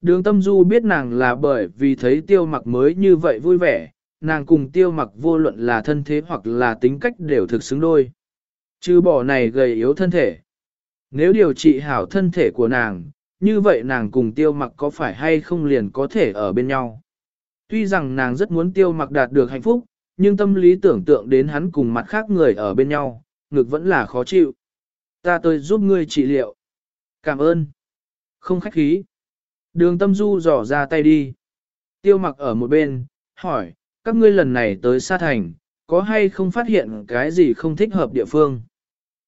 Đường tâm du biết nàng là bởi vì thấy tiêu mặc mới như vậy vui vẻ, nàng cùng tiêu mặc vô luận là thân thế hoặc là tính cách đều thực xứng đôi. Chứ bỏ này gầy yếu thân thể. Nếu điều trị hảo thân thể của nàng, như vậy nàng cùng tiêu mặc có phải hay không liền có thể ở bên nhau. Tuy rằng nàng rất muốn tiêu mặc đạt được hạnh phúc, nhưng tâm lý tưởng tượng đến hắn cùng mặt khác người ở bên nhau, ngực vẫn là khó chịu. Ta tôi giúp ngươi trị liệu. Cảm ơn. Không khách khí. Đường tâm du dò ra tay đi. Tiêu mặc ở một bên, hỏi, các ngươi lần này tới Sa Thành, có hay không phát hiện cái gì không thích hợp địa phương?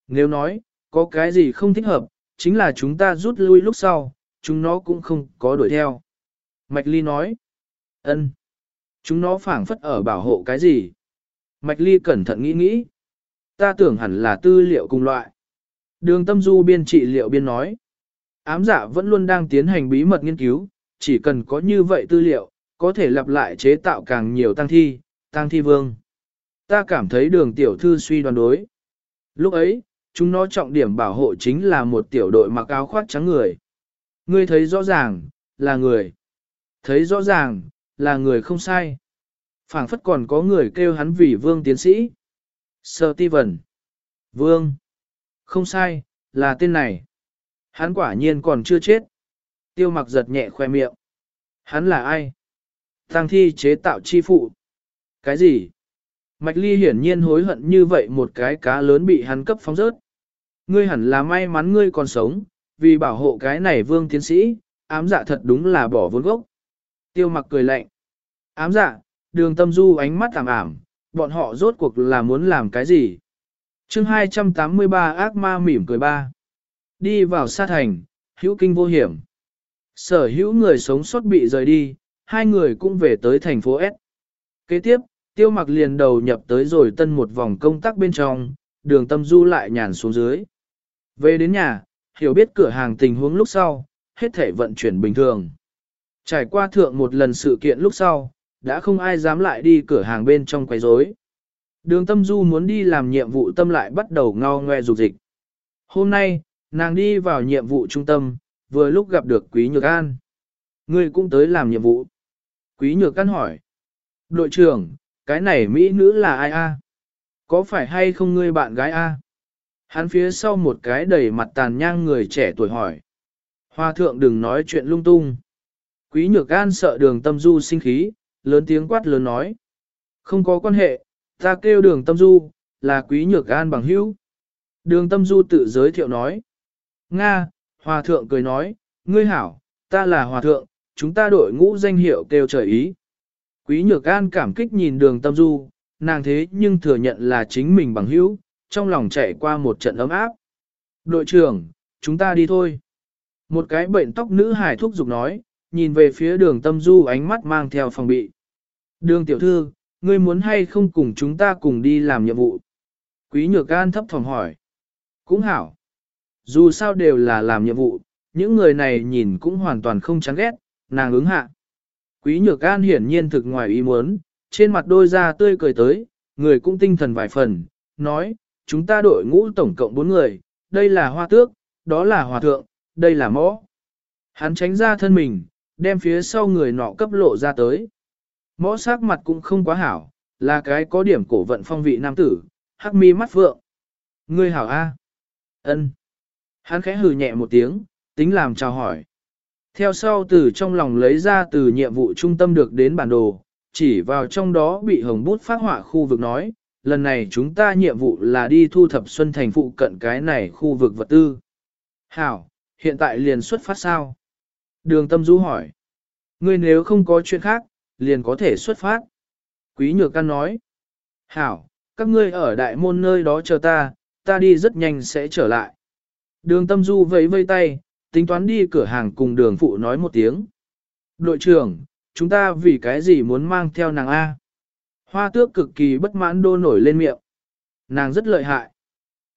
Nếu nói, có cái gì không thích hợp, chính là chúng ta rút lui lúc sau, chúng nó cũng không có đuổi theo. Mạch Ly nói, ân, chúng nó phảng phất ở bảo hộ cái gì? Mạch Ly cẩn thận nghĩ nghĩ, ta tưởng hẳn là tư liệu cùng loại. Đường tâm du biên trị liệu biên nói, ám giả vẫn luôn đang tiến hành bí mật nghiên cứu, chỉ cần có như vậy tư liệu, có thể lặp lại chế tạo càng nhiều tăng thi, tăng thi vương. Ta cảm thấy đường tiểu thư suy đoán đối. Lúc ấy, chúng nó trọng điểm bảo hộ chính là một tiểu đội mặc áo khoác trắng người. Ngươi thấy rõ ràng, là người. Thấy rõ ràng, là người không sai. phảng phất còn có người kêu hắn vì vương tiến sĩ. Sơ ti. Vương. Không sai, là tên này. Hắn quả nhiên còn chưa chết. Tiêu mặc giật nhẹ khoe miệng. Hắn là ai? Tăng thi chế tạo chi phụ. Cái gì? Mạch ly hiển nhiên hối hận như vậy một cái cá lớn bị hắn cấp phóng rớt. Ngươi hẳn là may mắn ngươi còn sống, vì bảo hộ cái này vương tiến sĩ, ám dạ thật đúng là bỏ vốn gốc. Tiêu mặc cười lạnh. Ám dạ, đường tâm du ánh mắt ảm ảm, bọn họ rốt cuộc là muốn làm cái gì? chương 283 ác ma mỉm cười ba. Đi vào xa thành, hữu kinh vô hiểm. Sở hữu người sống sót bị rời đi, hai người cũng về tới thành phố S. Kế tiếp, tiêu mặc liền đầu nhập tới rồi tân một vòng công tác bên trong, đường tâm du lại nhàn xuống dưới. Về đến nhà, hiểu biết cửa hàng tình huống lúc sau, hết thể vận chuyển bình thường. Trải qua thượng một lần sự kiện lúc sau, đã không ai dám lại đi cửa hàng bên trong quấy rối. Đường tâm du muốn đi làm nhiệm vụ tâm lại bắt đầu ngao ngoe dục dịch. Hôm nay, nàng đi vào nhiệm vụ trung tâm, vừa lúc gặp được Quý Nhược An. Ngươi cũng tới làm nhiệm vụ. Quý Nhược An hỏi. Đội trưởng, cái này Mỹ nữ là ai a? Có phải hay không ngươi bạn gái a? Hắn phía sau một cái đầy mặt tàn nhang người trẻ tuổi hỏi. Hoa thượng đừng nói chuyện lung tung. Quý Nhược An sợ đường tâm du sinh khí, lớn tiếng quát lớn nói. Không có quan hệ, ta kêu đường tâm du, là quý Nhược An bằng hữu. Đường tâm du tự giới thiệu nói. Nga, Hòa thượng cười nói, ngươi hảo, ta là Hòa thượng, chúng ta đội ngũ danh hiệu kêu trời ý. Quý Nhược An cảm kích nhìn đường tâm du, nàng thế nhưng thừa nhận là chính mình bằng hữu, trong lòng chạy qua một trận ấm áp. Đội trưởng, chúng ta đi thôi. Một cái bệnh tóc nữ hài thúc giục nói, nhìn về phía đường tâm du ánh mắt mang theo phòng bị. Đường tiểu thư, ngươi muốn hay không cùng chúng ta cùng đi làm nhiệm vụ? Quý nhược gan thấp phòng hỏi. Cũng hảo. Dù sao đều là làm nhiệm vụ, những người này nhìn cũng hoàn toàn không chán ghét, nàng ứng hạ. Quý nhược an hiển nhiên thực ngoài ý muốn, trên mặt đôi da tươi cười tới, người cũng tinh thần vài phần, nói, chúng ta đội ngũ tổng cộng 4 người, đây là hoa tước, đó là hòa thượng, đây là mõ. Hắn tránh ra thân mình, đem phía sau người nọ cấp lộ ra tới. Mõ sắc mặt cũng không quá hảo, là cái có điểm cổ vận phong vị nam tử, hắc mi mắt vượng. Ngươi hảo A. ân. Hắn khẽ hừ nhẹ một tiếng, tính làm chào hỏi. Theo sau từ trong lòng lấy ra từ nhiệm vụ trung tâm được đến bản đồ, chỉ vào trong đó bị hồng bút phát họa khu vực nói, lần này chúng ta nhiệm vụ là đi thu thập Xuân Thành phụ cận cái này khu vực vật tư. Hảo, hiện tại liền xuất phát sao? Đường tâm du hỏi. Ngươi nếu không có chuyện khác, liền có thể xuất phát. Quý nhược căn nói. Hảo, các ngươi ở đại môn nơi đó chờ ta, ta đi rất nhanh sẽ trở lại. Đường tâm du vẫy vây tay, tính toán đi cửa hàng cùng đường phụ nói một tiếng. Đội trưởng, chúng ta vì cái gì muốn mang theo nàng A? Hoa tước cực kỳ bất mãn đô nổi lên miệng. Nàng rất lợi hại.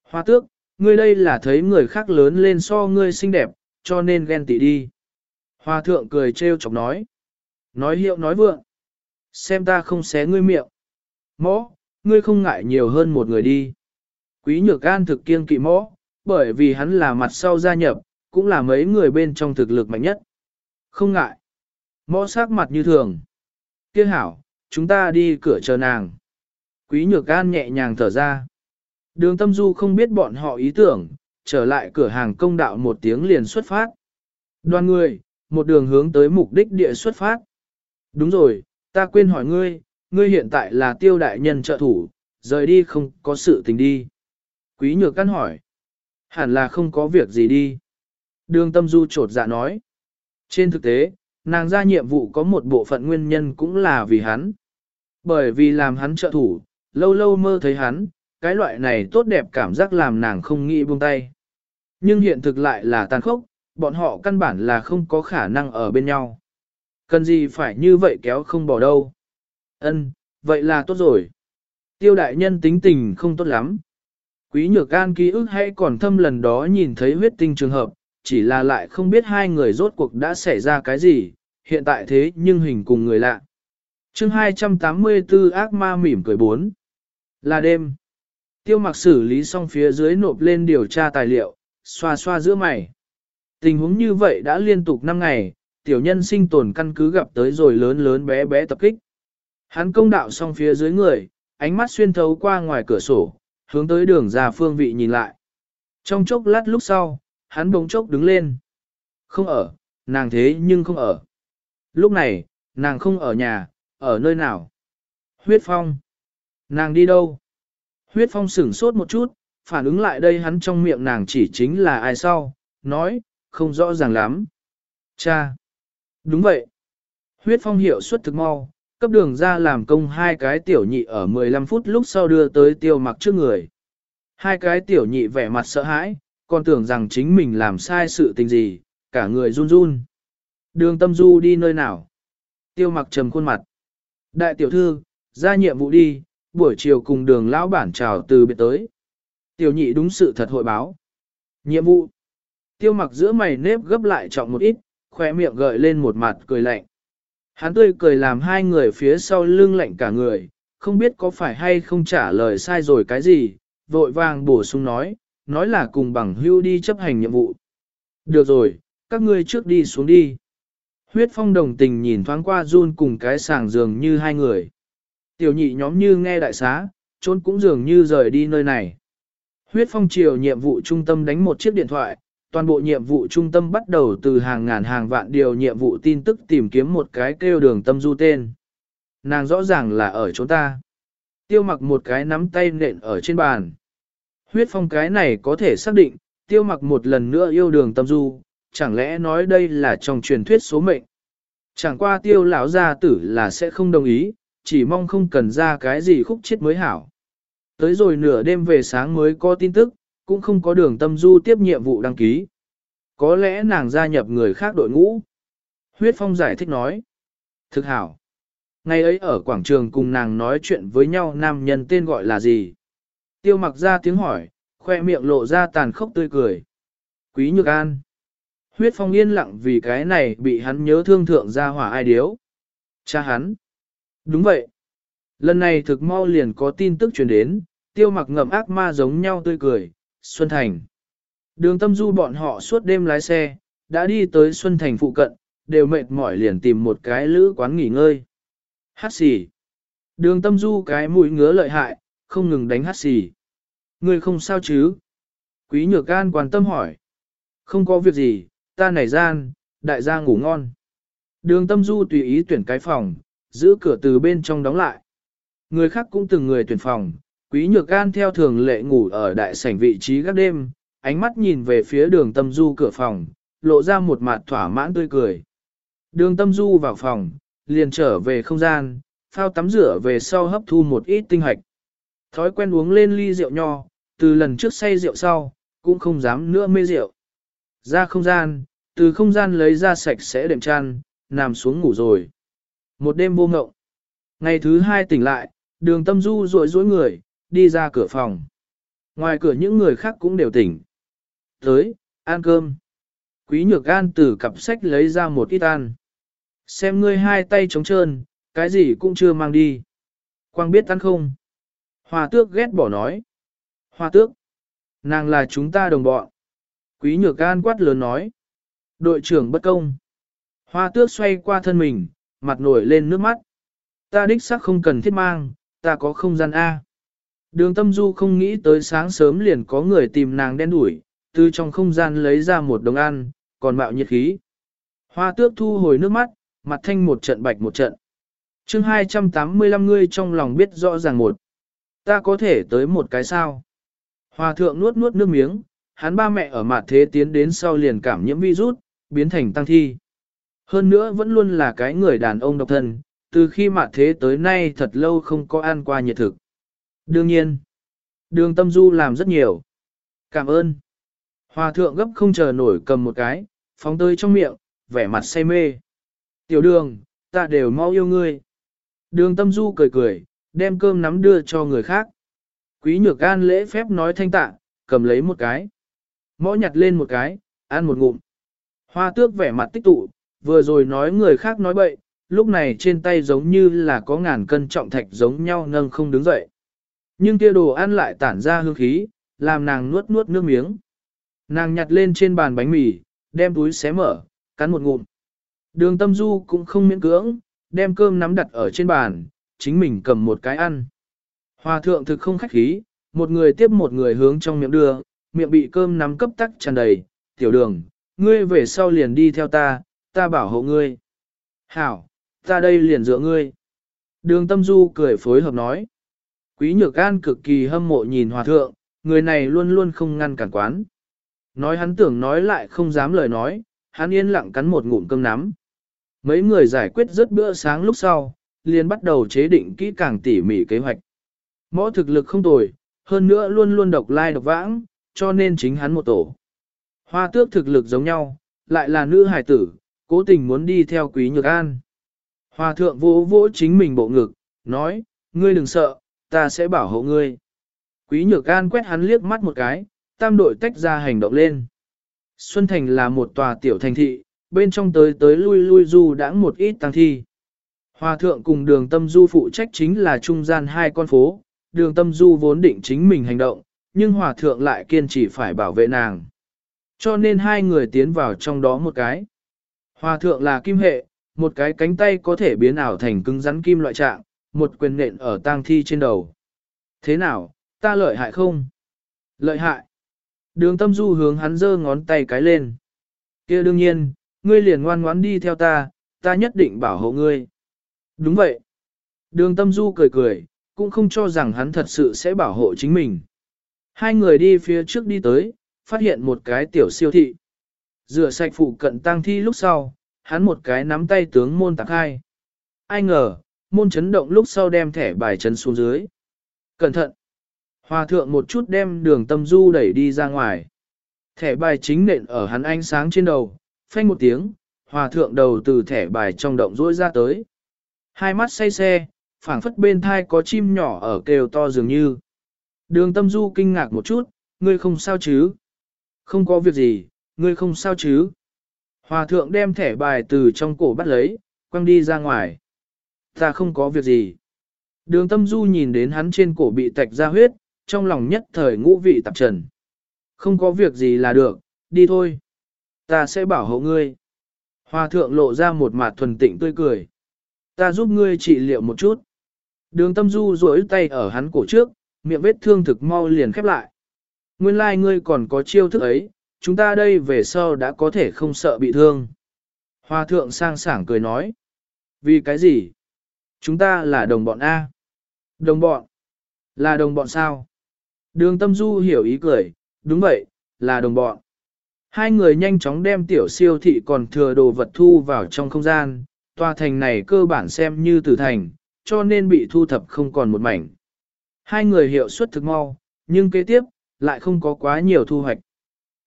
Hoa tước, ngươi đây là thấy người khác lớn lên so ngươi xinh đẹp, cho nên ghen tị đi. Hoa thượng cười trêu chọc nói. Nói hiệu nói vượng. Xem ta không xé ngươi miệng. Mõ, ngươi không ngại nhiều hơn một người đi. Quý nhược an thực kiên kỵ mõ, bởi vì hắn là mặt sau gia nhập, cũng là mấy người bên trong thực lực mạnh nhất. Không ngại. Mõ sắc mặt như thường. Kia hảo, chúng ta đi cửa chờ nàng. Quý nhược an nhẹ nhàng thở ra. Đường tâm du không biết bọn họ ý tưởng, trở lại cửa hàng công đạo một tiếng liền xuất phát. Đoàn người, một đường hướng tới mục đích địa xuất phát. Đúng rồi, ta quên hỏi ngươi, ngươi hiện tại là tiêu đại nhân trợ thủ, rời đi không có sự tình đi. Quý nhược căn hỏi. Hẳn là không có việc gì đi. Đường tâm du trột dạ nói. Trên thực tế, nàng ra nhiệm vụ có một bộ phận nguyên nhân cũng là vì hắn. Bởi vì làm hắn trợ thủ, lâu lâu mơ thấy hắn, cái loại này tốt đẹp cảm giác làm nàng không nghĩ buông tay. Nhưng hiện thực lại là tàn khốc, bọn họ căn bản là không có khả năng ở bên nhau. Cần gì phải như vậy kéo không bỏ đâu. Ân, vậy là tốt rồi. Tiêu đại nhân tính tình không tốt lắm. Quý nhược gan ký ức hay còn thâm lần đó nhìn thấy huyết tinh trường hợp, chỉ là lại không biết hai người rốt cuộc đã xảy ra cái gì, hiện tại thế nhưng hình cùng người lạ. chương 284 ác ma mỉm cười bốn. Là đêm. Tiêu mặc xử lý xong phía dưới nộp lên điều tra tài liệu, xoa xoa giữa mày. Tình huống như vậy đã liên tục 5 ngày, tiểu nhân sinh tồn căn cứ gặp tới rồi lớn lớn bé bé tập kích. Hắn công đạo xong phía dưới người, ánh mắt xuyên thấu qua ngoài cửa sổ, hướng tới đường ra phương vị nhìn lại. Trong chốc lát lúc sau, hắn bỗng chốc đứng lên. Không ở, nàng thế nhưng không ở. Lúc này, nàng không ở nhà, ở nơi nào? Huyết phong. Nàng đi đâu? Huyết phong sửng sốt một chút, phản ứng lại đây hắn trong miệng nàng chỉ chính là ai sau, nói, không rõ ràng lắm. Cha! Đúng vậy. Huyết phong hiệu suất thực mau, cấp đường ra làm công hai cái tiểu nhị ở 15 phút lúc sau đưa tới tiêu mặc trước người. Hai cái tiểu nhị vẻ mặt sợ hãi, còn tưởng rằng chính mình làm sai sự tình gì, cả người run run. Đường tâm du đi nơi nào? Tiêu mặc trầm khuôn mặt. Đại tiểu thư, ra nhiệm vụ đi, buổi chiều cùng đường lão bản chào từ biệt tới. Tiểu nhị đúng sự thật hội báo. Nhiệm vụ. Tiêu mặc giữa mày nếp gấp lại trọng một ít, khỏe miệng gợi lên một mặt cười lạnh. Hắn tươi cười làm hai người phía sau lưng lạnh cả người, không biết có phải hay không trả lời sai rồi cái gì, vội vàng bổ sung nói, nói là cùng bằng hưu đi chấp hành nhiệm vụ. Được rồi, các ngươi trước đi xuống đi. Huyết phong đồng tình nhìn thoáng qua run cùng cái sàng dường như hai người. Tiểu nhị nhóm như nghe đại xá, trốn cũng dường như rời đi nơi này. Huyết phong chiều nhiệm vụ trung tâm đánh một chiếc điện thoại, toàn bộ nhiệm vụ trung tâm bắt đầu từ hàng ngàn hàng vạn điều nhiệm vụ tin tức tìm kiếm một cái kêu đường tâm du tên. Nàng rõ ràng là ở chỗ ta. Tiêu mặc một cái nắm tay nện ở trên bàn. Huyết phong cái này có thể xác định, tiêu mặc một lần nữa yêu đường tâm du, chẳng lẽ nói đây là trong truyền thuyết số mệnh. Chẳng qua tiêu lão gia tử là sẽ không đồng ý, chỉ mong không cần ra cái gì khúc chết mới hảo. Tới rồi nửa đêm về sáng mới có tin tức, cũng không có đường tâm du tiếp nhiệm vụ đăng ký. Có lẽ nàng gia nhập người khác đội ngũ. Huyết Phong giải thích nói. Thực hảo. Ngày ấy ở quảng trường cùng nàng nói chuyện với nhau nam nhân tên gọi là gì? Tiêu mặc ra tiếng hỏi, khoe miệng lộ ra tàn khốc tươi cười. Quý Nhược An. Huyết Phong yên lặng vì cái này bị hắn nhớ thương thượng ra hỏa ai điếu. Cha hắn. Đúng vậy. Lần này thực mau liền có tin tức truyền đến, tiêu mặc ngậm ác ma giống nhau tươi cười, Xuân Thành. Đường tâm du bọn họ suốt đêm lái xe, đã đi tới Xuân Thành phụ cận, đều mệt mỏi liền tìm một cái lữ quán nghỉ ngơi. Hát xì. Đường tâm du cái mũi ngứa lợi hại, không ngừng đánh hát xì. Người không sao chứ? Quý nhược can quan tâm hỏi. Không có việc gì, ta nảy gian, đại gia ngủ ngon. Đường tâm du tùy ý tuyển cái phòng, giữ cửa từ bên trong đóng lại. Người khác cũng từng người tuyển phòng, Quý Nhược Gan theo thường lệ ngủ ở đại sảnh vị trí gác đêm, ánh mắt nhìn về phía đường tâm du cửa phòng, lộ ra một mặt thỏa mãn tươi cười. Đường tâm du vào phòng, liền trở về không gian, phao tắm rửa về sau hấp thu một ít tinh hạch. Thói quen uống lên ly rượu nho, từ lần trước say rượu sau, cũng không dám nữa mê rượu. Ra không gian, từ không gian lấy ra sạch sẽ đệm chăn, nằm xuống ngủ rồi. Một đêm vô ngộng. Ngày thứ hai tỉnh lại, đường tâm du rội rối người, đi ra cửa phòng. Ngoài cửa những người khác cũng đều tỉnh. Tới, ăn cơm. Quý nhược an từ cặp sách lấy ra một ít ăn. Xem ngươi hai tay trống trơn, cái gì cũng chưa mang đi. Quang biết ăn không? Hòa tước ghét bỏ nói. Hòa tước. Nàng là chúng ta đồng bọn. Quý nhược an quát lớn nói. Đội trưởng bất công. Hoa tước xoay qua thân mình, mặt nổi lên nước mắt. Ta đích xác không cần thiết mang, ta có không gian A. Đường tâm du không nghĩ tới sáng sớm liền có người tìm nàng đen đuổi, từ trong không gian lấy ra một đồng ăn, còn mạo nhiệt khí. Hoa tước thu hồi nước mắt, mặt thanh một trận bạch một trận. chương 285 ngươi trong lòng biết rõ ràng một. Ta có thể tới một cái sao. Hoa thượng nuốt nuốt nước miếng, hắn ba mẹ ở mặt thế tiến đến sau liền cảm nhiễm virus, biến thành tăng thi. Hơn nữa vẫn luôn là cái người đàn ông độc thân, từ khi mặt thế tới nay thật lâu không có ăn qua nhiệt thực. Đương nhiên, đường tâm du làm rất nhiều. Cảm ơn. Hòa thượng gấp không chờ nổi cầm một cái, phóng tơi trong miệng, vẻ mặt say mê. Tiểu đường, ta đều mau yêu ngươi. Đường tâm du cười cười, đem cơm nắm đưa cho người khác. Quý nhược gan lễ phép nói thanh tạ, cầm lấy một cái. Mõ nhặt lên một cái, ăn một ngụm. Hoa tước vẻ mặt tích tụ, vừa rồi nói người khác nói bậy, lúc này trên tay giống như là có ngàn cân trọng thạch giống nhau nâng không đứng dậy. Nhưng kia đồ ăn lại tản ra hương khí, làm nàng nuốt nuốt nước miếng. Nàng nhặt lên trên bàn bánh mì, đem túi xé mở, cắn một ngụm. Đường tâm du cũng không miễn cưỡng, đem cơm nắm đặt ở trên bàn, chính mình cầm một cái ăn. Hòa thượng thực không khách khí, một người tiếp một người hướng trong miệng đưa, miệng bị cơm nắm cấp tắc tràn đầy, tiểu đường, ngươi về sau liền đi theo ta, ta bảo hộ ngươi. Hảo, ta đây liền dựa ngươi. Đường tâm du cười phối hợp nói. Quý nhược an cực kỳ hâm mộ nhìn hòa thượng, người này luôn luôn không ngăn cản quán. Nói hắn tưởng nói lại không dám lời nói, hắn yên lặng cắn một ngụm cơm nắm. Mấy người giải quyết rất bữa sáng lúc sau, liền bắt đầu chế định kỹ càng tỉ mỉ kế hoạch. Mõ thực lực không tồi, hơn nữa luôn luôn độc lai độc vãng, cho nên chính hắn một tổ. Hoa tước thực lực giống nhau, lại là nữ hải tử, cố tình muốn đi theo quý nhược an. Hoa thượng vỗ vỗ chính mình bộ ngực, nói, ngươi đừng sợ, ta sẽ bảo hộ ngươi. Quý nhược an quét hắn liếc mắt một cái, tam đội tách ra hành động lên. Xuân Thành là một tòa tiểu thành thị, bên trong tới tới lui lui du đã một ít tăng thi. Hòa thượng cùng đường tâm du phụ trách chính là trung gian hai con phố, đường tâm du vốn định chính mình hành động, nhưng hòa thượng lại kiên trì phải bảo vệ nàng. Cho nên hai người tiến vào trong đó một cái. Hòa thượng là kim hệ, một cái cánh tay có thể biến ảo thành cứng rắn kim loại trạng, một quyền nện ở tang thi trên đầu. Thế nào, ta lợi hại không? Lợi hại. Đường tâm du hướng hắn giơ ngón tay cái lên. kia đương nhiên, ngươi liền ngoan ngoãn đi theo ta, ta nhất định bảo hộ ngươi. Đúng vậy. Đường tâm du cười cười, cũng không cho rằng hắn thật sự sẽ bảo hộ chính mình. Hai người đi phía trước đi tới, phát hiện một cái tiểu siêu thị. Rửa sạch phụ cận tang thi lúc sau, hắn một cái nắm tay tướng môn tạc hai. Ai ngờ, môn chấn động lúc sau đem thẻ bài chấn xuống dưới. Cẩn thận! Hòa thượng một chút đem đường tâm du đẩy đi ra ngoài. Thẻ bài chính nện ở hắn ánh sáng trên đầu, phanh một tiếng, hòa thượng đầu từ thẻ bài trong động rỗi ra tới. Hai mắt say xe, phảng phất bên thai có chim nhỏ ở kêu to dường như. Đường tâm du kinh ngạc một chút, ngươi không sao chứ? Không có việc gì, ngươi không sao chứ? Hòa thượng đem thẻ bài từ trong cổ bắt lấy, quăng đi ra ngoài. Ta không có việc gì. Đường tâm du nhìn đến hắn trên cổ bị tạch ra huyết, trong lòng nhất thời ngũ vị tạp trần. Không có việc gì là được, đi thôi. Ta sẽ bảo hộ ngươi. Hòa thượng lộ ra một mặt thuần tịnh tươi cười. Ta giúp ngươi trị liệu một chút. Đường tâm du duỗi tay ở hắn cổ trước, miệng vết thương thực mau liền khép lại. Nguyên lai like ngươi còn có chiêu thức ấy, chúng ta đây về sau đã có thể không sợ bị thương. Hòa thượng sang sảng cười nói. Vì cái gì? Chúng ta là đồng bọn A. Đồng bọn? Là đồng bọn sao? Đường tâm du hiểu ý cười, đúng vậy, là đồng bọn. Hai người nhanh chóng đem tiểu siêu thị còn thừa đồ vật thu vào trong không gian, tòa thành này cơ bản xem như tử thành, cho nên bị thu thập không còn một mảnh. Hai người hiệu suất thực mau, nhưng kế tiếp, lại không có quá nhiều thu hoạch.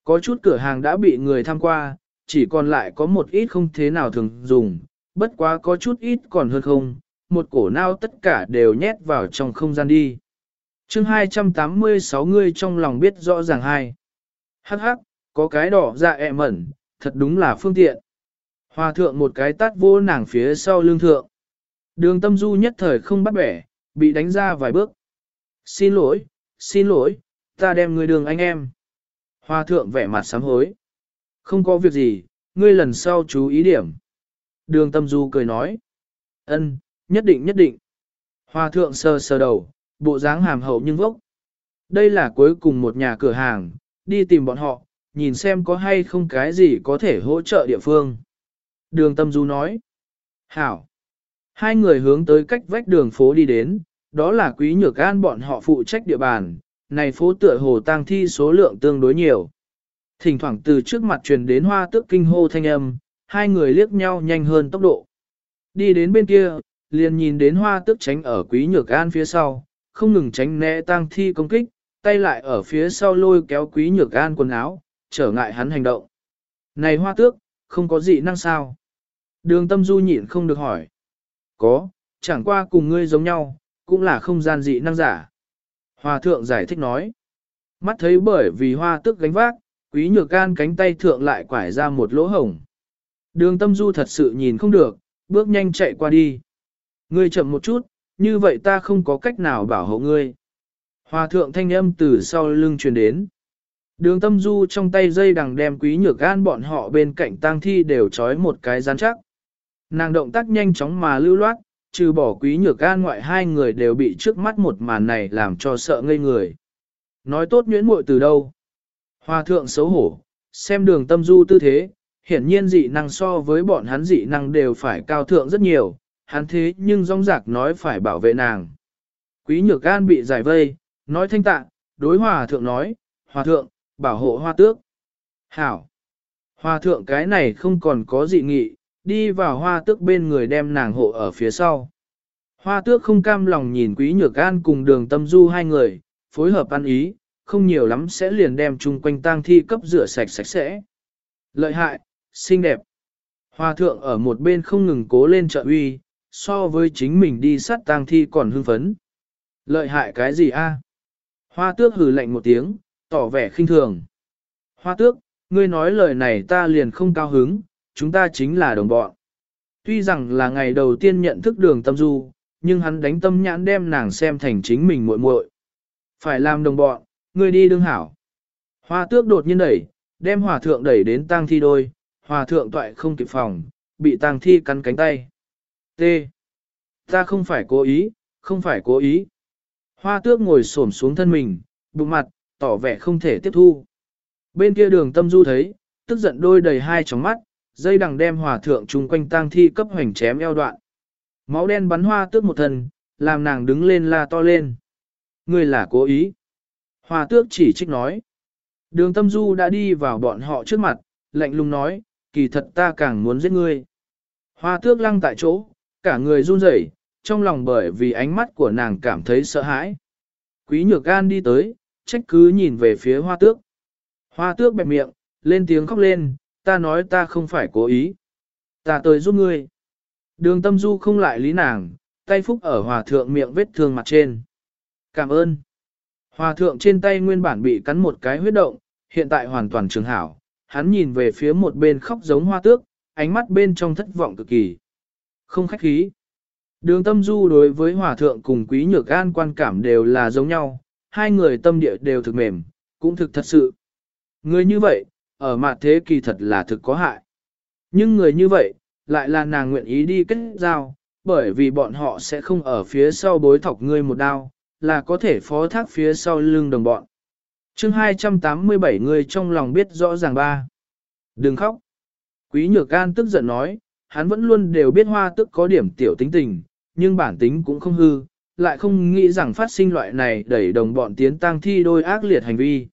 Có chút cửa hàng đã bị người tham qua, chỉ còn lại có một ít không thế nào thường dùng, bất quá có chút ít còn hơn không, một cổ nao tất cả đều nhét vào trong không gian đi. chương 286 người trong lòng biết rõ ràng hai. Hắc hắc, có cái đỏ dạ ẹ mẩn, thật đúng là phương tiện. Hòa thượng một cái tát vô nàng phía sau lương thượng. Đường tâm du nhất thời không bắt bẻ, bị đánh ra vài bước. Xin lỗi, xin lỗi, ta đem người đường anh em. Hòa thượng vẻ mặt sám hối. Không có việc gì, ngươi lần sau chú ý điểm. đường tâm du cười nói. ân, nhất định nhất định. Hòa thượng sờ sờ đầu, bộ dáng hàm hậu nhưng vốc. Đây là cuối cùng một nhà cửa hàng, đi tìm bọn họ, nhìn xem có hay không cái gì có thể hỗ trợ địa phương. Đường tâm du nói. Hảo. Hai người hướng tới cách vách đường phố đi đến, đó là quý nhược an bọn họ phụ trách địa bàn, này phố tựa hồ tang thi số lượng tương đối nhiều. Thỉnh thoảng từ trước mặt truyền đến hoa tước kinh hô thanh âm, hai người liếc nhau nhanh hơn tốc độ. Đi đến bên kia, liền nhìn đến hoa tước tránh ở quý nhược an phía sau, không ngừng tránh né tang thi công kích, tay lại ở phía sau lôi kéo quý nhược an quần áo, trở ngại hắn hành động. Này hoa tước, không có gì năng sao? Đường tâm du nhịn không được hỏi. Có, chẳng qua cùng ngươi giống nhau, cũng là không gian dị năng giả. Hòa thượng giải thích nói. Mắt thấy bởi vì hoa tức gánh vác, quý nhược can cánh tay thượng lại quải ra một lỗ hổng. Đường tâm du thật sự nhìn không được, bước nhanh chạy qua đi. Ngươi chậm một chút, như vậy ta không có cách nào bảo hộ ngươi. Hòa thượng thanh âm từ sau lưng truyền đến. Đường tâm du trong tay dây đằng đem quý nhược gan bọn họ bên cạnh tang thi đều trói một cái rắn chắc. Nàng động tác nhanh chóng mà lưu loát, trừ bỏ quý nhược gan ngoại hai người đều bị trước mắt một màn này làm cho sợ ngây người. Nói tốt nhuyễn muội từ đâu? Hòa thượng xấu hổ, xem đường tâm du tư thế, hiển nhiên dị năng so với bọn hắn dị năng đều phải cao thượng rất nhiều, hắn thế nhưng rong rạc nói phải bảo vệ nàng. Quý nhược gan bị giải vây, nói thanh tạ, đối hòa thượng nói, hòa thượng, bảo hộ hoa tước. Hảo! Hòa thượng cái này không còn có dị nghị, đi vào hoa tước bên người đem nàng hộ ở phía sau. Hoa tước không cam lòng nhìn quý nhược gan cùng đường tâm du hai người, phối hợp ăn ý, không nhiều lắm sẽ liền đem chung quanh tang thi cấp rửa sạch sạch sẽ. Lợi hại, xinh đẹp. Hoa thượng ở một bên không ngừng cố lên trợ uy, so với chính mình đi sát tang thi còn hưng phấn. Lợi hại cái gì a? Hoa tước hừ lạnh một tiếng, tỏ vẻ khinh thường. Hoa tước, ngươi nói lời này ta liền không cao hứng, chúng ta chính là đồng bọn. Tuy rằng là ngày đầu tiên nhận thức đường tâm du, nhưng hắn đánh tâm nhãn đem nàng xem thành chính mình muội muội. Phải làm đồng bọn, ngươi đi đương hảo. Hoa tước đột nhiên đẩy, đem hòa thượng đẩy đến tang thi đôi, hòa thượng toại không kịp phòng, bị tang thi cắn cánh tay. T. Ta không phải cố ý, không phải cố ý. Hoa tước ngồi xổm xuống thân mình, bụng mặt, tỏ vẻ không thể tiếp thu. Bên kia đường tâm du thấy, tức giận đôi đầy hai tròng mắt, dây đằng đem hòa thượng chung quanh tang thi cấp hoành chém eo đoạn. Máu đen bắn hoa tước một thần, làm nàng đứng lên la to lên. Ngươi là cố ý. Hoa tước chỉ trích nói. Đường tâm du đã đi vào bọn họ trước mặt, lạnh lùng nói, kỳ thật ta càng muốn giết ngươi. Hoa tước lăng tại chỗ, cả người run rẩy, trong lòng bởi vì ánh mắt của nàng cảm thấy sợ hãi. Quý nhược gan đi tới, trách cứ nhìn về phía hoa tước. Hoa tước bẹp miệng, lên tiếng khóc lên, ta nói ta không phải cố ý. Ta tới giúp ngươi. Đường tâm du không lại lý nàng, tay phúc ở hòa thượng miệng vết thương mặt trên. Cảm ơn. Hòa thượng trên tay nguyên bản bị cắn một cái huyết động, hiện tại hoàn toàn trường hảo. Hắn nhìn về phía một bên khóc giống hoa tước, ánh mắt bên trong thất vọng cực kỳ. Không khách khí. Đường tâm du đối với hòa thượng cùng quý nhược an quan cảm đều là giống nhau, hai người tâm địa đều thực mềm, cũng thực thật sự. Người như vậy, ở mặt thế kỳ thật là thực có hại. Nhưng người như vậy, lại là nàng nguyện ý đi kết giao, bởi vì bọn họ sẽ không ở phía sau bối thọc ngươi một đao, là có thể phó thác phía sau lưng đồng bọn. chương 287 người trong lòng biết rõ ràng ba. Đừng khóc. Quý nhược An tức giận nói, hắn vẫn luôn đều biết hoa tức có điểm tiểu tính tình, nhưng bản tính cũng không hư, lại không nghĩ rằng phát sinh loại này đẩy đồng bọn tiến tăng thi đôi ác liệt hành vi.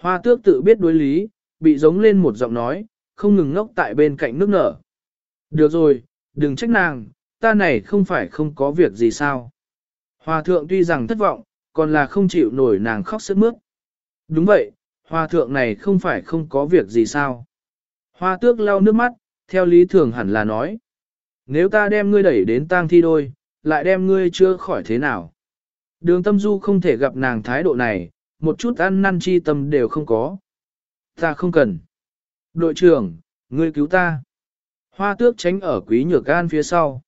Hoa tước tự biết đối lý, bị giống lên một giọng nói, không ngừng ngốc tại bên cạnh nước nở. Được rồi, đừng trách nàng, ta này không phải không có việc gì sao. Hòa thượng tuy rằng thất vọng, còn là không chịu nổi nàng khóc sức mướt. Đúng vậy, hòa thượng này không phải không có việc gì sao. Hoa tước lau nước mắt, theo lý thường hẳn là nói. Nếu ta đem ngươi đẩy đến tang thi đôi, lại đem ngươi chưa khỏi thế nào. Đường tâm du không thể gặp nàng thái độ này, một chút ăn năn chi tâm đều không có. Ta không cần. Đội trưởng, ngươi cứu ta. Hoa tước tránh ở quý nhược gan phía sau.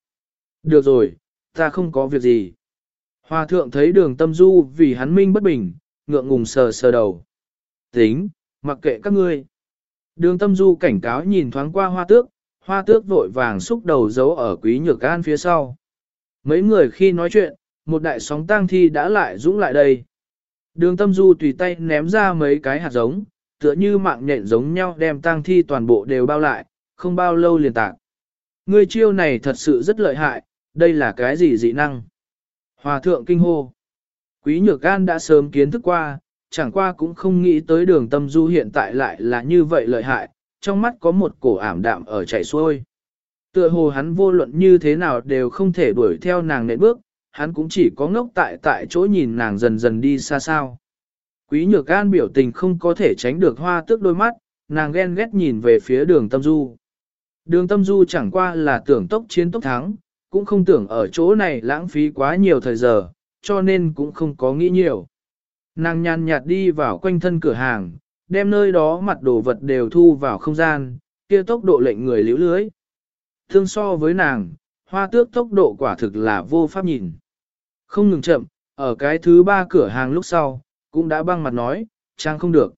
Được rồi, ta không có việc gì. Hoa thượng thấy đường tâm du vì hắn minh bất bình, ngượng ngùng sờ sờ đầu. Tính, mặc kệ các ngươi. Đường tâm du cảnh cáo nhìn thoáng qua hoa tước, Hoa tước vội vàng xúc đầu giấu ở quý nhược an phía sau. Mấy người khi nói chuyện, một đại sóng tang thi đã lại dũng lại đây. Đường tâm du tùy tay ném ra mấy cái hạt giống, tựa như mạng nhện giống nhau đem tang thi toàn bộ đều bao lại, không bao lâu liền tạc. Ngươi chiêu này thật sự rất lợi hại, đây là cái gì dị năng? Hòa thượng kinh hô. Quý nhược gan đã sớm kiến thức qua, chẳng qua cũng không nghĩ tới đường tâm du hiện tại lại là như vậy lợi hại, trong mắt có một cổ ảm đạm ở chảy xuôi. Tựa hồ hắn vô luận như thế nào đều không thể đuổi theo nàng nện bước, hắn cũng chỉ có ngốc tại tại chỗ nhìn nàng dần dần đi xa sao. Quý nhược gan biểu tình không có thể tránh được hoa tước đôi mắt, nàng ghen ghét nhìn về phía đường tâm du. Đường tâm du chẳng qua là tưởng tốc chiến tốc thắng, cũng không tưởng ở chỗ này lãng phí quá nhiều thời giờ, cho nên cũng không có nghĩ nhiều. Nàng nhàn nhạt đi vào quanh thân cửa hàng, đem nơi đó mặt đồ vật đều thu vào không gian, kia tốc độ lệnh người liễu lưới. Thương so với nàng, hoa tước tốc độ quả thực là vô pháp nhìn. Không ngừng chậm, ở cái thứ ba cửa hàng lúc sau, cũng đã băng mặt nói, trang không được.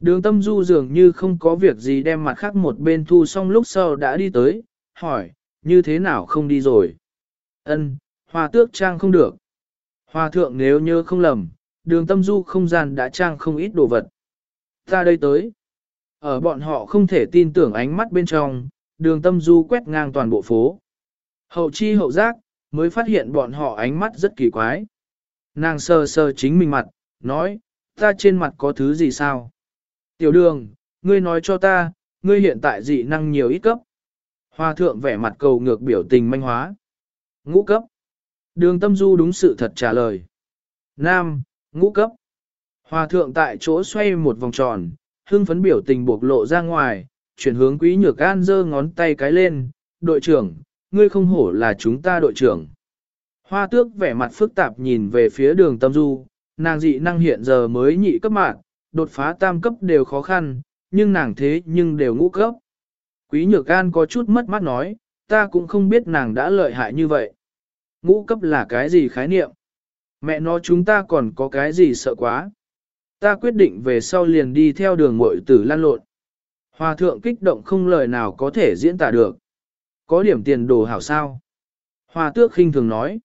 Đường tâm du dường như không có việc gì đem mặt khác một bên thu xong lúc sau đã đi tới, hỏi, như thế nào không đi rồi? Ân, hoa tước trang không được. Hoa thượng nếu nhớ không lầm, đường tâm du không gian đã trang không ít đồ vật. Ta đây tới. Ở bọn họ không thể tin tưởng ánh mắt bên trong, đường tâm du quét ngang toàn bộ phố. Hậu chi hậu giác, mới phát hiện bọn họ ánh mắt rất kỳ quái. Nàng sờ sờ chính mình mặt, nói, ta trên mặt có thứ gì sao? Tiểu đường, ngươi nói cho ta, ngươi hiện tại dị năng nhiều ít cấp. Hoa thượng vẻ mặt cầu ngược biểu tình manh hóa. Ngũ cấp. Đường tâm du đúng sự thật trả lời. Nam, ngũ cấp. hòa thượng tại chỗ xoay một vòng tròn, hưng phấn biểu tình bộc lộ ra ngoài, chuyển hướng quý nhược an giơ ngón tay cái lên. Đội trưởng, ngươi không hổ là chúng ta đội trưởng. Hoa tước vẻ mặt phức tạp nhìn về phía đường tâm du, nàng dị năng hiện giờ mới nhị cấp mạng, đột phá tam cấp đều khó khăn, nhưng nàng thế nhưng đều ngũ cấp. Quý nhược an có chút mất mắt nói, ta cũng không biết nàng đã lợi hại như vậy. Ngũ cấp là cái gì khái niệm? Mẹ nó chúng ta còn có cái gì sợ quá? Ta quyết định về sau liền đi theo đường mội tử lan lộn. Hòa thượng kích động không lời nào có thể diễn tả được. Có điểm tiền đồ hảo sao? Hòa tước khinh thường nói.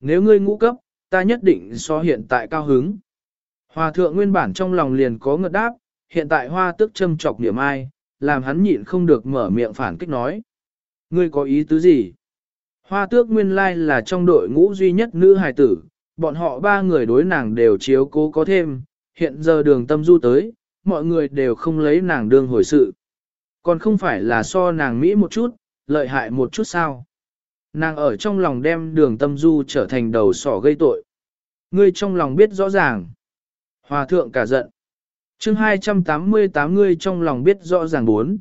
Nếu ngươi ngũ cấp, ta nhất định so hiện tại cao hứng. Hòa thượng nguyên bản trong lòng liền có ngợt đáp, hiện tại hoa tước châm chọc niệm ai, làm hắn nhịn không được mở miệng phản kích nói. Ngươi có ý tứ gì? Hoa tước nguyên lai là trong đội ngũ duy nhất nữ hài tử, bọn họ ba người đối nàng đều chiếu cố có thêm, hiện giờ đường tâm du tới, mọi người đều không lấy nàng đương hồi sự. Còn không phải là so nàng Mỹ một chút, lợi hại một chút sao? Nàng ở trong lòng đem đường tâm du trở thành đầu sỏ gây tội. Ngươi trong lòng biết rõ ràng. Hòa thượng cả giận. chương 288 ngươi trong lòng biết rõ ràng bốn.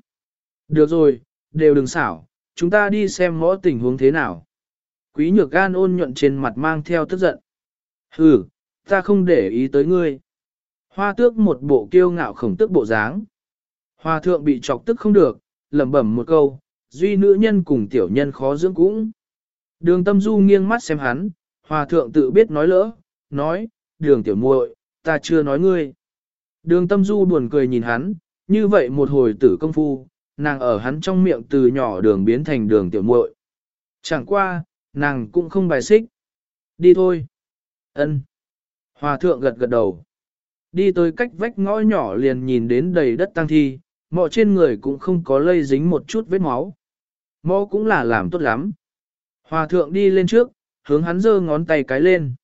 Được rồi, đều đừng xảo, chúng ta đi xem ngõ tình huống thế nào. Quý nhược gan ôn nhuận trên mặt mang theo tức giận. Hừ, ta không để ý tới ngươi. Hoa tước một bộ kiêu ngạo khổng tức bộ dáng. Hoa thượng bị chọc tức không được, lẩm bẩm một câu, duy nữ nhân cùng tiểu nhân khó dưỡng cũng. Đường tâm du nghiêng mắt xem hắn, hòa thượng tự biết nói lỡ, nói, đường tiểu muội, ta chưa nói ngươi. Đường tâm du buồn cười nhìn hắn, như vậy một hồi tử công phu, nàng ở hắn trong miệng từ nhỏ đường biến thành đường tiểu muội. Chẳng qua, nàng cũng không bài xích. Đi thôi. Ân. Hòa thượng gật gật đầu. Đi tới cách vách ngõ nhỏ liền nhìn đến đầy đất tang thi, mọ trên người cũng không có lây dính một chút vết máu. Mọ cũng là làm tốt lắm. Hòa thượng đi lên trước, hướng hắn giơ ngón tay cái lên.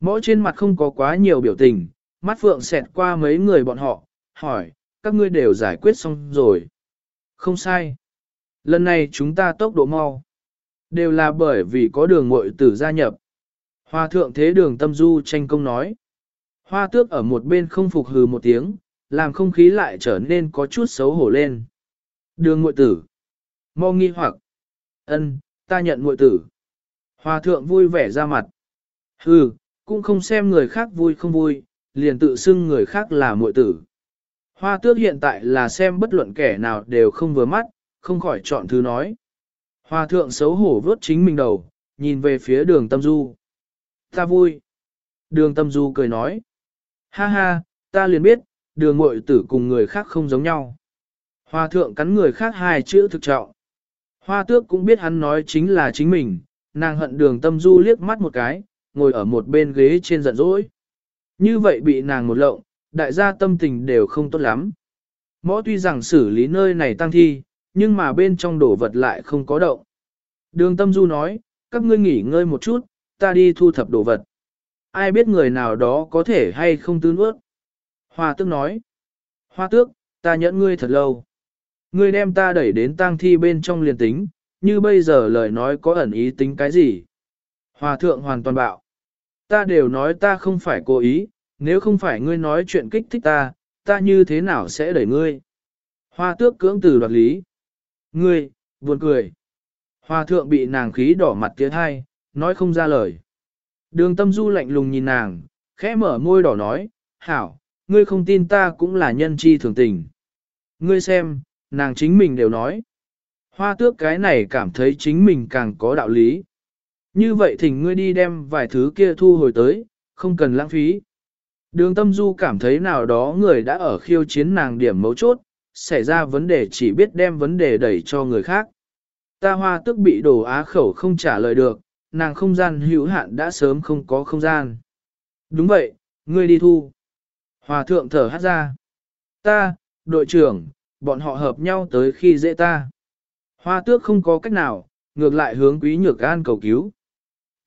Mõ trên mặt không có quá nhiều biểu tình, mắt phượng xẹt qua mấy người bọn họ, hỏi, các ngươi đều giải quyết xong rồi. Không sai. Lần này chúng ta tốc độ mau. Đều là bởi vì có đường muội tử gia nhập. Hoa thượng thế đường tâm du tranh công nói. Hoa tước ở một bên không phục hừ một tiếng, làm không khí lại trở nên có chút xấu hổ lên. Đường muội tử. Mau nghi hoặc. ân, ta nhận muội tử. Hoa thượng vui vẻ ra mặt. Hừ, cũng không xem người khác vui không vui, liền tự xưng người khác là muội tử. Hoa tước hiện tại là xem bất luận kẻ nào đều không vừa mắt, không khỏi chọn thứ nói. Hoa thượng xấu hổ vớt chính mình đầu, nhìn về phía đường tâm du. Ta vui. Đường tâm du cười nói. Ha ha, ta liền biết, đường mội tử cùng người khác không giống nhau. Hoa thượng cắn người khác hai chữ thực trọng. Hoa tước cũng biết hắn nói chính là chính mình, nàng hận đường tâm du liếc mắt một cái, ngồi ở một bên ghế trên giận dỗi. Như vậy bị nàng một lộng, đại gia tâm tình đều không tốt lắm. Mõ tuy rằng xử lý nơi này tăng thi, nhưng mà bên trong đổ vật lại không có động. Đường tâm du nói, các ngươi nghỉ ngơi một chút, ta đi thu thập đồ vật. Ai biết người nào đó có thể hay không tư nuốt. Hoa tước nói, hoa tước, ta nhẫn ngươi thật lâu. Ngươi đem ta đẩy đến tang thi bên trong liền tính, như bây giờ lời nói có ẩn ý tính cái gì. Hòa thượng hoàn toàn bạo. Ta đều nói ta không phải cố ý, nếu không phải ngươi nói chuyện kích thích ta, ta như thế nào sẽ đẩy ngươi. Hoa tước cưỡng từ đoạt lý. Ngươi, buồn cười. Hoa thượng bị nàng khí đỏ mặt tiến hai, nói không ra lời. Đường tâm du lạnh lùng nhìn nàng, khẽ mở môi đỏ nói, hảo, ngươi không tin ta cũng là nhân chi thường tình. Ngươi xem, nàng chính mình đều nói. Hoa tước cái này cảm thấy chính mình càng có đạo lý. Như vậy thỉnh ngươi đi đem vài thứ kia thu hồi tới, không cần lãng phí. Đường tâm du cảm thấy nào đó người đã ở khiêu chiến nàng điểm mấu chốt, xảy ra vấn đề chỉ biết đem vấn đề đẩy cho người khác. Ta hoa tức bị đổ á khẩu không trả lời được, nàng không gian hữu hạn đã sớm không có không gian. Đúng vậy, ngươi đi thu. Hòa thượng thở hát ra. Ta, đội trưởng, bọn họ hợp nhau tới khi dễ ta. Hoa tước không có cách nào, ngược lại hướng quý nhược an cầu cứu.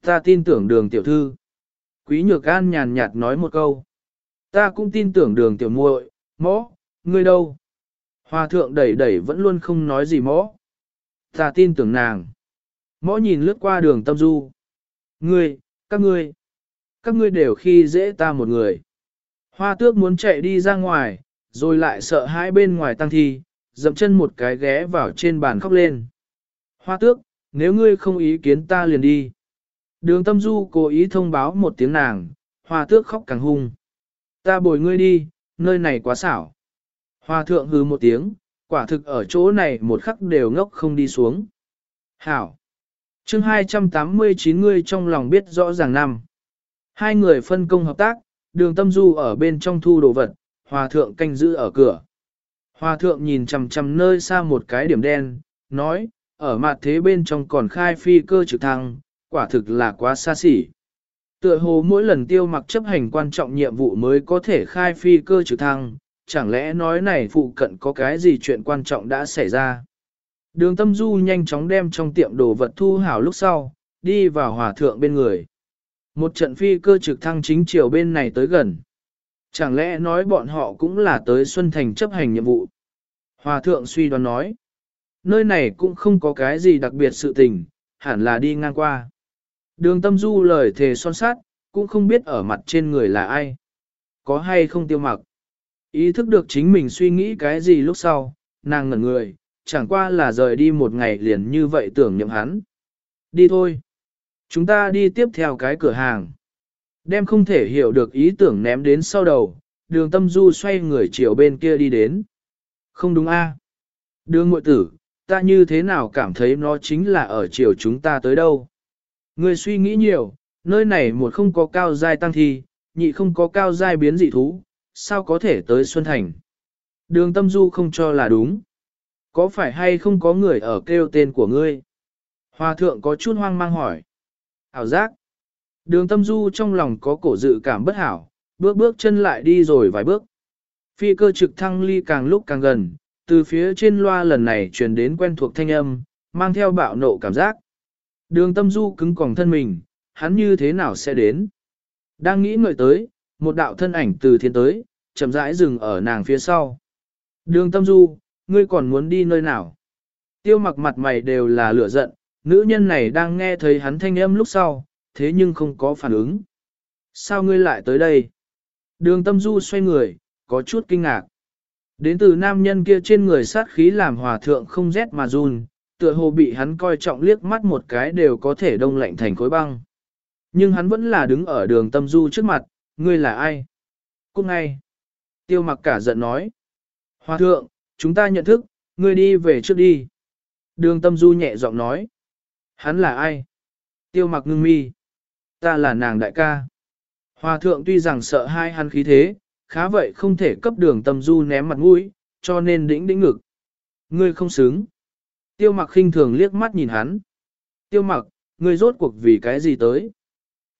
Ta tin tưởng đường tiểu thư. Quý nhược an nhàn nhạt nói một câu. Ta cũng tin tưởng đường tiểu muội, mõ, ngươi đâu? Hoa thượng đẩy đẩy vẫn luôn không nói gì mõ. Ta tin tưởng nàng. Mõ nhìn lướt qua đường tâm du. Ngươi, các ngươi, các ngươi đều khi dễ ta một người. Hoa tước muốn chạy đi ra ngoài, rồi lại sợ hãi bên ngoài tăng thi, dậm chân một cái ghé vào trên bàn khóc lên. Hoa tước, nếu ngươi không ý kiến ta liền đi. Đường tâm du cố ý thông báo một tiếng nàng, hoa tước khóc càng hung. Ta bồi ngươi đi, nơi này quá xảo. Hoa thượng hư một tiếng, quả thực ở chỗ này một khắc đều ngốc không đi xuống. Hảo chương 289 ngươi trong lòng biết rõ ràng năm. Hai người phân công hợp tác, đường tâm du ở bên trong thu đồ vật, hòa thượng canh giữ ở cửa. Hòa thượng nhìn chằm chằm nơi xa một cái điểm đen, nói, ở mặt thế bên trong còn khai phi cơ trực thăng, quả thực là quá xa xỉ. Tựa hồ mỗi lần tiêu mặc chấp hành quan trọng nhiệm vụ mới có thể khai phi cơ trực thăng, chẳng lẽ nói này phụ cận có cái gì chuyện quan trọng đã xảy ra. Đường tâm du nhanh chóng đem trong tiệm đồ vật thu hảo lúc sau, đi vào hòa thượng bên người. Một trận phi cơ trực thăng chính chiều bên này tới gần. Chẳng lẽ nói bọn họ cũng là tới Xuân Thành chấp hành nhiệm vụ? Hòa thượng suy đoán nói. Nơi này cũng không có cái gì đặc biệt sự tình, hẳn là đi ngang qua. Đường tâm du lời thề son sát, cũng không biết ở mặt trên người là ai. Có hay không tiêu mặc. Ý thức được chính mình suy nghĩ cái gì lúc sau, nàng ngẩn người, chẳng qua là rời đi một ngày liền như vậy tưởng nhậm hắn. Đi thôi. Chúng ta đi tiếp theo cái cửa hàng. Đem không thể hiểu được ý tưởng ném đến sau đầu, đường tâm du xoay người chiều bên kia đi đến. Không đúng a Đường ngội tử, ta như thế nào cảm thấy nó chính là ở chiều chúng ta tới đâu. Người suy nghĩ nhiều, nơi này một không có cao giai tăng thi, nhị không có cao giai biến dị thú, sao có thể tới Xuân Thành. Đường tâm du không cho là đúng. Có phải hay không có người ở kêu tên của ngươi? Hòa thượng có chút hoang mang hỏi. Hảo giác. Đường tâm du trong lòng có cổ dự cảm bất hảo, bước bước chân lại đi rồi vài bước. Phi cơ trực thăng ly càng lúc càng gần, từ phía trên loa lần này truyền đến quen thuộc thanh âm, mang theo bạo nộ cảm giác. Đường tâm du cứng còng thân mình, hắn như thế nào sẽ đến? Đang nghĩ ngợi tới, một đạo thân ảnh từ thiên tới, chậm rãi dừng ở nàng phía sau. Đường tâm du, ngươi còn muốn đi nơi nào? Tiêu mặc mặt mày đều là lửa giận, nữ nhân này đang nghe thấy hắn thanh âm lúc sau, thế nhưng không có phản ứng. Sao ngươi lại tới đây? Đường tâm du xoay người, có chút kinh ngạc. Đến từ nam nhân kia trên người sát khí làm hòa thượng không rét mà run, tựa hồ bị hắn coi trọng liếc mắt một cái đều có thể đông lạnh thành khối băng. Nhưng hắn vẫn là đứng ở đường tâm du trước mặt, ngươi là ai? Cũng ngay. Tiêu mặc cả giận nói. Hòa thượng, chúng ta nhận thức, ngươi đi về trước đi. Đường tâm du nhẹ giọng nói. Hắn là ai? Tiêu mặc ngưng mi. Ta là nàng đại ca. Hòa thượng tuy rằng sợ hai hắn khí thế, khá vậy không thể cấp đường tâm du ném mặt mũi, cho nên đĩnh đĩnh ngực. Ngươi không xứng. Tiêu mặc khinh thường liếc mắt nhìn hắn. Tiêu mặc, ngươi rốt cuộc vì cái gì tới?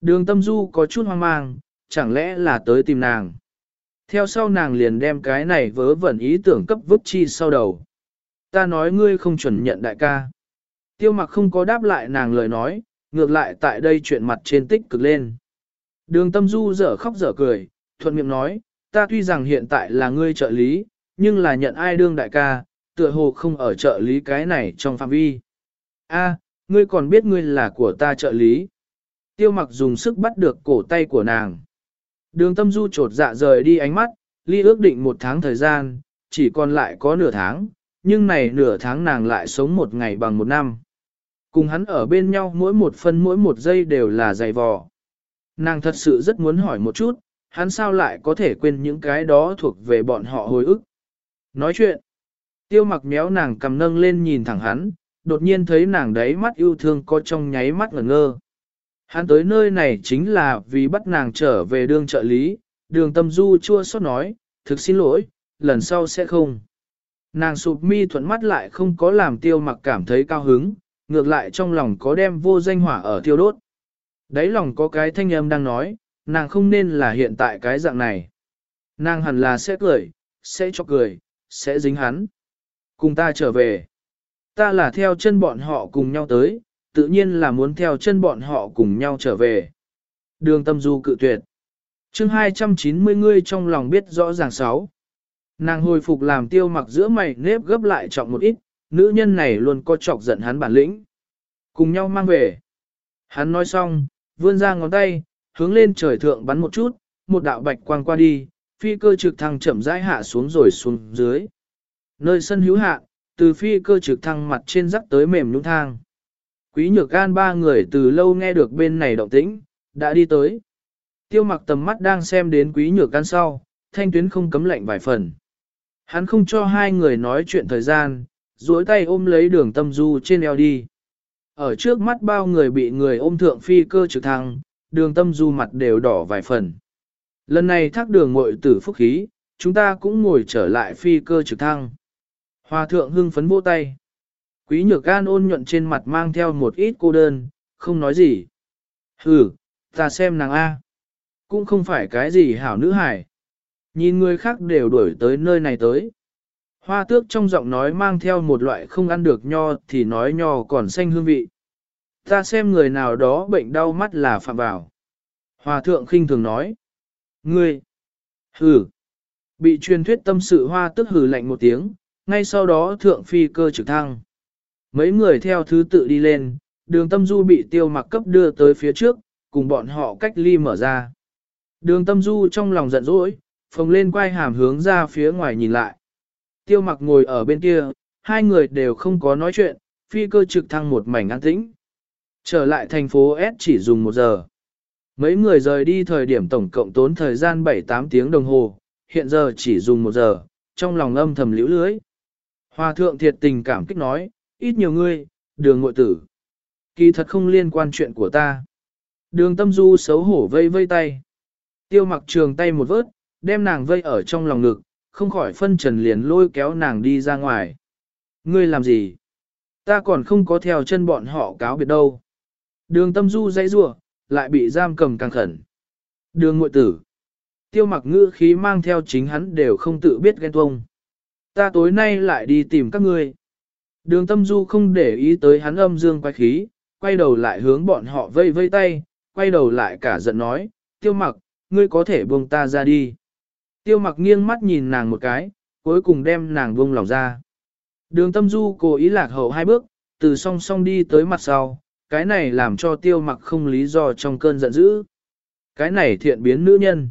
Đường tâm du có chút hoang mang, chẳng lẽ là tới tìm nàng? Theo sau nàng liền đem cái này vớ vẩn ý tưởng cấp vứt chi sau đầu. Ta nói ngươi không chuẩn nhận đại ca. Tiêu mặc không có đáp lại nàng lời nói, ngược lại tại đây chuyện mặt trên tích cực lên. Đường tâm du dở khóc dở cười, thuận miệng nói, ta tuy rằng hiện tại là ngươi trợ lý, nhưng là nhận ai đương đại ca, tựa hồ không ở trợ lý cái này trong phạm vi. A, ngươi còn biết ngươi là của ta trợ lý. Tiêu mặc dùng sức bắt được cổ tay của nàng. Đường tâm du trột dạ rời đi ánh mắt, ly ước định một tháng thời gian, chỉ còn lại có nửa tháng, nhưng này nửa tháng nàng lại sống một ngày bằng một năm. Cùng hắn ở bên nhau mỗi một phân mỗi một giây đều là dày vò. Nàng thật sự rất muốn hỏi một chút, hắn sao lại có thể quên những cái đó thuộc về bọn họ hồi ức. Nói chuyện, tiêu mặc méo nàng cầm nâng lên nhìn thẳng hắn, đột nhiên thấy nàng đấy mắt yêu thương có trong nháy mắt ngẩn ngơ. Hắn tới nơi này chính là vì bắt nàng trở về đường trợ lý, đường tâm du chua xót nói, thực xin lỗi, lần sau sẽ không. Nàng sụp mi thuận mắt lại không có làm tiêu mặc cảm thấy cao hứng, ngược lại trong lòng có đem vô danh hỏa ở tiêu đốt. Đấy lòng có cái thanh âm đang nói, nàng không nên là hiện tại cái dạng này. Nàng hẳn là sẽ cười, sẽ cho cười, sẽ dính hắn. Cùng ta trở về. Ta là theo chân bọn họ cùng nhau tới, tự nhiên là muốn theo chân bọn họ cùng nhau trở về. Đường tâm du cự tuyệt. chương 290 ngươi trong lòng biết rõ ràng sáu. Nàng hồi phục làm tiêu mặc giữa mày nếp gấp lại trọng một ít, nữ nhân này luôn có chọc giận hắn bản lĩnh. Cùng nhau mang về. Hắn nói xong, vươn ra ngón tay, hướng lên trời thượng bắn một chút, một đạo bạch quang qua đi, phi cơ trực thăng chậm rãi hạ xuống rồi xuống dưới. Nơi sân hữu hạ, từ phi cơ trực thăng mặt trên rắc tới mềm nhũng thang. Quý nhược gan ba người từ lâu nghe được bên này động tĩnh, đã đi tới. Tiêu mặc tầm mắt đang xem đến quý nhược gan sau, thanh tuyến không cấm lệnh vài phần. Hắn không cho hai người nói chuyện thời gian, duỗi tay ôm lấy đường tâm du trên eo đi. Ở trước mắt bao người bị người ôm thượng phi cơ trực thăng, đường tâm du mặt đều đỏ vài phần. Lần này thác đường ngội tử phúc khí, chúng ta cũng ngồi trở lại phi cơ trực thăng. Hòa thượng hưng phấn vỗ tay. Quý nhược gan ôn nhuận trên mặt mang theo một ít cô đơn, không nói gì. Ừ, ta xem nàng A. Cũng không phải cái gì hảo nữ hải. Nhìn người khác đều đuổi tới nơi này tới. Hoa tước trong giọng nói mang theo một loại không ăn được nho thì nói nho còn xanh hương vị. Ta xem người nào đó bệnh đau mắt là phạm vào. Hòa thượng khinh thường nói. Ngươi! Hừ! Bị truyền thuyết tâm sự hoa tước hừ lạnh một tiếng, ngay sau đó thượng phi cơ trực thăng. Mấy người theo thứ tự đi lên, đường tâm du bị tiêu mặc cấp đưa tới phía trước, cùng bọn họ cách ly mở ra. Đường tâm du trong lòng giận dỗi, phồng lên quay hàm hướng ra phía ngoài nhìn lại. Tiêu mặc ngồi ở bên kia, hai người đều không có nói chuyện, phi cơ trực thăng một mảnh an tĩnh. Trở lại thành phố S chỉ dùng một giờ. Mấy người rời đi thời điểm tổng cộng tốn thời gian 7-8 tiếng đồng hồ, hiện giờ chỉ dùng một giờ, trong lòng âm thầm liễu lưới. Hòa thượng thiệt tình cảm kích nói, ít nhiều ngươi, đường ngội tử. Kỳ thật không liên quan chuyện của ta. Đường tâm du xấu hổ vây vây tay. Tiêu mặc trường tay một vớt, đem nàng vây ở trong lòng ngực, không khỏi phân trần liền lôi kéo nàng đi ra ngoài. Ngươi làm gì? Ta còn không có theo chân bọn họ cáo biệt đâu. Đường tâm du dãy rủa lại bị giam cầm càng khẩn. Đường ngội tử. Tiêu mặc ngữ khí mang theo chính hắn đều không tự biết ghen tuông. Ta tối nay lại đi tìm các ngươi. Đường tâm du không để ý tới hắn âm dương quay khí, quay đầu lại hướng bọn họ vây vây tay, quay đầu lại cả giận nói, tiêu mặc, ngươi có thể buông ta ra đi. Tiêu mặc nghiêng mắt nhìn nàng một cái, cuối cùng đem nàng buông lòng ra. Đường tâm du cố ý lạc hậu hai bước, từ song song đi tới mặt sau, cái này làm cho tiêu mặc không lý do trong cơn giận dữ. Cái này thiện biến nữ nhân.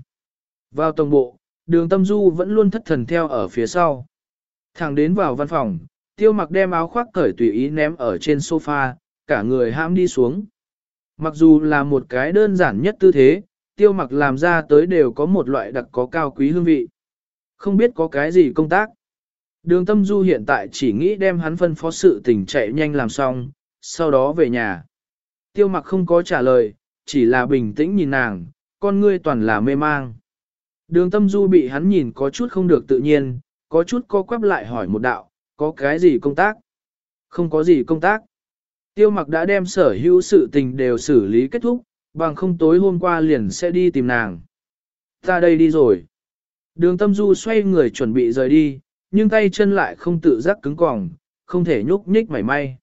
Vào tổng bộ, đường tâm du vẫn luôn thất thần theo ở phía sau. Thẳng đến vào văn phòng, tiêu mặc đem áo khoác cởi tùy ý ném ở trên sofa, cả người ham đi xuống. Mặc dù là một cái đơn giản nhất tư thế, tiêu mặc làm ra tới đều có một loại đặc có cao quý hương vị. Không biết có cái gì công tác. Đường tâm du hiện tại chỉ nghĩ đem hắn phân phó sự tình chạy nhanh làm xong, sau đó về nhà. Tiêu mặc không có trả lời, chỉ là bình tĩnh nhìn nàng, con ngươi toàn là mê mang. Đường tâm du bị hắn nhìn có chút không được tự nhiên, có chút co quắp lại hỏi một đạo, có cái gì công tác? Không có gì công tác. Tiêu mặc đã đem sở hữu sự tình đều xử lý kết thúc, bằng không tối hôm qua liền sẽ đi tìm nàng. Ta đây đi rồi. Đường tâm du xoay người chuẩn bị rời đi, nhưng tay chân lại không tự giác cứng cỏng, không thể nhúc nhích mảy may.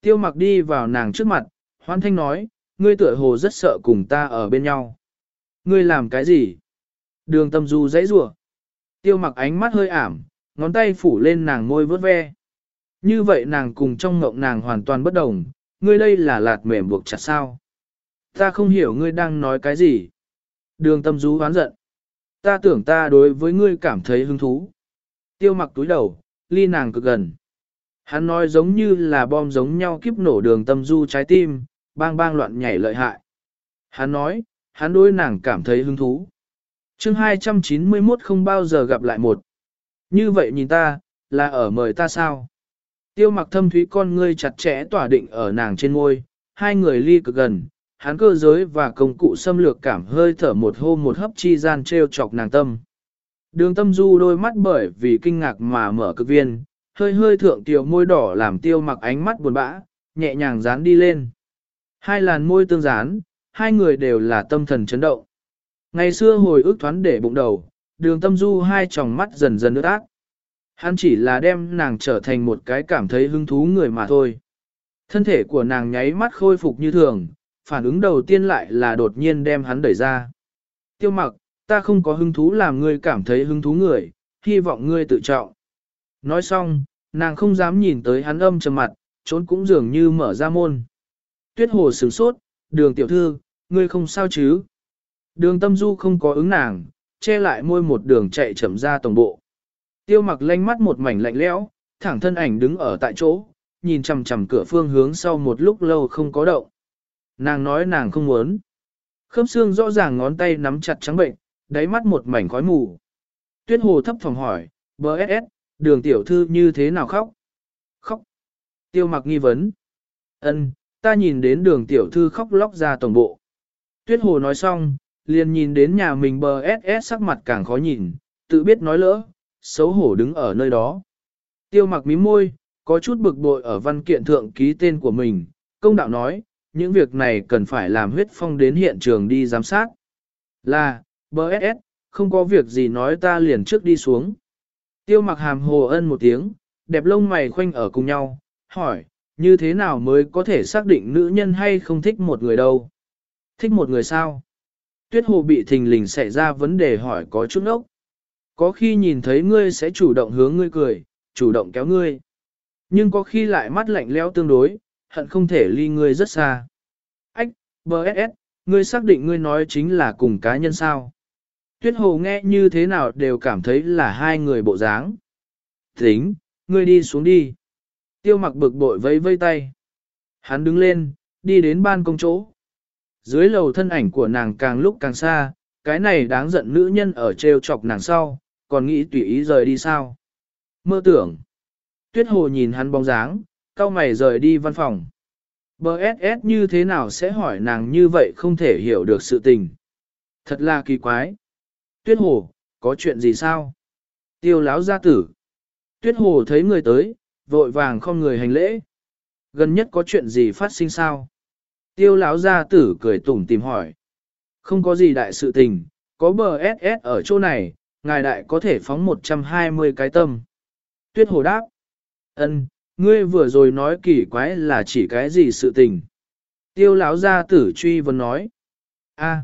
Tiêu mặc đi vào nàng trước mặt, hoan thanh nói, ngươi tựa hồ rất sợ cùng ta ở bên nhau. Ngươi làm cái gì? Đường tâm du dãy rủa Tiêu mặc ánh mắt hơi ảm, ngón tay phủ lên nàng môi vớt ve. Như vậy nàng cùng trong ngộng nàng hoàn toàn bất đồng, ngươi đây là lạt mềm buộc chặt sao. Ta không hiểu ngươi đang nói cái gì. Đường tâm du oán giận. Ta tưởng ta đối với ngươi cảm thấy hứng thú. Tiêu mặc túi đầu, ly nàng cực gần. Hắn nói giống như là bom giống nhau kiếp nổ đường tâm du trái tim, bang bang loạn nhảy lợi hại. Hắn nói, hắn đối nàng cảm thấy hứng thú. chương 291 không bao giờ gặp lại một. Như vậy nhìn ta, là ở mời ta sao? Tiêu mặc thâm thúy con ngươi chặt chẽ tỏa định ở nàng trên ngôi, hai người ly cực gần, hắn cơ giới và công cụ xâm lược cảm hơi thở một hô một hấp chi gian treo chọc nàng tâm. Đường tâm du đôi mắt bởi vì kinh ngạc mà mở cực viên, hơi hơi thượng tiểu môi đỏ làm tiêu mặc ánh mắt buồn bã, nhẹ nhàng dán đi lên. Hai làn môi tương dán, hai người đều là tâm thần chấn động. Ngày xưa hồi ức thoáng để bụng đầu, đường tâm du hai tròng mắt dần dần ướt ác. Hắn chỉ là đem nàng trở thành một cái cảm thấy hứng thú người mà thôi. Thân thể của nàng nháy mắt khôi phục như thường, phản ứng đầu tiên lại là đột nhiên đem hắn đẩy ra. Tiêu mặc, ta không có hứng thú làm ngươi cảm thấy hứng thú người, hy vọng ngươi tự trọng. Nói xong, nàng không dám nhìn tới hắn âm trầm mặt, trốn cũng dường như mở ra môn. Tuyết hồ sửng sốt, đường tiểu thư, ngươi không sao chứ? Đường tâm du không có ứng nàng, che lại môi một đường chạy chậm ra tổng bộ. Tiêu mặc lanh mắt một mảnh lạnh lẽo, thẳng thân ảnh đứng ở tại chỗ, nhìn chằm chằm cửa phương hướng sau một lúc lâu không có động. Nàng nói nàng không muốn. Khớp xương rõ ràng ngón tay nắm chặt trắng bệnh, đáy mắt một mảnh khói mù. Tuyết hồ thấp phòng hỏi, BSS, đường tiểu thư như thế nào khóc? Khóc. Tiêu mặc nghi vấn. Ân, ta nhìn đến đường tiểu thư khóc lóc ra tổng bộ. Tuyết hồ nói xong, liền nhìn đến nhà mình BSS sắc mặt càng khó nhìn, tự biết nói lỡ, xấu hổ đứng ở nơi đó. Tiêu mặc mím môi, có chút bực bội ở văn kiện thượng ký tên của mình, công đạo nói, những việc này cần phải làm huyết phong đến hiện trường đi giám sát. Là, BSS, không có việc gì nói ta liền trước đi xuống. Tiêu mặc hàm hồ ân một tiếng, đẹp lông mày khoanh ở cùng nhau, hỏi, như thế nào mới có thể xác định nữ nhân hay không thích một người đâu? Thích một người sao? Tuyết hồ bị thình lình xảy ra vấn đề hỏi có chút ốc. Có khi nhìn thấy ngươi sẽ chủ động hướng ngươi cười, chủ động kéo ngươi. Nhưng có khi lại mắt lạnh lẽo tương đối, hận không thể ly ngươi rất xa. Ách, BSS, ngươi xác định ngươi nói chính là cùng cá nhân sao. Tuyết hồ nghe như thế nào đều cảm thấy là hai người bộ dáng. Tính, ngươi đi xuống đi. Tiêu mặc bực bội vây vây tay. Hắn đứng lên, đi đến ban công chỗ. Dưới lầu thân ảnh của nàng càng lúc càng xa, cái này đáng giận nữ nhân ở treo chọc nàng sau, còn nghĩ tùy ý rời đi sao. Mơ tưởng. Tuyết hồ nhìn hắn bóng dáng, cao mày rời đi văn phòng. BSS như thế nào sẽ hỏi nàng như vậy không thể hiểu được sự tình. Thật là kỳ quái. Tuyết hồ, có chuyện gì sao? Tiêu láo gia tử. Tuyết hồ thấy người tới, vội vàng không người hành lễ. Gần nhất có chuyện gì phát sinh sao? Tiêu Lão gia tử cười tủm tìm hỏi. Không có gì đại sự tình, có bờ SS ở chỗ này, ngài đại có thể phóng 120 cái tâm. Tuyết hồ đáp. ân, ngươi vừa rồi nói kỳ quái là chỉ cái gì sự tình. Tiêu lão gia tử truy vấn nói. a,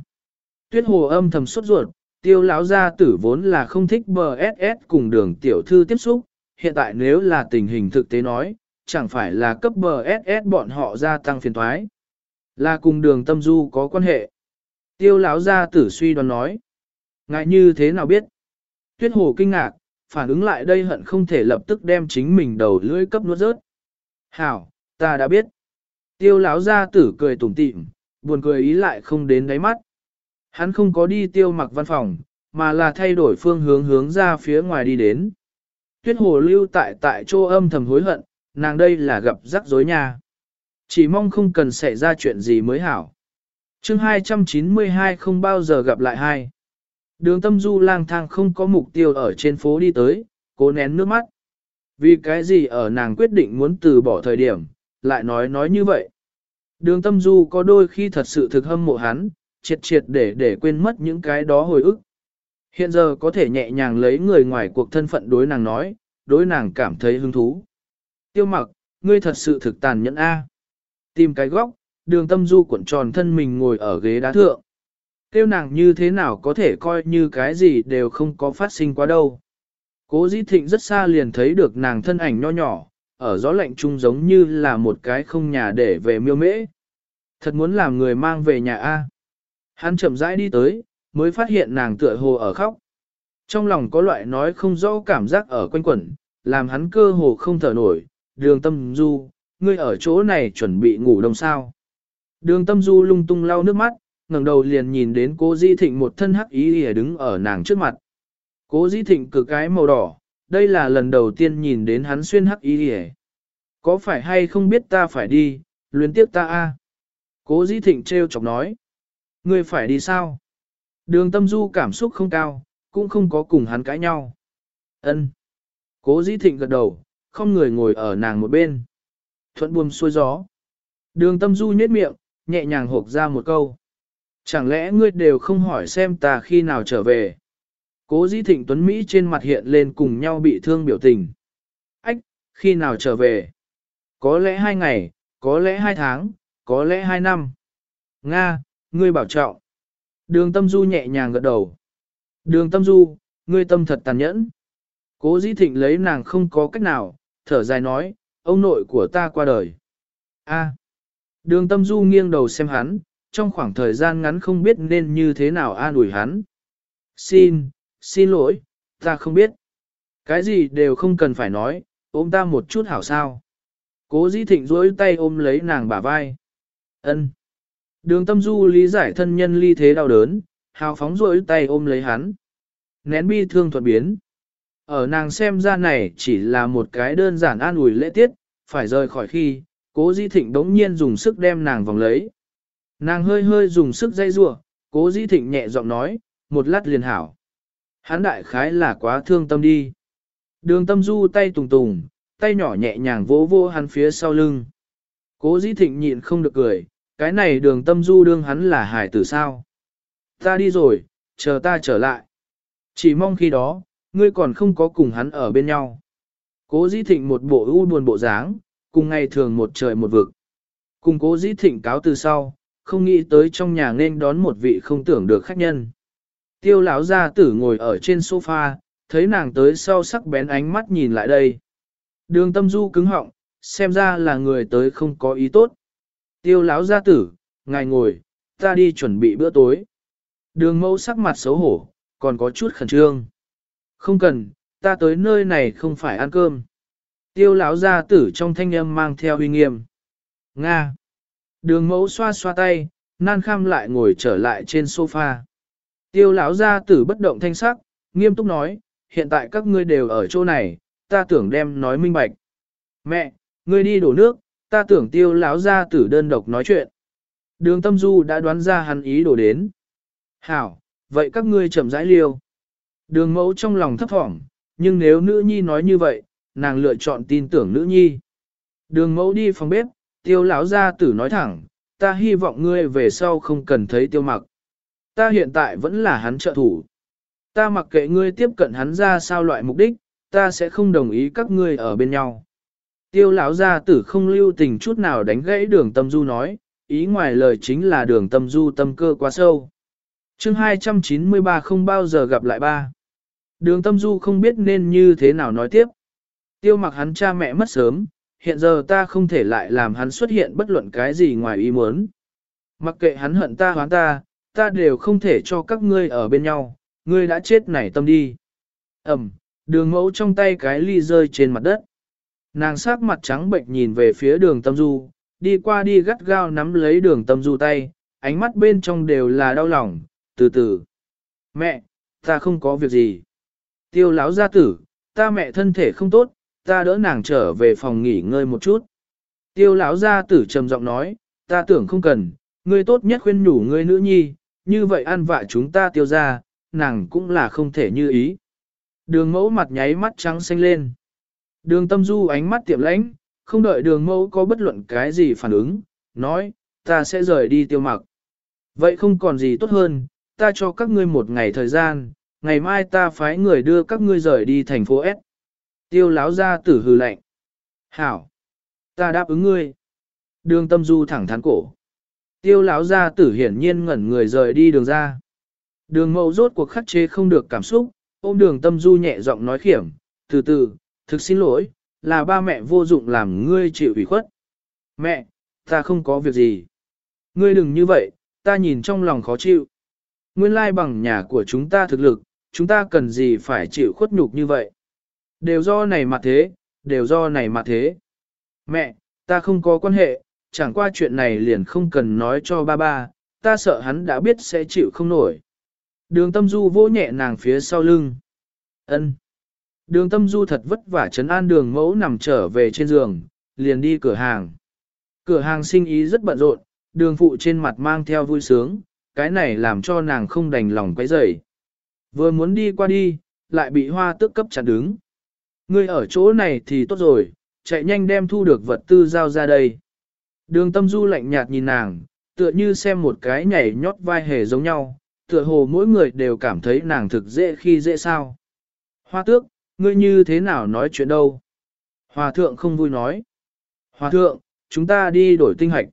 tuyết hồ âm thầm sốt ruột, tiêu lão gia tử vốn là không thích bờ SS cùng đường tiểu thư tiếp xúc, hiện tại nếu là tình hình thực tế nói, chẳng phải là cấp bờ SS bọn họ gia tăng phiền thoái. Là cùng đường tâm du có quan hệ. Tiêu lão gia tử suy đoán nói. Ngại như thế nào biết? Tuyết hồ kinh ngạc, phản ứng lại đây hận không thể lập tức đem chính mình đầu lưỡi cấp nuốt rớt. Hảo, ta đã biết. Tiêu lão gia tử cười tủm tỉm, buồn cười ý lại không đến đáy mắt. Hắn không có đi tiêu mặc văn phòng, mà là thay đổi phương hướng hướng ra phía ngoài đi đến. Tuyết hồ lưu tại tại chỗ âm thầm hối hận, nàng đây là gặp rắc rối nha. Chỉ mong không cần xảy ra chuyện gì mới hảo. chương 292 không bao giờ gặp lại hai. Đường tâm du lang thang không có mục tiêu ở trên phố đi tới, cố nén nước mắt. Vì cái gì ở nàng quyết định muốn từ bỏ thời điểm, lại nói nói như vậy. Đường tâm du có đôi khi thật sự thực hâm mộ hắn, triệt triệt để để quên mất những cái đó hồi ức. Hiện giờ có thể nhẹ nhàng lấy người ngoài cuộc thân phận đối nàng nói, đối nàng cảm thấy hứng thú. Tiêu mặc, ngươi thật sự thực tàn nhẫn A. Tìm cái góc, đường tâm du cuộn tròn thân mình ngồi ở ghế đá thượng. Tiêu nàng như thế nào có thể coi như cái gì đều không có phát sinh quá đâu. Cố dĩ thịnh rất xa liền thấy được nàng thân ảnh nho nhỏ, ở gió lạnh chung giống như là một cái không nhà để về miêu mễ. Thật muốn làm người mang về nhà A. Hắn chậm rãi đi tới, mới phát hiện nàng tựa hồ ở khóc. Trong lòng có loại nói không rõ cảm giác ở quanh quẩn, làm hắn cơ hồ không thở nổi, đường tâm du, ngươi ở chỗ này chuẩn bị ngủ đông sao. Đường tâm du lung tung lau nước mắt, ngẩng đầu liền nhìn đến cố di thịnh một thân hắc ý ỉa đứng ở nàng trước mặt. Cố di thịnh cực cái màu đỏ, đây là lần đầu tiên nhìn đến hắn xuyên hắc ý ỉa. Có phải hay không biết ta phải đi, luyến tiếp ta a Cố di thịnh treo chọc nói. Ngươi phải đi sao? Đường tâm du cảm xúc không cao, cũng không có cùng hắn cãi nhau. Ân. Cố Di thịnh gật đầu, không người ngồi ở nàng một bên. Thuận buồm xuôi gió. Đường tâm du nhếch miệng, nhẹ nhàng hộp ra một câu. Chẳng lẽ ngươi đều không hỏi xem ta khi nào trở về? Cố dĩ thịnh tuấn Mỹ trên mặt hiện lên cùng nhau bị thương biểu tình. Ách, khi nào trở về? Có lẽ hai ngày, có lẽ hai tháng, có lẽ hai năm. Nga, ngươi bảo trọng. Đường tâm du nhẹ nhàng gật đầu. Đường tâm du, ngươi tâm thật tàn nhẫn. Cố dĩ thịnh lấy nàng không có cách nào, thở dài nói, ông nội của ta qua đời. A. Đường tâm du nghiêng đầu xem hắn, trong khoảng thời gian ngắn không biết nên như thế nào an ủi hắn. Xin, xin lỗi, ta không biết. Cái gì đều không cần phải nói, ôm ta một chút hảo sao. Cố dĩ thịnh duỗi tay ôm lấy nàng bả vai. ân Đường tâm du lý giải thân nhân ly thế đau đớn, hào phóng duỗi tay ôm lấy hắn. Nén bi thương thuận biến. Ở nàng xem ra này chỉ là một cái đơn giản an ủi lễ tiết, phải rời khỏi khi, cố di thịnh đống nhiên dùng sức đem nàng vòng lấy. Nàng hơi hơi dùng sức dây rua, cố di thịnh nhẹ giọng nói, một lát liền hảo. Hắn đại khái là quá thương tâm đi. Đường tâm du tay tùng tùng, tay nhỏ nhẹ nhàng vỗ vô hắn phía sau lưng. Cố di thịnh nhịn không được cười, cái này đường tâm du đương hắn là hải tử sao. Ta đi rồi, chờ ta trở lại. Chỉ mong khi đó, ngươi còn không có cùng hắn ở bên nhau. Cố dĩ thịnh một bộ u buồn bộ dáng, cùng ngày thường một trời một vực. Cùng cố dĩ thịnh cáo từ sau, không nghĩ tới trong nhà nên đón một vị không tưởng được khách nhân. Tiêu lão gia tử ngồi ở trên sofa, thấy nàng tới sau sắc bén ánh mắt nhìn lại đây. Đường tâm du cứng họng, xem ra là người tới không có ý tốt. Tiêu lão gia tử, ngài ngồi, ta đi chuẩn bị bữa tối. Đường mẫu sắc mặt xấu hổ, còn có chút khẩn trương. Không cần, ta tới nơi này không phải ăn cơm. Tiêu lão gia tử trong thanh âm mang theo uy nghiêm. Nga. Đường mẫu xoa xoa tay, nan kham lại ngồi trở lại trên sofa. Tiêu lão gia tử bất động thanh sắc, nghiêm túc nói, hiện tại các ngươi đều ở chỗ này, ta tưởng đem nói minh bạch. Mẹ, ngươi đi đổ nước, ta tưởng tiêu lão gia tử đơn độc nói chuyện. Đường tâm du đã đoán ra hắn ý đổ đến. Hảo, vậy các ngươi chậm rãi liêu. Đường mẫu trong lòng thấp thỏm, nhưng nếu nữ nhi nói như vậy, nàng lựa chọn tin tưởng nữ nhi. Đường mẫu đi phòng bếp, tiêu lão gia tử nói thẳng, ta hy vọng ngươi về sau không cần thấy tiêu mặc. Ta hiện tại vẫn là hắn trợ thủ. Ta mặc kệ ngươi tiếp cận hắn ra sao loại mục đích, ta sẽ không đồng ý các ngươi ở bên nhau. Tiêu lão gia tử không lưu tình chút nào đánh gãy đường tâm du nói, ý ngoài lời chính là đường tâm du tâm cơ quá sâu. chương 293 không bao giờ gặp lại ba. Đường tâm du không biết nên như thế nào nói tiếp. Tiêu mặc hắn cha mẹ mất sớm, hiện giờ ta không thể lại làm hắn xuất hiện bất luận cái gì ngoài ý muốn. Mặc kệ hắn hận ta hoán ta, ta đều không thể cho các ngươi ở bên nhau, ngươi đã chết nảy tâm đi. Ẩm, đường mẫu trong tay cái ly rơi trên mặt đất. Nàng sắc mặt trắng bệnh nhìn về phía đường tâm du, đi qua đi gắt gao nắm lấy đường tâm du tay, ánh mắt bên trong đều là đau lòng, từ từ. Mẹ, ta không có việc gì. Tiêu lão gia tử, ta mẹ thân thể không tốt, ta đỡ nàng trở về phòng nghỉ ngơi một chút. Tiêu lão gia tử trầm giọng nói, ta tưởng không cần, ngươi tốt nhất khuyên nhủ ngươi nữ nhi, như vậy ăn vạ chúng ta tiêu ra, nàng cũng là không thể như ý. Đường mẫu mặt nháy mắt trắng xanh lên. Đường tâm du ánh mắt tiệm lãnh, không đợi đường mẫu có bất luận cái gì phản ứng, nói, ta sẽ rời đi tiêu mặc. Vậy không còn gì tốt hơn, ta cho các ngươi một ngày thời gian, ngày mai ta phái người đưa các ngươi rời đi thành phố S. Tiêu láo ra tử hư lệnh. Hảo! Ta đáp ứng ngươi. Đường tâm du thẳng thắn cổ. Tiêu láo ra tử hiển nhiên ngẩn người rời đi đường ra. Đường mẫu rốt cuộc khắc chế không được cảm xúc, ôm đường tâm du nhẹ giọng nói khiểm, từ từ, thực xin lỗi, là ba mẹ vô dụng làm ngươi chịu ủy khuất. Mẹ, ta không có việc gì. Ngươi đừng như vậy, ta nhìn trong lòng khó chịu. Nguyên lai bằng nhà của chúng ta thực lực, chúng ta cần gì phải chịu khuất nhục như vậy. Đều do này mà thế, đều do này mà thế. Mẹ, ta không có quan hệ, chẳng qua chuyện này liền không cần nói cho ba ba, ta sợ hắn đã biết sẽ chịu không nổi. Đường tâm du vỗ nhẹ nàng phía sau lưng. ân Đường tâm du thật vất vả chấn an đường mẫu nằm trở về trên giường, liền đi cửa hàng. Cửa hàng sinh ý rất bận rộn, đường phụ trên mặt mang theo vui sướng, cái này làm cho nàng không đành lòng quấy rầy. Vừa muốn đi qua đi, lại bị hoa tước cấp chặn đứng. Ngươi ở chỗ này thì tốt rồi, chạy nhanh đem thu được vật tư giao ra đây. Đường tâm du lạnh nhạt nhìn nàng, tựa như xem một cái nhảy nhót vai hề giống nhau, tựa hồ mỗi người đều cảm thấy nàng thực dễ khi dễ sao. Hoa tước, ngươi như thế nào nói chuyện đâu? Hòa thượng không vui nói. Hòa thượng, chúng ta đi đổi tinh hạch.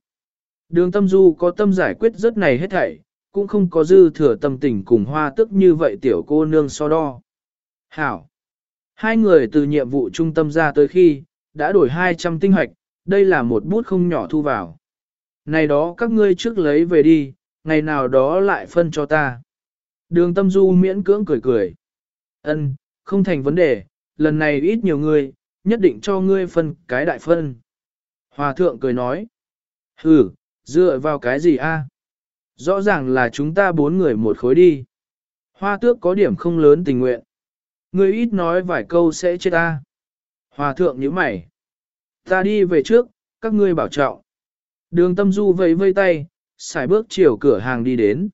Đường tâm du có tâm giải quyết rất này hết thảy, cũng không có dư thừa tâm tình cùng hoa tức như vậy tiểu cô nương so đo. Hảo! Hai người từ nhiệm vụ trung tâm ra tới khi, đã đổi 200 tinh hoạch, đây là một bút không nhỏ thu vào. Này đó các ngươi trước lấy về đi, ngày nào đó lại phân cho ta. Đường tâm du miễn cưỡng cười cười. Ân, không thành vấn đề, lần này ít nhiều người nhất định cho ngươi phân cái đại phân. Hòa thượng cười nói. Ừ, dựa vào cái gì a? Rõ ràng là chúng ta bốn người một khối đi. Hoa tước có điểm không lớn tình nguyện. Ngươi ít nói vài câu sẽ chết ta. Hòa thượng nhíu mày. Ta đi về trước, các ngươi bảo trọng. Đường tâm du vẫy vây tay, xài bước chiều cửa hàng đi đến.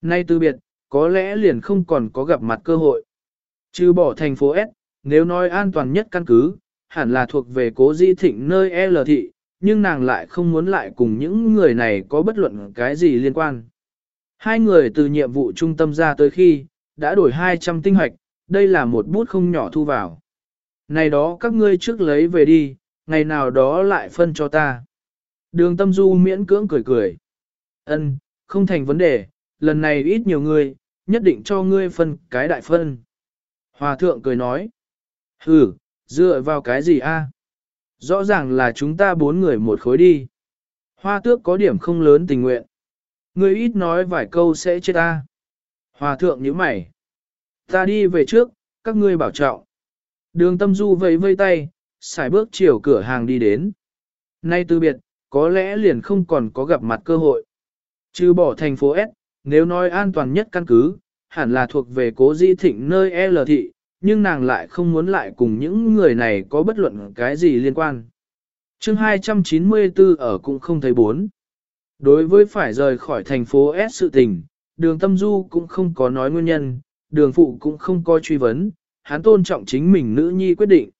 Nay từ biệt, có lẽ liền không còn có gặp mặt cơ hội. Trừ bỏ thành phố S, nếu nói an toàn nhất căn cứ, hẳn là thuộc về cố di thịnh nơi L thị, nhưng nàng lại không muốn lại cùng những người này có bất luận cái gì liên quan. Hai người từ nhiệm vụ trung tâm ra tới khi, đã đổi 200 tinh hoạch, đây là một bút không nhỏ thu vào. Này đó các ngươi trước lấy về đi, ngày nào đó lại phân cho ta. Đường tâm du miễn cưỡng cười cười. Ân, không thành vấn đề, lần này ít nhiều người nhất định cho ngươi phân cái đại phân. Hòa thượng cười nói. Ừ, dựa vào cái gì a? Rõ ràng là chúng ta bốn người một khối đi. Hoa tước có điểm không lớn tình nguyện. Ngươi ít nói vài câu sẽ chết ta. Hòa thượng nhíu mày. Ta đi về trước, các ngươi bảo trọng. Đường tâm du vẫy vây tay, xài bước chiều cửa hàng đi đến. Nay từ biệt, có lẽ liền không còn có gặp mặt cơ hội. Trừ bỏ thành phố S, nếu nói an toàn nhất căn cứ, hẳn là thuộc về cố di thịnh nơi L thị, nhưng nàng lại không muốn lại cùng những người này có bất luận cái gì liên quan. chương 294 ở cũng không thấy bốn. Đối với phải rời khỏi thành phố S sự tình, đường tâm du cũng không có nói nguyên nhân, đường phụ cũng không có truy vấn, hắn tôn trọng chính mình nữ nhi quyết định.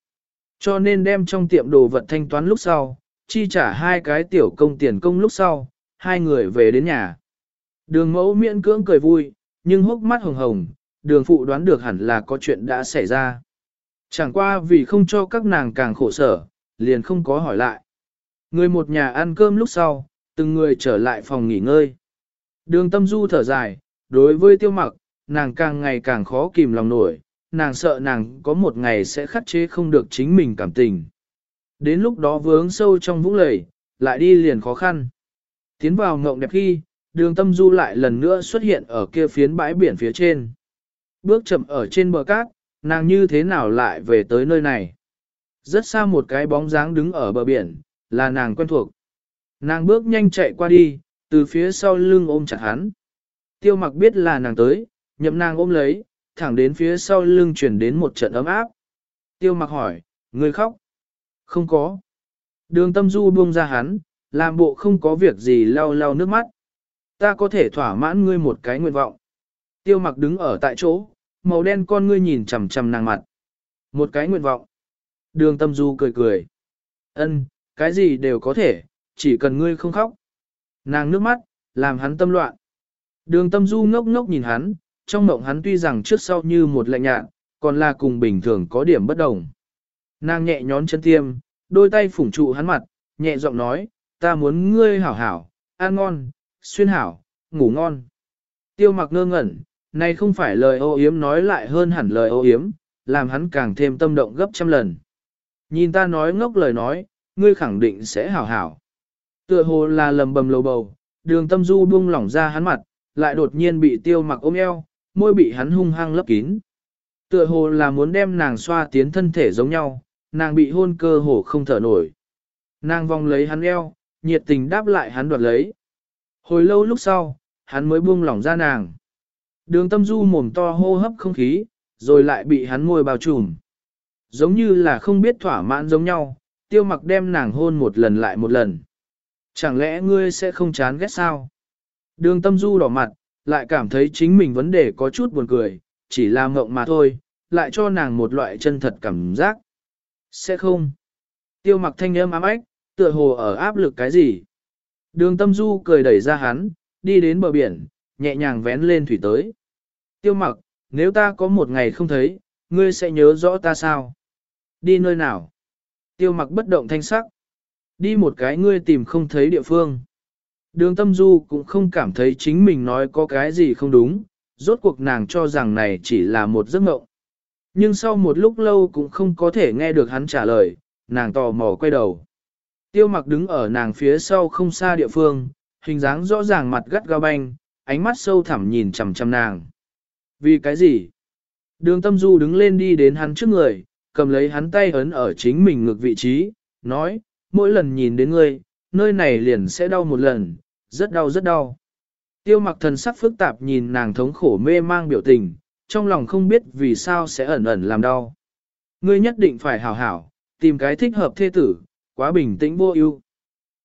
Cho nên đem trong tiệm đồ vật thanh toán lúc sau, chi trả hai cái tiểu công tiền công lúc sau, hai người về đến nhà. Đường mẫu miễn cưỡng cười vui, nhưng hốc mắt hồng hồng, đường phụ đoán được hẳn là có chuyện đã xảy ra. Chẳng qua vì không cho các nàng càng khổ sở, liền không có hỏi lại. Người một nhà ăn cơm lúc sau, từng người trở lại phòng nghỉ ngơi. Đường tâm du thở dài, đối với tiêu mặc, nàng càng ngày càng khó kìm lòng nổi, nàng sợ nàng có một ngày sẽ khắc chế không được chính mình cảm tình. Đến lúc đó vướng sâu trong vũng lầy, lại đi liền khó khăn. Tiến vào ngộng đẹp khi, đường tâm du lại lần nữa xuất hiện ở kia phiến bãi biển phía trên. Bước chậm ở trên bờ cát, nàng như thế nào lại về tới nơi này. Rất xa một cái bóng dáng đứng ở bờ biển, là nàng quen thuộc. Nàng bước nhanh chạy qua đi, từ phía sau lưng ôm chặt hắn. Tiêu mặc biết là nàng tới, nhậm nàng ôm lấy, thẳng đến phía sau lưng chuyển đến một trận ấm áp. Tiêu mặc hỏi, người khóc? Không có. Đường tâm du buông ra hắn, làm bộ không có việc gì lau lau nước mắt. Ta có thể thỏa mãn ngươi một cái nguyện vọng. Tiêu mặc đứng ở tại chỗ, màu đen con ngươi nhìn chằm chằm nàng mặt. Một cái nguyện vọng. Đường tâm du cười cười. ân cái gì đều có thể, chỉ cần ngươi không khóc. Nàng nước mắt, làm hắn tâm loạn. Đường tâm du ngốc ngốc nhìn hắn, trong mộng hắn tuy rằng trước sau như một lạnh nhạt, còn là cùng bình thường có điểm bất đồng. Nàng nhẹ nhón chân tiêm, đôi tay phủng trụ hắn mặt, nhẹ giọng nói, ta muốn ngươi hảo hảo, ăn ngon, xuyên hảo, ngủ ngon. Tiêu mặc ngơ ngẩn, này không phải lời ô yếm nói lại hơn hẳn lời ô yếm, làm hắn càng thêm tâm động gấp trăm lần. Nhìn ta nói ngốc lời nói, ngươi khẳng định sẽ hảo hảo. Tựa hồ là lầm bầm lầu bầu, đường tâm du buông lỏng ra hắn mặt, lại đột nhiên bị tiêu mặc ôm eo, môi bị hắn hung hăng lấp kín. Tựa hồ là muốn đem nàng xoa tiến thân thể giống nhau, nàng bị hôn cơ hồ không thở nổi. Nàng vòng lấy hắn eo, nhiệt tình đáp lại hắn đoạt lấy. Hồi lâu lúc sau, hắn mới buông lỏng ra nàng. Đường tâm du mồm to hô hấp không khí, rồi lại bị hắn môi bao trùm. Giống như là không biết thỏa mãn giống nhau, tiêu mặc đem nàng hôn một lần lại một lần. Chẳng lẽ ngươi sẽ không chán ghét sao? Đường tâm du đỏ mặt, lại cảm thấy chính mình vấn đề có chút buồn cười, chỉ là mộng mà thôi, lại cho nàng một loại chân thật cảm giác. Sẽ không. Tiêu mặc thanh âm ám ách, tựa hồ ở áp lực cái gì. Đường tâm du cười đẩy ra hắn, đi đến bờ biển, nhẹ nhàng vén lên thủy tới. Tiêu mặc, nếu ta có một ngày không thấy, ngươi sẽ nhớ rõ ta sao? Đi nơi nào? Tiêu mặc bất động thanh sắc. Đi một cái ngươi tìm không thấy địa phương. Đường tâm du cũng không cảm thấy chính mình nói có cái gì không đúng, rốt cuộc nàng cho rằng này chỉ là một giấc mộng. Nhưng sau một lúc lâu cũng không có thể nghe được hắn trả lời, nàng tò mò quay đầu. Tiêu mặc đứng ở nàng phía sau không xa địa phương, hình dáng rõ ràng mặt gắt gao banh, ánh mắt sâu thẳm nhìn chằm chằm nàng. Vì cái gì? Đường tâm du đứng lên đi đến hắn trước người, cầm lấy hắn tay ấn ở chính mình ngược vị trí, nói, mỗi lần nhìn đến ngươi, nơi này liền sẽ đau một lần, rất đau rất đau. Tiêu mặc thần sắc phức tạp nhìn nàng thống khổ mê mang biểu tình, trong lòng không biết vì sao sẽ ẩn ẩn làm đau. Ngươi nhất định phải hảo hảo, tìm cái thích hợp thê tử, quá bình tĩnh vô ưu.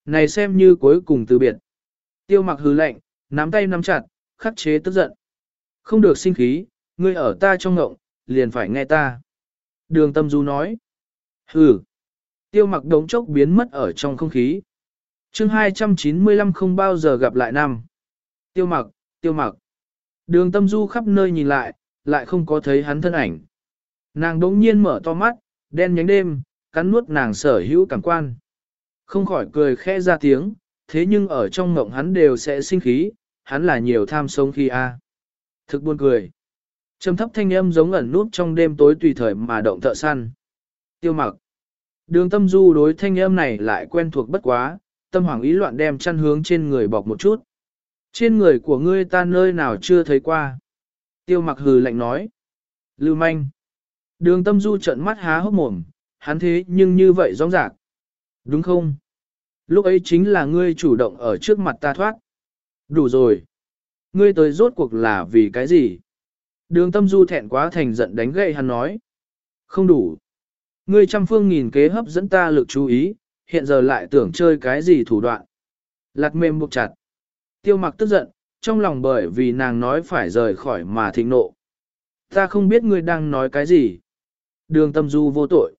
Này xem như cuối cùng từ biệt. Tiêu mặc hứ lạnh, nắm tay nắm chặt, khắc chế tức giận. Không được sinh khí, ngươi ở ta trong ngộng, liền phải nghe ta. Đường tâm du nói. Hừ. Tiêu mặc đống chốc biến mất ở trong không khí. chương 295 không bao giờ gặp lại năm. Tiêu mặc, tiêu mặc. Đường tâm du khắp nơi nhìn lại, lại không có thấy hắn thân ảnh. Nàng đống nhiên mở to mắt, đen nhánh đêm, cắn nuốt nàng sở hữu cảm quan. Không khỏi cười khẽ ra tiếng, thế nhưng ở trong ngộng hắn đều sẽ sinh khí, hắn là nhiều tham sống khi a. Thực buồn cười. Trầm thấp thanh âm giống ẩn nút trong đêm tối tùy thời mà động thợ săn. Tiêu mặc. Đường tâm du đối thanh âm này lại quen thuộc bất quá, tâm hoàng ý loạn đem chăn hướng trên người bọc một chút. Trên người của ngươi ta nơi nào chưa thấy qua. Tiêu mặc hừ lạnh nói. Lưu manh. Đường tâm du trận mắt há hốc mồm, hắn thế nhưng như vậy rõ rạc. Đúng không? Lúc ấy chính là ngươi chủ động ở trước mặt ta thoát. Đủ rồi. Ngươi tới rốt cuộc là vì cái gì? Đường tâm du thẹn quá thành giận đánh gậy hắn nói. Không đủ. Ngươi trăm phương nghìn kế hấp dẫn ta lực chú ý, hiện giờ lại tưởng chơi cái gì thủ đoạn. Lạt mềm buộc chặt. Tiêu mặc tức giận, trong lòng bởi vì nàng nói phải rời khỏi mà thịnh nộ. Ta không biết ngươi đang nói cái gì. Đường tâm du vô tội.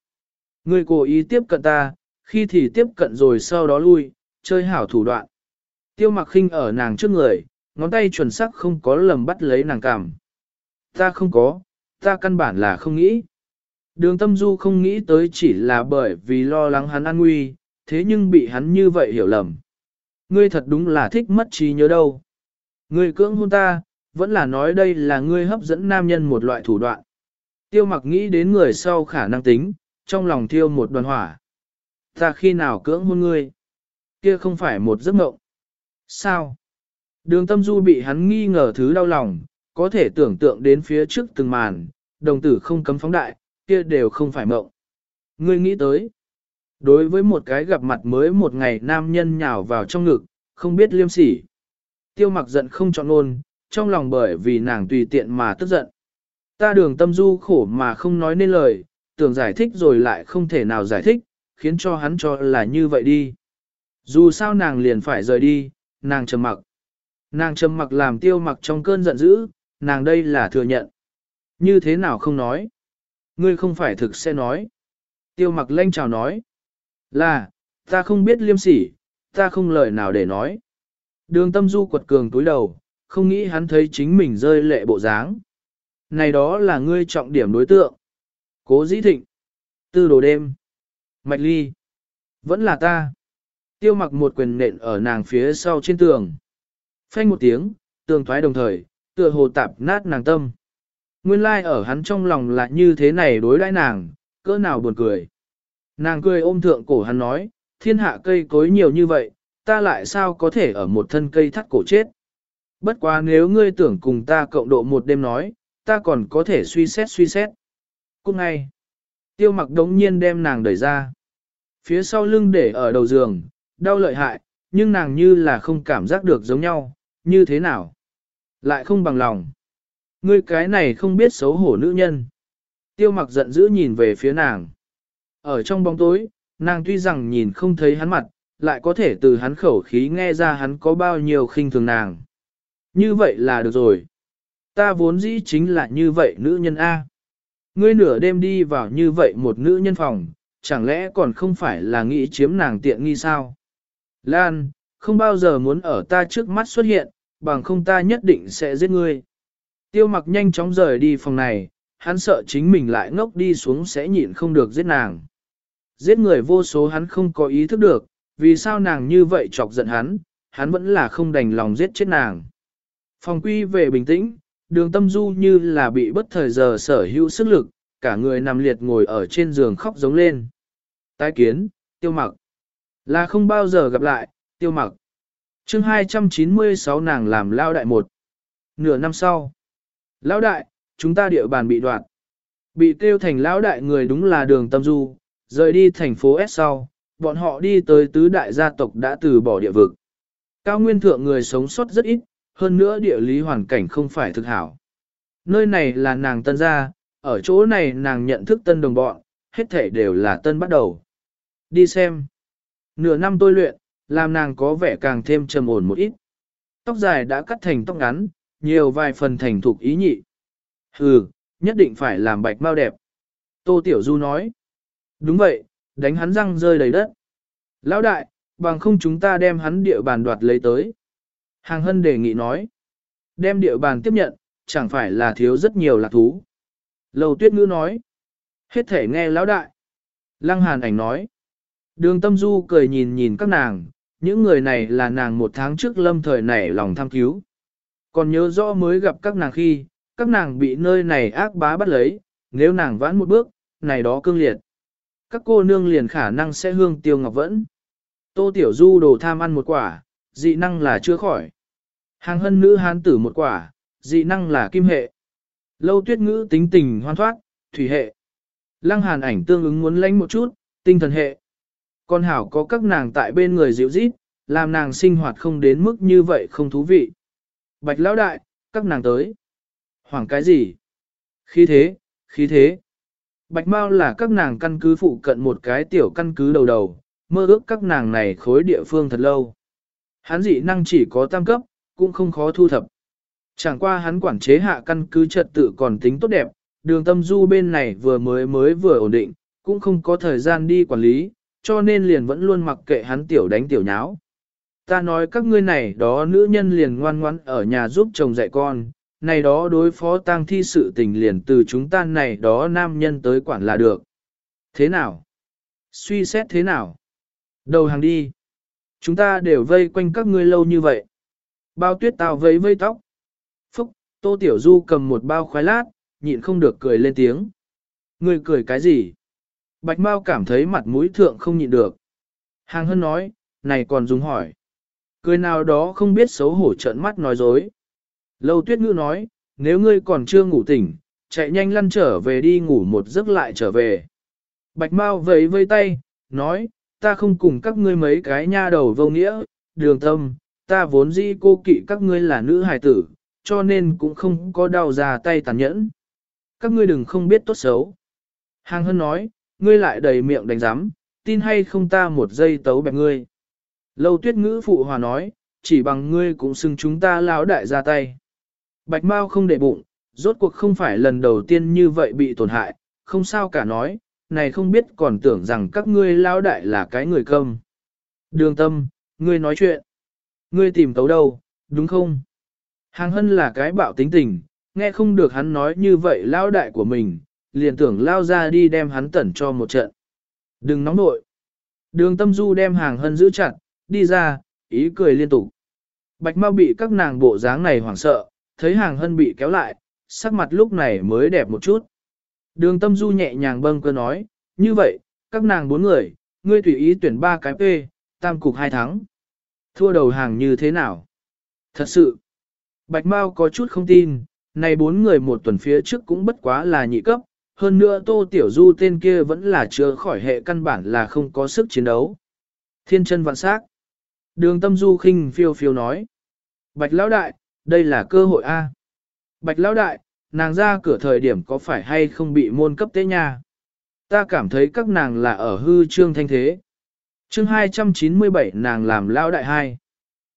Ngươi cố ý tiếp cận ta, khi thì tiếp cận rồi sau đó lui, chơi hảo thủ đoạn. Tiêu mặc khinh ở nàng trước người, ngón tay chuẩn sắc không có lầm bắt lấy nàng cảm. Ta không có, ta căn bản là không nghĩ. Đường tâm du không nghĩ tới chỉ là bởi vì lo lắng hắn an nguy, thế nhưng bị hắn như vậy hiểu lầm. Ngươi thật đúng là thích mất trí nhớ đâu. Ngươi cưỡng hôn ta, vẫn là nói đây là ngươi hấp dẫn nam nhân một loại thủ đoạn. Tiêu mặc nghĩ đến người sau khả năng tính, trong lòng thiêu một đoàn hỏa. Ta khi nào cưỡng hôn ngươi? Kia không phải một giấc mộng. Sao? Đường tâm du bị hắn nghi ngờ thứ đau lòng, có thể tưởng tượng đến phía trước từng màn, đồng tử không cấm phóng đại, kia đều không phải mộng. Ngươi nghĩ tới. Đối với một cái gặp mặt mới một ngày nam nhân nhào vào trong ngực, không biết liêm sỉ. Tiêu mặc giận không chọn ôn, trong lòng bởi vì nàng tùy tiện mà tức giận. Ta đường tâm du khổ mà không nói nên lời, tưởng giải thích rồi lại không thể nào giải thích, khiến cho hắn cho là như vậy đi. Dù sao nàng liền phải rời đi, nàng trầm mặc. Nàng trầm mặc làm tiêu mặc trong cơn giận dữ, nàng đây là thừa nhận. Như thế nào không nói? Ngươi không phải thực sẽ nói. Tiêu mặc lanh chào nói. Là, ta không biết liêm sỉ, ta không lời nào để nói. Đường tâm du quật cường túi đầu, không nghĩ hắn thấy chính mình rơi lệ bộ dáng. Này đó là ngươi trọng điểm đối tượng. Cố dĩ thịnh. Tư đồ đêm. Mạch ly. Vẫn là ta. Tiêu mặc một quyền nện ở nàng phía sau trên tường. Phanh một tiếng, tường thoái đồng thời, tựa hồ tạp nát nàng tâm. Nguyên lai like ở hắn trong lòng là như thế này đối đãi nàng, cỡ nào buồn cười. Nàng cười ôm thượng cổ hắn nói, thiên hạ cây cối nhiều như vậy, ta lại sao có thể ở một thân cây thắt cổ chết. Bất quá nếu ngươi tưởng cùng ta cộng độ một đêm nói, ta còn có thể suy xét suy xét. Cũng ngay, tiêu mặc đống nhiên đem nàng đẩy ra. Phía sau lưng để ở đầu giường, đau lợi hại, nhưng nàng như là không cảm giác được giống nhau, như thế nào? Lại không bằng lòng. Ngươi cái này không biết xấu hổ nữ nhân. Tiêu mặc giận dữ nhìn về phía nàng. Ở trong bóng tối, nàng tuy rằng nhìn không thấy hắn mặt, lại có thể từ hắn khẩu khí nghe ra hắn có bao nhiêu khinh thường nàng. Như vậy là được rồi. Ta vốn dĩ chính là như vậy nữ nhân A. Ngươi nửa đêm đi vào như vậy một nữ nhân phòng, chẳng lẽ còn không phải là nghĩ chiếm nàng tiện nghi sao? Lan, không bao giờ muốn ở ta trước mắt xuất hiện, bằng không ta nhất định sẽ giết ngươi. Tiêu mặc nhanh chóng rời đi phòng này, hắn sợ chính mình lại ngốc đi xuống sẽ nhịn không được giết nàng. Giết người vô số hắn không có ý thức được, vì sao nàng như vậy chọc giận hắn, hắn vẫn là không đành lòng giết chết nàng. Phòng quy về bình tĩnh, đường tâm du như là bị bất thời giờ sở hữu sức lực, cả người nằm liệt ngồi ở trên giường khóc giống lên. Tái kiến, tiêu mặc. Là không bao giờ gặp lại, tiêu mặc. chương 296 nàng làm lao đại một. Nửa năm sau. Lão đại, chúng ta địa bàn bị đoạn. Bị kêu thành lão đại người đúng là đường tâm du, rời đi thành phố S sau, bọn họ đi tới tứ đại gia tộc đã từ bỏ địa vực. Cao nguyên thượng người sống sót rất ít, hơn nữa địa lý hoàn cảnh không phải thực hảo. Nơi này là nàng tân gia, ở chỗ này nàng nhận thức tân đồng bọn, hết thể đều là tân bắt đầu. Đi xem. Nửa năm tôi luyện, làm nàng có vẻ càng thêm trầm ổn một ít. Tóc dài đã cắt thành tóc ngắn, nhiều vài phần thành thục ý nhị. Hừ, nhất định phải làm bạch mau đẹp. Tô Tiểu Du nói. Đúng vậy, đánh hắn răng rơi đầy đất. Lão đại, bằng không chúng ta đem hắn địa bàn đoạt lấy tới. Hàng hân đề nghị nói. Đem địa bàn tiếp nhận, chẳng phải là thiếu rất nhiều lạc thú. Lầu tuyết ngữ nói. Hết thể nghe lão đại. Lăng hàn ảnh nói. Đường tâm du cười nhìn nhìn các nàng, những người này là nàng một tháng trước lâm thời nảy lòng tham cứu. Còn nhớ rõ mới gặp các nàng khi, các nàng bị nơi này ác bá bắt lấy, nếu nàng vãn một bước, này đó cương liệt. Các cô nương liền khả năng sẽ hương tiêu ngọc vẫn. Tô Tiểu Du đồ tham ăn một quả, dị năng là chưa khỏi. Hàng hân nữ hán tử một quả, dị năng là kim hệ. Lâu tuyết ngữ tính tình hoan thoát, thủy hệ. Lăng hàn ảnh tương ứng muốn lãnh một chút, tinh thần hệ. Con hảo có các nàng tại bên người dịu rít, làm nàng sinh hoạt không đến mức như vậy không thú vị. Bạch lão đại, các nàng tới. Hoảng cái gì? Khí thế, khí thế. Bạch Mao là các nàng căn cứ phụ cận một cái tiểu căn cứ đầu đầu, mơ ước các nàng này khối địa phương thật lâu. Hắn dị năng chỉ có tam cấp, cũng không khó thu thập. Chẳng qua hắn quản chế hạ căn cứ trật tự còn tính tốt đẹp, đường tâm du bên này vừa mới mới vừa ổn định, cũng không có thời gian đi quản lý, cho nên liền vẫn luôn mặc kệ hắn tiểu đánh tiểu nháo. Ta nói các ngươi này đó nữ nhân liền ngoan ngoãn ở nhà giúp chồng dạy con, này đó đối phó tang thi sự tình liền từ chúng ta này đó nam nhân tới quản là được. Thế nào? Suy xét thế nào? Đầu hàng đi. Chúng ta đều vây quanh các ngươi lâu như vậy. Bao tuyết tào vây vây tóc. Phúc, Tô Tiểu Du cầm một bao khoái lát, nhịn không được cười lên tiếng. Ngươi cười cái gì? Bạch Mao cảm thấy mặt mũi thượng không nhịn được. Hàng Hân nói, này còn dùng hỏi. Cười nào đó không biết xấu hổ trợn mắt nói dối. Lâu tuyết ngữ nói, nếu ngươi còn chưa ngủ tỉnh, chạy nhanh lăn trở về đi ngủ một giấc lại trở về. Bạch Mao vẫy vây tay, nói, ta không cùng các ngươi mấy cái nha đầu vô nghĩa, đường tâm, ta vốn dĩ cô kỵ các ngươi là nữ hài tử, cho nên cũng không có đau ra tay tàn nhẫn. Các ngươi đừng không biết tốt xấu. Hàng Hân nói, ngươi lại đầy miệng đánh giám, tin hay không ta một giây tấu bẹp ngươi. Lâu tuyết ngữ phụ hòa nói, chỉ bằng ngươi cũng xưng chúng ta lão đại ra tay. Bạch Mao không để bụng, rốt cuộc không phải lần đầu tiên như vậy bị tổn hại, không sao cả nói, này không biết còn tưởng rằng các ngươi lão đại là cái người câm. Đường tâm, ngươi nói chuyện. Ngươi tìm tấu đâu, đúng không? Hàng hân là cái bạo tính tình, nghe không được hắn nói như vậy lão đại của mình, liền tưởng lao ra đi đem hắn tẩn cho một trận. Đừng nóng nội. Đường tâm du đem hàng hân giữ chặt, đi ra, ý cười liên tục. Bạch mau bị các nàng bộ dáng này hoảng sợ, thấy hàng hân bị kéo lại, sắc mặt lúc này mới đẹp một chút. Đường tâm du nhẹ nhàng bâng cơ nói, như vậy, các nàng bốn người, ngươi tùy ý tuyển ba cái P, tam cục hai thắng. Thua đầu hàng như thế nào? Thật sự, Bạch Mao có chút không tin, này bốn người một tuần phía trước cũng bất quá là nhị cấp, hơn nữa Tô Tiểu Du tên kia vẫn là chưa khỏi hệ căn bản là không có sức chiến đấu. Thiên chân vạn sắc. Đường tâm du khinh phiêu phiêu nói. Bạch Lão Đại, đây là cơ hội A. Bạch Lão Đại, nàng ra cửa thời điểm có phải hay không bị môn cấp tế nha? Ta cảm thấy các nàng là ở hư trương thanh thế. chương 297 nàng làm Lão Đại hai.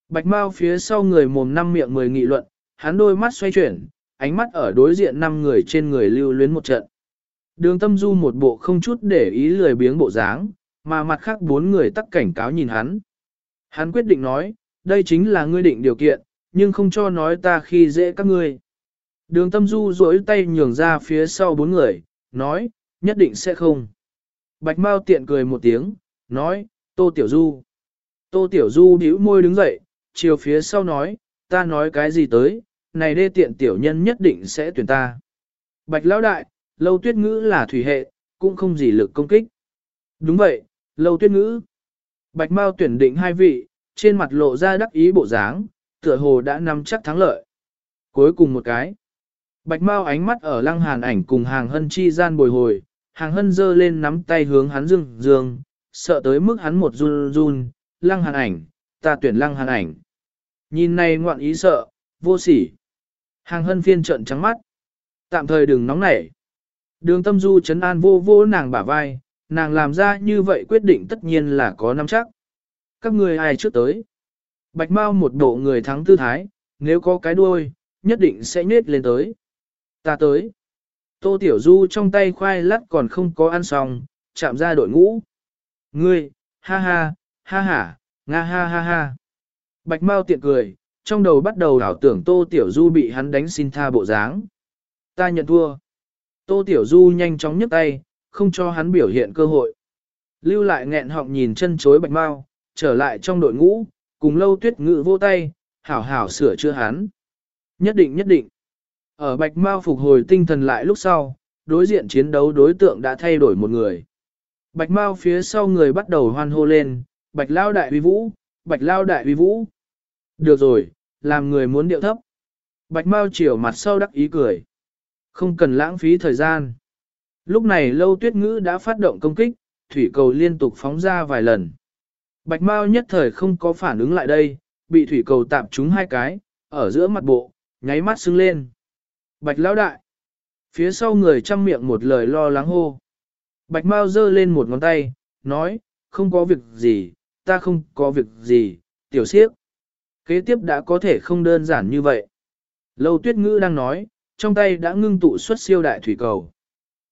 Bạch Mao phía sau người mồm năm miệng mười nghị luận, hắn đôi mắt xoay chuyển, ánh mắt ở đối diện năm người trên người lưu luyến một trận. Đường tâm du một bộ không chút để ý lười biếng bộ dáng, mà mặt khác bốn người tắc cảnh cáo nhìn hắn. Hắn quyết định nói, đây chính là ngươi định điều kiện, nhưng không cho nói ta khi dễ các ngươi. Đường tâm du duỗi tay nhường ra phía sau bốn người, nói, nhất định sẽ không. Bạch Mao tiện cười một tiếng, nói, Tô Tiểu Du. Tô Tiểu Du bĩu môi đứng dậy, chiều phía sau nói, ta nói cái gì tới, này đê tiện tiểu nhân nhất định sẽ tuyển ta. Bạch Lão Đại, lâu tuyết ngữ là thủy hệ, cũng không gì lực công kích. Đúng vậy, lâu tuyết ngữ. Bạch Mao tuyển định hai vị, trên mặt lộ ra đắc ý bộ dáng, tựa hồ đã nắm chắc thắng lợi. Cuối cùng một cái. Bạch Mao ánh mắt ở lăng hàn ảnh cùng hàng hân chi gian bồi hồi, hàng hân giơ lên nắm tay hướng hắn dương dương, sợ tới mức hắn một run run, lăng hàn ảnh, ta tuyển lăng hàn ảnh. Nhìn này ngoạn ý sợ, vô sỉ. Hàng hân phiên trận trắng mắt. Tạm thời đừng nóng nảy. Đường tâm du chấn an vô vô nàng bả vai, nàng làm ra như vậy quyết định tất nhiên là có nắm chắc. Các người ai trước tới? Bạch Mao một bộ người thắng tư thái, nếu có cái đuôi, nhất định sẽ nết lên tới. Ta tới. Tô Tiểu Du trong tay khoai lát còn không có ăn xong, chạm ra đội ngũ. Ngươi, ha ha, ha ha, nga ha ha ha. Bạch Mao tiện cười, trong đầu bắt đầu đảo tưởng Tô Tiểu Du bị hắn đánh xin tha bộ dáng. Ta nhận thua. Tô Tiểu Du nhanh chóng nhấc tay, không cho hắn biểu hiện cơ hội. Lưu lại nghẹn họng nhìn chân chối Bạch Mao, trở lại trong đội ngũ, cùng lâu tuyết ngự vô tay, hảo hảo sửa chữa hắn. Nhất định nhất định. Ở Bạch Mao phục hồi tinh thần lại lúc sau, đối diện chiến đấu đối tượng đã thay đổi một người. Bạch Mao phía sau người bắt đầu hoan hô lên, Bạch Lao Đại Uy Vũ, Bạch Lao Đại Uy Vũ. Được rồi, làm người muốn điệu thấp. Bạch Mao chiều mặt sau đắc ý cười. Không cần lãng phí thời gian. Lúc này lâu tuyết ngữ đã phát động công kích, thủy cầu liên tục phóng ra vài lần. Bạch Mao nhất thời không có phản ứng lại đây, bị thủy cầu tạm trúng hai cái, ở giữa mặt bộ, nháy mắt sưng lên. Bạch lão đại. Phía sau người chăm miệng một lời lo lắng hô. Bạch Mao giơ lên một ngón tay, nói, không có việc gì, ta không có việc gì, tiểu siếp. Kế tiếp đã có thể không đơn giản như vậy. Lâu tuyết ngữ đang nói, trong tay đã ngưng tụ xuất siêu đại thủy cầu.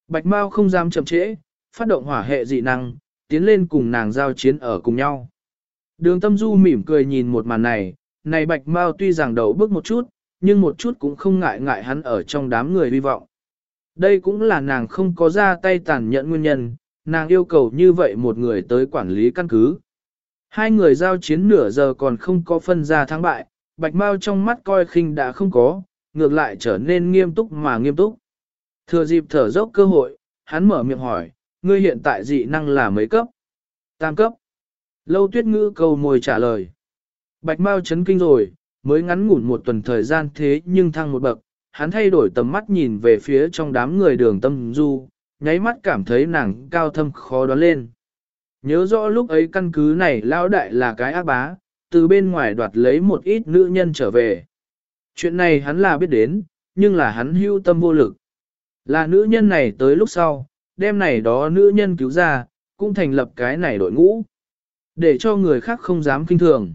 Bạch Mao không dám chậm trễ, phát động hỏa hệ dị năng, tiến lên cùng nàng giao chiến ở cùng nhau. Đường tâm du mỉm cười nhìn một màn này, này Bạch Mao tuy rằng đầu bước một chút, nhưng một chút cũng không ngại ngại hắn ở trong đám người hy vọng. Đây cũng là nàng không có ra tay tàn nhẫn nguyên nhân, nàng yêu cầu như vậy một người tới quản lý căn cứ. Hai người giao chiến nửa giờ còn không có phân ra thắng bại, Bạch Mao trong mắt coi khinh đã không có, ngược lại trở nên nghiêm túc mà nghiêm túc. Thừa dịp thở dốc cơ hội, hắn mở miệng hỏi, ngươi hiện tại dị năng là mấy cấp? Tam cấp. Lâu tuyết ngữ câu môi trả lời. Bạch Mao chấn kinh rồi, mới ngắn ngủn một tuần thời gian thế nhưng thăng một bậc, hắn thay đổi tầm mắt nhìn về phía trong đám người đường tâm du, nháy mắt cảm thấy nàng cao thâm khó đoán lên. Nhớ rõ lúc ấy căn cứ này lão đại là cái ác bá, từ bên ngoài đoạt lấy một ít nữ nhân trở về. Chuyện này hắn là biết đến, nhưng là hắn hưu tâm vô lực. Là nữ nhân này tới lúc sau, đêm này đó nữ nhân cứu ra, cũng thành lập cái này đội ngũ. Để cho người khác không dám kinh thường.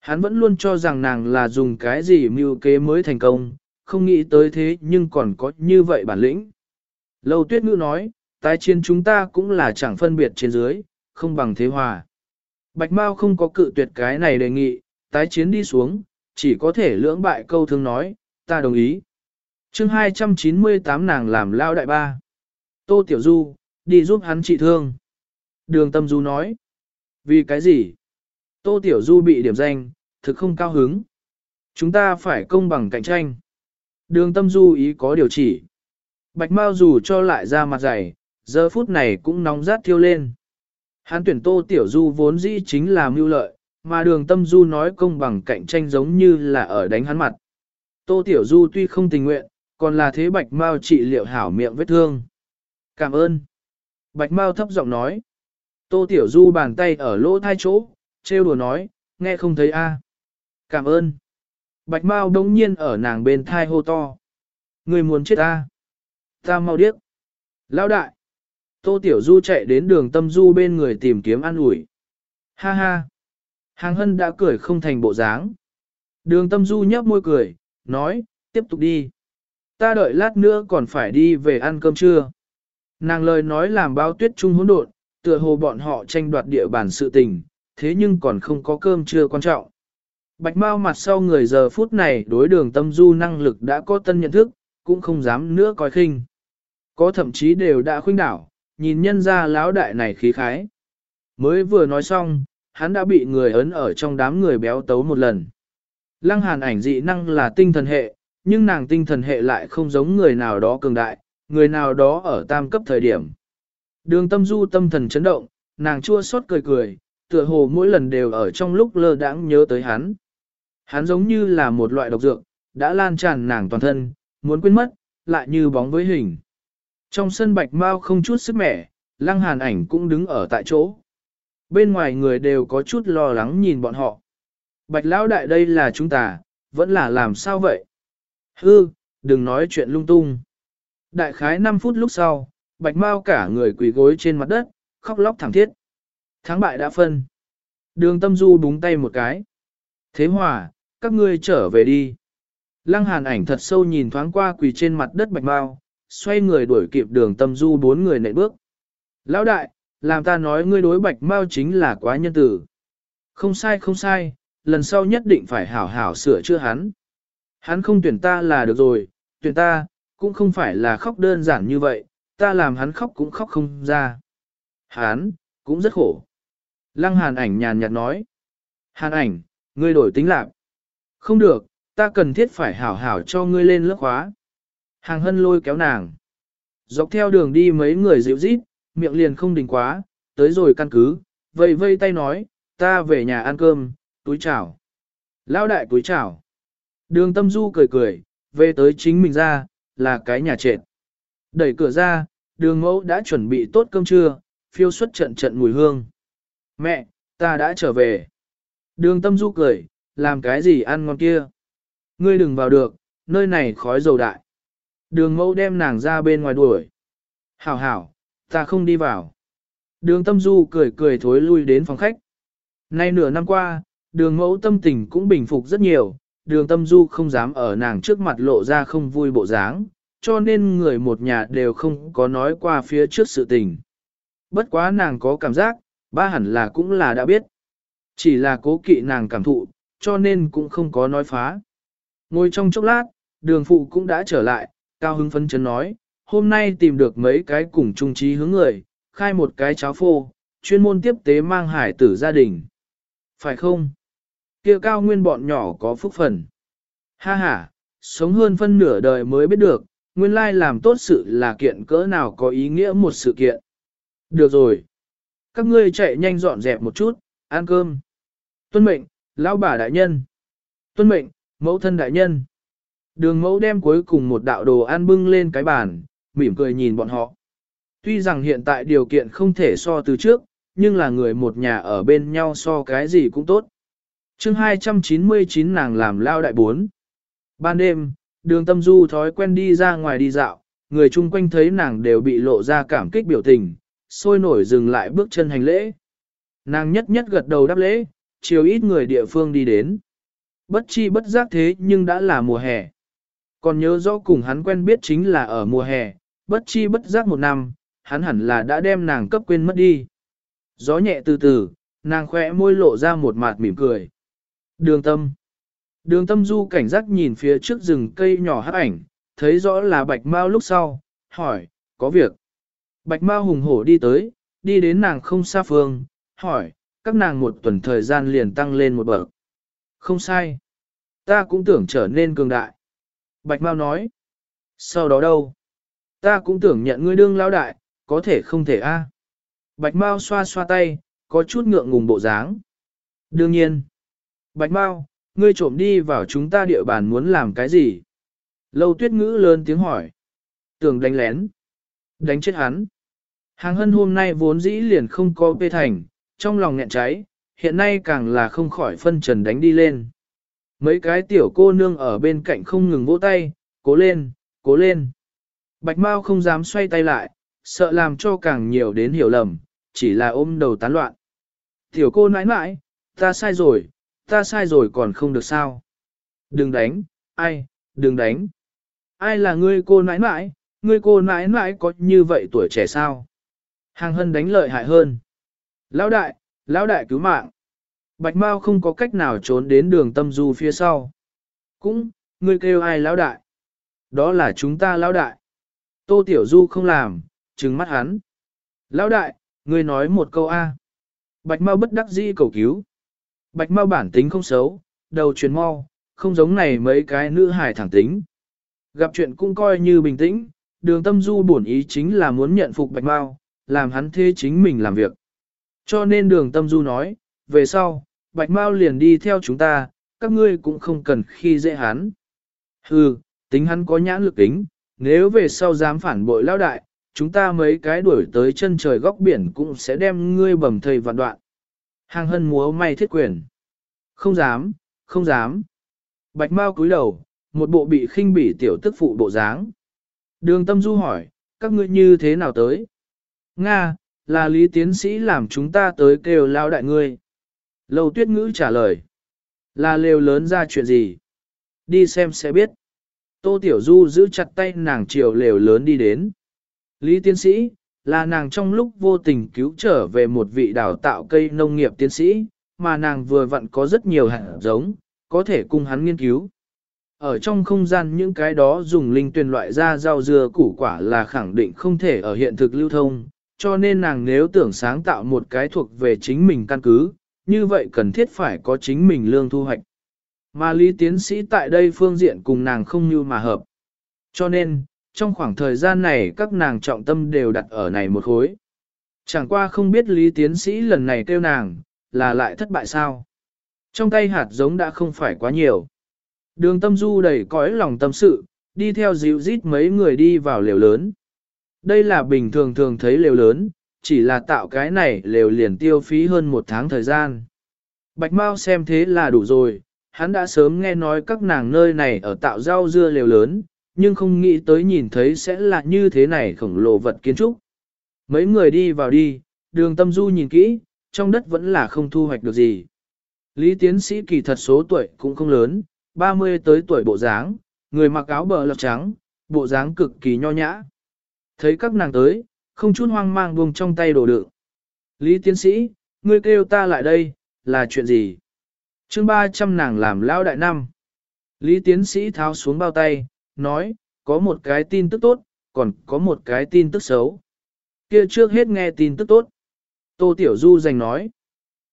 Hắn vẫn luôn cho rằng nàng là dùng cái gì mưu kế mới thành công, không nghĩ tới thế nhưng còn có như vậy bản lĩnh. Lâu tuyết ngữ nói, tái chiến chúng ta cũng là chẳng phân biệt trên dưới, không bằng thế hòa. Bạch Mao không có cự tuyệt cái này đề nghị, tái chiến đi xuống, chỉ có thể lưỡng bại câu thương nói, ta đồng ý. chương 298 nàng làm lao đại ba. Tô Tiểu Du, đi giúp hắn trị thương. Đường Tâm Du nói. Vì cái gì? Tô Tiểu Du bị điểm danh, thực không cao hứng. Chúng ta phải công bằng cạnh tranh. Đường Tâm Du ý có điều chỉ. Bạch Mao dù cho lại ra mặt dày, giờ phút này cũng nóng rát thiêu lên. Hắn tuyển Tô Tiểu Du vốn dĩ chính là mưu lợi, mà đường Tâm Du nói công bằng cạnh tranh giống như là ở đánh hắn mặt. Tô Tiểu Du tuy không tình nguyện, còn là thế Bạch Mao trị liệu hảo miệng vết thương. Cảm ơn. Bạch Mao thấp giọng nói. Tô Tiểu Du bàn tay ở lỗ thai chỗ, trêu đùa nói, nghe không thấy a. Cảm ơn. Bạch Mao đống nhiên ở nàng bên thai hô to. Người muốn chết ta. Ta mau điếc. Lão đại. Tô Tiểu Du chạy đến đường tâm du bên người tìm kiếm an ủi. Ha ha. Hàng hân đã cười không thành bộ dáng. Đường tâm du nhấp môi cười, nói, tiếp tục đi. Ta đợi lát nữa còn phải đi về ăn cơm trưa. Nàng lời nói làm bao tuyết trung hỗn độn, tựa hồ bọn họ tranh đoạt địa bàn sự tình, thế nhưng còn không có cơm trưa quan trọng. Bạch Mao mặt sau người giờ phút này đối đường tâm du năng lực đã có tân nhận thức, cũng không dám nữa coi khinh. Có thậm chí đều đã khuynh đảo, nhìn nhân ra lão đại này khí khái. Mới vừa nói xong, hắn đã bị người ấn ở trong đám người béo tấu một lần. Lăng hàn ảnh dị năng là tinh thần hệ, nhưng nàng tinh thần hệ lại không giống người nào đó cường đại, người nào đó ở tam cấp thời điểm. Đường tâm du tâm thần chấn động, nàng chua xót cười cười, tựa hồ mỗi lần đều ở trong lúc lơ đãng nhớ tới hắn. Hắn giống như là một loại độc dược, đã lan tràn nàng toàn thân, muốn quên mất, lại như bóng với hình. Trong sân bạch mau không chút sức mẻ, lăng hàn ảnh cũng đứng ở tại chỗ. Bên ngoài người đều có chút lo lắng nhìn bọn họ. Bạch lão đại đây là chúng ta, vẫn là làm sao vậy? Hư, đừng nói chuyện lung tung. Đại khái 5 phút lúc sau, bạch mau cả người quỳ gối trên mặt đất, khóc lóc thảm thiết. Thắng bại đã phân. Đường tâm du búng tay một cái. Thế hòa, các ngươi trở về đi. Lăng hàn ảnh thật sâu nhìn thoáng qua quỳ trên mặt đất bạch mau, xoay người đuổi kịp đường tâm du bốn người nệ bước. Lão đại, làm ta nói ngươi đối bạch mau chính là quá nhân tử. Không sai không sai, lần sau nhất định phải hảo hảo sửa chữa hắn. Hắn không tuyển ta là được rồi, tuyển ta, cũng không phải là khóc đơn giản như vậy, ta làm hắn khóc cũng khóc không ra. Hắn, cũng rất khổ. Lăng hàn ảnh nhàn nhạt nói. Hàn ảnh, ngươi đổi tính lạc. Không được, ta cần thiết phải hảo hảo cho ngươi lên lớp khóa. Hàng hân lôi kéo nàng. Dọc theo đường đi mấy người dịu rít, miệng liền không đình quá, tới rồi căn cứ, vây vây tay nói, ta về nhà ăn cơm, túi chào. Lão đại túi chào. Đường tâm du cười cười, về tới chính mình ra, là cái nhà trệt. Đẩy cửa ra, đường mẫu đã chuẩn bị tốt cơm trưa, phiêu xuất trận trận mùi hương. Mẹ, ta đã trở về. Đường tâm du cười, làm cái gì ăn ngon kia. Ngươi đừng vào được, nơi này khói dầu đại. Đường mẫu đem nàng ra bên ngoài đuổi. Hảo hảo, ta không đi vào. Đường tâm du cười cười thối lui đến phòng khách. Nay nửa năm qua, đường mẫu tâm tình cũng bình phục rất nhiều, đường tâm du không dám ở nàng trước mặt lộ ra không vui bộ dáng, cho nên người một nhà đều không có nói qua phía trước sự tình. Bất quá nàng có cảm giác, ba hẳn là cũng là đã biết. Chỉ là cố kỵ nàng cảm thụ, cho nên cũng không có nói phá. Ngồi trong chốc lát, đường phụ cũng đã trở lại, cao hứng phấn chấn nói, hôm nay tìm được mấy cái cùng chung trí hướng người, khai một cái cháo phô, chuyên môn tiếp tế mang hải tử gia đình. Phải không? kia cao nguyên bọn nhỏ có phúc phần. Ha ha, sống hơn phân nửa đời mới biết được, nguyên lai làm tốt sự là kiện cỡ nào có ý nghĩa một sự kiện. Được rồi. Các ngươi chạy nhanh dọn dẹp một chút, ăn cơm. Tuân mệnh, lão bà đại nhân. Tuân mệnh, mẫu thân đại nhân. Đường mẫu đem cuối cùng một đạo đồ ăn bưng lên cái bàn, mỉm cười nhìn bọn họ. Tuy rằng hiện tại điều kiện không thể so từ trước, nhưng là người một nhà ở bên nhau so cái gì cũng tốt. chương 299 nàng làm lao đại bốn. Ban đêm, đường tâm du thói quen đi ra ngoài đi dạo, người chung quanh thấy nàng đều bị lộ ra cảm kích biểu tình, sôi nổi dừng lại bước chân hành lễ. Nàng nhất nhất gật đầu đáp lễ, chiều ít người địa phương đi đến. Bất chi bất giác thế nhưng đã là mùa hè. Còn nhớ rõ cùng hắn quen biết chính là ở mùa hè, bất chi bất giác một năm, hắn hẳn là đã đem nàng cấp quên mất đi. Gió nhẹ từ từ, nàng khỏe môi lộ ra một mạt mỉm cười. Đường tâm. Đường tâm du cảnh giác nhìn phía trước rừng cây nhỏ hấp ảnh, thấy rõ là bạch mau lúc sau, hỏi, có việc. Bạch mau hùng hổ đi tới, đi đến nàng không xa phương, hỏi, các nàng một tuần thời gian liền tăng lên một bậc. Không sai. Ta cũng tưởng trở nên cường đại. Bạch mau nói. Sau đó đâu? Ta cũng tưởng nhận ngươi đương lão đại, có thể không thể a. Bạch Mao xoa xoa tay, có chút ngượng ngùng bộ dáng. Đương nhiên. Bạch Mao, ngươi trộm đi vào chúng ta địa bàn muốn làm cái gì? Lâu tuyết ngữ lớn tiếng hỏi. Tưởng đánh lén. Đánh chết hắn. Hàng hân hôm nay vốn dĩ liền không có bê thành, trong lòng nghẹn cháy, hiện nay càng là không khỏi phân trần đánh đi lên. Mấy cái tiểu cô nương ở bên cạnh không ngừng vỗ tay, cố lên, cố lên. Bạch Mao không dám xoay tay lại, sợ làm cho càng nhiều đến hiểu lầm, chỉ là ôm đầu tán loạn. Tiểu cô nãi nãi, ta sai rồi, ta sai rồi còn không được sao. Đừng đánh, ai, đừng đánh. Ai là ngươi cô nãi nãi, ngươi cô nãi nãi có như vậy tuổi trẻ sao? Hàng hân đánh lợi hại hơn. Lão đại, lão đại cứu mạng. Bạch Mao không có cách nào trốn đến đường tâm du phía sau. Cũng, ngươi kêu ai lão đại? Đó là chúng ta lão đại. Tô Tiểu Du không làm, trừng mắt hắn. Lão đại, ngươi nói một câu A. Bạch Mao bất đắc dĩ cầu cứu. Bạch Mao bản tính không xấu, đầu chuyển mau, không giống này mấy cái nữ hài thẳng tính. Gặp chuyện cũng coi như bình tĩnh, đường tâm du bổn ý chính là muốn nhận phục Bạch Mao, làm hắn thế chính mình làm việc. Cho nên đường tâm du nói, về sau, Bạch Mao liền đi theo chúng ta, các ngươi cũng không cần khi dễ hắn. Hừ, tính hắn có nhãn lực tính, nếu về sau dám phản bội lao đại, chúng ta mấy cái đuổi tới chân trời góc biển cũng sẽ đem ngươi bầm thầy vạn đoạn. Hàng hân múa may thiết quyền. Không dám, không dám. Bạch Mao cúi đầu, một bộ bị khinh bỉ tiểu tức phụ bộ dáng. Đường tâm du hỏi, các ngươi như thế nào tới? Nga, là lý tiến sĩ làm chúng ta tới kêu lao đại ngươi. Lâu tuyết ngữ trả lời. Là lều lớn ra chuyện gì? Đi xem sẽ biết. Tô Tiểu Du giữ chặt tay nàng chiều lều lớn đi đến. Lý tiến sĩ, là nàng trong lúc vô tình cứu trở về một vị đào tạo cây nông nghiệp tiến sĩ, mà nàng vừa vặn có rất nhiều hạt giống, có thể cùng hắn nghiên cứu. Ở trong không gian những cái đó dùng linh tuyển loại ra rau dưa củ quả là khẳng định không thể ở hiện thực lưu thông, cho nên nàng nếu tưởng sáng tạo một cái thuộc về chính mình căn cứ, như vậy cần thiết phải có chính mình lương thu hoạch. Mà lý tiến sĩ tại đây phương diện cùng nàng không như mà hợp. Cho nên, trong khoảng thời gian này các nàng trọng tâm đều đặt ở này một khối. Chẳng qua không biết lý tiến sĩ lần này kêu nàng, là lại thất bại sao. Trong tay hạt giống đã không phải quá nhiều. Đường tâm du đầy cõi lòng tâm sự, đi theo dịu rít mấy người đi vào lều lớn. Đây là bình thường thường thấy lều lớn, chỉ là tạo cái này lều liền tiêu phí hơn một tháng thời gian. Bạch Mao xem thế là đủ rồi, hắn đã sớm nghe nói các nàng nơi này ở tạo rau dưa liều lớn, nhưng không nghĩ tới nhìn thấy sẽ là như thế này khổng lồ vật kiến trúc. Mấy người đi vào đi, đường tâm du nhìn kỹ, trong đất vẫn là không thu hoạch được gì. Lý tiến sĩ kỳ thật số tuổi cũng không lớn, 30 tới tuổi bộ dáng, người mặc áo bờ lọc trắng, bộ dáng cực kỳ nho nhã. Thấy các nàng tới, không chút hoang mang buông trong tay đồ đựng. Lý tiến sĩ, ngươi kêu ta lại đây, là chuyện gì? Chương 300 nàng làm lão đại năm. Lý tiến sĩ tháo xuống bao tay, nói, có một cái tin tức tốt, còn có một cái tin tức xấu. Kia trước hết nghe tin tức tốt. Tô Tiểu Du giành nói,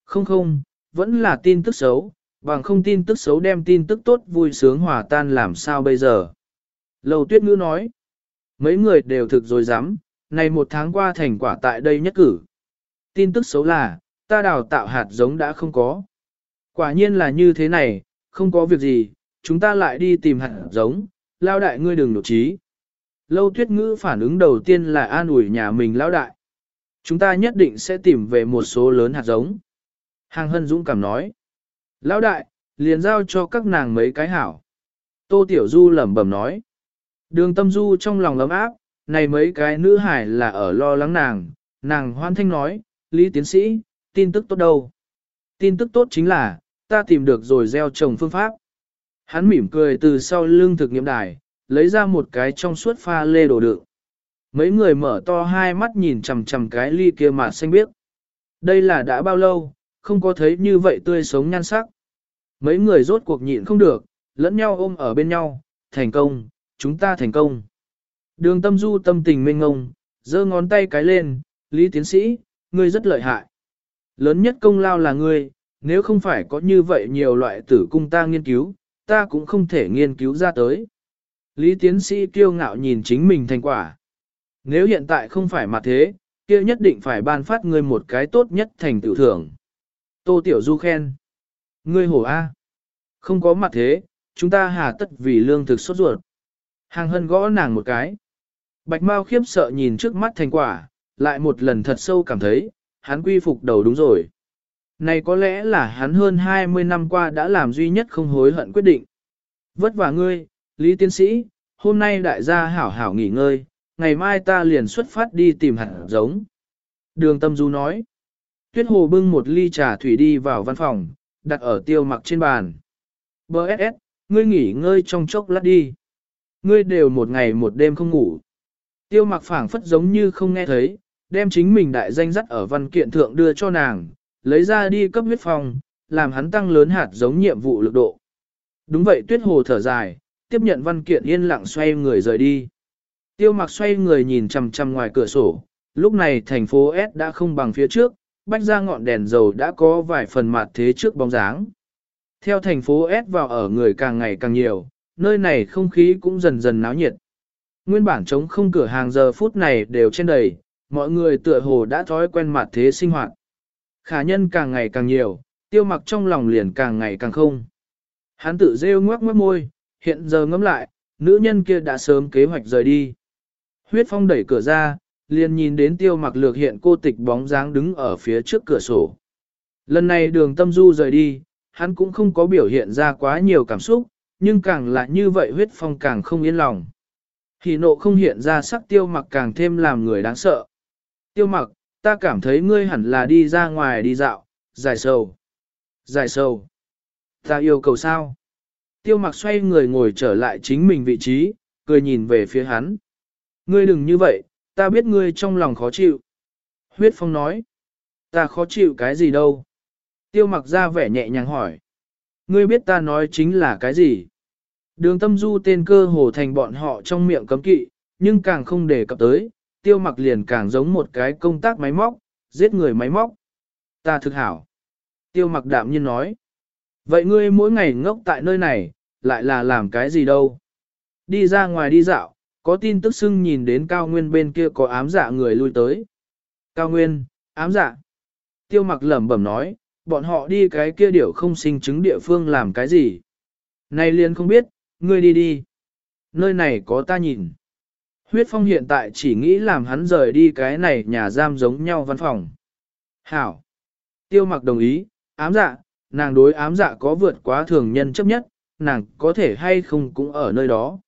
không không, vẫn là tin tức xấu, bằng không tin tức xấu đem tin tức tốt vui sướng hòa tan làm sao bây giờ. Lầu tuyết ngữ nói, mấy người đều thực rồi dám, này một tháng qua thành quả tại đây nhất cử. Tin tức xấu là, ta đào tạo hạt giống đã không có. Quả nhiên là như thế này, không có việc gì, chúng ta lại đi tìm hạt giống, lao đại ngươi đừng nổ trí. Lâu tuyết ngữ phản ứng đầu tiên là an ủi nhà mình lao đại. Chúng ta nhất định sẽ tìm về một số lớn hạt giống. Hàng hân dũng cảm nói. Lão đại, liền giao cho các nàng mấy cái hảo. Tô Tiểu Du lẩm bẩm nói. Đường tâm du trong lòng lấm áp, này mấy cái nữ hải là ở lo lắng nàng, nàng hoan thanh nói, Lý tiến sĩ, tin tức tốt đâu. Tin tức tốt chính là, ta tìm được rồi gieo trồng phương pháp. Hắn mỉm cười từ sau lưng thực nghiệm đài, lấy ra một cái trong suốt pha lê đồ đựng. Mấy người mở to hai mắt nhìn chằm chằm cái ly kia mà xanh biếc. Đây là đã bao lâu, không có thấy như vậy tươi sống nhan sắc. Mấy người rốt cuộc nhịn không được, lẫn nhau ôm ở bên nhau, thành công, chúng ta thành công. Đường tâm du tâm tình mênh ngông, giơ ngón tay cái lên, Lý tiến sĩ, ngươi rất lợi hại. Lớn nhất công lao là ngươi, nếu không phải có như vậy nhiều loại tử cung ta nghiên cứu, ta cũng không thể nghiên cứu ra tới. Lý tiến sĩ kiêu ngạo nhìn chính mình thành quả. Nếu hiện tại không phải mặt thế, kia nhất định phải ban phát ngươi một cái tốt nhất thành tựu thưởng. Tô Tiểu Du khen. Ngươi hổ A. Không có mặt thế, chúng ta hà tất vì lương thực sốt ruột. Hàng hân gõ nàng một cái. Bạch Mao khiếp sợ nhìn trước mắt thành quả, lại một lần thật sâu cảm thấy, hắn quy phục đầu đúng rồi. Này có lẽ là hắn hơn 20 năm qua đã làm duy nhất không hối hận quyết định. Vất vả ngươi, Lý Tiến Sĩ, hôm nay đại gia hảo hảo nghỉ ngơi, ngày mai ta liền xuất phát đi tìm hạt giống. Đường Tâm Du nói. Tuyết Hồ bưng một ly trà thủy đi vào văn phòng, đặt ở tiêu mặc trên bàn. B.S.S. Ngươi nghỉ ngơi trong chốc lát đi. Ngươi đều một ngày một đêm không ngủ. Tiêu mặc phảng phất giống như không nghe thấy, đem chính mình đại danh dắt ở văn kiện thượng đưa cho nàng, lấy ra đi cấp huyết phong, làm hắn tăng lớn hạt giống nhiệm vụ lực độ. Đúng vậy tuyết hồ thở dài, tiếp nhận văn kiện yên lặng xoay người rời đi. Tiêu mặc xoay người nhìn chằm chằm ngoài cửa sổ, lúc này thành phố S đã không bằng phía trước, bách ra ngọn đèn dầu đã có vài phần mặt thế trước bóng dáng. Theo thành phố S vào ở người càng ngày càng nhiều, nơi này không khí cũng dần dần náo nhiệt. Nguyên bản trống không cửa hàng giờ phút này đều trên đầy, mọi người tựa hồ đã thói quen mặt thế sinh hoạt. Khả nhân càng ngày càng nhiều, tiêu mặc trong lòng liền càng ngày càng không. Hắn tự rêu ngoác ngoác môi, hiện giờ ngẫm lại, nữ nhân kia đã sớm kế hoạch rời đi. Huyết phong đẩy cửa ra, liền nhìn đến tiêu mặc lược hiện cô tịch bóng dáng đứng ở phía trước cửa sổ. Lần này đường tâm du rời đi, hắn cũng không có biểu hiện ra quá nhiều cảm xúc, nhưng càng là như vậy huyết phong càng không yên lòng. Hỉ nộ không hiện ra sắc tiêu mặc càng thêm làm người đáng sợ. Tiêu mặc, ta cảm thấy ngươi hẳn là đi ra ngoài đi dạo, giải sầu. Giải sầu. Ta yêu cầu sao? Tiêu mặc xoay người ngồi trở lại chính mình vị trí, cười nhìn về phía hắn. Ngươi đừng như vậy, ta biết ngươi trong lòng khó chịu. Huyết phong nói. Ta khó chịu cái gì đâu? Tiêu mặc ra vẻ nhẹ nhàng hỏi. Ngươi biết ta nói chính là cái gì? Đường tâm du tên cơ hồ thành bọn họ trong miệng cấm kỵ, nhưng càng không đề cập tới, tiêu mặc liền càng giống một cái công tác máy móc, giết người máy móc. Ta thực hảo. Tiêu mặc đạm nhiên nói. Vậy ngươi mỗi ngày ngốc tại nơi này, lại là làm cái gì đâu? Đi ra ngoài đi dạo, có tin tức xưng nhìn đến cao nguyên bên kia có ám dạ người lui tới. Cao nguyên, ám dạ. Tiêu mặc lẩm bẩm nói, bọn họ đi cái kia điểu không sinh chứng địa phương làm cái gì. Này liền không biết, ngươi đi đi. Nơi này có ta nhìn. Huyết phong hiện tại chỉ nghĩ làm hắn rời đi cái này nhà giam giống nhau văn phòng. Hảo. Tiêu mặc đồng ý, ám dạ, nàng đối ám dạ có vượt quá thường nhân chấp nhất, nàng có thể hay không cũng ở nơi đó.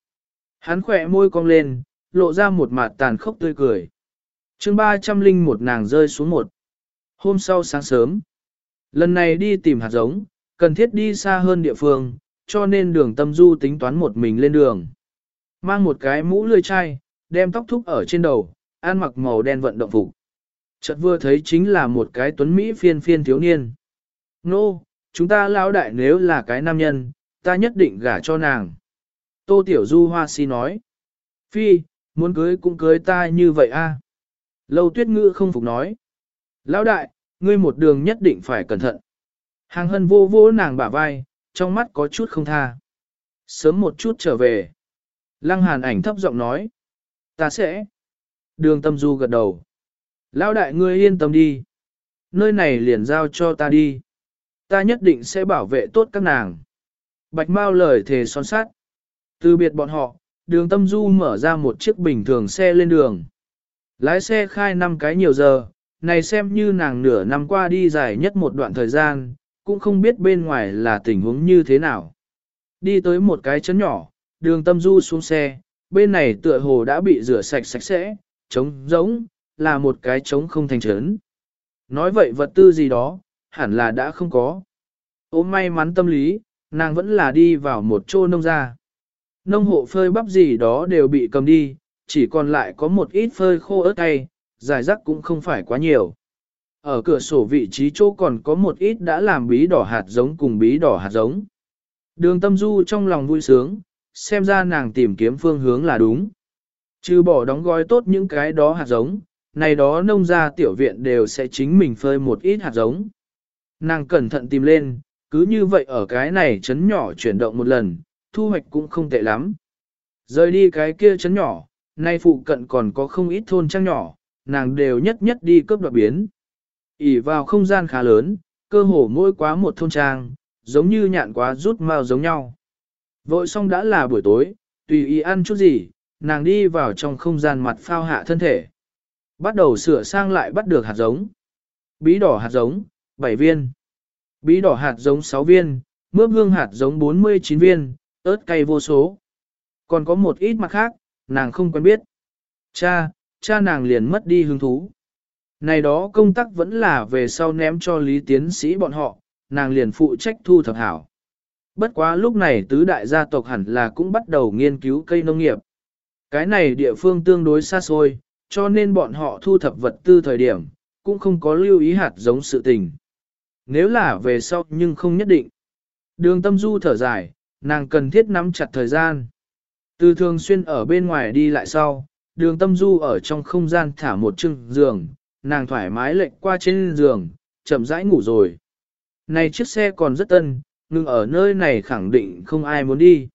Hắn khỏe môi cong lên, lộ ra một mặt tàn khốc tươi cười. chương 301 nàng rơi xuống một. Hôm sau sáng sớm, lần này đi tìm hạt giống, cần thiết đi xa hơn địa phương, cho nên đường tâm du tính toán một mình lên đường. Mang một cái mũ lươi chai, đem tóc thúc ở trên đầu, ăn mặc màu đen vận động phục. Chợt vừa thấy chính là một cái tuấn Mỹ phiên phiên thiếu niên. Nô, no, chúng ta lão đại nếu là cái nam nhân, ta nhất định gả cho nàng. Tô Tiểu Du Hoa Si nói. Phi, muốn cưới cũng cưới ta như vậy a. Lâu tuyết ngữ không phục nói. Lão đại, ngươi một đường nhất định phải cẩn thận. Hàng hân vô vô nàng bả vai, trong mắt có chút không tha. Sớm một chút trở về. Lăng hàn ảnh thấp giọng nói. Ta sẽ. Đường tâm du gật đầu. Lão đại ngươi yên tâm đi. Nơi này liền giao cho ta đi. Ta nhất định sẽ bảo vệ tốt các nàng. Bạch Mao lời thề son sát. Từ biệt bọn họ, đường tâm du mở ra một chiếc bình thường xe lên đường. Lái xe khai năm cái nhiều giờ, này xem như nàng nửa năm qua đi dài nhất một đoạn thời gian, cũng không biết bên ngoài là tình huống như thế nào. Đi tới một cái chấn nhỏ, đường tâm du xuống xe, bên này tựa hồ đã bị rửa sạch sạch sẽ, trống giống, là một cái trống không thành trấn. Nói vậy vật tư gì đó, hẳn là đã không có. Ôm may mắn tâm lý, nàng vẫn là đi vào một chỗ nông gia. Nông hộ phơi bắp gì đó đều bị cầm đi, chỉ còn lại có một ít phơi khô ớt cay, dài rắc cũng không phải quá nhiều. Ở cửa sổ vị trí chỗ còn có một ít đã làm bí đỏ hạt giống cùng bí đỏ hạt giống. Đường tâm du trong lòng vui sướng, xem ra nàng tìm kiếm phương hướng là đúng. Trừ bỏ đóng gói tốt những cái đó hạt giống, này đó nông gia tiểu viện đều sẽ chính mình phơi một ít hạt giống. Nàng cẩn thận tìm lên, cứ như vậy ở cái này chấn nhỏ chuyển động một lần, thu hoạch cũng không tệ lắm. Rời đi cái kia chấn nhỏ, nay phụ cận còn có không ít thôn trang nhỏ, nàng đều nhất nhất đi cướp đoạt biến. ỉ vào không gian khá lớn, cơ hồ mỗi quá một thôn trang, giống như nhạn quá rút mao giống nhau. Vội xong đã là buổi tối, tùy ý ăn chút gì, nàng đi vào trong không gian mặt phao hạ thân thể. Bắt đầu sửa sang lại bắt được hạt giống. Bí đỏ hạt giống, 7 viên. Bí đỏ hạt giống 6 viên, mướp hương hạt giống 49 viên, ớt cay vô số. Còn có một ít mặt khác, nàng không quen biết. Cha, cha nàng liền mất đi hứng thú. Này đó công tác vẫn là về sau ném cho lý tiến sĩ bọn họ, nàng liền phụ trách thu thập hảo. Bất quá lúc này tứ đại gia tộc hẳn là cũng bắt đầu nghiên cứu cây nông nghiệp. Cái này địa phương tương đối xa xôi, cho nên bọn họ thu thập vật tư thời điểm, cũng không có lưu ý hạt giống sự tình. Nếu là về sau nhưng không nhất định. Đường tâm du thở dài, nàng cần thiết nắm chặt thời gian. Từ thường xuyên ở bên ngoài đi lại sau, đường tâm du ở trong không gian thả một chưng giường, nàng thoải mái lệnh qua trên giường, chậm rãi ngủ rồi. Này chiếc xe còn rất tân, ngừng ở nơi này khẳng định không ai muốn đi.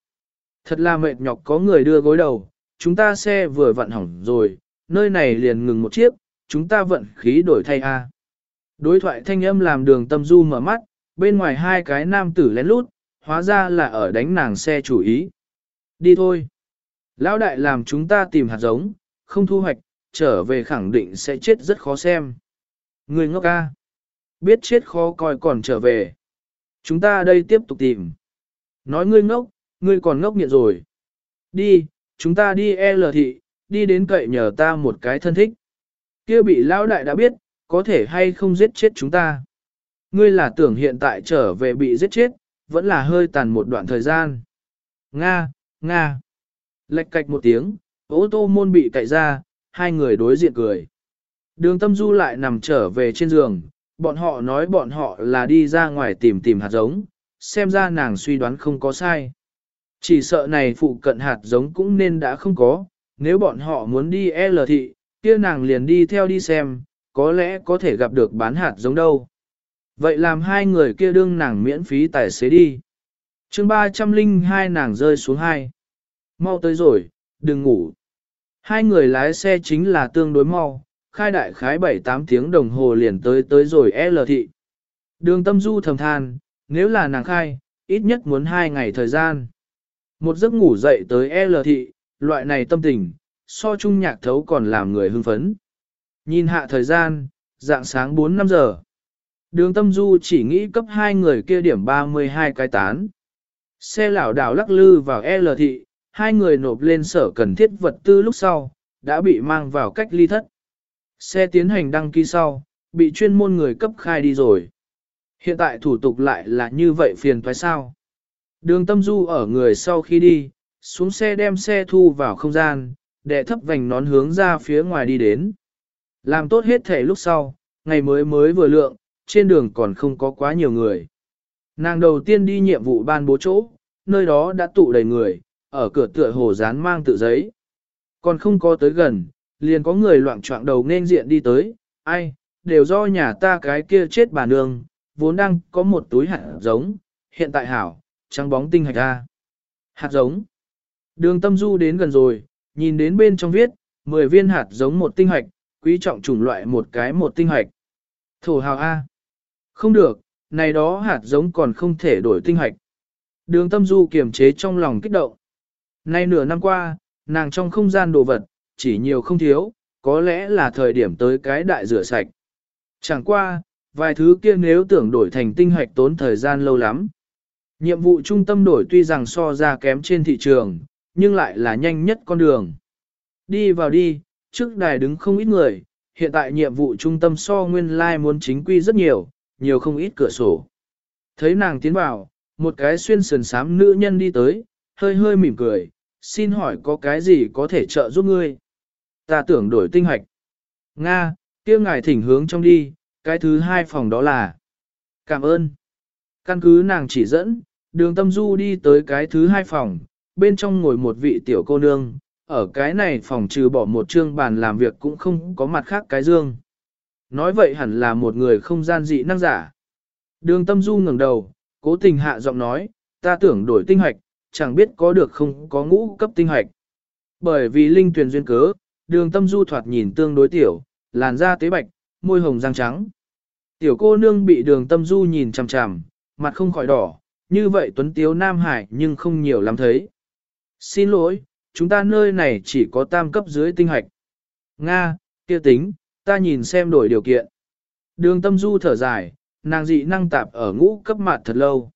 Thật là mệt nhọc có người đưa gối đầu, chúng ta xe vừa vận hỏng rồi, nơi này liền ngừng một chiếc, chúng ta vận khí đổi thay a. Đối thoại thanh âm làm đường tâm du mở mắt, bên ngoài hai cái nam tử lén lút, hóa ra là ở đánh nàng xe chủ ý. Đi thôi. Lão đại làm chúng ta tìm hạt giống, không thu hoạch, trở về khẳng định sẽ chết rất khó xem. Người ngốc ca. Biết chết khó coi còn trở về. Chúng ta đây tiếp tục tìm. Nói ngươi ngốc, ngươi còn ngốc nghiện rồi. Đi, chúng ta đi L thị, đi đến cậy nhờ ta một cái thân thích. Kia bị lão đại đã biết, có thể hay không giết chết chúng ta. Ngươi là tưởng hiện tại trở về bị giết chết, vẫn là hơi tàn một đoạn thời gian. Nga, Nga. Lệch cạch một tiếng, ô tô môn bị cậy ra, hai người đối diện cười. Đường tâm du lại nằm trở về trên giường, bọn họ nói bọn họ là đi ra ngoài tìm tìm hạt giống, xem ra nàng suy đoán không có sai. Chỉ sợ này phụ cận hạt giống cũng nên đã không có, nếu bọn họ muốn đi L thị, kia nàng liền đi theo đi xem, có lẽ có thể gặp được bán hạt giống đâu. Vậy làm hai người kia đương nàng miễn phí tài xế đi. chương 302 nàng rơi xuống hai. Mau tới rồi, đừng ngủ. Hai người lái xe chính là tương đối mau, khai đại khái 7-8 tiếng đồng hồ liền tới tới rồi L thị. Đường tâm du thầm than, nếu là nàng khai, ít nhất muốn hai ngày thời gian. Một giấc ngủ dậy tới L thị, loại này tâm tình, so chung nhạc thấu còn làm người hưng phấn. Nhìn hạ thời gian, dạng sáng 4-5 giờ. Đường tâm du chỉ nghĩ cấp hai người kia điểm 32 cái tán. Xe lảo đảo lắc lư vào L thị, hai người nộp lên sở cần thiết vật tư lúc sau, đã bị mang vào cách ly thất. Xe tiến hành đăng ký sau, bị chuyên môn người cấp khai đi rồi. Hiện tại thủ tục lại là như vậy phiền toái sao. Đường tâm du ở người sau khi đi, xuống xe đem xe thu vào không gian, đệ thấp vành nón hướng ra phía ngoài đi đến. Làm tốt hết thể lúc sau, ngày mới mới vừa lượng, trên đường còn không có quá nhiều người. Nàng đầu tiên đi nhiệm vụ ban bố chỗ, nơi đó đã tụ đầy người, ở cửa tựa hồ dán mang tự giấy. Còn không có tới gần, liền có người loạn trọng đầu nên diện đi tới, ai, đều do nhà ta cái kia chết bà nương, vốn đang có một túi hạt giống, hiện tại hảo, trắng bóng tinh hạch ra. Hạt giống. Đường tâm du đến gần rồi, nhìn đến bên trong viết, 10 viên hạt giống một tinh hạch, quý trọng chủng loại một cái một tinh hạch. Thổ hào A. Không được, này đó hạt giống còn không thể đổi tinh hạch. Đường tâm du kiềm chế trong lòng kích động. Nay nửa năm qua, nàng trong không gian đồ vật, chỉ nhiều không thiếu, có lẽ là thời điểm tới cái đại rửa sạch. Chẳng qua, vài thứ kia nếu tưởng đổi thành tinh hạch tốn thời gian lâu lắm. Nhiệm vụ trung tâm đổi tuy rằng so ra kém trên thị trường, nhưng lại là nhanh nhất con đường. Đi vào đi, trước đài đứng không ít người, hiện tại nhiệm vụ trung tâm so nguyên lai like muốn chính quy rất nhiều, nhiều không ít cửa sổ. Thấy nàng tiến vào, một cái xuyên sườn sám nữ nhân đi tới, hơi hơi mỉm cười, xin hỏi có cái gì có thể trợ giúp ngươi? Ta tưởng đổi tinh hạch. Nga, kia ngài thỉnh hướng trong đi, cái thứ hai phòng đó là. Cảm ơn. Căn cứ nàng chỉ dẫn, đường tâm du đi tới cái thứ hai phòng, bên trong ngồi một vị tiểu cô nương, ở cái này phòng trừ bỏ một chương bàn làm việc cũng không có mặt khác cái dương. Nói vậy hẳn là một người không gian dị năng giả. Đường tâm du ngẩng đầu, cố tình hạ giọng nói, ta tưởng đổi tinh hoạch, chẳng biết có được không có ngũ cấp tinh hoạch. Bởi vì linh tuyển duyên cớ, đường tâm du thoạt nhìn tương đối tiểu, làn da tế bạch, môi hồng răng trắng. Tiểu cô nương bị đường tâm du nhìn chằm chằm, mặt không khỏi đỏ, như vậy tuấn tiếu Nam Hải nhưng không nhiều lắm thấy. Xin lỗi, chúng ta nơi này chỉ có tam cấp dưới tinh hạch. Nga, kia tính, ta nhìn xem đổi điều kiện. Đường tâm du thở dài, nàng dị năng tạp ở ngũ cấp mặt thật lâu.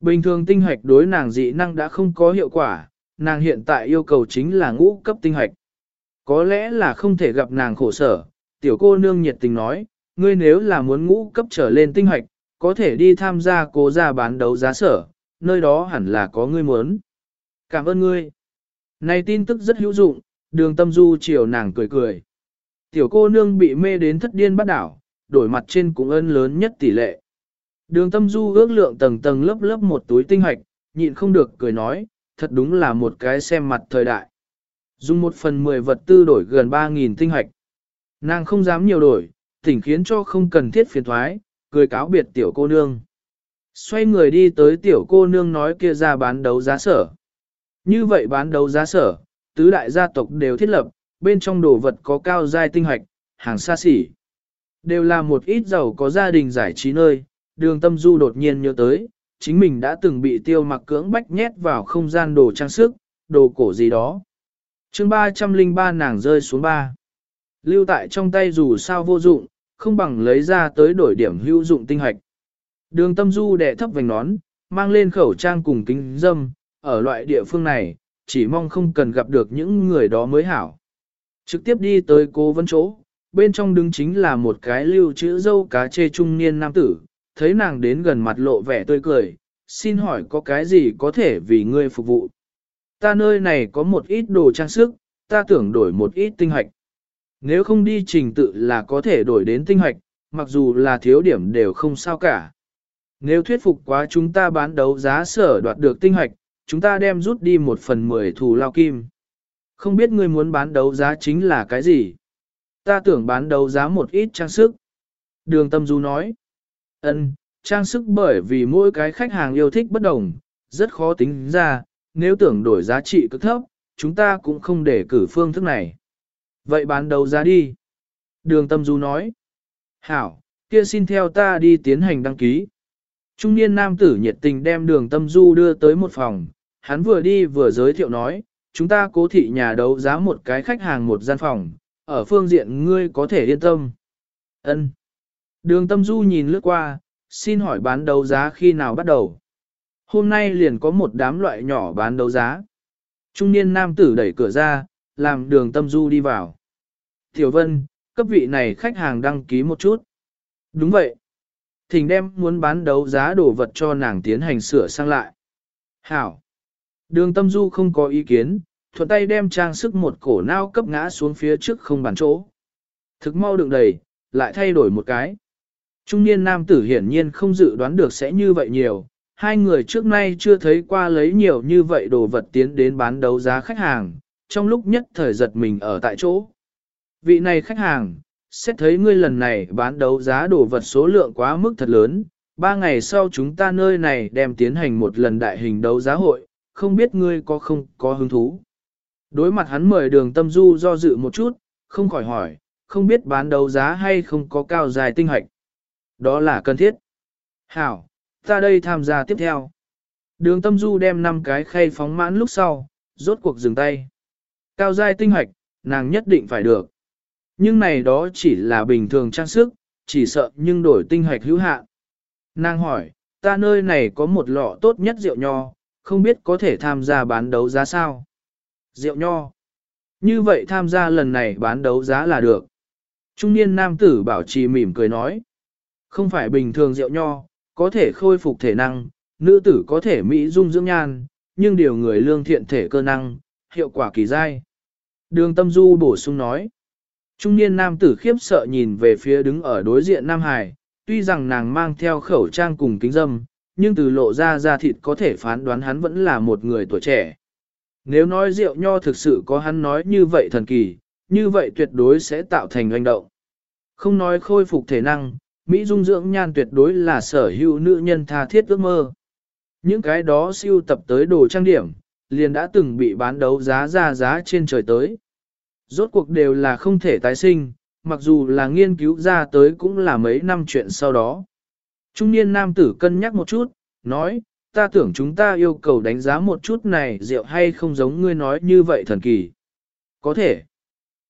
Bình thường tinh hạch đối nàng dị năng đã không có hiệu quả, nàng hiện tại yêu cầu chính là ngũ cấp tinh hạch. Có lẽ là không thể gặp nàng khổ sở, tiểu cô nương nhiệt tình nói, ngươi nếu là muốn ngũ cấp trở lên tinh hạch, có thể đi tham gia cố gia bán đấu giá sở, nơi đó hẳn là có ngươi muốn. Cảm ơn ngươi. Này tin tức rất hữu dụng, đường tâm du chiều nàng cười cười. Tiểu cô nương bị mê đến thất điên bắt đảo, đổi mặt trên cũng ân lớn nhất tỷ lệ. Đường tâm du ước lượng tầng tầng lớp lớp một túi tinh hạch, nhịn không được cười nói, thật đúng là một cái xem mặt thời đại. Dùng một phần mười vật tư đổi gần 3.000 tinh hạch. Nàng không dám nhiều đổi, tỉnh khiến cho không cần thiết phiền thoái, cười cáo biệt tiểu cô nương. Xoay người đi tới tiểu cô nương nói kia ra bán đấu giá sở. Như vậy bán đấu giá sở, tứ đại gia tộc đều thiết lập, bên trong đồ vật có cao giai tinh hạch hàng xa xỉ. Đều là một ít giàu có gia đình giải trí nơi, đường tâm du đột nhiên nhớ tới, chính mình đã từng bị tiêu mặc cưỡng bách nhét vào không gian đồ trang sức, đồ cổ gì đó chương 303 nàng rơi xuống ba. Lưu tại trong tay dù sao vô dụng, không bằng lấy ra tới đổi điểm hữu dụng tinh hoạch. Đường tâm du đẻ thấp vành nón, mang lên khẩu trang cùng kính dâm, ở loại địa phương này, chỉ mong không cần gặp được những người đó mới hảo. Trực tiếp đi tới cố vấn chỗ, bên trong đứng chính là một cái lưu chữ dâu cá chê trung niên nam tử, thấy nàng đến gần mặt lộ vẻ tươi cười, xin hỏi có cái gì có thể vì ngươi phục vụ. Ta nơi này có một ít đồ trang sức, ta tưởng đổi một ít tinh hạch. Nếu không đi trình tự là có thể đổi đến tinh hạch, mặc dù là thiếu điểm đều không sao cả. Nếu thuyết phục quá chúng ta bán đấu giá sở đoạt được tinh hạch, chúng ta đem rút đi một phần mười thù lao kim. Không biết ngươi muốn bán đấu giá chính là cái gì? Ta tưởng bán đấu giá một ít trang sức. Đường tâm du nói. ân trang sức bởi vì mỗi cái khách hàng yêu thích bất đồng, rất khó tính ra, nếu tưởng đổi giá trị cực thấp, chúng ta cũng không để cử phương thức này. Vậy bán đấu giá đi. Đường tâm du nói. Hảo, kia xin theo ta đi tiến hành đăng ký. Trung niên nam tử nhiệt tình đem đường tâm du đưa tới một phòng, hắn vừa đi vừa giới thiệu nói, chúng ta cố thị nhà đấu giá một cái khách hàng một gian phòng, ở phương diện ngươi có thể yên tâm. Ân. Đường tâm du nhìn lướt qua, xin hỏi bán đấu giá khi nào bắt đầu. Hôm nay liền có một đám loại nhỏ bán đấu giá. Trung niên nam tử đẩy cửa ra, làm đường tâm du đi vào. Tiểu Vân, cấp vị này khách hàng đăng ký một chút. Đúng vậy. Thỉnh đem muốn bán đấu giá đồ vật cho nàng tiến hành sửa sang lại. Hảo. Đường tâm du không có ý kiến, thuận tay đem trang sức một cổ nao cấp ngã xuống phía trước không bàn chỗ. Thực mau đựng đầy, lại thay đổi một cái. Trung niên nam tử hiển nhiên không dự đoán được sẽ như vậy nhiều, hai người trước nay chưa thấy qua lấy nhiều như vậy đồ vật tiến đến bán đấu giá khách hàng, trong lúc nhất thời giật mình ở tại chỗ. Vị này khách hàng, xét thấy ngươi lần này bán đấu giá đồ vật số lượng quá mức thật lớn, ba ngày sau chúng ta nơi này đem tiến hành một lần đại hình đấu giá hội, không biết ngươi có không có hứng thú. Đối mặt hắn mời đường tâm du do dự một chút, không khỏi hỏi, không biết bán đấu giá hay không có cao dài tinh hạch. Đó là cần thiết. Hảo, ta đây tham gia tiếp theo. Đường tâm du đem 5 cái khay phóng mãn lúc sau, rốt cuộc dừng tay. Cao giai tinh hoạch, nàng nhất định phải được. Nhưng này đó chỉ là bình thường trang sức, chỉ sợ nhưng đổi tinh hoạch hữu hạn. Nàng hỏi, ta nơi này có một lọ tốt nhất rượu nho, không biết có thể tham gia bán đấu giá sao? Rượu nho. Như vậy tham gia lần này bán đấu giá là được. Trung niên nam tử bảo trì mỉm cười nói. Không phải bình thường rượu nho, có thể khôi phục thể năng, nữ tử có thể mỹ dung dưỡng nhan, nhưng điều người lương thiện thể cơ năng, hiệu quả kỳ dai. Đường tâm du bổ sung nói. Trung niên nam tử khiếp sợ nhìn về phía đứng ở đối diện Nam Hải, tuy rằng nàng mang theo khẩu trang cùng kính dâm, nhưng từ lộ ra da thịt có thể phán đoán hắn vẫn là một người tuổi trẻ. Nếu nói rượu nho thực sự có hắn nói như vậy thần kỳ, như vậy tuyệt đối sẽ tạo thành hành động. Không nói khôi phục thể năng, Mỹ dung dưỡng nhan tuyệt đối là sở hữu nữ nhân tha thiết ước mơ. Những cái đó siêu tập tới đồ trang điểm, liền đã từng bị bán đấu giá ra giá trên trời tới. Rốt cuộc đều là không thể tái sinh, mặc dù là nghiên cứu ra tới cũng là mấy năm chuyện sau đó. Trung niên nam tử cân nhắc một chút, nói, ta tưởng chúng ta yêu cầu đánh giá một chút này rượu hay không giống ngươi nói như vậy thần kỳ. Có thể.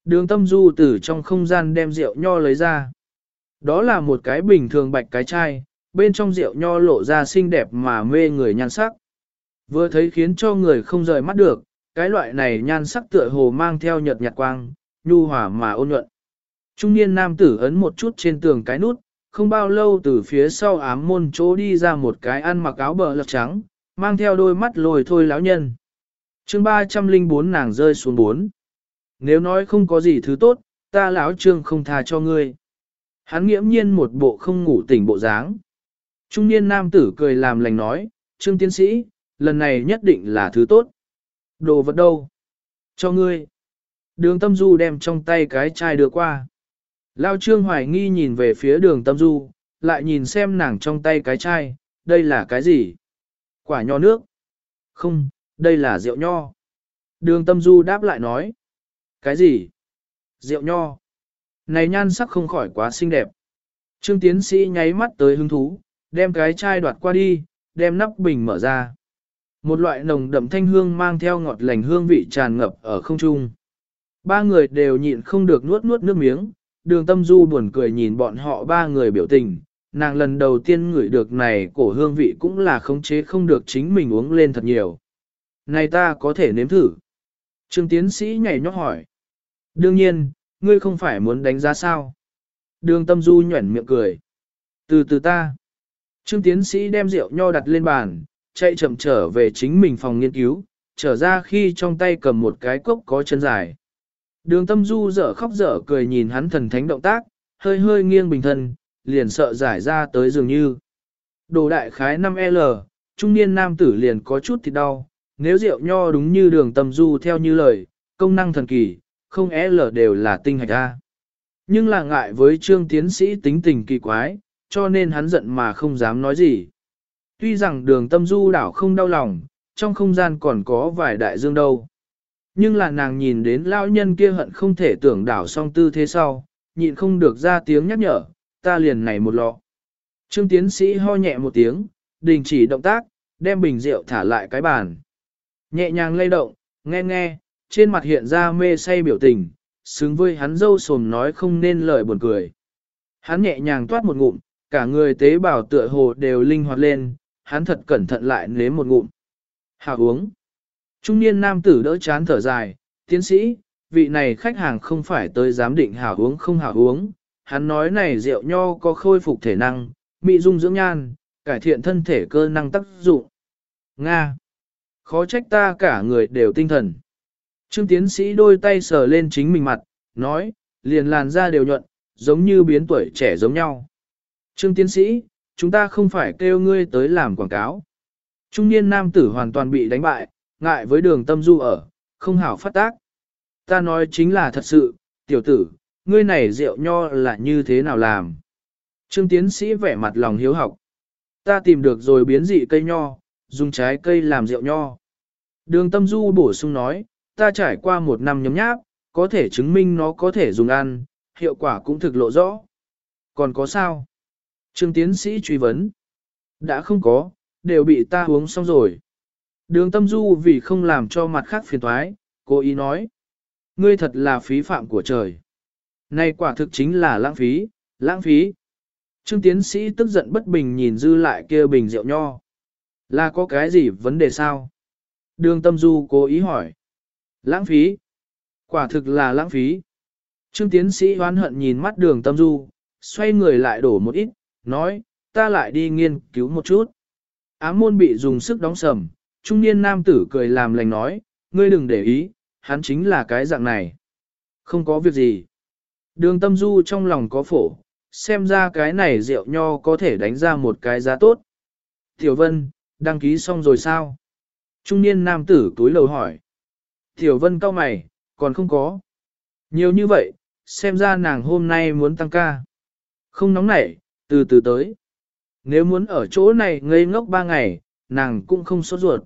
Đường tâm du từ trong không gian đem rượu nho lấy ra. Đó là một cái bình thường bạch cái chai, bên trong rượu nho lộ ra xinh đẹp mà mê người nhan sắc. Vừa thấy khiến cho người không rời mắt được, cái loại này nhan sắc tựa hồ mang theo nhợt nhạt quang, nhu hòa mà ôn nhuận. Trung niên nam tử ấn một chút trên tường cái nút, không bao lâu từ phía sau ám môn chỗ đi ra một cái ăn mặc áo bờ lật trắng, mang theo đôi mắt lồi thôi lão nhân. chương 304 nàng rơi xuống bốn. Nếu nói không có gì thứ tốt, ta lão trương không tha cho ngươi. Hắn nghiễm nhiên một bộ không ngủ tỉnh bộ dáng. Trung niên nam tử cười làm lành nói, trương tiến sĩ, lần này nhất định là thứ tốt. Đồ vật đâu? Cho ngươi. Đường tâm du đem trong tay cái chai đưa qua. Lao trương hoài nghi nhìn về phía đường tâm du, lại nhìn xem nàng trong tay cái chai, đây là cái gì? Quả nho nước. Không, đây là rượu nho. Đường tâm du đáp lại nói. Cái gì? Rượu nho. Này nhan sắc không khỏi quá xinh đẹp. Trương tiến sĩ nháy mắt tới hứng thú, đem cái chai đoạt qua đi, đem nắp bình mở ra. Một loại nồng đậm thanh hương mang theo ngọt lành hương vị tràn ngập ở không trung. Ba người đều nhịn không được nuốt nuốt nước miếng, đường tâm du buồn cười nhìn bọn họ ba người biểu tình, nàng lần đầu tiên ngửi được này cổ hương vị cũng là khống chế không được chính mình uống lên thật nhiều. Này ta có thể nếm thử. Trương tiến sĩ nhảy nhót hỏi. Đương nhiên, ngươi không phải muốn đánh giá sao. Đường tâm du nhuẩn miệng cười. Từ từ ta. Trương tiến sĩ đem rượu nho đặt lên bàn, chạy chậm trở về chính mình phòng nghiên cứu, trở ra khi trong tay cầm một cái cốc có chân dài. Đường tâm du dở khóc dở cười nhìn hắn thần thánh động tác, hơi hơi nghiêng bình thân, liền sợ giải ra tới dường như. Đồ đại khái 5L, trung niên nam tử liền có chút thì đau, nếu rượu nho đúng như đường tâm du theo như lời, công năng thần kỳ, không e L đều là tinh hạch A. Nhưng là ngại với trương tiến sĩ tính tình kỳ quái, cho nên hắn giận mà không dám nói gì. Tuy rằng đường tâm du đảo không đau lòng, trong không gian còn có vài đại dương đâu. Nhưng là nàng nhìn đến lão nhân kia hận không thể tưởng đảo song tư thế sau, nhịn không được ra tiếng nhắc nhở, ta liền này một lọ. Trương tiến sĩ ho nhẹ một tiếng, đình chỉ động tác, đem bình rượu thả lại cái bàn. Nhẹ nhàng lay động, nghe nghe, trên mặt hiện ra mê say biểu tình, xứng với hắn dâu sồm nói không nên lời buồn cười. Hắn nhẹ nhàng toát một ngụm, cả người tế bào tựa hồ đều linh hoạt lên, hắn thật cẩn thận lại nếm một ngụm. Hào uống. Trung niên nam tử đỡ chán thở dài, tiến sĩ, vị này khách hàng không phải tới giám định hào uống không hào uống. Hắn nói này rượu nho có khôi phục thể năng, mỹ dung dưỡng nhan, cải thiện thân thể cơ năng tác dụng. Nga. Khó trách ta cả người đều tinh thần. Trương tiến sĩ đôi tay sờ lên chính mình mặt, nói, liền làn da đều nhuận, giống như biến tuổi trẻ giống nhau. Trương tiến sĩ, chúng ta không phải kêu ngươi tới làm quảng cáo. Trung niên nam tử hoàn toàn bị đánh bại, ngại với đường tâm du ở, không hảo phát tác. Ta nói chính là thật sự, tiểu tử, ngươi này rượu nho là như thế nào làm? Trương tiến sĩ vẻ mặt lòng hiếu học. Ta tìm được rồi biến dị cây nho, dùng trái cây làm rượu nho. Đường tâm du bổ sung nói, ta trải qua một năm nhấm nháp, có thể chứng minh nó có thể dùng ăn, hiệu quả cũng thực lộ rõ. Còn có sao? Trương tiến sĩ truy vấn. Đã không có, đều bị ta uống xong rồi. Đường tâm du vì không làm cho mặt khác phiền thoái, cố ý nói. Ngươi thật là phí phạm của trời. Này quả thực chính là lãng phí, lãng phí. Trương tiến sĩ tức giận bất bình nhìn dư lại kia bình rượu nho. Là có cái gì vấn đề sao? Đường tâm du cố ý hỏi. Lãng phí. Quả thực là lãng phí. Trương tiến sĩ hoán hận nhìn mắt đường tâm du, xoay người lại đổ một ít, nói, ta lại đi nghiên cứu một chút. Ám môn bị dùng sức đóng sầm, trung niên nam tử cười làm lành nói, ngươi đừng để ý, hắn chính là cái dạng này. Không có việc gì. Đường tâm du trong lòng có phổ, xem ra cái này rượu nho có thể đánh ra một cái giá tốt. Tiểu Vân, đăng ký xong rồi sao? Trung niên nam tử túi lầu hỏi. Tiểu Vân cao mày, còn không có. Nhiều như vậy, xem ra nàng hôm nay muốn tăng ca. Không nóng nảy, từ từ tới. Nếu muốn ở chỗ này ngây ngốc ba ngày, nàng cũng không sốt ruột.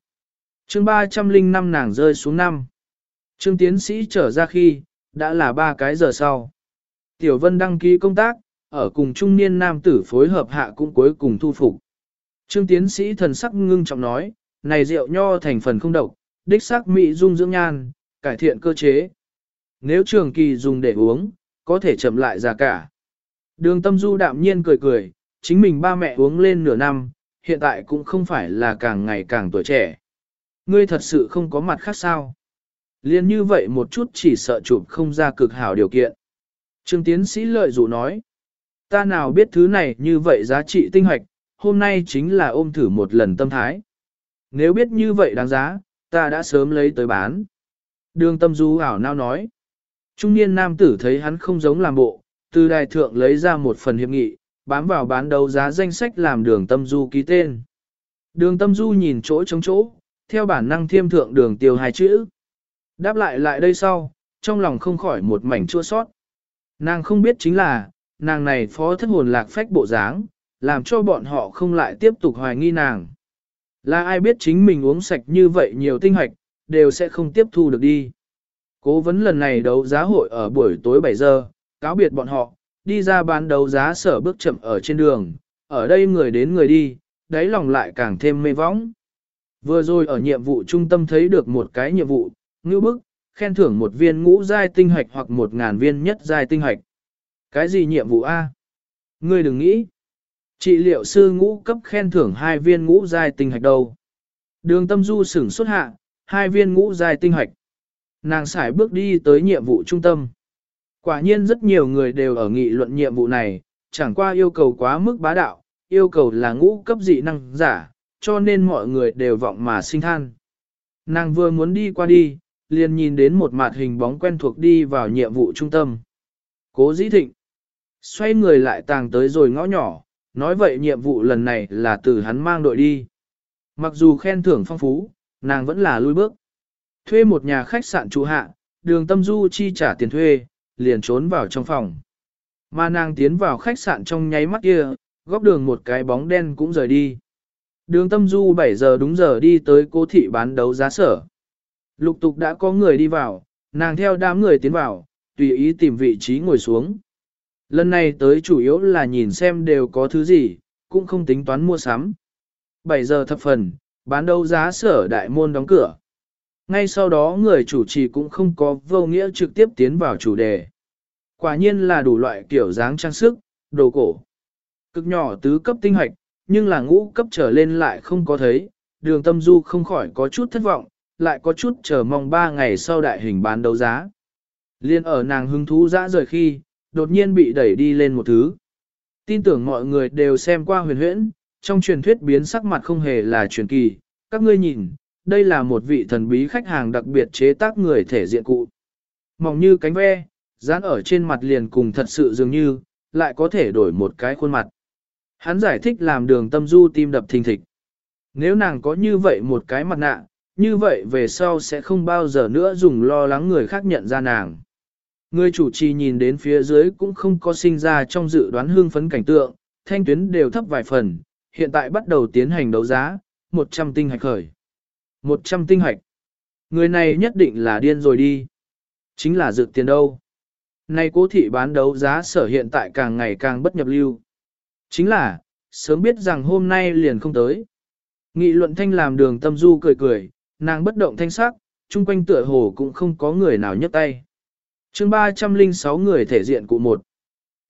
chương 305 nàng rơi xuống năm. Trương tiến sĩ trở ra khi, đã là ba cái giờ sau. Tiểu Vân đăng ký công tác, ở cùng trung niên nam tử phối hợp hạ cũng cuối cùng thu phục. Trương tiến sĩ thần sắc ngưng trọng nói, này rượu nho thành phần không độc, đích xác mỹ dung dưỡng nhan, cải thiện cơ chế. Nếu trường kỳ dùng để uống, có thể chậm lại già cả. Đường tâm du đạm nhiên cười cười, chính mình ba mẹ uống lên nửa năm, hiện tại cũng không phải là càng ngày càng tuổi trẻ. Ngươi thật sự không có mặt khác sao. Liên như vậy một chút chỉ sợ chụp không ra cực hảo điều kiện. Trương tiến sĩ lợi dụ nói, ta nào biết thứ này như vậy giá trị tinh hoạch, hôm nay chính là ôm thử một lần tâm thái. Nếu biết như vậy đáng giá, ta đã sớm lấy tới bán. Đường tâm du ảo nao nói. Trung niên nam tử thấy hắn không giống làm bộ, từ đài thượng lấy ra một phần hiệp nghị, bám vào bán đấu giá danh sách làm đường tâm du ký tên. Đường tâm du nhìn chỗ chống chỗ, theo bản năng thiêm thượng đường tiêu hai chữ. Đáp lại lại đây sau, trong lòng không khỏi một mảnh chua sót. Nàng không biết chính là, nàng này phó thất hồn lạc phách bộ dáng, làm cho bọn họ không lại tiếp tục hoài nghi nàng. Là ai biết chính mình uống sạch như vậy nhiều tinh hoạch, đều sẽ không tiếp thu được đi. Cố vấn lần này đấu giá hội ở buổi tối 7 giờ, cáo biệt bọn họ, đi ra bán đấu giá sở bước chậm ở trên đường, ở đây người đến người đi, đáy lòng lại càng thêm mê võng. Vừa rồi ở nhiệm vụ trung tâm thấy được một cái nhiệm vụ, ngữ bức, khen thưởng một viên ngũ giai tinh hoạch hoặc một ngàn viên nhất giai tinh hoạch. Cái gì nhiệm vụ A? Ngươi đừng nghĩ. Trị liệu sư ngũ cấp khen thưởng hai viên ngũ giai tinh hoạch đâu. Đường tâm du sửng xuất hạ, hai viên ngũ giai tinh hoạch. Nàng xài bước đi tới nhiệm vụ trung tâm. Quả nhiên rất nhiều người đều ở nghị luận nhiệm vụ này, chẳng qua yêu cầu quá mức bá đạo, yêu cầu là ngũ cấp dị năng giả, cho nên mọi người đều vọng mà sinh than. Nàng vừa muốn đi qua đi, liền nhìn đến một mặt hình bóng quen thuộc đi vào nhiệm vụ trung tâm. Cố dĩ thịnh. Xoay người lại tàng tới rồi ngõ nhỏ, nói vậy nhiệm vụ lần này là từ hắn mang đội đi. Mặc dù khen thưởng phong phú, nàng vẫn là lui bước. Thuê một nhà khách sạn trụ hạ, đường tâm du chi trả tiền thuê, liền trốn vào trong phòng. Mà nàng tiến vào khách sạn trong nháy mắt kia, góc đường một cái bóng đen cũng rời đi. Đường tâm du 7 giờ đúng giờ đi tới cô thị bán đấu giá sở. Lục tục đã có người đi vào, nàng theo đám người tiến vào, tùy ý tìm vị trí ngồi xuống. Lần này tới chủ yếu là nhìn xem đều có thứ gì, cũng không tính toán mua sắm. 7 giờ thập phần, bán đấu giá sở đại môn đóng cửa. Ngay sau đó người chủ trì cũng không có vô nghĩa trực tiếp tiến vào chủ đề. Quả nhiên là đủ loại kiểu dáng trang sức, đồ cổ. Cực nhỏ tứ cấp tinh hoạch, nhưng là ngũ cấp trở lên lại không có thấy, đường tâm du không khỏi có chút thất vọng, lại có chút chờ mong ba ngày sau đại hình bán đấu giá. Liên ở nàng hứng thú dã rời khi, đột nhiên bị đẩy đi lên một thứ. Tin tưởng mọi người đều xem qua huyền huyễn, trong truyền thuyết biến sắc mặt không hề là truyền kỳ, các ngươi nhìn, đây là một vị thần bí khách hàng đặc biệt chế tác người thể diện cụ. Mỏng như cánh ve, dán ở trên mặt liền cùng thật sự dường như, lại có thể đổi một cái khuôn mặt. Hắn giải thích làm đường tâm du tim đập thình thịch. Nếu nàng có như vậy một cái mặt nạ, như vậy về sau sẽ không bao giờ nữa dùng lo lắng người khác nhận ra nàng. Người chủ trì nhìn đến phía dưới cũng không có sinh ra trong dự đoán hương phấn cảnh tượng, thanh tuyến đều thấp vài phần, hiện tại bắt đầu tiến hành đấu giá, 100 tinh hạch khởi. 100 tinh hạch. Người này nhất định là điên rồi đi. Chính là dự tiền đâu. Nay cố thị bán đấu giá sở hiện tại càng ngày càng bất nhập lưu. Chính là, sớm biết rằng hôm nay liền không tới. Nghị luận thanh làm đường tâm du cười cười, nàng bất động thanh sắc, chung quanh tựa hồ cũng không có người nào nhấc tay chương 306 người thể diện cụ một.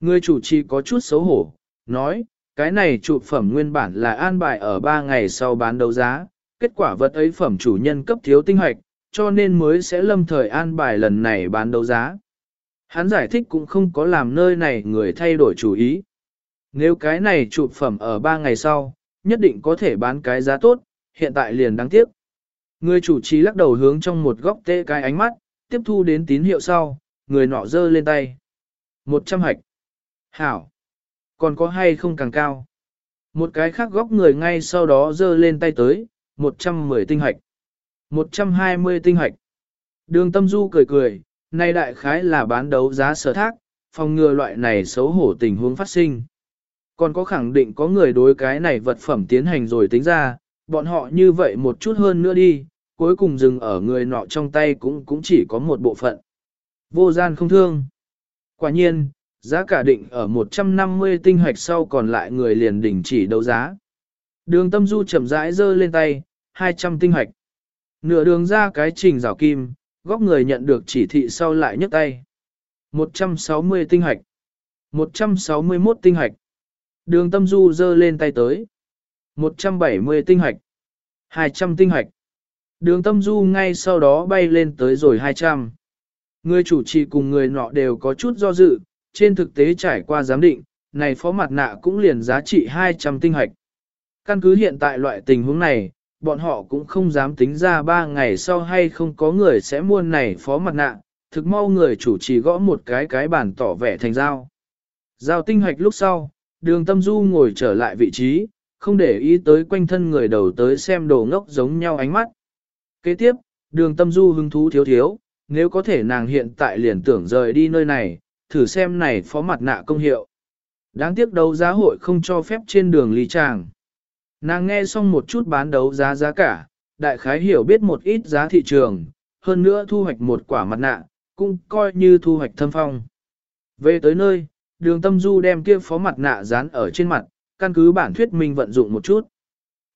Người chủ trì có chút xấu hổ, nói, cái này trụ phẩm nguyên bản là an bài ở 3 ngày sau bán đấu giá, kết quả vật ấy phẩm chủ nhân cấp thiếu tinh hoạch, cho nên mới sẽ lâm thời an bài lần này bán đấu giá. Hắn giải thích cũng không có làm nơi này người thay đổi chủ ý. Nếu cái này trụ phẩm ở 3 ngày sau, nhất định có thể bán cái giá tốt, hiện tại liền đáng tiếc. Người chủ trì lắc đầu hướng trong một góc tê cái ánh mắt, tiếp thu đến tín hiệu sau, người nọ giơ lên tay. Một trăm hạch. Hảo. Còn có hay không càng cao. Một cái khác góc người ngay sau đó giơ lên tay tới, một trăm mười tinh hạch. một trăm hai mươi tinh hạch. Đường tâm du cười cười, nay đại khái là bán đấu giá sở thác, phòng ngừa loại này xấu hổ tình huống phát sinh. Còn có khẳng định có người đối cái này vật phẩm tiến hành rồi tính ra, bọn họ như vậy một chút hơn nữa đi, cuối cùng dừng ở người nọ trong tay cũng cũng chỉ có một bộ phận. Vô gian không thương. Quả nhiên, giá cả định ở 150 tinh hoạch sau còn lại người liền đỉnh chỉ đấu giá. Đường tâm du chậm rãi giơ lên tay, 200 tinh hoạch. Nửa đường ra cái trình rào kim, góc người nhận được chỉ thị sau lại nhấc tay. 160 tinh hoạch. 161 tinh hoạch. Đường tâm du giơ lên tay tới. 170 tinh hoạch. 200 tinh hoạch. Đường tâm du ngay sau đó bay lên tới rồi 200. Người chủ trì cùng người nọ đều có chút do dự, trên thực tế trải qua giám định, này phó mặt nạ cũng liền giá trị 200 tinh hoạch. Căn cứ hiện tại loại tình huống này, bọn họ cũng không dám tính ra 3 ngày sau hay không có người sẽ mua này phó mặt nạ, thực mau người chủ trì gõ một cái cái bản tỏ vẻ thành giao. Giao tinh hoạch lúc sau, đường tâm du ngồi trở lại vị trí, không để ý tới quanh thân người đầu tới xem đồ ngốc giống nhau ánh mắt. Kế tiếp, đường tâm du hứng thú thiếu thiếu, nếu có thể nàng hiện tại liền tưởng rời đi nơi này, thử xem này phó mặt nạ công hiệu. Đáng tiếc đấu giá hội không cho phép trên đường ly tràng. Nàng nghe xong một chút bán đấu giá giá cả, đại khái hiểu biết một ít giá thị trường, hơn nữa thu hoạch một quả mặt nạ, cũng coi như thu hoạch thâm phong. Về tới nơi, đường tâm du đem kia phó mặt nạ dán ở trên mặt, căn cứ bản thuyết minh vận dụng một chút.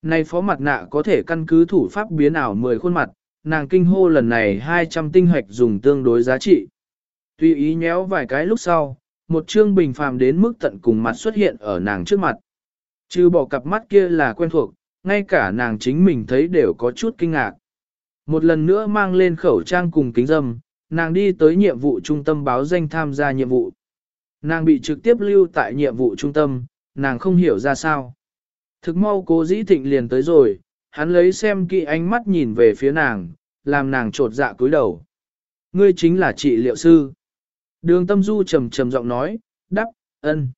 Này phó mặt nạ có thể căn cứ thủ pháp biến ảo 10 khuôn mặt, nàng kinh hô lần này 200 tinh hoạch dùng tương đối giá trị. Tuy ý nhéo vài cái lúc sau, một chương bình phàm đến mức tận cùng mặt xuất hiện ở nàng trước mặt. Trừ bỏ cặp mắt kia là quen thuộc, ngay cả nàng chính mình thấy đều có chút kinh ngạc. Một lần nữa mang lên khẩu trang cùng kính dâm, nàng đi tới nhiệm vụ trung tâm báo danh tham gia nhiệm vụ. Nàng bị trực tiếp lưu tại nhiệm vụ trung tâm, nàng không hiểu ra sao. Thực mau cố dĩ thịnh liền tới rồi, hắn lấy xem kỹ ánh mắt nhìn về phía nàng, làm nàng trột dạ cúi đầu. Ngươi chính là trị liệu sư. Đường tâm du trầm trầm giọng nói, đắp, ân.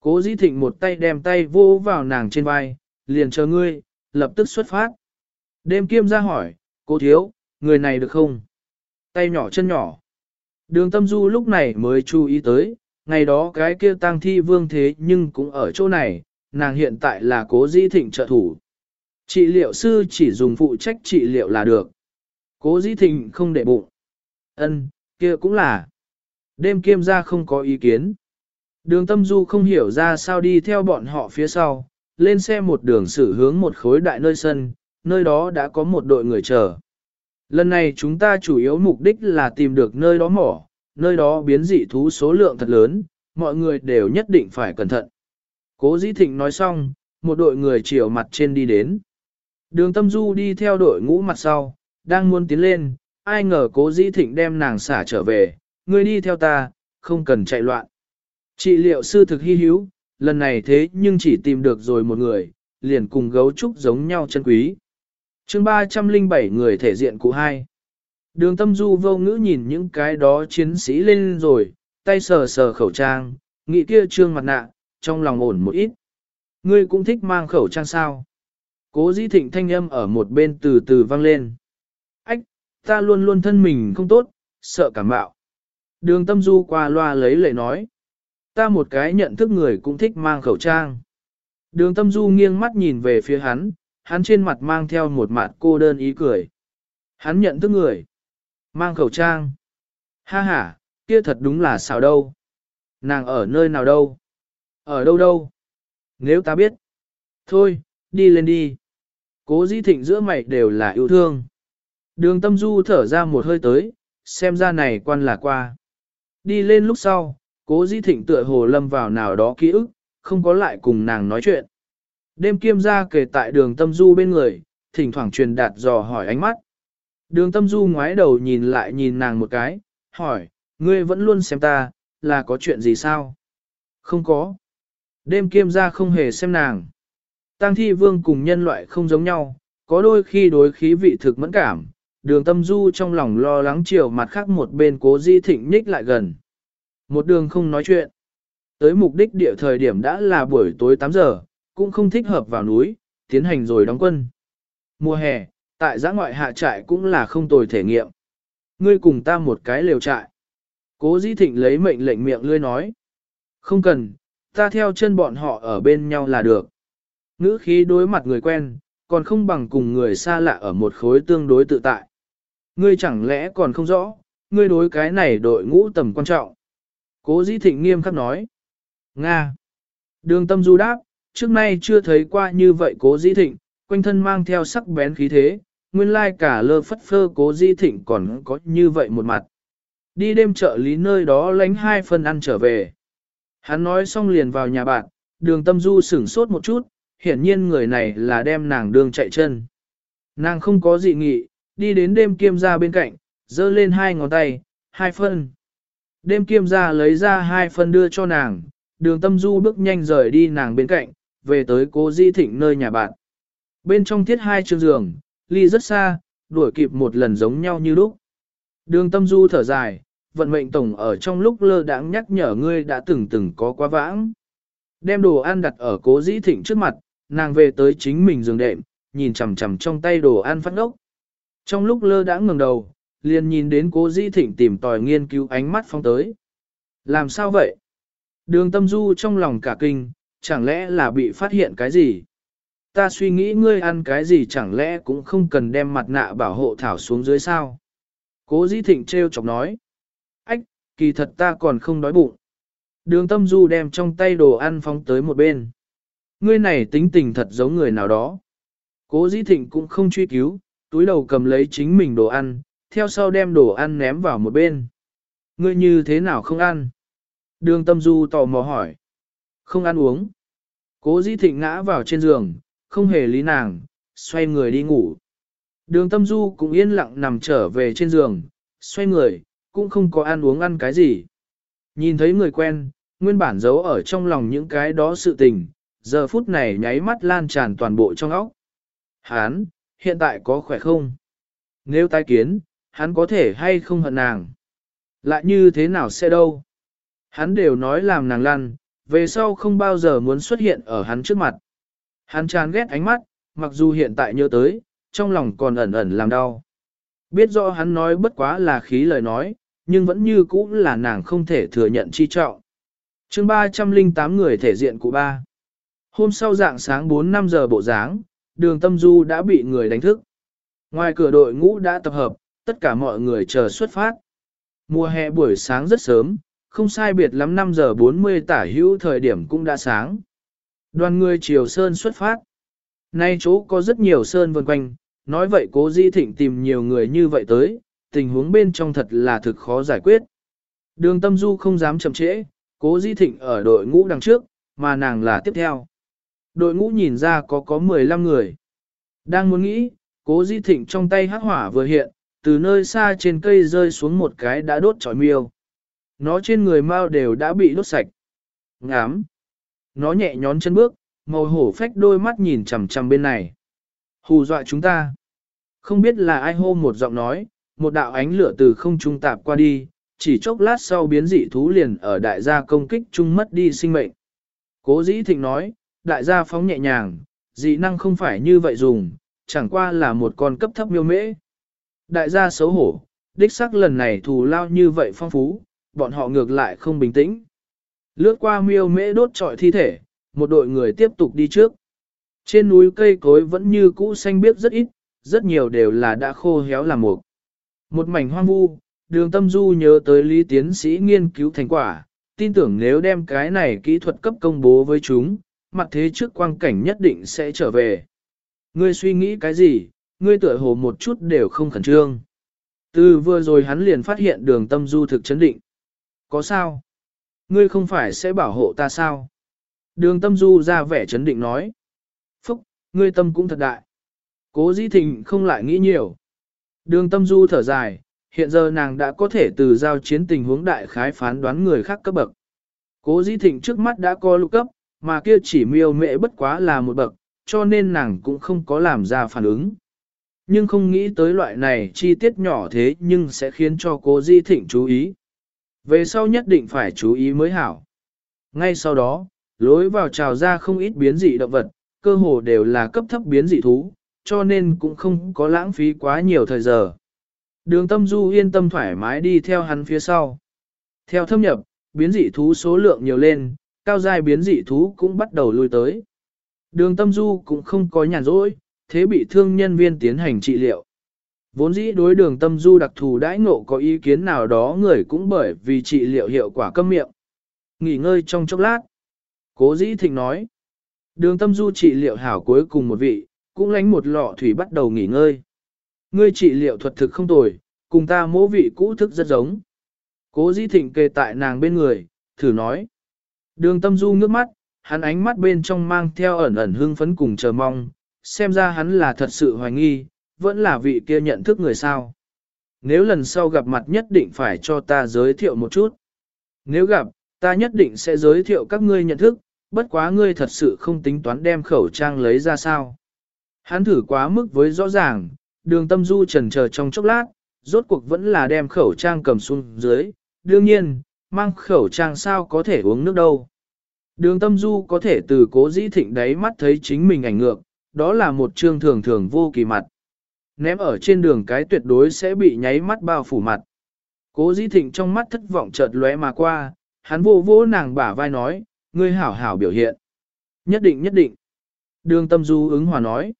Cố dĩ thịnh một tay đem tay vô vào nàng trên vai, liền chờ ngươi, lập tức xuất phát. Đêm kiêm ra hỏi, cô thiếu, người này được không? Tay nhỏ chân nhỏ. Đường tâm du lúc này mới chú ý tới, ngày đó cái kia tang thi vương thế nhưng cũng ở chỗ này, nàng hiện tại là cố dĩ thịnh trợ thủ. Trị liệu sư chỉ dùng phụ trách trị liệu là được. Cố dĩ thịnh không để bụng. ân kia cũng là. Đêm kiêm ra không có ý kiến. Đường tâm du không hiểu ra sao đi theo bọn họ phía sau, lên xe một đường xử hướng một khối đại nơi sân, nơi đó đã có một đội người chờ. Lần này chúng ta chủ yếu mục đích là tìm được nơi đó mỏ, nơi đó biến dị thú số lượng thật lớn, mọi người đều nhất định phải cẩn thận. Cố Dĩ Thịnh nói xong, một đội người chiều mặt trên đi đến. Đường Tâm Du đi theo đội ngũ mặt sau, đang muốn tiến lên, ai ngờ Cố Dĩ Thịnh đem nàng xả trở về, ngươi đi theo ta, không cần chạy loạn. Trị liệu sư thực hy hữu, lần này thế nhưng chỉ tìm được rồi một người, liền cùng gấu trúc giống nhau chân quý. chương 307 người thể diện cụ hai. Đường tâm du vô ngữ nhìn những cái đó chiến sĩ lên rồi, tay sờ sờ khẩu trang, nghĩ kia trương mặt nạ, trong lòng ổn một ít. Ngươi cũng thích mang khẩu trang sao? Cố dĩ thịnh thanh âm ở một bên từ từ vang lên. Ách, ta luôn luôn thân mình không tốt, sợ cảm bạo. Đường tâm du qua loa lấy lệ nói. Ta một cái nhận thức người cũng thích mang khẩu trang. Đường tâm du nghiêng mắt nhìn về phía hắn, hắn trên mặt mang theo một mặt cô đơn ý cười. Hắn nhận thức người. Mang khẩu trang. Ha ha, kia thật đúng là xào đâu. Nàng ở nơi nào đâu? Ở đâu đâu? Nếu ta biết. Thôi, đi lên đi. Cố dĩ thịnh giữa mày đều là yêu thương. Đường tâm du thở ra một hơi tới, xem ra này quan là qua. Đi lên lúc sau, cố dĩ thịnh tựa hồ lâm vào nào đó ký ức, không có lại cùng nàng nói chuyện. Đêm kiêm ra kề tại đường tâm du bên người, thỉnh thoảng truyền đạt dò hỏi ánh mắt. Đường tâm du ngoái đầu nhìn lại nhìn nàng một cái, hỏi, ngươi vẫn luôn xem ta, là có chuyện gì sao? Không có. Đêm kiêm ra không hề xem nàng. Tang thi vương cùng nhân loại không giống nhau, có đôi khi đối khí vị thực mẫn cảm, đường tâm du trong lòng lo lắng chiều mặt khác một bên cố di thịnh nhích lại gần. Một đường không nói chuyện. Tới mục đích địa thời điểm đã là buổi tối 8 giờ, cũng không thích hợp vào núi, tiến hành rồi đóng quân. Mùa hè, tại giã ngoại hạ trại cũng là không tồi thể nghiệm. Ngươi cùng ta một cái lều trại. Cố Di Thịnh lấy mệnh lệnh miệng lươi nói. Không cần, ta theo chân bọn họ ở bên nhau là được. Ngữ khí đối mặt người quen, còn không bằng cùng người xa lạ ở một khối tương đối tự tại. Ngươi chẳng lẽ còn không rõ, ngươi đối cái này đội ngũ tầm quan trọng. Cố Di Thịnh nghiêm khắc nói. Nga. Đường tâm du đáp, trước nay chưa thấy qua như vậy cố Di Thịnh, quanh thân mang theo sắc bén khí thế, nguyên lai cả lơ phất phơ cố Di Thịnh còn có như vậy một mặt. Đi đêm chợ lý nơi đó lánh hai phần ăn trở về. Hắn nói xong liền vào nhà bạn, đường tâm du sửng sốt một chút, hiển nhiên người này là đem nàng đường chạy chân. Nàng không có dị nghị, đi đến đêm kiêm ra bên cạnh, giơ lên hai ngón tay, hai phân. Đêm kiêm ra lấy ra hai phân đưa cho nàng, đường tâm du bước nhanh rời đi nàng bên cạnh, về tới cố di thịnh nơi nhà bạn. Bên trong thiết hai trường giường, ly rất xa, đuổi kịp một lần giống nhau như lúc. Đường tâm du thở dài, vận mệnh tổng ở trong lúc lơ đãng nhắc nhở ngươi đã từng từng có quá vãng. Đem đồ ăn đặt ở cố dĩ thịnh trước mặt, nàng về tới chính mình giường đệm, nhìn chằm chằm trong tay đồ ăn phát ngốc. Trong lúc lơ đãng ngừng đầu, liền nhìn đến cố Di thịnh tìm tòi nghiên cứu ánh mắt phong tới. Làm sao vậy? Đường tâm du trong lòng cả kinh, chẳng lẽ là bị phát hiện cái gì? Ta suy nghĩ ngươi ăn cái gì chẳng lẽ cũng không cần đem mặt nạ bảo hộ thảo xuống dưới sao? Cố Di thịnh treo chọc nói. Ách, kỳ thật ta còn không đói bụng. Đường tâm du đem trong tay đồ ăn phóng tới một bên. Ngươi này tính tình thật giống người nào đó. Cố dĩ thịnh cũng không truy cứu, túi đầu cầm lấy chính mình đồ ăn, theo sau đem đồ ăn ném vào một bên. Ngươi như thế nào không ăn? Đường tâm du tò mò hỏi. Không ăn uống. Cố dĩ thịnh ngã vào trên giường, không hề lý nàng, xoay người đi ngủ. Đường tâm du cũng yên lặng nằm trở về trên giường, xoay người, cũng không có ăn uống ăn cái gì. Nhìn thấy người quen, nguyên bản giấu ở trong lòng những cái đó sự tình, giờ phút này nháy mắt lan tràn toàn bộ trong óc. Hán, hiện tại có khỏe không? Nếu tai kiến, hắn có thể hay không hận nàng? Lại như thế nào sẽ đâu? Hắn đều nói làm nàng lăn, về sau không bao giờ muốn xuất hiện ở hắn trước mặt. Hắn chán ghét ánh mắt, mặc dù hiện tại nhớ tới, trong lòng còn ẩn ẩn làm đau. Biết rõ hắn nói bất quá là khí lời nói, nhưng vẫn như cũ là nàng không thể thừa nhận chi trọng. chương 308 người thể diện của ba. Hôm sau dạng sáng 4-5 giờ bộ dáng, đường tâm du đã bị người đánh thức. Ngoài cửa đội ngũ đã tập hợp, tất cả mọi người chờ xuất phát. Mùa hè buổi sáng rất sớm, không sai biệt lắm 5 giờ 40 tả hữu thời điểm cũng đã sáng. Đoàn người chiều sơn xuất phát. Nay chỗ có rất nhiều sơn vần quanh, nói vậy cố di thịnh tìm nhiều người như vậy tới, tình huống bên trong thật là thực khó giải quyết. Đường tâm du không dám chậm trễ, cố di thịnh ở đội ngũ đằng trước, mà nàng là tiếp theo. Đội ngũ nhìn ra có có 15 người. Đang muốn nghĩ, cố di thịnh trong tay hắc hỏa vừa hiện, từ nơi xa trên cây rơi xuống một cái đã đốt tròi miêu. Nó trên người mau đều đã bị đốt sạch. Ngám. Nó nhẹ nhón chân bước, màu hổ phách đôi mắt nhìn chằm chằm bên này. Hù dọa chúng ta. Không biết là ai hô một giọng nói, một đạo ánh lửa từ không trung tạp qua đi, chỉ chốc lát sau biến dị thú liền ở đại gia công kích chung mất đi sinh mệnh. Cố dĩ thịnh nói, đại gia phóng nhẹ nhàng, dị năng không phải như vậy dùng, chẳng qua là một con cấp thấp miêu mễ. Đại gia xấu hổ, đích sắc lần này thù lao như vậy phong phú, bọn họ ngược lại không bình tĩnh. Lướt qua miêu mễ đốt trọi thi thể, một đội người tiếp tục đi trước. Trên núi cây cối vẫn như cũ xanh biếc rất ít, rất nhiều đều là đã khô héo làm mục. Một mảnh hoang vu, đường tâm du nhớ tới lý tiến sĩ nghiên cứu thành quả, tin tưởng nếu đem cái này kỹ thuật cấp công bố với chúng, mặt thế trước quang cảnh nhất định sẽ trở về. Ngươi suy nghĩ cái gì, ngươi tựa hồ một chút đều không khẩn trương. Từ vừa rồi hắn liền phát hiện đường tâm du thực chấn định. Có sao? Ngươi không phải sẽ bảo hộ ta sao? Đường tâm du ra vẻ chấn định nói. Phúc, ngươi tâm cũng thật đại. Cố dĩ thịnh không lại nghĩ nhiều. Đường tâm du thở dài, hiện giờ nàng đã có thể từ giao chiến tình huống đại khái phán đoán người khác cấp bậc. Cố dĩ thịnh trước mắt đã có lục cấp, mà kia chỉ miêu mệ bất quá là một bậc, cho nên nàng cũng không có làm ra phản ứng. Nhưng không nghĩ tới loại này chi tiết nhỏ thế nhưng sẽ khiến cho cố Di Thịnh chú ý. Về sau nhất định phải chú ý mới hảo. Ngay sau đó, lối vào trào ra không ít biến dị động vật, cơ hồ đều là cấp thấp biến dị thú, cho nên cũng không có lãng phí quá nhiều thời giờ. Đường tâm du yên tâm thoải mái đi theo hắn phía sau. Theo thâm nhập, biến dị thú số lượng nhiều lên, cao giai biến dị thú cũng bắt đầu lui tới. Đường tâm du cũng không có nhàn rỗi, thế bị thương nhân viên tiến hành trị liệu. Vốn dĩ đối đường tâm du đặc thù đãi ngộ có ý kiến nào đó người cũng bởi vì trị liệu hiệu quả câm miệng. Nghỉ ngơi trong chốc lát. Cố dĩ thịnh nói. Đường tâm du trị liệu hảo cuối cùng một vị, cũng lánh một lọ thủy bắt đầu nghỉ ngơi. Ngươi trị liệu thuật thực không tồi, cùng ta mỗ vị cũ thức rất giống. Cố dĩ thịnh kề tại nàng bên người, thử nói. Đường tâm du ngước mắt, hắn ánh mắt bên trong mang theo ẩn ẩn hương phấn cùng chờ mong, xem ra hắn là thật sự hoài nghi, vẫn là vị kia nhận thức người sao. Nếu lần sau gặp mặt nhất định phải cho ta giới thiệu một chút. Nếu gặp, ta nhất định sẽ giới thiệu các ngươi nhận thức, bất quá ngươi thật sự không tính toán đem khẩu trang lấy ra sao. Hắn thử quá mức với rõ ràng, đường tâm du trần chờ trong chốc lát, rốt cuộc vẫn là đem khẩu trang cầm xuống dưới, đương nhiên, mang khẩu trang sao có thể uống nước đâu. Đường tâm du có thể từ cố dĩ thịnh đáy mắt thấy chính mình ảnh ngược, đó là một trương thường thường vô kỳ mặt. Ném ở trên đường cái tuyệt đối sẽ bị nháy mắt bao phủ mặt. Cố dĩ thịnh trong mắt thất vọng chợt lóe mà qua, hắn vô vô nàng bả vai nói, ngươi hảo hảo biểu hiện. Nhất định nhất định. Đường tâm du ứng hòa nói.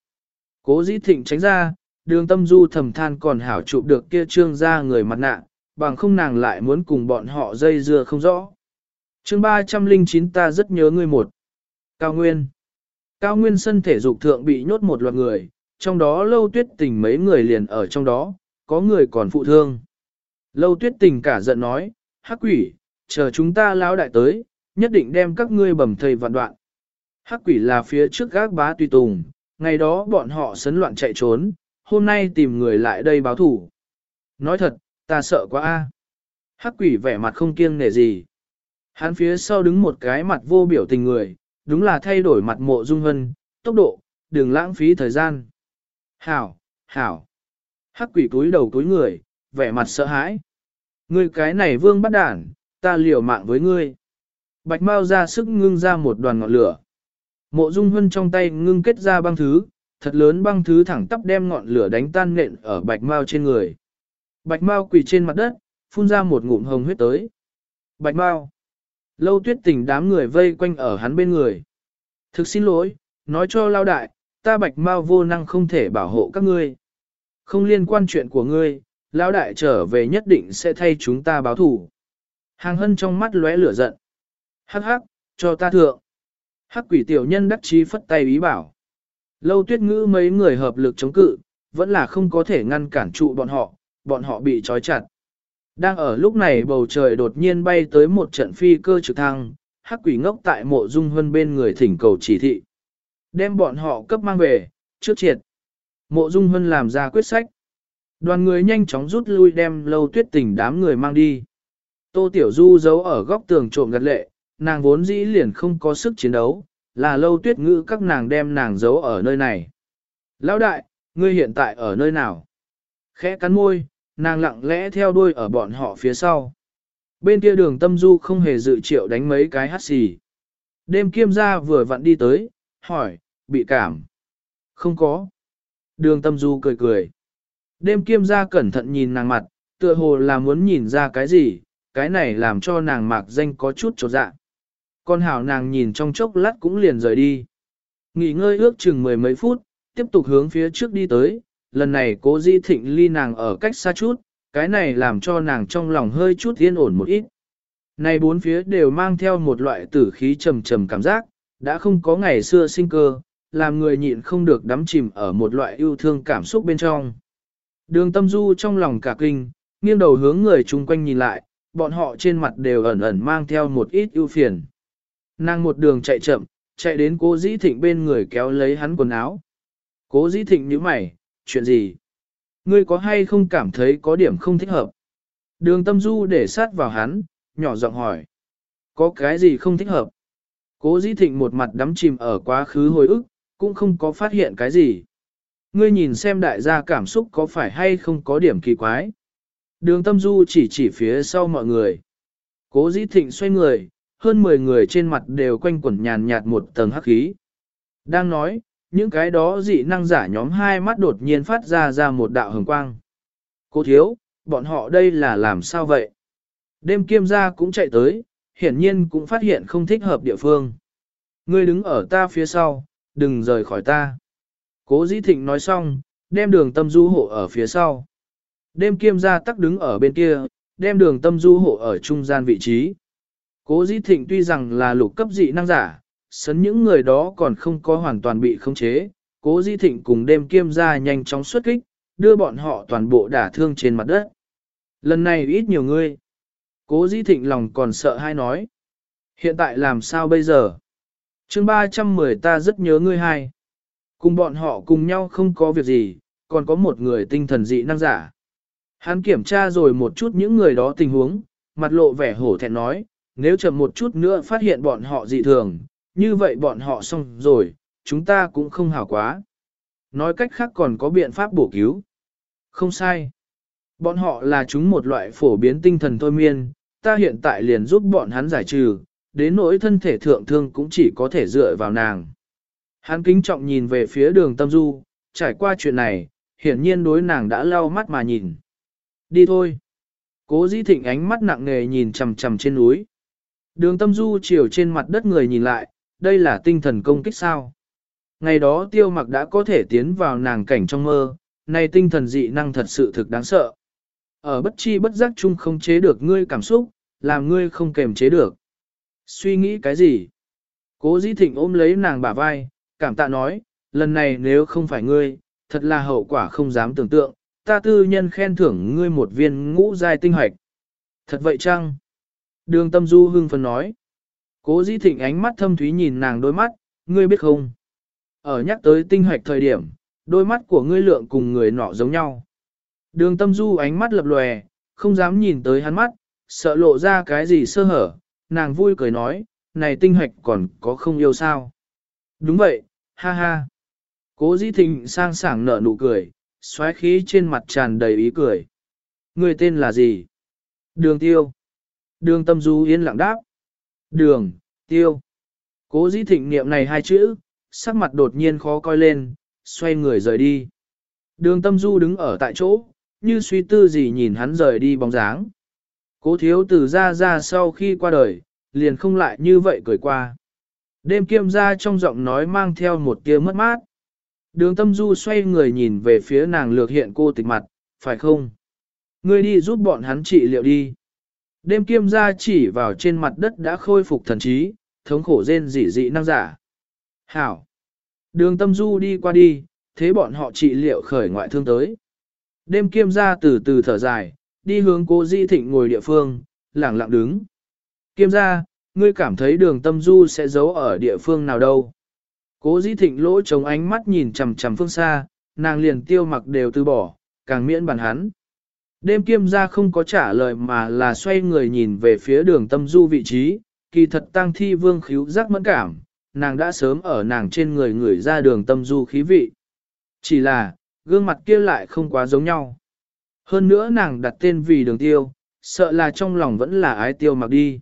Cố dĩ thịnh tránh ra, đường tâm du thầm than còn hảo chụp được kia trương ra người mặt nạ, bằng không nàng lại muốn cùng bọn họ dây dưa không rõ. chương 309 ta rất nhớ ngươi một. Cao Nguyên. Cao Nguyên sân thể dục thượng bị nhốt một loạt người, trong đó lâu tuyết tình mấy người liền ở trong đó, có người còn phụ thương. Lâu tuyết tình cả giận nói, hắc quỷ, chờ chúng ta lão đại tới, nhất định đem các ngươi bầm thầy vạn đoạn. Hắc quỷ là phía trước gác bá tùy tùng, ngày đó bọn họ sấn loạn chạy trốn, hôm nay tìm người lại đây báo thủ. Nói thật, ta sợ quá a. Hắc quỷ vẻ mặt không kiêng nể gì. Hắn phía sau đứng một cái mặt vô biểu tình người, đúng là thay đổi mặt mộ dung hân, tốc độ, đừng lãng phí thời gian. Hảo, hảo. Hắc quỷ túi đầu túi người, vẻ mặt sợ hãi. Ngươi cái này vương bắt đản, ta liều mạng với ngươi. Bạch Mao ra sức ngưng ra một đoàn ngọn lửa. Mộ Dung Hân trong tay ngưng kết ra băng thứ, thật lớn băng thứ thẳng tắp đem ngọn lửa đánh tan nện ở Bạch Mao trên người. Bạch Mao quỳ trên mặt đất, phun ra một ngụm hồng huyết tới. Bạch Mao. Lâu tuyết tình đám người vây quanh ở hắn bên người. Thực xin lỗi, nói cho lao đại, ta Bạch Mao vô năng không thể bảo hộ các ngươi. Không liên quan chuyện của ngươi, Lão đại trở về nhất định sẽ thay chúng ta báo thủ. Hàng hân trong mắt lóe lửa giận. Hắc hắc, cho ta thượng. Hắc quỷ tiểu nhân đắc chí phất tay ý bảo. Lâu tuyết ngữ mấy người hợp lực chống cự, vẫn là không có thể ngăn cản trụ bọn họ, bọn họ bị trói chặt. Đang ở lúc này bầu trời đột nhiên bay tới một trận phi cơ trực thăng, hắc quỷ ngốc tại mộ dung hân bên người thỉnh cầu chỉ thị. Đem bọn họ cấp mang về, trước triệt. Mộ dung hân làm ra quyết sách. Đoàn người nhanh chóng rút lui đem lâu tuyết tình đám người mang đi. Tô Tiểu Du giấu ở góc tường trộm gật lệ, nàng vốn dĩ liền không có sức chiến đấu, là lâu tuyết ngữ các nàng đem nàng giấu ở nơi này. Lão đại, ngươi hiện tại ở nơi nào? Khẽ cắn môi, nàng lặng lẽ theo đuôi ở bọn họ phía sau. Bên kia đường tâm du không hề dự triệu đánh mấy cái hát xì. Đêm kiêm gia vừa vặn đi tới, hỏi, bị cảm. Không có. Đường tâm du cười cười. Đêm kiêm gia cẩn thận nhìn nàng mặt, tựa hồ là muốn nhìn ra cái gì, cái này làm cho nàng mạc danh có chút trột dạ. Con hảo nàng nhìn trong chốc lát cũng liền rời đi. Nghỉ ngơi ước chừng mười mấy phút, tiếp tục hướng phía trước đi tới, lần này cố di thịnh ly nàng ở cách xa chút, cái này làm cho nàng trong lòng hơi chút yên ổn một ít. Này bốn phía đều mang theo một loại tử khí trầm trầm cảm giác, đã không có ngày xưa sinh cơ, làm người nhịn không được đắm chìm ở một loại yêu thương cảm xúc bên trong. Đường tâm du trong lòng cả kinh, nghiêng đầu hướng người chung quanh nhìn lại, bọn họ trên mặt đều ẩn ẩn mang theo một ít ưu phiền. Nàng một đường chạy chậm, chạy đến cố dĩ thịnh bên người kéo lấy hắn quần áo. Cố dĩ thịnh như mày, chuyện gì? Ngươi có hay không cảm thấy có điểm không thích hợp? Đường tâm du để sát vào hắn, nhỏ giọng hỏi. Có cái gì không thích hợp? Cố dĩ thịnh một mặt đắm chìm ở quá khứ hồi ức, cũng không có phát hiện cái gì. Ngươi nhìn xem đại gia cảm xúc có phải hay không có điểm kỳ quái. Đường tâm du chỉ chỉ phía sau mọi người. Cố dĩ thịnh xoay người, hơn 10 người trên mặt đều quanh quẩn nhàn nhạt một tầng hắc khí. Đang nói, những cái đó dị năng giả nhóm hai mắt đột nhiên phát ra ra một đạo hồng quang. cô thiếu, bọn họ đây là làm sao vậy? Đêm kiêm gia cũng chạy tới, hiển nhiên cũng phát hiện không thích hợp địa phương. Ngươi đứng ở ta phía sau, đừng rời khỏi ta. Cố dĩ thịnh nói xong, đem đường tâm du hộ ở phía sau. Đêm kiêm gia tắc đứng ở bên kia, đem đường tâm du hộ ở trung gian vị trí. Cố dĩ thịnh tuy rằng là lục cấp dị năng giả, sấn những người đó còn không có hoàn toàn bị khống chế. Cố Di thịnh cùng đêm kiêm ra nhanh chóng xuất kích, đưa bọn họ toàn bộ đả thương trên mặt đất. Lần này ít nhiều ngươi. Cố Di thịnh lòng còn sợ hay nói. Hiện tại làm sao bây giờ? chương 310 ta rất nhớ ngươi hai. Cùng bọn họ cùng nhau không có việc gì, còn có một người tinh thần dị năng giả. Hắn kiểm tra rồi một chút những người đó tình huống, mặt lộ vẻ hổ thẹn nói, nếu chậm một chút nữa phát hiện bọn họ dị thường, như vậy bọn họ xong rồi, chúng ta cũng không hảo quá. Nói cách khác còn có biện pháp bổ cứu. Không sai. Bọn họ là chúng một loại phổ biến tinh thần thôi miên, ta hiện tại liền giúp bọn hắn giải trừ, đến nỗi thân thể thượng thương cũng chỉ có thể dựa vào nàng. Hắn kính trọng nhìn về phía đường tâm du, trải qua chuyện này, hiển nhiên đối nàng đã lau mắt mà nhìn. Đi thôi. Cố dĩ thịnh ánh mắt nặng nề nhìn chầm chầm trên núi. Đường tâm du chiều trên mặt đất người nhìn lại, đây là tinh thần công kích sao. Ngày đó tiêu mặc đã có thể tiến vào nàng cảnh trong mơ, nay tinh thần dị năng thật sự thực đáng sợ. Ở bất chi bất giác chung không chế được ngươi cảm xúc, làm ngươi không kềm chế được. Suy nghĩ cái gì? Cố dĩ thịnh ôm lấy nàng bả vai, cảm tạ nói, lần này nếu không phải ngươi, thật là hậu quả không dám tưởng tượng, ta tư nhân khen thưởng ngươi một viên ngũ giai tinh hoạch. Thật vậy chăng? Đường tâm du hưng phấn nói. Cố dĩ thịnh ánh mắt thâm thúy nhìn nàng đôi mắt, ngươi biết không? Ở nhắc tới tinh hoạch thời điểm, đôi mắt của ngươi lượng cùng người nọ giống nhau. Đường tâm du ánh mắt lập lòe, không dám nhìn tới hắn mắt, sợ lộ ra cái gì sơ hở, nàng vui cười nói, này tinh hoạch còn có không yêu sao? Đúng vậy, ha ha. Cố dĩ thịnh sang sảng nở nụ cười, xoáy khí trên mặt tràn đầy ý cười. Người tên là gì? Đường tiêu. Đường tâm du yên lặng đáp. Đường, tiêu. Cố dĩ thịnh niệm này hai chữ, sắc mặt đột nhiên khó coi lên, xoay người rời đi. Đường tâm du đứng ở tại chỗ, như suy tư gì nhìn hắn rời đi bóng dáng. Cố thiếu tử ra ra sau khi qua đời, liền không lại như vậy cười qua. Đêm kiêm ra trong giọng nói mang theo một tia mất mát. Đường tâm du xoay người nhìn về phía nàng lược hiện cô tịch mặt, phải không? Ngươi đi giúp bọn hắn trị liệu đi. Đêm kiêm Gia chỉ vào trên mặt đất đã khôi phục thần trí, thống khổ rên dị dị năng giả. Hảo! Đường tâm du đi qua đi, thế bọn họ trị liệu khởi ngoại thương tới. Đêm kiêm Gia từ từ thở dài, đi hướng cô di thịnh ngồi địa phương, lẳng lặng đứng. Kiêm Gia, ngươi cảm thấy đường tâm du sẽ giấu ở địa phương nào đâu. Cố Di thịnh lỗ trống ánh mắt nhìn chằm chằm phương xa, nàng liền tiêu mặc đều từ bỏ, càng miễn bàn hắn. Đêm kiêm ra không có trả lời mà là xoay người nhìn về phía đường tâm du vị trí, kỳ thật tăng thi vương khíu giác mẫn cảm, nàng đã sớm ở nàng trên người người ra đường tâm du khí vị. Chỉ là, gương mặt kia lại không quá giống nhau. Hơn nữa nàng đặt tên vì đường tiêu, sợ là trong lòng vẫn là ái tiêu mặc đi.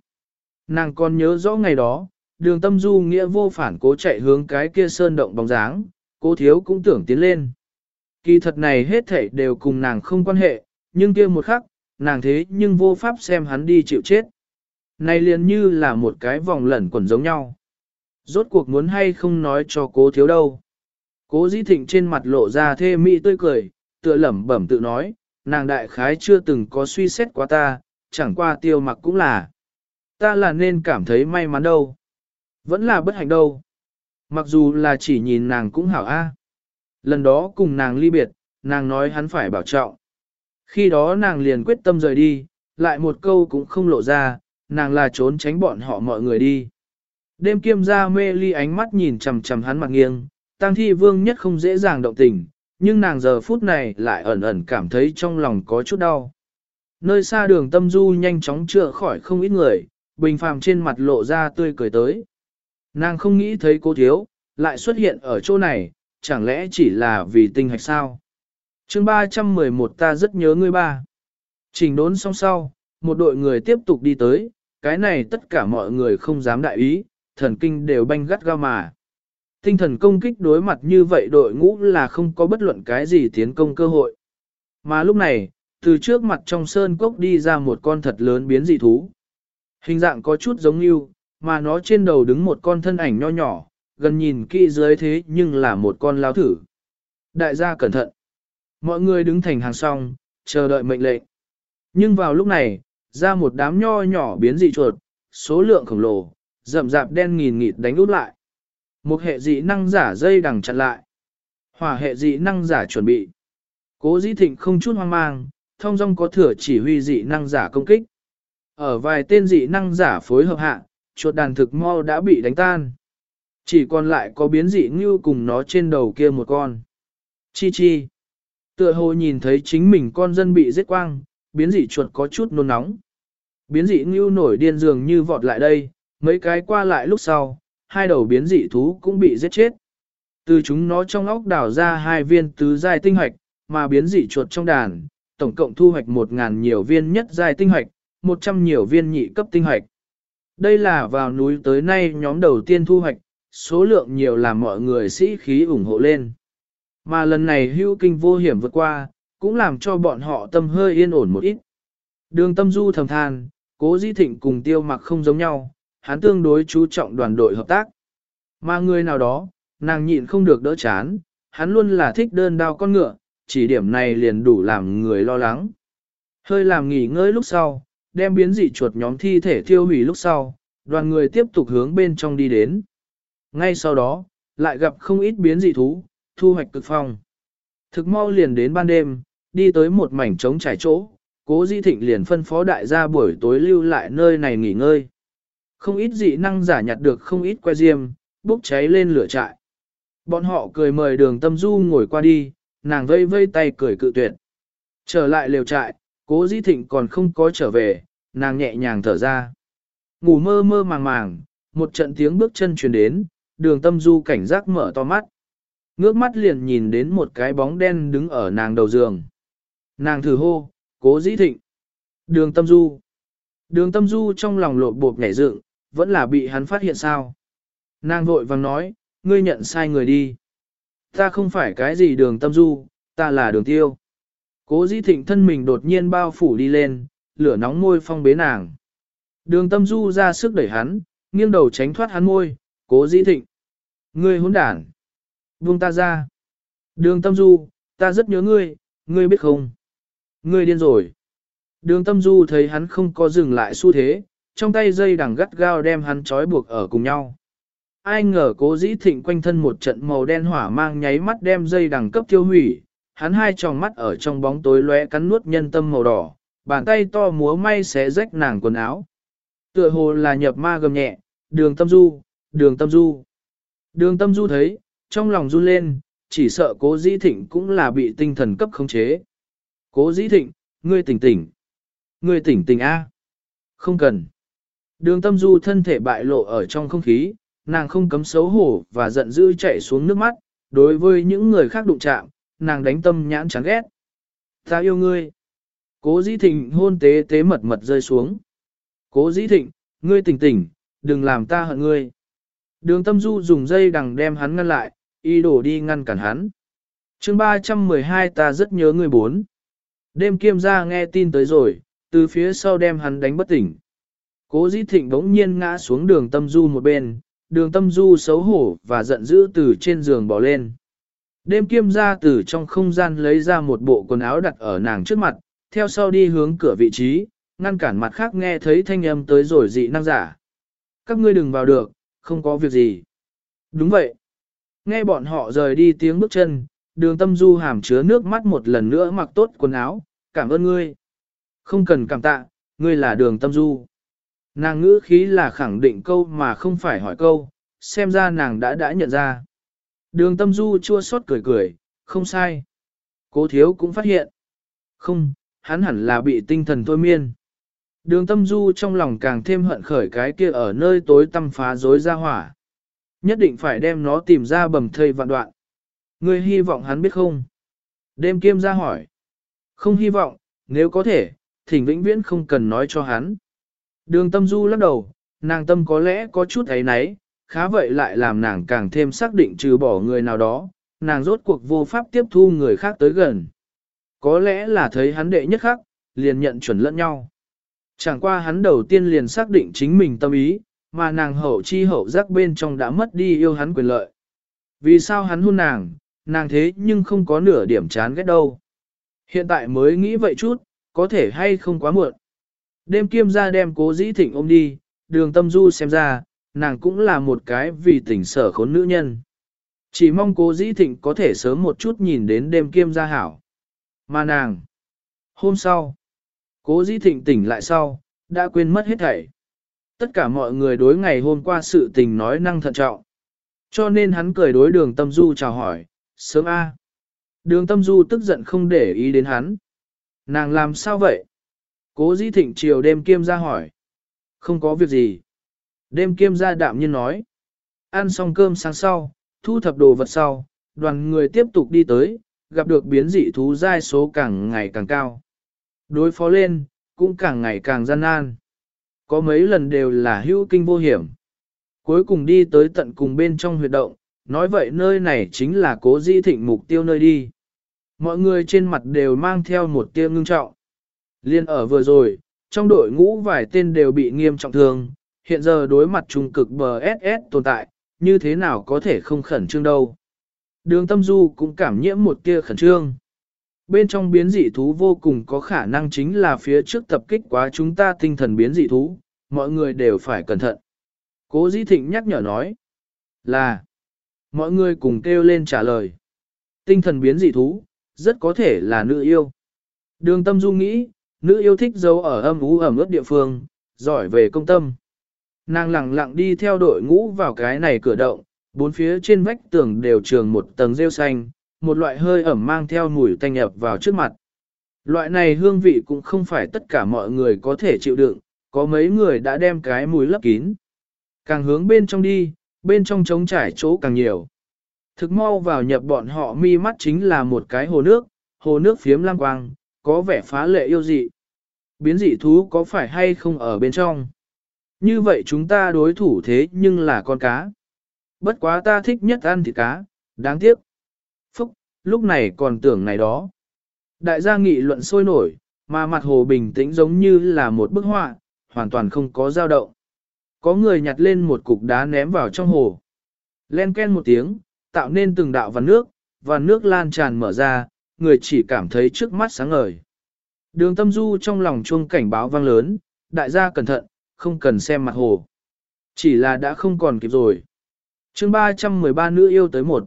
Nàng còn nhớ rõ ngày đó, đường tâm du nghĩa vô phản cố chạy hướng cái kia sơn động bóng dáng, cố thiếu cũng tưởng tiến lên. Kỳ thật này hết thảy đều cùng nàng không quan hệ, nhưng kia một khắc, nàng thế nhưng vô pháp xem hắn đi chịu chết. Này liền như là một cái vòng lẩn quẩn giống nhau. Rốt cuộc muốn hay không nói cho cố thiếu đâu. Cố dĩ thịnh trên mặt lộ ra thê mỹ tươi cười, tựa lẩm bẩm tự nói, nàng đại khái chưa từng có suy xét quá ta, chẳng qua tiêu mặc cũng là. Ta là nên cảm thấy may mắn đâu. Vẫn là bất hạnh đâu. Mặc dù là chỉ nhìn nàng cũng hảo a. Lần đó cùng nàng ly biệt, nàng nói hắn phải bảo trọng. Khi đó nàng liền quyết tâm rời đi, lại một câu cũng không lộ ra, nàng là trốn tránh bọn họ mọi người đi. Đêm kiêm ra mê ly ánh mắt nhìn chầm chầm hắn mặt nghiêng, tăng thi vương nhất không dễ dàng động tình, nhưng nàng giờ phút này lại ẩn ẩn cảm thấy trong lòng có chút đau. Nơi xa đường tâm du nhanh chóng chữa khỏi không ít người, bình phàm trên mặt lộ ra tươi cười tới. Nàng không nghĩ thấy cô thiếu, lại xuất hiện ở chỗ này, chẳng lẽ chỉ là vì tinh hạch sao? Chương 311 ta rất nhớ ngươi ba. Trình đốn xong sau, một đội người tiếp tục đi tới, cái này tất cả mọi người không dám đại ý, thần kinh đều banh gắt ga mà. Tinh thần công kích đối mặt như vậy đội ngũ là không có bất luận cái gì tiến công cơ hội. Mà lúc này, từ trước mặt trong sơn cốc đi ra một con thật lớn biến dị thú. Hình dạng có chút giống như, mà nó trên đầu đứng một con thân ảnh nho nhỏ, gần nhìn kỹ dưới thế nhưng là một con lao thử. Đại gia cẩn thận. Mọi người đứng thành hàng song, chờ đợi mệnh lệnh. Nhưng vào lúc này, ra một đám nho nhỏ biến dị chuột, số lượng khổng lồ, rậm rạp đen nghìn nghịt đánh út lại. Một hệ dị năng giả dây đằng chặn lại. Hỏa hệ dị năng giả chuẩn bị. Cố dĩ thịnh không chút hoang mang, thông dong có thừa chỉ huy dị năng giả công kích. Ở vài tên dị năng giả phối hợp hạ, chuột đàn thực mau đã bị đánh tan. Chỉ còn lại có biến dị như cùng nó trên đầu kia một con. Chi chi. Tựa hồ nhìn thấy chính mình con dân bị giết quang, biến dị chuột có chút nôn nóng. Biến dị như nổi điên dường như vọt lại đây, mấy cái qua lại lúc sau, hai đầu biến dị thú cũng bị giết chết. Từ chúng nó trong óc đảo ra hai viên tứ giai tinh hoạch, mà biến dị chuột trong đàn, tổng cộng thu hoạch 1.000 nhiều viên nhất giai tinh hoạch, 100 nhiều viên nhị cấp tinh hoạch. Đây là vào núi tới nay nhóm đầu tiên thu hoạch, số lượng nhiều làm mọi người sĩ khí ủng hộ lên. Mà lần này hữu kinh vô hiểm vượt qua, cũng làm cho bọn họ tâm hơi yên ổn một ít. Đường tâm du thầm than, cố di thịnh cùng tiêu mặc không giống nhau, hắn tương đối chú trọng đoàn đội hợp tác. Mà người nào đó, nàng nhịn không được đỡ chán, hắn luôn là thích đơn đao con ngựa, chỉ điểm này liền đủ làm người lo lắng. Hơi làm nghỉ ngơi lúc sau, đem biến dị chuột nhóm thi thể thiêu hủy lúc sau, đoàn người tiếp tục hướng bên trong đi đến. Ngay sau đó, lại gặp không ít biến dị thú, thu hoạch cực phong. Thực mau liền đến ban đêm, đi tới một mảnh trống trải chỗ, cố di thịnh liền phân phó đại gia buổi tối lưu lại nơi này nghỉ ngơi. Không ít dị năng giả nhặt được không ít que diêm, bốc cháy lên lửa trại. Bọn họ cười mời đường tâm du ngồi qua đi, nàng vây vây tay cười cự tuyệt. Trở lại lều trại, cố di thịnh còn không có trở về, nàng nhẹ nhàng thở ra. Ngủ mơ mơ màng màng, một trận tiếng bước chân truyền đến, đường tâm du cảnh giác mở to mắt. Ngước mắt liền nhìn đến một cái bóng đen đứng ở nàng đầu giường. Nàng thử hô, cố dĩ thịnh. Đường tâm du. Đường tâm du trong lòng lột bột nhảy dựng, vẫn là bị hắn phát hiện sao. Nàng vội vàng nói, ngươi nhận sai người đi. Ta không phải cái gì đường tâm du, ta là đường tiêu. Cố dĩ thịnh thân mình đột nhiên bao phủ đi lên, lửa nóng môi phong bế nàng. Đường tâm du ra sức đẩy hắn, nghiêng đầu tránh thoát hắn môi, cố dĩ thịnh. Ngươi hỗn đản. Buông ta ra. Đường tâm du, ta rất nhớ ngươi, ngươi biết không? Ngươi điên rồi. Đường tâm du thấy hắn không có dừng lại xu thế, trong tay dây đằng gắt gao đem hắn trói buộc ở cùng nhau. Ai ngờ cố dĩ thịnh quanh thân một trận màu đen hỏa mang nháy mắt đem dây đằng cấp tiêu hủy, hắn hai tròng mắt ở trong bóng tối lóe cắn nuốt nhân tâm màu đỏ, bàn tay to múa may xé rách nàng quần áo. Tựa hồ là nhập ma gầm nhẹ, đường tâm du, đường tâm du. Đường tâm du thấy, trong lòng run lên, chỉ sợ cố dĩ thịnh cũng là bị tinh thần cấp khống chế. Cố dĩ thịnh, ngươi tỉnh tỉnh. Ngươi tỉnh tỉnh A. Không cần. Đường tâm du thân thể bại lộ ở trong không khí, nàng không cấm xấu hổ và giận dữ chạy xuống nước mắt, đối với những người khác đụng chạm, nàng đánh tâm nhãn chán ghét. Ta yêu ngươi. Cố dĩ thịnh hôn tế tế mật mật rơi xuống. Cố dĩ thịnh, ngươi tỉnh tỉnh, đừng làm ta hận ngươi. Đường tâm du dùng dây đằng đem hắn ngăn lại, y đổ đi ngăn cản hắn. chương 312 ta rất nhớ người bốn. Đêm kiêm ra nghe tin tới rồi, từ phía sau đem hắn đánh bất tỉnh. Cố dĩ thịnh bỗng nhiên ngã xuống đường tâm du một bên, đường tâm du xấu hổ và giận dữ từ trên giường bỏ lên. Đêm kiêm ra từ trong không gian lấy ra một bộ quần áo đặt ở nàng trước mặt, theo sau đi hướng cửa vị trí, ngăn cản mặt khác nghe thấy thanh âm tới rồi dị năng giả. Các ngươi đừng vào được, không có việc gì. Đúng vậy. Nghe bọn họ rời đi tiếng bước chân, đường tâm du hàm chứa nước mắt một lần nữa mặc tốt quần áo, cảm ơn ngươi. Không cần cảm tạ, ngươi là đường tâm du. Nàng ngữ khí là khẳng định câu mà không phải hỏi câu, xem ra nàng đã đã nhận ra. Đường tâm du chua xót cười cười, không sai. Cố thiếu cũng phát hiện. Không, hắn hẳn là bị tinh thần thôi miên. Đường tâm du trong lòng càng thêm hận khởi cái kia ở nơi tối tăm phá rối ra hỏa. Nhất định phải đem nó tìm ra bầm thây vạn đoạn. Ngươi hy vọng hắn biết không? Đêm kiêm ra hỏi. Không hy vọng, nếu có thể, thỉnh vĩnh viễn không cần nói cho hắn. Đường tâm du lắc đầu, nàng tâm có lẽ có chút ấy nấy, khá vậy lại làm nàng càng thêm xác định trừ bỏ người nào đó, nàng rốt cuộc vô pháp tiếp thu người khác tới gần. Có lẽ là thấy hắn đệ nhất khắc, liền nhận chuẩn lẫn nhau. Chẳng qua hắn đầu tiên liền xác định chính mình tâm ý, mà nàng hậu chi hậu giác bên trong đã mất đi yêu hắn quyền lợi. Vì sao hắn hôn nàng, nàng thế nhưng không có nửa điểm chán ghét đâu. Hiện tại mới nghĩ vậy chút, có thể hay không quá muộn. Đêm kiêm ra đem cố dĩ thịnh ôm đi, đường tâm du xem ra, nàng cũng là một cái vì tình sở khốn nữ nhân. Chỉ mong cố dĩ thịnh có thể sớm một chút nhìn đến đêm kiêm ra hảo. Mà nàng, hôm sau, cố dĩ thịnh tỉnh lại sau, đã quên mất hết thảy. Tất cả mọi người đối ngày hôm qua sự tình nói năng thận trọng. Cho nên hắn cười đối đường tâm du chào hỏi, sớm A. Đường tâm du tức giận không để ý đến hắn. Nàng làm sao vậy? Cố Di thịnh chiều đêm kiêm ra hỏi. Không có việc gì. Đêm kiêm ra đạm nhiên nói. Ăn xong cơm sáng sau, thu thập đồ vật sau, đoàn người tiếp tục đi tới, gặp được biến dị thú dai số càng ngày càng cao. Đối phó lên, cũng càng ngày càng gian nan. Có mấy lần đều là hữu kinh vô hiểm. Cuối cùng đi tới tận cùng bên trong huyệt động, nói vậy nơi này chính là cố di thịnh mục tiêu nơi đi. Mọi người trên mặt đều mang theo một tia ngưng trọng. Liên ở vừa rồi, trong đội ngũ vài tên đều bị nghiêm trọng thương, hiện giờ đối mặt trung cực bờ SS tồn tại, như thế nào có thể không khẩn trương đâu. Đường tâm du cũng cảm nhiễm một tia khẩn trương. Bên trong biến dị thú vô cùng có khả năng chính là phía trước tập kích quá chúng ta tinh thần biến dị thú, mọi người đều phải cẩn thận. Cố Dĩ Thịnh nhắc nhở nói là mọi người cùng kêu lên trả lời. Tinh thần biến dị thú, rất có thể là nữ yêu. Đường tâm du nghĩ, nữ yêu thích giấu ở âm ú ẩm ướt địa phương, giỏi về công tâm. Nàng lặng lặng đi theo đội ngũ vào cái này cửa động, bốn phía trên vách tường đều trường một tầng rêu xanh, một loại hơi ẩm mang theo mùi tanh nhập vào trước mặt. Loại này hương vị cũng không phải tất cả mọi người có thể chịu đựng, có mấy người đã đem cái mùi lấp kín. Càng hướng bên trong đi, bên trong trống trải chỗ càng nhiều. Thực mau vào nhập bọn họ mi mắt chính là một cái hồ nước, hồ nước phiếm lang quang, có vẻ phá lệ yêu dị. Biến dị thú có phải hay không ở bên trong? Như vậy chúng ta đối thủ thế nhưng là con cá. Bất quá ta thích nhất ăn thịt cá, đáng tiếc. Lúc này còn tưởng này đó. Đại gia nghị luận sôi nổi, mà mặt hồ bình tĩnh giống như là một bức họa, hoàn toàn không có dao động. Có người nhặt lên một cục đá ném vào trong hồ. Len ken một tiếng, tạo nên từng đạo vằn nước, và nước lan tràn mở ra, người chỉ cảm thấy trước mắt sáng ngời. Đường tâm du trong lòng chuông cảnh báo vang lớn, đại gia cẩn thận, không cần xem mặt hồ. Chỉ là đã không còn kịp rồi. chương 313 nữ yêu tới một.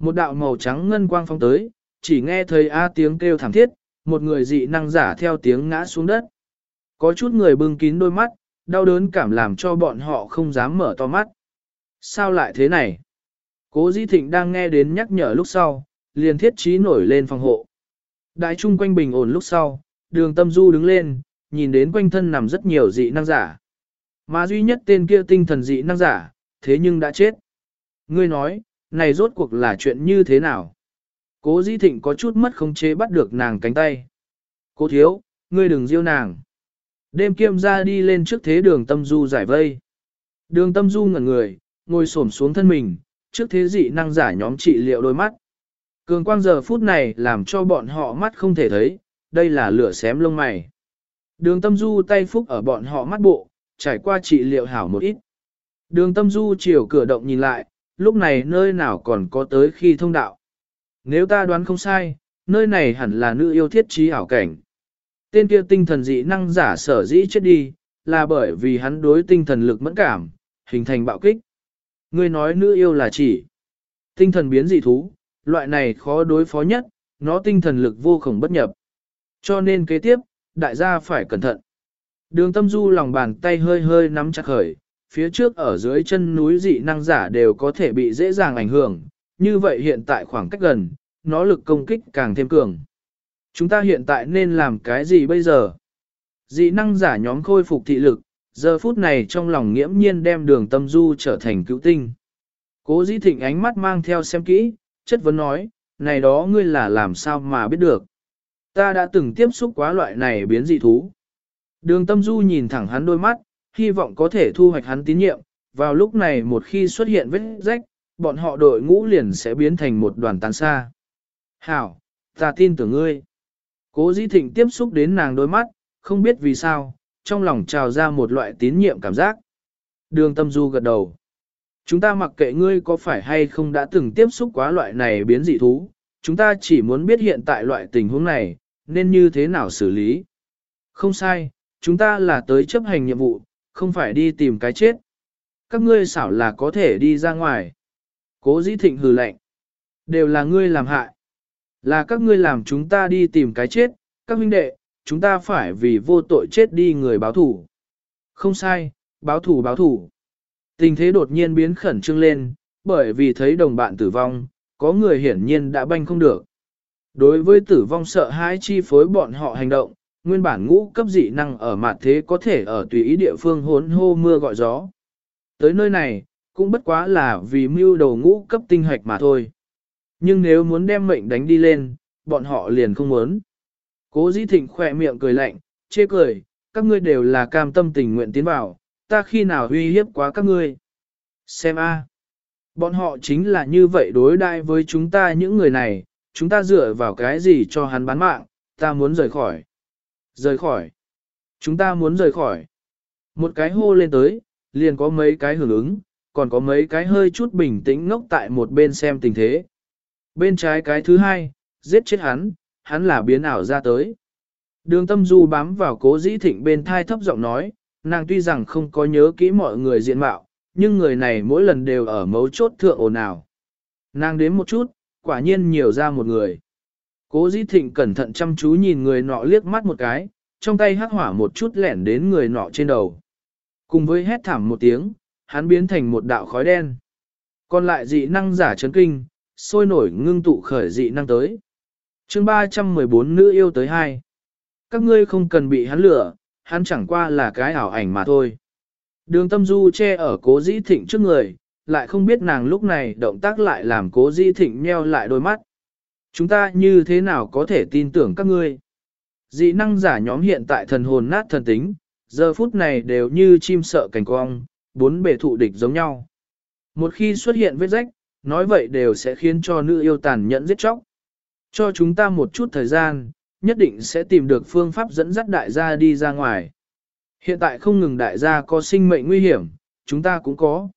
Một đạo màu trắng ngân quang phong tới, chỉ nghe thấy A tiếng kêu thảm thiết, một người dị năng giả theo tiếng ngã xuống đất. Có chút người bưng kín đôi mắt, đau đớn cảm làm cho bọn họ không dám mở to mắt. Sao lại thế này? Cố Di Thịnh đang nghe đến nhắc nhở lúc sau, liền thiết trí nổi lên phòng hộ. Đại trung quanh bình ổn lúc sau, đường tâm du đứng lên, nhìn đến quanh thân nằm rất nhiều dị năng giả. Mà duy nhất tên kia tinh thần dị năng giả, thế nhưng đã chết. Ngươi nói, này rốt cuộc là chuyện như thế nào? Cố Di Thịnh có chút mất không chế bắt được nàng cánh tay. Cố thiếu, ngươi đừng diêu nàng. Đêm kiêm ra đi lên trước thế đường tâm du giải vây. Đường tâm du ngẩn người, ngồi xổm xuống thân mình, trước thế dị năng giả nhóm trị liệu đôi mắt. Cường quang giờ phút này làm cho bọn họ mắt không thể thấy, đây là lửa xém lông mày. Đường tâm du tay phúc ở bọn họ mắt bộ, trải qua trị liệu hảo một ít. Đường tâm du chiều cửa động nhìn lại, lúc này nơi nào còn có tới khi thông đạo. Nếu ta đoán không sai, nơi này hẳn là nữ yêu thiết trí ảo cảnh. Tên kia tinh thần dị năng giả sở dĩ chết đi, là bởi vì hắn đối tinh thần lực mẫn cảm, hình thành bạo kích. Ngươi nói nữ yêu là chỉ tinh thần biến dị thú, loại này khó đối phó nhất, nó tinh thần lực vô khổng bất nhập. Cho nên kế tiếp, đại gia phải cẩn thận. Đường tâm du lòng bàn tay hơi hơi nắm chặt khởi, phía trước ở dưới chân núi dị năng giả đều có thể bị dễ dàng ảnh hưởng, như vậy hiện tại khoảng cách gần, nó lực công kích càng thêm cường. Chúng ta hiện tại nên làm cái gì bây giờ? Dị năng giả nhóm khôi phục thị lực, giờ phút này trong lòng nghiễm nhiên đem đường tâm du trở thành cứu tinh. Cố dĩ thịnh ánh mắt mang theo xem kỹ, chất vấn nói, này đó ngươi là làm sao mà biết được. Ta đã từng tiếp xúc quá loại này biến dị thú. Đường tâm du nhìn thẳng hắn đôi mắt, hy vọng có thể thu hoạch hắn tín nhiệm, vào lúc này một khi xuất hiện vết rách, bọn họ đội ngũ liền sẽ biến thành một đoàn tàn xa. Hảo, ta tin tưởng ngươi. Cố dĩ thịnh tiếp xúc đến nàng đôi mắt, không biết vì sao, trong lòng trào ra một loại tín nhiệm cảm giác. Đường tâm du gật đầu. Chúng ta mặc kệ ngươi có phải hay không đã từng tiếp xúc quá loại này biến dị thú, chúng ta chỉ muốn biết hiện tại loại tình huống này, nên như thế nào xử lý. Không sai, chúng ta là tới chấp hành nhiệm vụ, không phải đi tìm cái chết. Các ngươi xảo là có thể đi ra ngoài. Cố dĩ thịnh hừ lạnh. Đều là ngươi làm hại. Là các ngươi làm chúng ta đi tìm cái chết, các huynh đệ, chúng ta phải vì vô tội chết đi người báo thủ. Không sai, báo thủ báo thủ. Tình thế đột nhiên biến khẩn trương lên, bởi vì thấy đồng bạn tử vong, có người hiển nhiên đã banh không được. Đối với tử vong sợ hãi chi phối bọn họ hành động, nguyên bản ngũ cấp dị năng ở mặt thế có thể ở tùy ý địa phương hốn hô mưa gọi gió. Tới nơi này, cũng bất quá là vì mưu đầu ngũ cấp tinh hoạch mà thôi. Nhưng nếu muốn đem mệnh đánh đi lên, bọn họ liền không muốn. Cố dĩ thịnh khỏe miệng cười lạnh, chê cười, các ngươi đều là cam tâm tình nguyện tiến vào, ta khi nào uy hiếp quá các ngươi. Xem a, Bọn họ chính là như vậy đối đãi với chúng ta những người này, chúng ta dựa vào cái gì cho hắn bán mạng, ta muốn rời khỏi. Rời khỏi. Chúng ta muốn rời khỏi. Một cái hô lên tới, liền có mấy cái hưởng ứng, còn có mấy cái hơi chút bình tĩnh ngốc tại một bên xem tình thế. Bên trái cái thứ hai, giết chết hắn, hắn là biến ảo ra tới. Đường tâm du bám vào cố dĩ thịnh bên thai thấp giọng nói, nàng tuy rằng không có nhớ kỹ mọi người diện mạo, nhưng người này mỗi lần đều ở mấu chốt thượng ồn ào. Nàng đến một chút, quả nhiên nhiều ra một người. Cố dĩ thịnh cẩn thận chăm chú nhìn người nọ liếc mắt một cái, trong tay hắc hỏa một chút lẻn đến người nọ trên đầu. Cùng với hét thảm một tiếng, hắn biến thành một đạo khói đen. Còn lại dị năng giả chấn kinh, sôi nổi ngưng tụ khởi dị năng tới. chương 314 nữ yêu tới hai. Các ngươi không cần bị hắn lửa, hắn chẳng qua là cái ảo ảnh mà thôi. Đường tâm du che ở cố dĩ thịnh trước người, lại không biết nàng lúc này động tác lại làm cố dĩ thịnh nheo lại đôi mắt. Chúng ta như thế nào có thể tin tưởng các ngươi? Dị năng giả nhóm hiện tại thần hồn nát thần tính, giờ phút này đều như chim sợ cảnh cong, bốn bề thụ địch giống nhau. Một khi xuất hiện vết rách, nói vậy đều sẽ khiến cho nữ yêu tàn nhẫn giết chóc. Cho chúng ta một chút thời gian, nhất định sẽ tìm được phương pháp dẫn dắt đại gia đi ra ngoài. Hiện tại không ngừng đại gia có sinh mệnh nguy hiểm, chúng ta cũng có.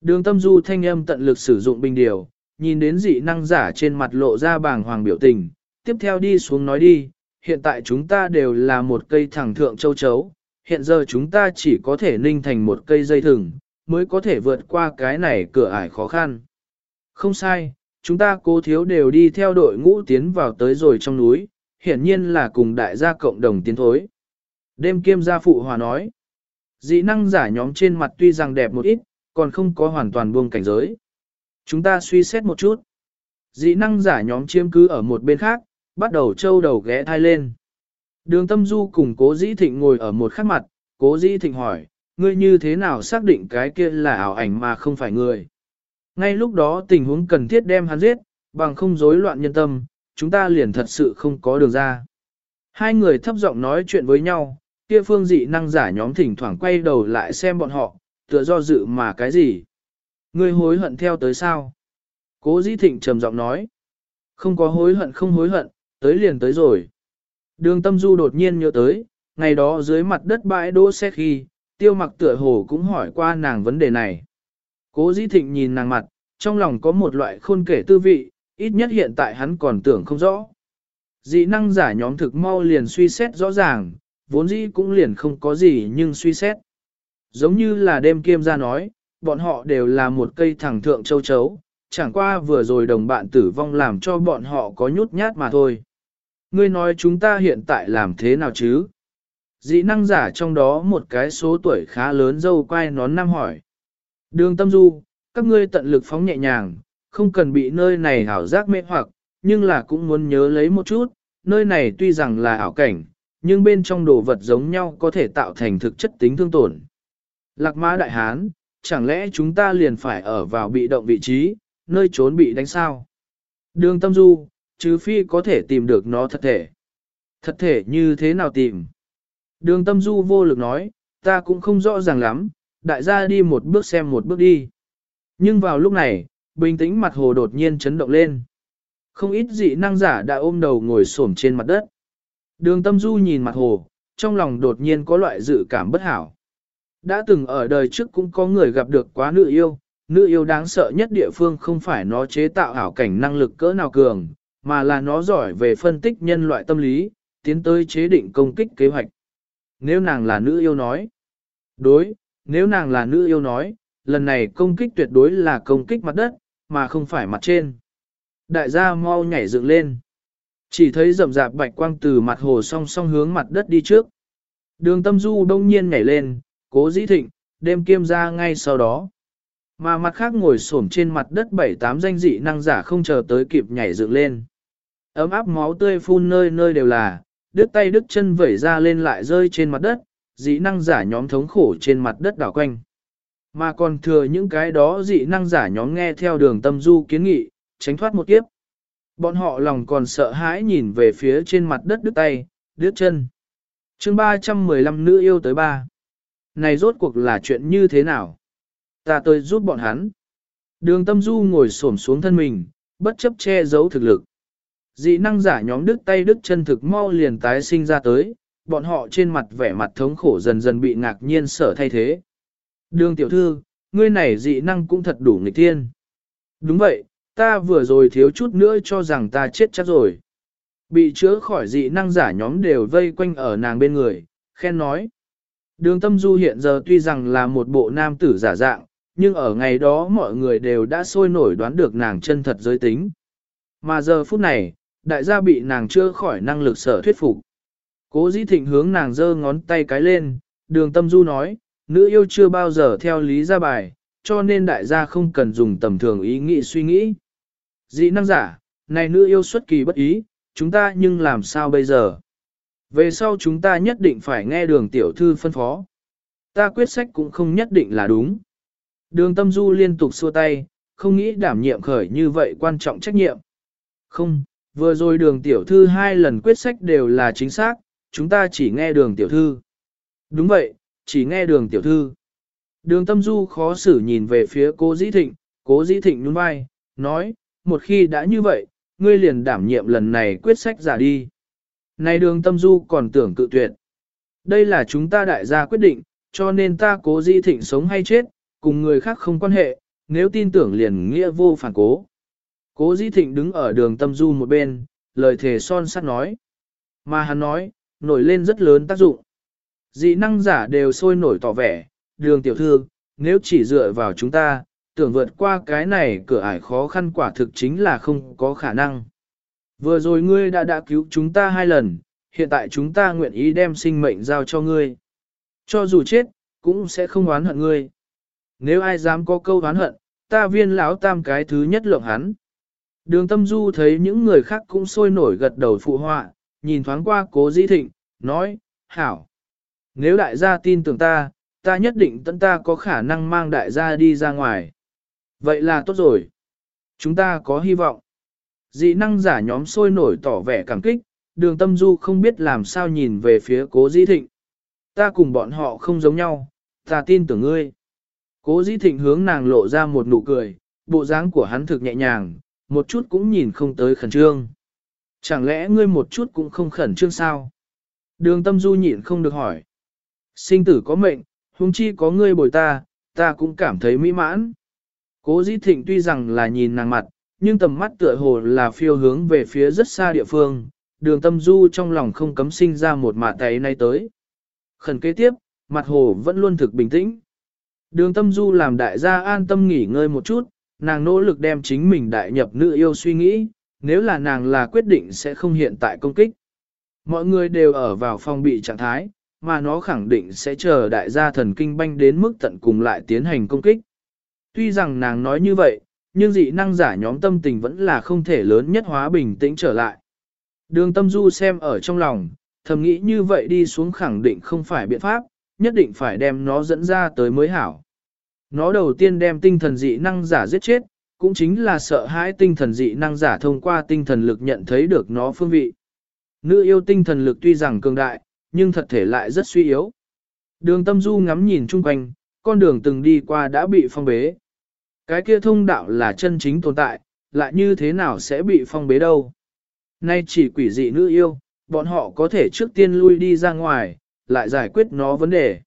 Đường tâm du thanh âm tận lực sử dụng bình điều, nhìn đến dị năng giả trên mặt lộ ra bàng hoàng biểu tình, tiếp theo đi xuống nói đi, hiện tại chúng ta đều là một cây thẳng thượng châu chấu, hiện giờ chúng ta chỉ có thể ninh thành một cây dây thừng, mới có thể vượt qua cái này cửa ải khó khăn. Không sai, chúng ta cố thiếu đều đi theo đội ngũ tiến vào tới rồi trong núi, hiển nhiên là cùng đại gia cộng đồng tiến thối. Đêm kiêm gia phụ hòa nói, dị năng giả nhóm trên mặt tuy rằng đẹp một ít, còn không có hoàn toàn buông cảnh giới. Chúng ta suy xét một chút. Dị năng giả nhóm chiếm cứ ở một bên khác, bắt đầu trâu đầu ghé thai lên. Đường tâm du cùng cố dĩ thịnh ngồi ở một khắc mặt, cố dĩ thịnh hỏi, ngươi như thế nào xác định cái kia là ảo ảnh mà không phải người. Ngay lúc đó tình huống cần thiết đem hắn giết, bằng không rối loạn nhân tâm, chúng ta liền thật sự không có đường ra. Hai người thấp giọng nói chuyện với nhau, kia phương dị năng giả nhóm thỉnh thoảng quay đầu lại xem bọn họ, tựa do dự mà cái gì. Ngươi hối hận theo tới sao? Cố dĩ thịnh trầm giọng nói. Không có hối hận không hối hận, tới liền tới rồi. Đường tâm du đột nhiên nhớ tới, ngày đó dưới mặt đất bãi đỗ xe khi, tiêu mặc tựa hồ cũng hỏi qua nàng vấn đề này. Cố dĩ thịnh nhìn nàng mặt, trong lòng có một loại khôn kể tư vị, ít nhất hiện tại hắn còn tưởng không rõ. Dị năng giả nhóm thực mau liền suy xét rõ ràng, vốn dĩ cũng liền không có gì nhưng suy xét. Giống như là đêm kiêm ra nói, bọn họ đều là một cây thẳng thượng châu chấu, chẳng qua vừa rồi đồng bạn tử vong làm cho bọn họ có nhút nhát mà thôi. Ngươi nói chúng ta hiện tại làm thế nào chứ? Dị năng giả trong đó một cái số tuổi khá lớn dâu quay nón năm hỏi. Đường tâm du, các ngươi tận lực phóng nhẹ nhàng, không cần bị nơi này hảo giác mê hoặc, nhưng là cũng muốn nhớ lấy một chút, nơi này tuy rằng là ảo cảnh, nhưng bên trong đồ vật giống nhau có thể tạo thành thực chất tính thương tổn. Lạc mã đại hán, chẳng lẽ chúng ta liền phải ở vào bị động vị trí, nơi trốn bị đánh sao? Đường tâm du, chứ phi có thể tìm được nó thật thể. Thật thể như thế nào tìm? Đường tâm du vô lực nói, ta cũng không rõ ràng lắm, đại gia đi một bước xem một bước đi. Nhưng vào lúc này, bình tĩnh mặt hồ đột nhiên chấn động lên. Không ít dị năng giả đã ôm đầu ngồi xổm trên mặt đất. Đường tâm du nhìn mặt hồ, trong lòng đột nhiên có loại dự cảm bất hảo. Đã từng ở đời trước cũng có người gặp được quá nữ yêu, nữ yêu đáng sợ nhất địa phương không phải nó chế tạo ảo cảnh năng lực cỡ nào cường, mà là nó giỏi về phân tích nhân loại tâm lý, tiến tới chế định công kích kế hoạch. Nếu nàng là nữ yêu nói, đối, nếu nàng là nữ yêu nói, lần này công kích tuyệt đối là công kích mặt đất, mà không phải mặt trên. Đại gia mau nhảy dựng lên. Chỉ thấy rậm rạp bạch quang từ mặt hồ song song hướng mặt đất đi trước. Đường tâm du đông nhiên nhảy lên, cố dĩ thịnh, đêm kiêm ra ngay sau đó. Mà mặt khác ngồi xổm trên mặt đất bảy tám danh dị năng giả không chờ tới kịp nhảy dựng lên. Ấm áp máu tươi phun nơi nơi đều là, đứt tay đứt chân vẩy ra lên lại rơi trên mặt đất, dị năng giả nhóm thống khổ trên mặt đất đảo quanh. Mà còn thừa những cái đó dị năng giả nhóm nghe theo đường tâm du kiến nghị, tránh thoát một kiếp. Bọn họ lòng còn sợ hãi nhìn về phía trên mặt đất đứt tay, đứt chân. chương 315 nữ yêu tới ba. Này rốt cuộc là chuyện như thế nào? Ta tới giúp bọn hắn. Đường tâm du ngồi xổm xuống thân mình, bất chấp che giấu thực lực. Dị năng giả nhóm đứt tay đứt chân thực mau liền tái sinh ra tới, bọn họ trên mặt vẻ mặt thống khổ dần dần bị ngạc nhiên sở thay thế. Đường tiểu thư, ngươi này dị năng cũng thật đủ nghịch thiên. Đúng vậy, ta vừa rồi thiếu chút nữa cho rằng ta chết chắc rồi. Bị chữa khỏi dị năng giả nhóm đều vây quanh ở nàng bên người, khen nói. Đường tâm du hiện giờ tuy rằng là một bộ nam tử giả dạng, nhưng ở ngày đó mọi người đều đã sôi nổi đoán được nàng chân thật giới tính. Mà giờ phút này, đại gia bị nàng chưa khỏi năng lực sở thuyết phục. Cố dĩ thịnh hướng nàng giơ ngón tay cái lên, đường tâm du nói, nữ yêu chưa bao giờ theo lý ra bài, cho nên đại gia không cần dùng tầm thường ý nghĩ suy nghĩ. Dĩ năng giả, này nữ yêu xuất kỳ bất ý, chúng ta nhưng làm sao bây giờ? Về sau chúng ta nhất định phải nghe đường tiểu thư phân phó. Ta quyết sách cũng không nhất định là đúng. Đường tâm du liên tục xua tay, không nghĩ đảm nhiệm khởi như vậy quan trọng trách nhiệm. Không, vừa rồi đường tiểu thư hai lần quyết sách đều là chính xác, chúng ta chỉ nghe đường tiểu thư. Đúng vậy, chỉ nghe đường tiểu thư. Đường tâm du khó xử nhìn về phía cố dĩ thịnh, cố dĩ thịnh nhún vai, nói, một khi đã như vậy, ngươi liền đảm nhiệm lần này quyết sách giả đi. Này đường tâm du còn tưởng cự tuyệt. Đây là chúng ta đại gia quyết định, cho nên ta cố Di thịnh sống hay chết, cùng người khác không quan hệ, nếu tin tưởng liền nghĩa vô phản cố. Cố Di thịnh đứng ở đường tâm du một bên, lời thề son sắt nói. Mà hắn nói, nổi lên rất lớn tác dụng. Dị năng giả đều sôi nổi tỏ vẻ, đường tiểu thư, nếu chỉ dựa vào chúng ta, tưởng vượt qua cái này cửa ải khó khăn quả thực chính là không có khả năng. Vừa rồi ngươi đã đã cứu chúng ta hai lần, hiện tại chúng ta nguyện ý đem sinh mệnh giao cho ngươi. Cho dù chết, cũng sẽ không oán hận ngươi. Nếu ai dám có câu oán hận, ta viên lão tam cái thứ nhất lượng hắn. Đường tâm du thấy những người khác cũng sôi nổi gật đầu phụ họa, nhìn thoáng qua cố dĩ thịnh, nói, hảo. Nếu đại gia tin tưởng ta, ta nhất định tận ta có khả năng mang đại gia đi ra ngoài. Vậy là tốt rồi. Chúng ta có hy vọng. Dị năng giả nhóm sôi nổi tỏ vẻ cảm kích, đường tâm du không biết làm sao nhìn về phía cố dĩ thịnh. Ta cùng bọn họ không giống nhau, ta tin tưởng ngươi. Cố dĩ thịnh hướng nàng lộ ra một nụ cười, bộ dáng của hắn thực nhẹ nhàng, một chút cũng nhìn không tới khẩn trương. Chẳng lẽ ngươi một chút cũng không khẩn trương sao? Đường tâm du nhịn không được hỏi. Sinh tử có mệnh, huống chi có ngươi bồi ta, ta cũng cảm thấy mỹ mãn. Cố dĩ thịnh tuy rằng là nhìn nàng mặt, nhưng tầm mắt tựa hồ là phiêu hướng về phía rất xa địa phương, đường tâm du trong lòng không cấm sinh ra một mạ tay nay tới. Khẩn kế tiếp, mặt hồ vẫn luôn thực bình tĩnh. Đường tâm du làm đại gia an tâm nghỉ ngơi một chút, nàng nỗ lực đem chính mình đại nhập nữ yêu suy nghĩ, nếu là nàng là quyết định sẽ không hiện tại công kích. Mọi người đều ở vào phòng bị trạng thái, mà nó khẳng định sẽ chờ đại gia thần kinh banh đến mức tận cùng lại tiến hành công kích. Tuy rằng nàng nói như vậy, nhưng dị năng giả nhóm tâm tình vẫn là không thể lớn nhất hóa bình tĩnh trở lại. Đường tâm du xem ở trong lòng, thầm nghĩ như vậy đi xuống khẳng định không phải biện pháp, nhất định phải đem nó dẫn ra tới mới hảo. Nó đầu tiên đem tinh thần dị năng giả giết chết, cũng chính là sợ hãi tinh thần dị năng giả thông qua tinh thần lực nhận thấy được nó phương vị. Nữ yêu tinh thần lực tuy rằng cường đại, nhưng thật thể lại rất suy yếu. Đường tâm du ngắm nhìn chung quanh, con đường từng đi qua đã bị phong bế. Cái kia thông đạo là chân chính tồn tại, lại như thế nào sẽ bị phong bế đâu. Nay chỉ quỷ dị nữ yêu, bọn họ có thể trước tiên lui đi ra ngoài, lại giải quyết nó vấn đề.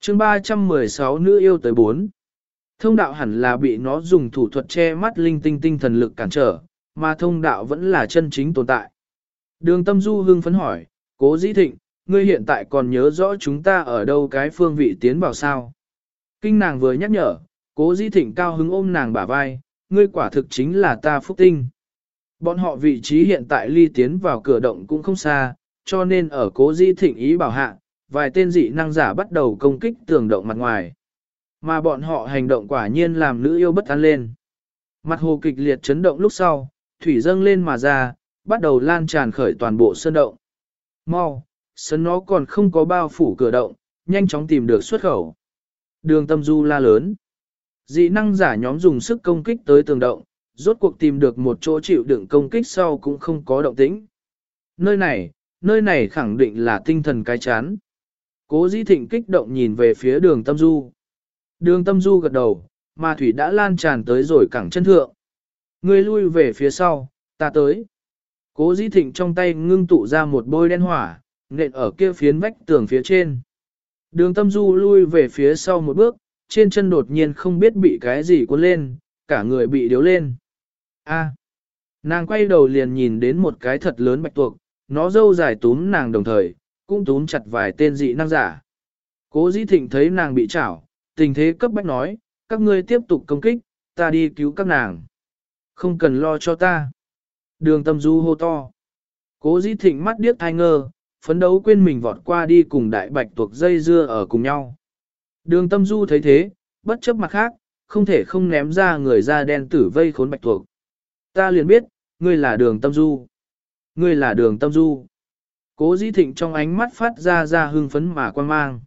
chương 316 nữ yêu tới 4. Thông đạo hẳn là bị nó dùng thủ thuật che mắt linh tinh tinh thần lực cản trở, mà thông đạo vẫn là chân chính tồn tại. Đường tâm du hưng phấn hỏi, cố dĩ thịnh, ngươi hiện tại còn nhớ rõ chúng ta ở đâu cái phương vị tiến vào sao? Kinh nàng vừa nhắc nhở, cố Di thịnh cao hứng ôm nàng bả vai, ngươi quả thực chính là ta phúc tinh. Bọn họ vị trí hiện tại ly tiến vào cửa động cũng không xa, cho nên ở cố Di thịnh ý bảo hạ, vài tên dị năng giả bắt đầu công kích tường động mặt ngoài. Mà bọn họ hành động quả nhiên làm nữ yêu bất an lên. Mặt hồ kịch liệt chấn động lúc sau, thủy dâng lên mà ra, bắt đầu lan tràn khởi toàn bộ sơn động. Mau, sân nó còn không có bao phủ cửa động, nhanh chóng tìm được xuất khẩu. Đường tâm du la lớn. Dị năng giả nhóm dùng sức công kích tới tường động, rốt cuộc tìm được một chỗ chịu đựng công kích sau cũng không có động tĩnh. Nơi này, nơi này khẳng định là tinh thần cái chán. Cố dĩ thịnh kích động nhìn về phía đường tâm du. Đường tâm du gật đầu, mà thủy đã lan tràn tới rồi cẳng chân thượng. Người lui về phía sau, ta tới. Cố dĩ thịnh trong tay ngưng tụ ra một bôi đen hỏa, nện ở kia phiến vách tường phía trên. Đường tâm du lui về phía sau một bước, trên chân đột nhiên không biết bị cái gì cuốn lên, cả người bị điếu lên. A. nàng quay đầu liền nhìn đến một cái thật lớn bạch tuộc, nó dâu dài túm nàng đồng thời, cũng túm chặt vài tên dị năng giả. Cố dĩ thịnh thấy nàng bị chảo, tình thế cấp bách nói, các ngươi tiếp tục công kích, ta đi cứu các nàng. Không cần lo cho ta. Đường tâm du hô to. Cố dĩ thịnh mắt điếc thai ngơ, phấn đấu quên mình vọt qua đi cùng đại bạch tuộc dây dưa ở cùng nhau. Đường tâm du thấy thế, bất chấp mặt khác, không thể không ném ra người da đen tử vây khốn bạch tuộc. Ta liền biết, ngươi là đường tâm du. Ngươi là đường tâm du. Cố dĩ thịnh trong ánh mắt phát ra ra hưng phấn mà quan mang.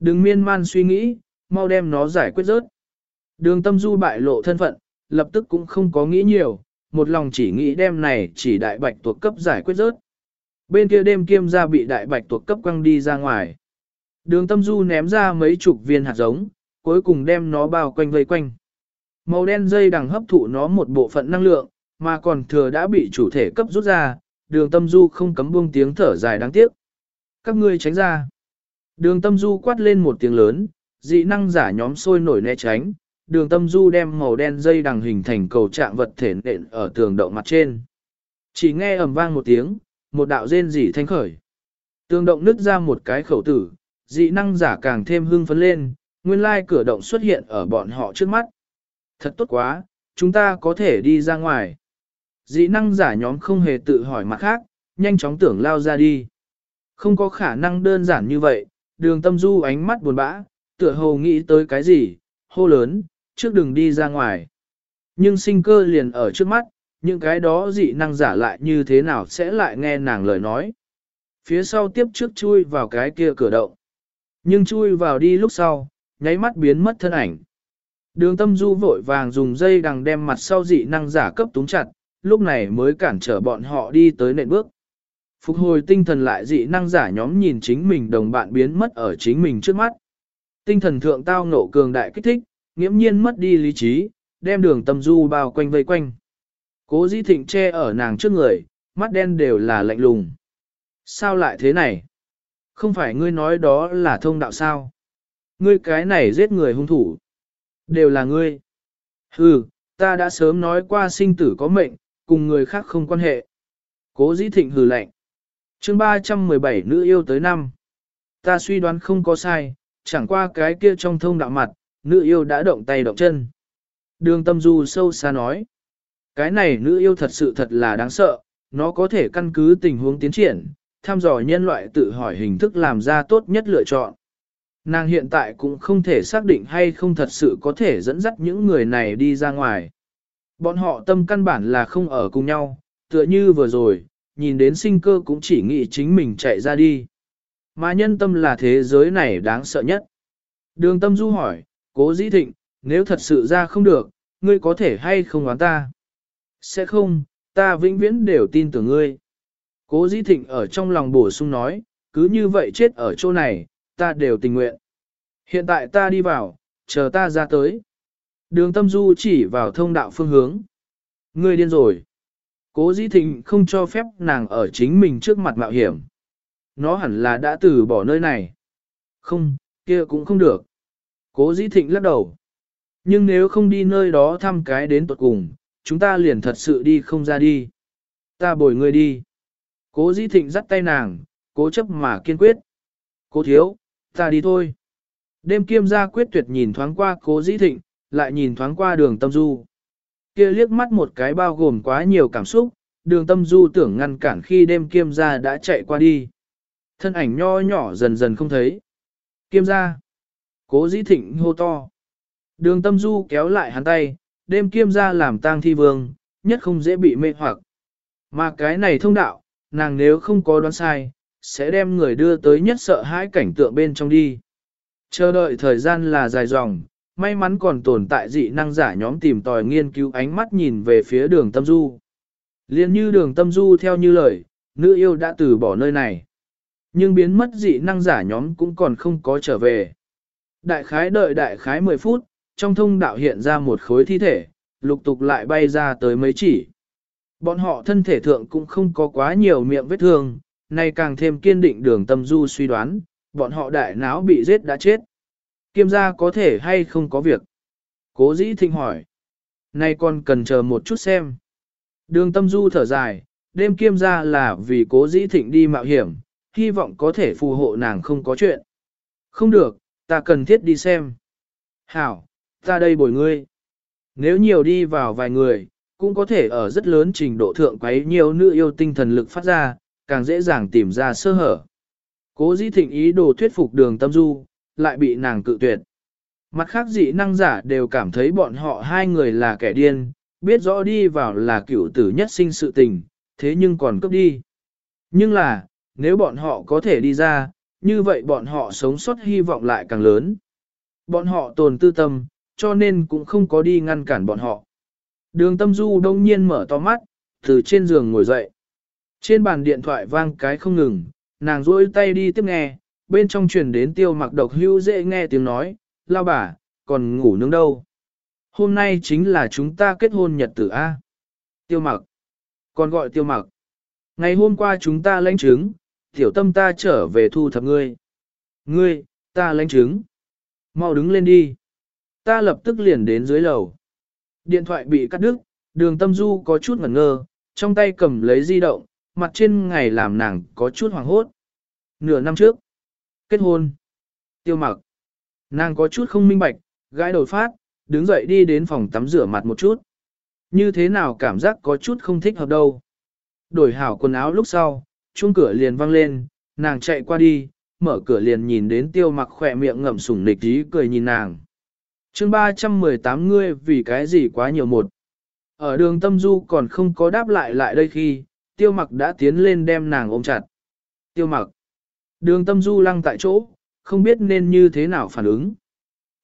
Đừng miên man suy nghĩ, mau đem nó giải quyết rớt. Đường tâm du bại lộ thân phận, lập tức cũng không có nghĩ nhiều, một lòng chỉ nghĩ đem này chỉ đại bạch tuộc cấp giải quyết rớt. Bên kia đêm kiêm ra bị đại bạch tuộc cấp quăng đi ra ngoài. Đường tâm du ném ra mấy chục viên hạt giống, cuối cùng đem nó bao quanh vây quanh. Màu đen dây đằng hấp thụ nó một bộ phận năng lượng, mà còn thừa đã bị chủ thể cấp rút ra, đường tâm du không cấm buông tiếng thở dài đáng tiếc. Các ngươi tránh ra. Đường tâm du quát lên một tiếng lớn, dị năng giả nhóm sôi nổi né tránh, đường tâm du đem màu đen dây đằng hình thành cầu trạng vật thể nện ở tường động mặt trên. Chỉ nghe ầm vang một tiếng, một đạo rên rỉ thanh khởi. Tường động nứt ra một cái khẩu tử, dị năng giả càng thêm hưng phấn lên, nguyên lai cửa động xuất hiện ở bọn họ trước mắt. Thật tốt quá, chúng ta có thể đi ra ngoài. Dị năng giả nhóm không hề tự hỏi mặt khác, nhanh chóng tưởng lao ra đi. Không có khả năng đơn giản như vậy, đường tâm du ánh mắt buồn bã, tựa hồ nghĩ tới cái gì, hô lớn, trước đừng đi ra ngoài. Nhưng sinh cơ liền ở trước mắt, những cái đó dị năng giả lại như thế nào sẽ lại nghe nàng lời nói. Phía sau tiếp trước chui vào cái kia cửa động. Nhưng chui vào đi lúc sau, nháy mắt biến mất thân ảnh. Đường tâm du vội vàng dùng dây đằng đem mặt sau dị năng giả cấp túng chặt, lúc này mới cản trở bọn họ đi tới nền bước. Phục hồi tinh thần lại dị năng giả nhóm nhìn chính mình đồng bạn biến mất ở chính mình trước mắt. Tinh thần thượng tao nộ cường đại kích thích, nghiễm nhiên mất đi lý trí, đem đường tâm du bao quanh vây quanh. Cố dĩ thịnh che ở nàng trước người, mắt đen đều là lạnh lùng. Sao lại thế này? Không phải ngươi nói đó là thông đạo sao? Ngươi cái này giết người hung thủ. Đều là ngươi. Hừ, ta đã sớm nói qua sinh tử có mệnh, cùng người khác không quan hệ. Cố dĩ thịnh hừ lạnh. chương 317 nữ yêu tới năm. Ta suy đoán không có sai, chẳng qua cái kia trong thông đạo mặt, nữ yêu đã động tay động chân. Đường tâm du sâu xa nói. Cái này nữ yêu thật sự thật là đáng sợ, nó có thể căn cứ tình huống tiến triển, tham dò nhân loại tự hỏi hình thức làm ra tốt nhất lựa chọn. Nàng hiện tại cũng không thể xác định hay không thật sự có thể dẫn dắt những người này đi ra ngoài. Bọn họ tâm căn bản là không ở cùng nhau, tựa như vừa rồi, nhìn đến sinh cơ cũng chỉ nghĩ chính mình chạy ra đi. Mà nhân tâm là thế giới này đáng sợ nhất. Đường tâm du hỏi, Cố dĩ thịnh, nếu thật sự ra không được, ngươi có thể hay không oán ta? Sẽ không, ta vĩnh viễn đều tin tưởng ngươi. Cố dĩ thịnh ở trong lòng bổ sung nói, cứ như vậy chết ở chỗ này, ta đều tình nguyện. Hiện tại ta đi vào, chờ ta ra tới. Đường tâm du chỉ vào thông đạo phương hướng. Ngươi điên rồi. Cố dĩ thịnh không cho phép nàng ở chính mình trước mặt mạo hiểm. Nó hẳn là đã từ bỏ nơi này. Không, kia cũng không được. Cố dĩ thịnh lắc đầu. Nhưng nếu không đi nơi đó thăm cái đến tuột cùng, chúng ta liền thật sự đi không ra đi. Ta bồi ngươi đi. Cố dĩ thịnh dắt tay nàng, cố chấp mà kiên quyết. Cố thiếu, ta đi thôi. Đêm kiêm gia quyết tuyệt nhìn thoáng qua cố dĩ thịnh, lại nhìn thoáng qua đường tâm du. Kia liếc mắt một cái bao gồm quá nhiều cảm xúc, đường tâm du tưởng ngăn cản khi đêm kiêm gia đã chạy qua đi. Thân ảnh nho nhỏ dần dần không thấy. Kiêm gia. Cố dĩ thịnh hô to. Đường tâm du kéo lại hắn tay, đêm kiêm gia làm tang thi vương, nhất không dễ bị mê hoặc. Mà cái này thông đạo, nàng nếu không có đoán sai, sẽ đem người đưa tới nhất sợ hãi cảnh tượng bên trong đi. Chờ đợi thời gian là dài dòng, may mắn còn tồn tại dị năng giả nhóm tìm tòi nghiên cứu ánh mắt nhìn về phía đường tâm du. Liên như đường tâm du theo như lời, nữ yêu đã từ bỏ nơi này. Nhưng biến mất dị năng giả nhóm cũng còn không có trở về. Đại khái đợi đại khái 10 phút, trong thông đạo hiện ra một khối thi thể, lục tục lại bay ra tới mấy chỉ. Bọn họ thân thể thượng cũng không có quá nhiều miệng vết thương, nay càng thêm kiên định đường tâm du suy đoán, bọn họ đại náo bị giết đã chết. Kiêm gia có thể hay không có việc? Cố dĩ thịnh hỏi. Nay còn cần chờ một chút xem. Đường tâm du thở dài, đêm kiêm gia là vì cố dĩ thịnh đi mạo hiểm, hy vọng có thể phù hộ nàng không có chuyện. Không được, ta cần thiết đi xem. Hảo, ta đây bồi ngươi. Nếu nhiều đi vào vài người, cũng có thể ở rất lớn trình độ thượng quấy nhiều nữ yêu tinh thần lực phát ra, càng dễ dàng tìm ra sơ hở. Cố dĩ thịnh ý đồ thuyết phục đường tâm du, lại bị nàng cự tuyệt. Mặt khác dị năng giả đều cảm thấy bọn họ hai người là kẻ điên, biết rõ đi vào là cựu tử nhất sinh sự tình, thế nhưng còn cấp đi. Nhưng là, nếu bọn họ có thể đi ra, như vậy bọn họ sống sót hy vọng lại càng lớn. Bọn họ tồn tư tâm, cho nên cũng không có đi ngăn cản bọn họ. Đường tâm du đông nhiên mở to mắt, từ trên giường ngồi dậy. Trên bàn điện thoại vang cái không ngừng, nàng duỗi tay đi tiếp nghe, bên trong truyền đến tiêu mặc độc hưu dễ nghe tiếng nói, lao bà, còn ngủ nướng đâu. Hôm nay chính là chúng ta kết hôn nhật tử A. Tiêu mặc. Còn gọi tiêu mặc. Ngày hôm qua chúng ta lãnh chứng, tiểu tâm ta trở về thu thập ngươi. Ngươi, ta lãnh chứng. Mau đứng lên đi. Ta lập tức liền đến dưới lầu. Điện thoại bị cắt đứt, đường tâm du có chút ngẩn ngơ, trong tay cầm lấy di động, mặt trên ngày làm nàng có chút hoàng hốt. Nửa năm trước, kết hôn, tiêu mặc, nàng có chút không minh bạch, gãi đầu phát, đứng dậy đi đến phòng tắm rửa mặt một chút. Như thế nào cảm giác có chút không thích hợp đâu. Đổi hảo quần áo lúc sau, chuông cửa liền vang lên, nàng chạy qua đi, mở cửa liền nhìn đến tiêu mặc khỏe miệng ngậm sủng nịch dí cười nhìn nàng chương 318 ngươi vì cái gì quá nhiều một. Ở đường tâm du còn không có đáp lại lại đây khi, tiêu mặc đã tiến lên đem nàng ôm chặt. Tiêu mặc. Đường tâm du lăng tại chỗ, không biết nên như thế nào phản ứng.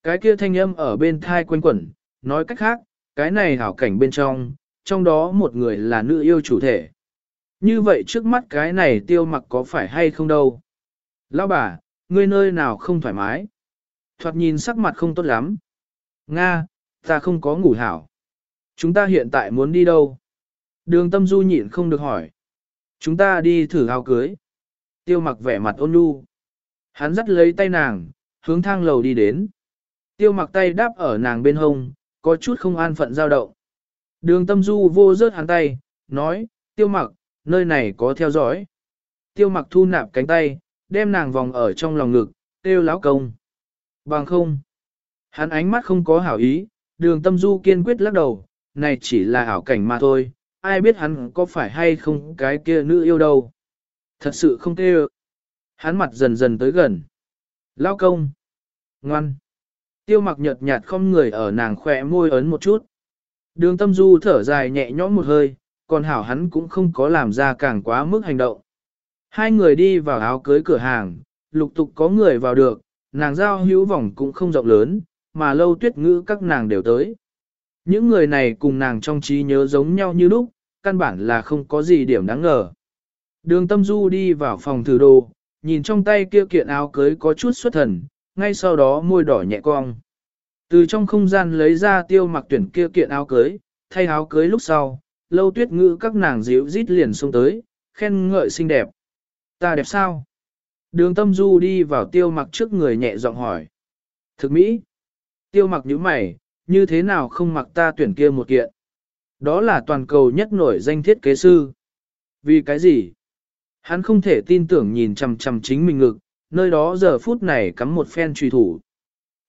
Cái kia thanh âm ở bên thai quanh quẩn, nói cách khác, cái này hảo cảnh bên trong, trong đó một người là nữ yêu chủ thể. Như vậy trước mắt cái này tiêu mặc có phải hay không đâu? Lão bà, ngươi nơi nào không thoải mái? Thoạt nhìn sắc mặt không tốt lắm. Nga, ta không có ngủ hảo. Chúng ta hiện tại muốn đi đâu? Đường tâm du nhịn không được hỏi. Chúng ta đi thử áo cưới. Tiêu mặc vẻ mặt ôn nhu. Hắn dắt lấy tay nàng, hướng thang lầu đi đến. Tiêu mặc tay đáp ở nàng bên hông, có chút không an phận dao động. Đường tâm du vô rớt hắn tay, nói, tiêu mặc, nơi này có theo dõi. Tiêu mặc thu nạp cánh tay, đem nàng vòng ở trong lòng ngực, tiêu láo công. Bằng không. Hắn ánh mắt không có hảo ý, đường tâm du kiên quyết lắc đầu, này chỉ là ảo cảnh mà thôi, ai biết hắn có phải hay không cái kia nữ yêu đâu. Thật sự không tê Hắn mặt dần dần tới gần. Lao công. Ngoan. Tiêu mặc nhợt nhạt không người ở nàng khỏe môi ấn một chút. Đường tâm du thở dài nhẹ nhõm một hơi, còn hảo hắn cũng không có làm ra càng quá mức hành động. Hai người đi vào áo cưới cửa hàng, lục tục có người vào được, nàng giao hữu vòng cũng không rộng lớn, mà lâu tuyết ngữ các nàng đều tới. Những người này cùng nàng trong trí nhớ giống nhau như lúc, căn bản là không có gì điểm đáng ngờ. Đường tâm du đi vào phòng thử đồ, nhìn trong tay kia kiện áo cưới có chút xuất thần, ngay sau đó môi đỏ nhẹ cong. Từ trong không gian lấy ra tiêu mặc tuyển kia kiện áo cưới, thay áo cưới lúc sau, lâu tuyết ngữ các nàng dịu rít liền xuống tới, khen ngợi xinh đẹp. Ta đẹp sao? Đường tâm du đi vào tiêu mặc trước người nhẹ giọng hỏi. Thực mỹ. Tiêu mặc như mày, như thế nào không mặc ta tuyển kia một kiện? Đó là toàn cầu nhất nổi danh thiết kế sư. Vì cái gì? Hắn không thể tin tưởng nhìn chằm chằm chính mình ngực, nơi đó giờ phút này cắm một phen truy thủ.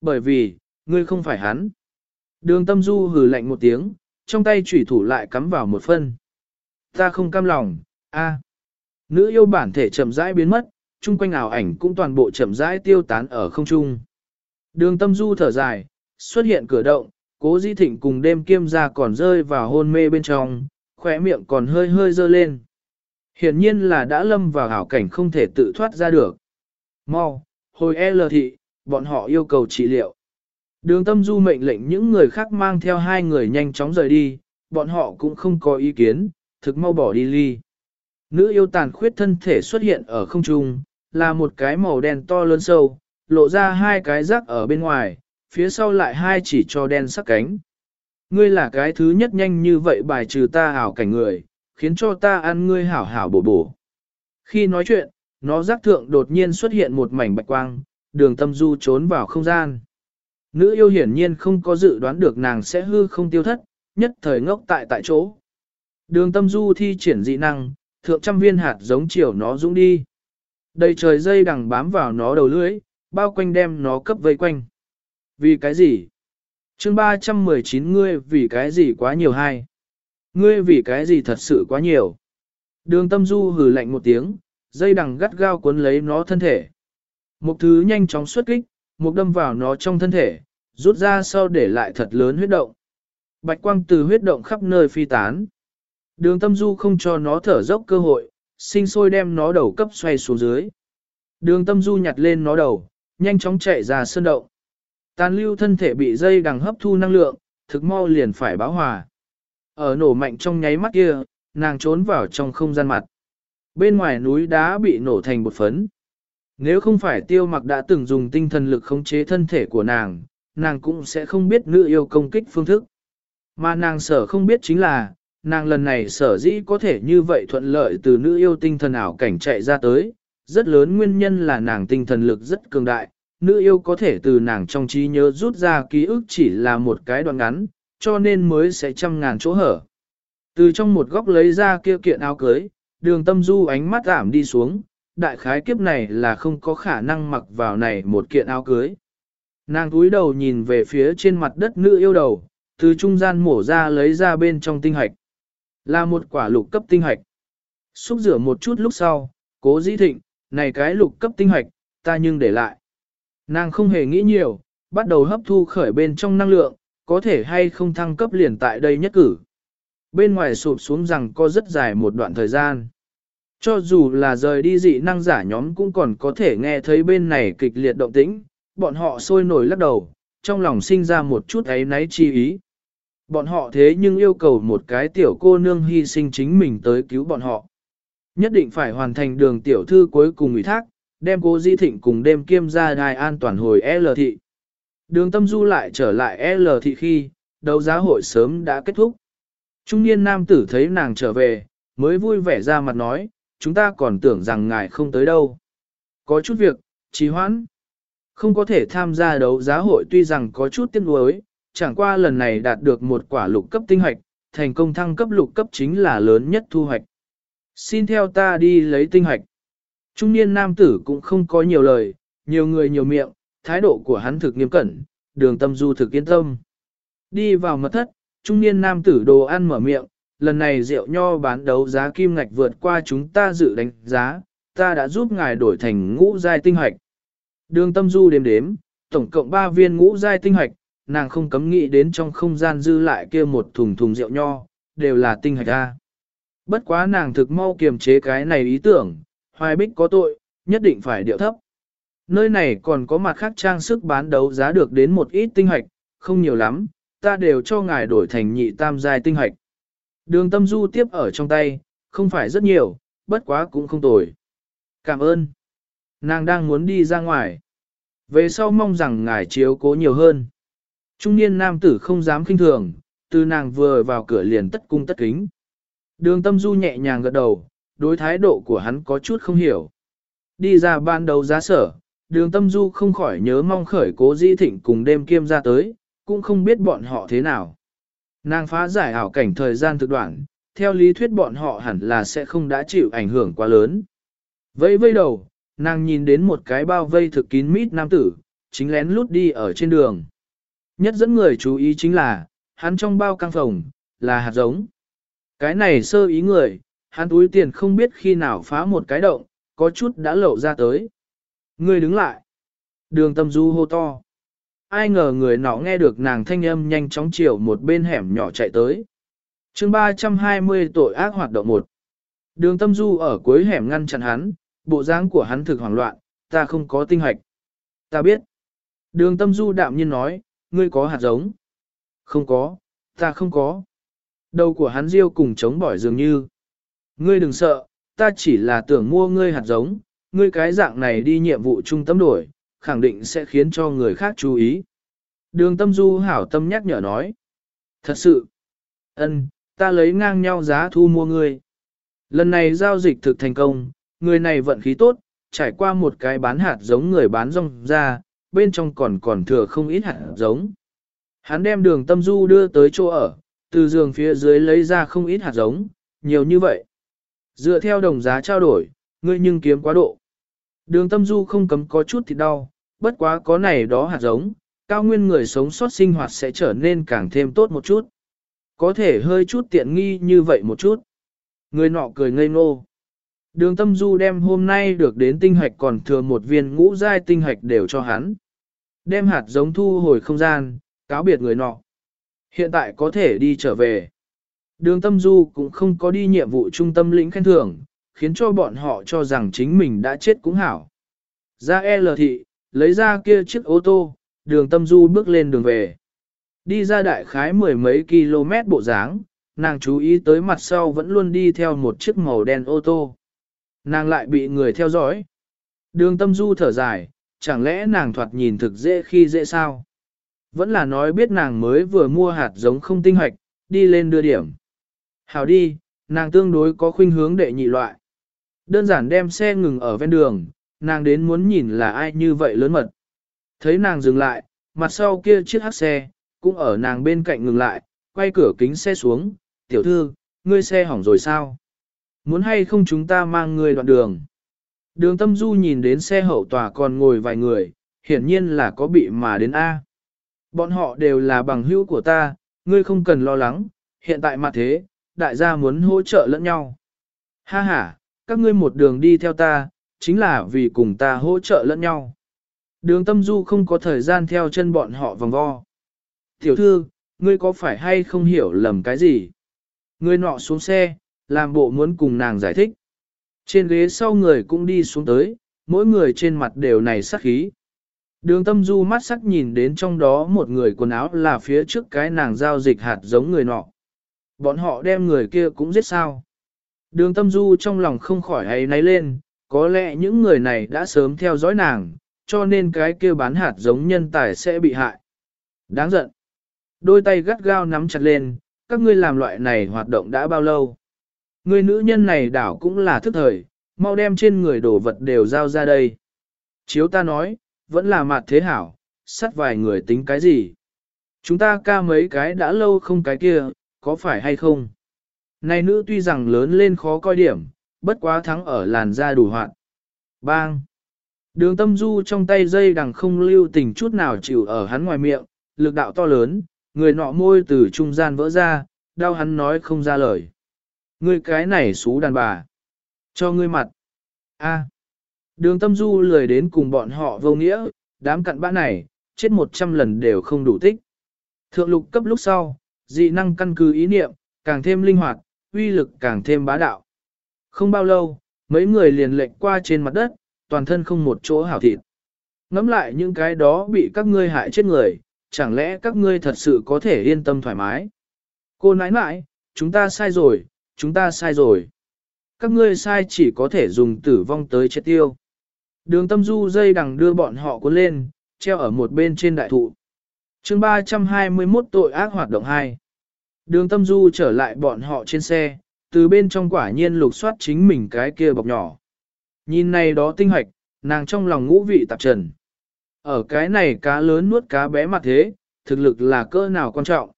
Bởi vì, ngươi không phải hắn. Đường tâm du hừ lạnh một tiếng, trong tay trùy thủ lại cắm vào một phân. Ta không cam lòng, a. À. Nữ yêu bản thể chậm rãi biến mất, chung quanh ảo ảnh cũng toàn bộ chậm rãi tiêu tán ở không trung. Đường tâm du thở dài, xuất hiện cửa động, cố di thịnh cùng đêm kiêm ra còn rơi vào hôn mê bên trong, khỏe miệng còn hơi hơi dơ lên. Hiển nhiên là đã lâm vào hảo cảnh không thể tự thoát ra được. Mau, hồi L thị, bọn họ yêu cầu trị liệu. Đường tâm du mệnh lệnh những người khác mang theo hai người nhanh chóng rời đi, bọn họ cũng không có ý kiến, thực mau bỏ đi ly. Nữ yêu tàn khuyết thân thể xuất hiện ở không trung, là một cái màu đen to lớn sâu, lộ ra hai cái rác ở bên ngoài, phía sau lại hai chỉ cho đen sắc cánh. Ngươi là cái thứ nhất nhanh như vậy bài trừ ta hảo cảnh người, khiến cho ta ăn ngươi hảo hảo bổ bổ. Khi nói chuyện, nó giác thượng đột nhiên xuất hiện một mảnh bạch quang, đường tâm du trốn vào không gian. Nữ yêu hiển nhiên không có dự đoán được nàng sẽ hư không tiêu thất, nhất thời ngốc tại tại chỗ. Đường tâm du thi triển dị năng, thượng trăm viên hạt giống chiều nó dũng đi. Đầy trời dây đằng bám vào nó đầu lưỡi, bao quanh đem nó cấp vây quanh. Vì cái gì? chương 319 ngươi vì cái gì quá nhiều hay? Ngươi vì cái gì thật sự quá nhiều? Đường tâm du hừ lạnh một tiếng, dây đằng gắt gao cuốn lấy nó thân thể. Một thứ nhanh chóng xuất kích, một đâm vào nó trong thân thể, rút ra sau để lại thật lớn huyết động. Bạch quang từ huyết động khắp nơi phi tán. Đường tâm du không cho nó thở dốc cơ hội, sinh sôi đem nó đầu cấp xoay xuống dưới. Đường tâm du nhặt lên nó đầu, nhanh chóng chạy ra sơn động. Tàn lưu thân thể bị dây đằng hấp thu năng lượng, thực mau liền phải báo hòa. Ở nổ mạnh trong nháy mắt kia, nàng trốn vào trong không gian mặt. Bên ngoài núi đá bị nổ thành bột phấn. Nếu không phải tiêu mặc đã từng dùng tinh thần lực khống chế thân thể của nàng, nàng cũng sẽ không biết nữ yêu công kích phương thức. Mà nàng sở không biết chính là, nàng lần này sở dĩ có thể như vậy thuận lợi từ nữ yêu tinh thần ảo cảnh chạy ra tới, rất lớn nguyên nhân là nàng tinh thần lực rất cường đại, nữ yêu có thể từ nàng trong trí nhớ rút ra ký ức chỉ là một cái đoạn ngắn, cho nên mới sẽ trăm ngàn chỗ hở. Từ trong một góc lấy ra kia kiện áo cưới, đường tâm du ánh mắt ảm đi xuống, đại khái kiếp này là không có khả năng mặc vào này một kiện áo cưới. Nàng túi đầu nhìn về phía trên mặt đất nữ yêu đầu, từ trung gian mổ ra lấy ra bên trong tinh hạch. Là một quả lục cấp tinh hạch. Xúc rửa một chút lúc sau, cố dĩ thịnh, này cái lục cấp tinh hạch, ta nhưng để lại. Nàng không hề nghĩ nhiều, bắt đầu hấp thu khởi bên trong năng lượng, có thể hay không thăng cấp liền tại đây nhất cử. Bên ngoài sụp xuống rằng có rất dài một đoạn thời gian. Cho dù là rời đi dị năng giả nhóm cũng còn có thể nghe thấy bên này kịch liệt động tĩnh, bọn họ sôi nổi lắc đầu, trong lòng sinh ra một chút ấy náy chi ý. Bọn họ thế nhưng yêu cầu một cái tiểu cô nương hy sinh chính mình tới cứu bọn họ. Nhất định phải hoàn thành đường tiểu thư cuối cùng ủy thác, đem cô di thịnh cùng đêm kiêm ra đài an toàn hồi L thị. Đường tâm du lại trở lại L thị khi, đấu giá hội sớm đã kết thúc. Trung niên nam tử thấy nàng trở về, mới vui vẻ ra mặt nói, chúng ta còn tưởng rằng ngài không tới đâu. Có chút việc, trì hoãn. Không có thể tham gia đấu giá hội tuy rằng có chút tiếc nuối, chẳng qua lần này đạt được một quả lục cấp tinh hoạch, thành công thăng cấp lục cấp chính là lớn nhất thu hoạch. Xin theo ta đi lấy tinh hoạch. Trung niên nam tử cũng không có nhiều lời, nhiều người nhiều miệng, thái độ của hắn thực nghiêm cẩn, đường tâm du thực yên tâm. Đi vào mật thất, trung niên nam tử đồ ăn mở miệng, lần này rượu nho bán đấu giá kim ngạch vượt qua chúng ta dự đánh giá, ta đã giúp ngài đổi thành ngũ giai tinh hoạch. Đường tâm du đếm đếm, tổng cộng 3 viên ngũ giai tinh hoạch, nàng không cấm nghĩ đến trong không gian dư lại kia một thùng thùng rượu nho, đều là tinh hoạch A. Bất quá nàng thực mau kiềm chế cái này ý tưởng, hoài bích có tội, nhất định phải điệu thấp. Nơi này còn có mặt khác trang sức bán đấu giá được đến một ít tinh hoạch, không nhiều lắm, ta đều cho ngài đổi thành nhị tam giai tinh hoạch. Đường tâm du tiếp ở trong tay, không phải rất nhiều, bất quá cũng không tồi. Cảm ơn. Nàng đang muốn đi ra ngoài. Về sau mong rằng ngài chiếu cố nhiều hơn. Trung niên nam tử không dám kinh thường, từ nàng vừa vào cửa liền tất cung tất kính. Đường tâm du nhẹ nhàng gật đầu, đối thái độ của hắn có chút không hiểu. Đi ra ban đầu giá sở, đường tâm du không khỏi nhớ mong khởi cố di thịnh cùng đêm kiêm ra tới, cũng không biết bọn họ thế nào. Nàng phá giải ảo cảnh thời gian thực đoạn, theo lý thuyết bọn họ hẳn là sẽ không đã chịu ảnh hưởng quá lớn. Vây vây đầu, nàng nhìn đến một cái bao vây thực kín mít nam tử, chính lén lút đi ở trên đường. Nhất dẫn người chú ý chính là, hắn trong bao căng phòng, là hạt giống. Cái này sơ ý người, hắn túi tiền không biết khi nào phá một cái động, có chút đã lộ ra tới. Người đứng lại. Đường tâm du hô to. Ai ngờ người nọ nghe được nàng thanh âm nhanh chóng chiều một bên hẻm nhỏ chạy tới. chương 320 tội ác hoạt động 1. Đường tâm du ở cuối hẻm ngăn chặn hắn, bộ dáng của hắn thực hoảng loạn, ta không có tinh hoạch. Ta biết. Đường tâm du đạm nhiên nói, ngươi có hạt giống. Không có, ta không có. Đầu của hắn riêu cùng chống bỏi dường như. Ngươi đừng sợ, ta chỉ là tưởng mua ngươi hạt giống, ngươi cái dạng này đi nhiệm vụ trung tâm đổi, khẳng định sẽ khiến cho người khác chú ý. Đường tâm du hảo tâm nhắc nhở nói. Thật sự, ân, ta lấy ngang nhau giá thu mua ngươi. Lần này giao dịch thực thành công, người này vận khí tốt, trải qua một cái bán hạt giống người bán rong ra, bên trong còn còn thừa không ít hạt giống. Hắn đem đường tâm du đưa tới chỗ ở, từ giường phía dưới lấy ra không ít hạt giống, nhiều như vậy. Dựa theo đồng giá trao đổi, ngươi nhưng kiếm quá độ. Đường tâm du không cấm có chút thì đau, bất quá có này đó hạt giống, cao nguyên người sống sót sinh hoạt sẽ trở nên càng thêm tốt một chút. Có thể hơi chút tiện nghi như vậy một chút. Người nọ cười ngây ngô. Đường tâm du đem hôm nay được đến tinh hạch còn thừa một viên ngũ giai tinh hạch đều cho hắn. Đem hạt giống thu hồi không gian, cáo biệt người nọ. Hiện tại có thể đi trở về. Đường tâm du cũng không có đi nhiệm vụ trung tâm lĩnh khen thưởng, khiến cho bọn họ cho rằng chính mình đã chết cũng hảo. Ra L thị, lấy ra kia chiếc ô tô, đường tâm du bước lên đường về. Đi ra đại khái mười mấy km bộ dáng, nàng chú ý tới mặt sau vẫn luôn đi theo một chiếc màu đen ô tô. Nàng lại bị người theo dõi. Đường tâm du thở dài, chẳng lẽ nàng thoạt nhìn thực dễ khi dễ sao? Vẫn là nói biết nàng mới vừa mua hạt giống không tinh hoạch, đi lên đưa điểm. Hảo đi, nàng tương đối có khuynh hướng đệ nhị loại. Đơn giản đem xe ngừng ở ven đường, nàng đến muốn nhìn là ai như vậy lớn mật. Thấy nàng dừng lại, mặt sau kia chiếc hắc xe, cũng ở nàng bên cạnh ngừng lại, quay cửa kính xe xuống, tiểu thư, ngươi xe hỏng rồi sao? Muốn hay không chúng ta mang ngươi đoạn đường? Đường tâm du nhìn đến xe hậu tòa còn ngồi vài người, hiển nhiên là có bị mà đến A. Bọn họ đều là bằng hữu của ta, ngươi không cần lo lắng, hiện tại mặt thế, đại gia muốn hỗ trợ lẫn nhau. Ha ha, các ngươi một đường đi theo ta, chính là vì cùng ta hỗ trợ lẫn nhau. Đường tâm du không có thời gian theo chân bọn họ vòng vo. Tiểu thư, ngươi có phải hay không hiểu lầm cái gì? Ngươi nọ xuống xe, làm bộ muốn cùng nàng giải thích. Trên ghế sau người cũng đi xuống tới, mỗi người trên mặt đều này sắc khí. Đường tâm du mắt sắc nhìn đến trong đó một người quần áo là phía trước cái nàng giao dịch hạt giống người nọ. Bọn họ đem người kia cũng giết sao. Đường tâm du trong lòng không khỏi hay náy lên, có lẽ những người này đã sớm theo dõi nàng, cho nên cái kia bán hạt giống nhân tài sẽ bị hại. Đáng giận. Đôi tay gắt gao nắm chặt lên, các ngươi làm loại này hoạt động đã bao lâu? Người nữ nhân này đảo cũng là thức thời, mau đem trên người đồ vật đều giao ra đây. Chiếu ta nói, vẫn là mặt thế hảo, sắt vài người tính cái gì? Chúng ta ca mấy cái đã lâu không cái kia, có phải hay không? Này nữ tuy rằng lớn lên khó coi điểm, bất quá thắng ở làn da đủ hoạn. Bang! Đường tâm du trong tay dây đằng không lưu tình chút nào chịu ở hắn ngoài miệng, lực đạo to lớn, người nọ môi từ trung gian vỡ ra, đau hắn nói không ra lời. Ngươi cái này xú đàn bà. Cho ngươi mặt. A. Đường tâm du lười đến cùng bọn họ vô nghĩa, đám cặn bã này, chết một trăm lần đều không đủ tích. Thượng lục cấp lúc sau, dị năng căn cứ ý niệm, càng thêm linh hoạt, uy lực càng thêm bá đạo. Không bao lâu, mấy người liền lệnh qua trên mặt đất, toàn thân không một chỗ hảo thịt. Ngắm lại những cái đó bị các ngươi hại chết người, chẳng lẽ các ngươi thật sự có thể yên tâm thoải mái? Cô nãi nãi, chúng ta sai rồi, chúng ta sai rồi. Các ngươi sai chỉ có thể dùng tử vong tới chết tiêu. Đường tâm du dây đằng đưa bọn họ cuốn lên, treo ở một bên trên đại thụ chương 321 tội ác hoạt động 2. Đường tâm du trở lại bọn họ trên xe, từ bên trong quả nhiên lục soát chính mình cái kia bọc nhỏ. Nhìn này đó tinh hoạch, nàng trong lòng ngũ vị tạp trần. Ở cái này cá lớn nuốt cá bé mặt thế, thực lực là cỡ nào quan trọng.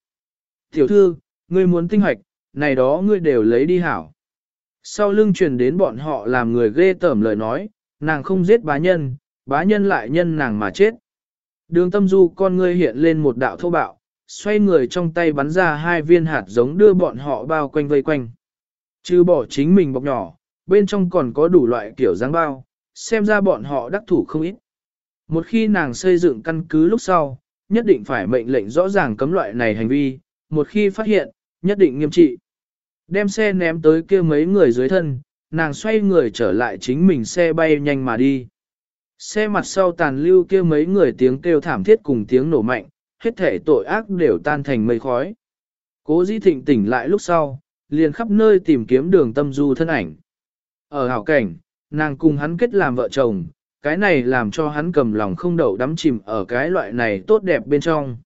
Tiểu thư, ngươi muốn tinh hoạch, này đó ngươi đều lấy đi hảo. Sau lưng truyền đến bọn họ làm người ghê tởm lời nói, nàng không giết bá nhân, bá nhân lại nhân nàng mà chết. Đường tâm du con ngươi hiện lên một đạo thô bạo, xoay người trong tay bắn ra hai viên hạt giống đưa bọn họ bao quanh vây quanh. Chứ bỏ chính mình bọc nhỏ, bên trong còn có đủ loại kiểu dáng bao, xem ra bọn họ đắc thủ không ít. Một khi nàng xây dựng căn cứ lúc sau, nhất định phải mệnh lệnh rõ ràng cấm loại này hành vi, một khi phát hiện, nhất định nghiêm trị. Đem xe ném tới kia mấy người dưới thân, nàng xoay người trở lại chính mình xe bay nhanh mà đi. Xe mặt sau tàn lưu kia mấy người tiếng kêu thảm thiết cùng tiếng nổ mạnh, hết thể tội ác đều tan thành mây khói. Cố Di thịnh tỉnh lại lúc sau, liền khắp nơi tìm kiếm đường tâm du thân ảnh. Ở hảo cảnh, nàng cùng hắn kết làm vợ chồng, cái này làm cho hắn cầm lòng không đậu đắm chìm ở cái loại này tốt đẹp bên trong.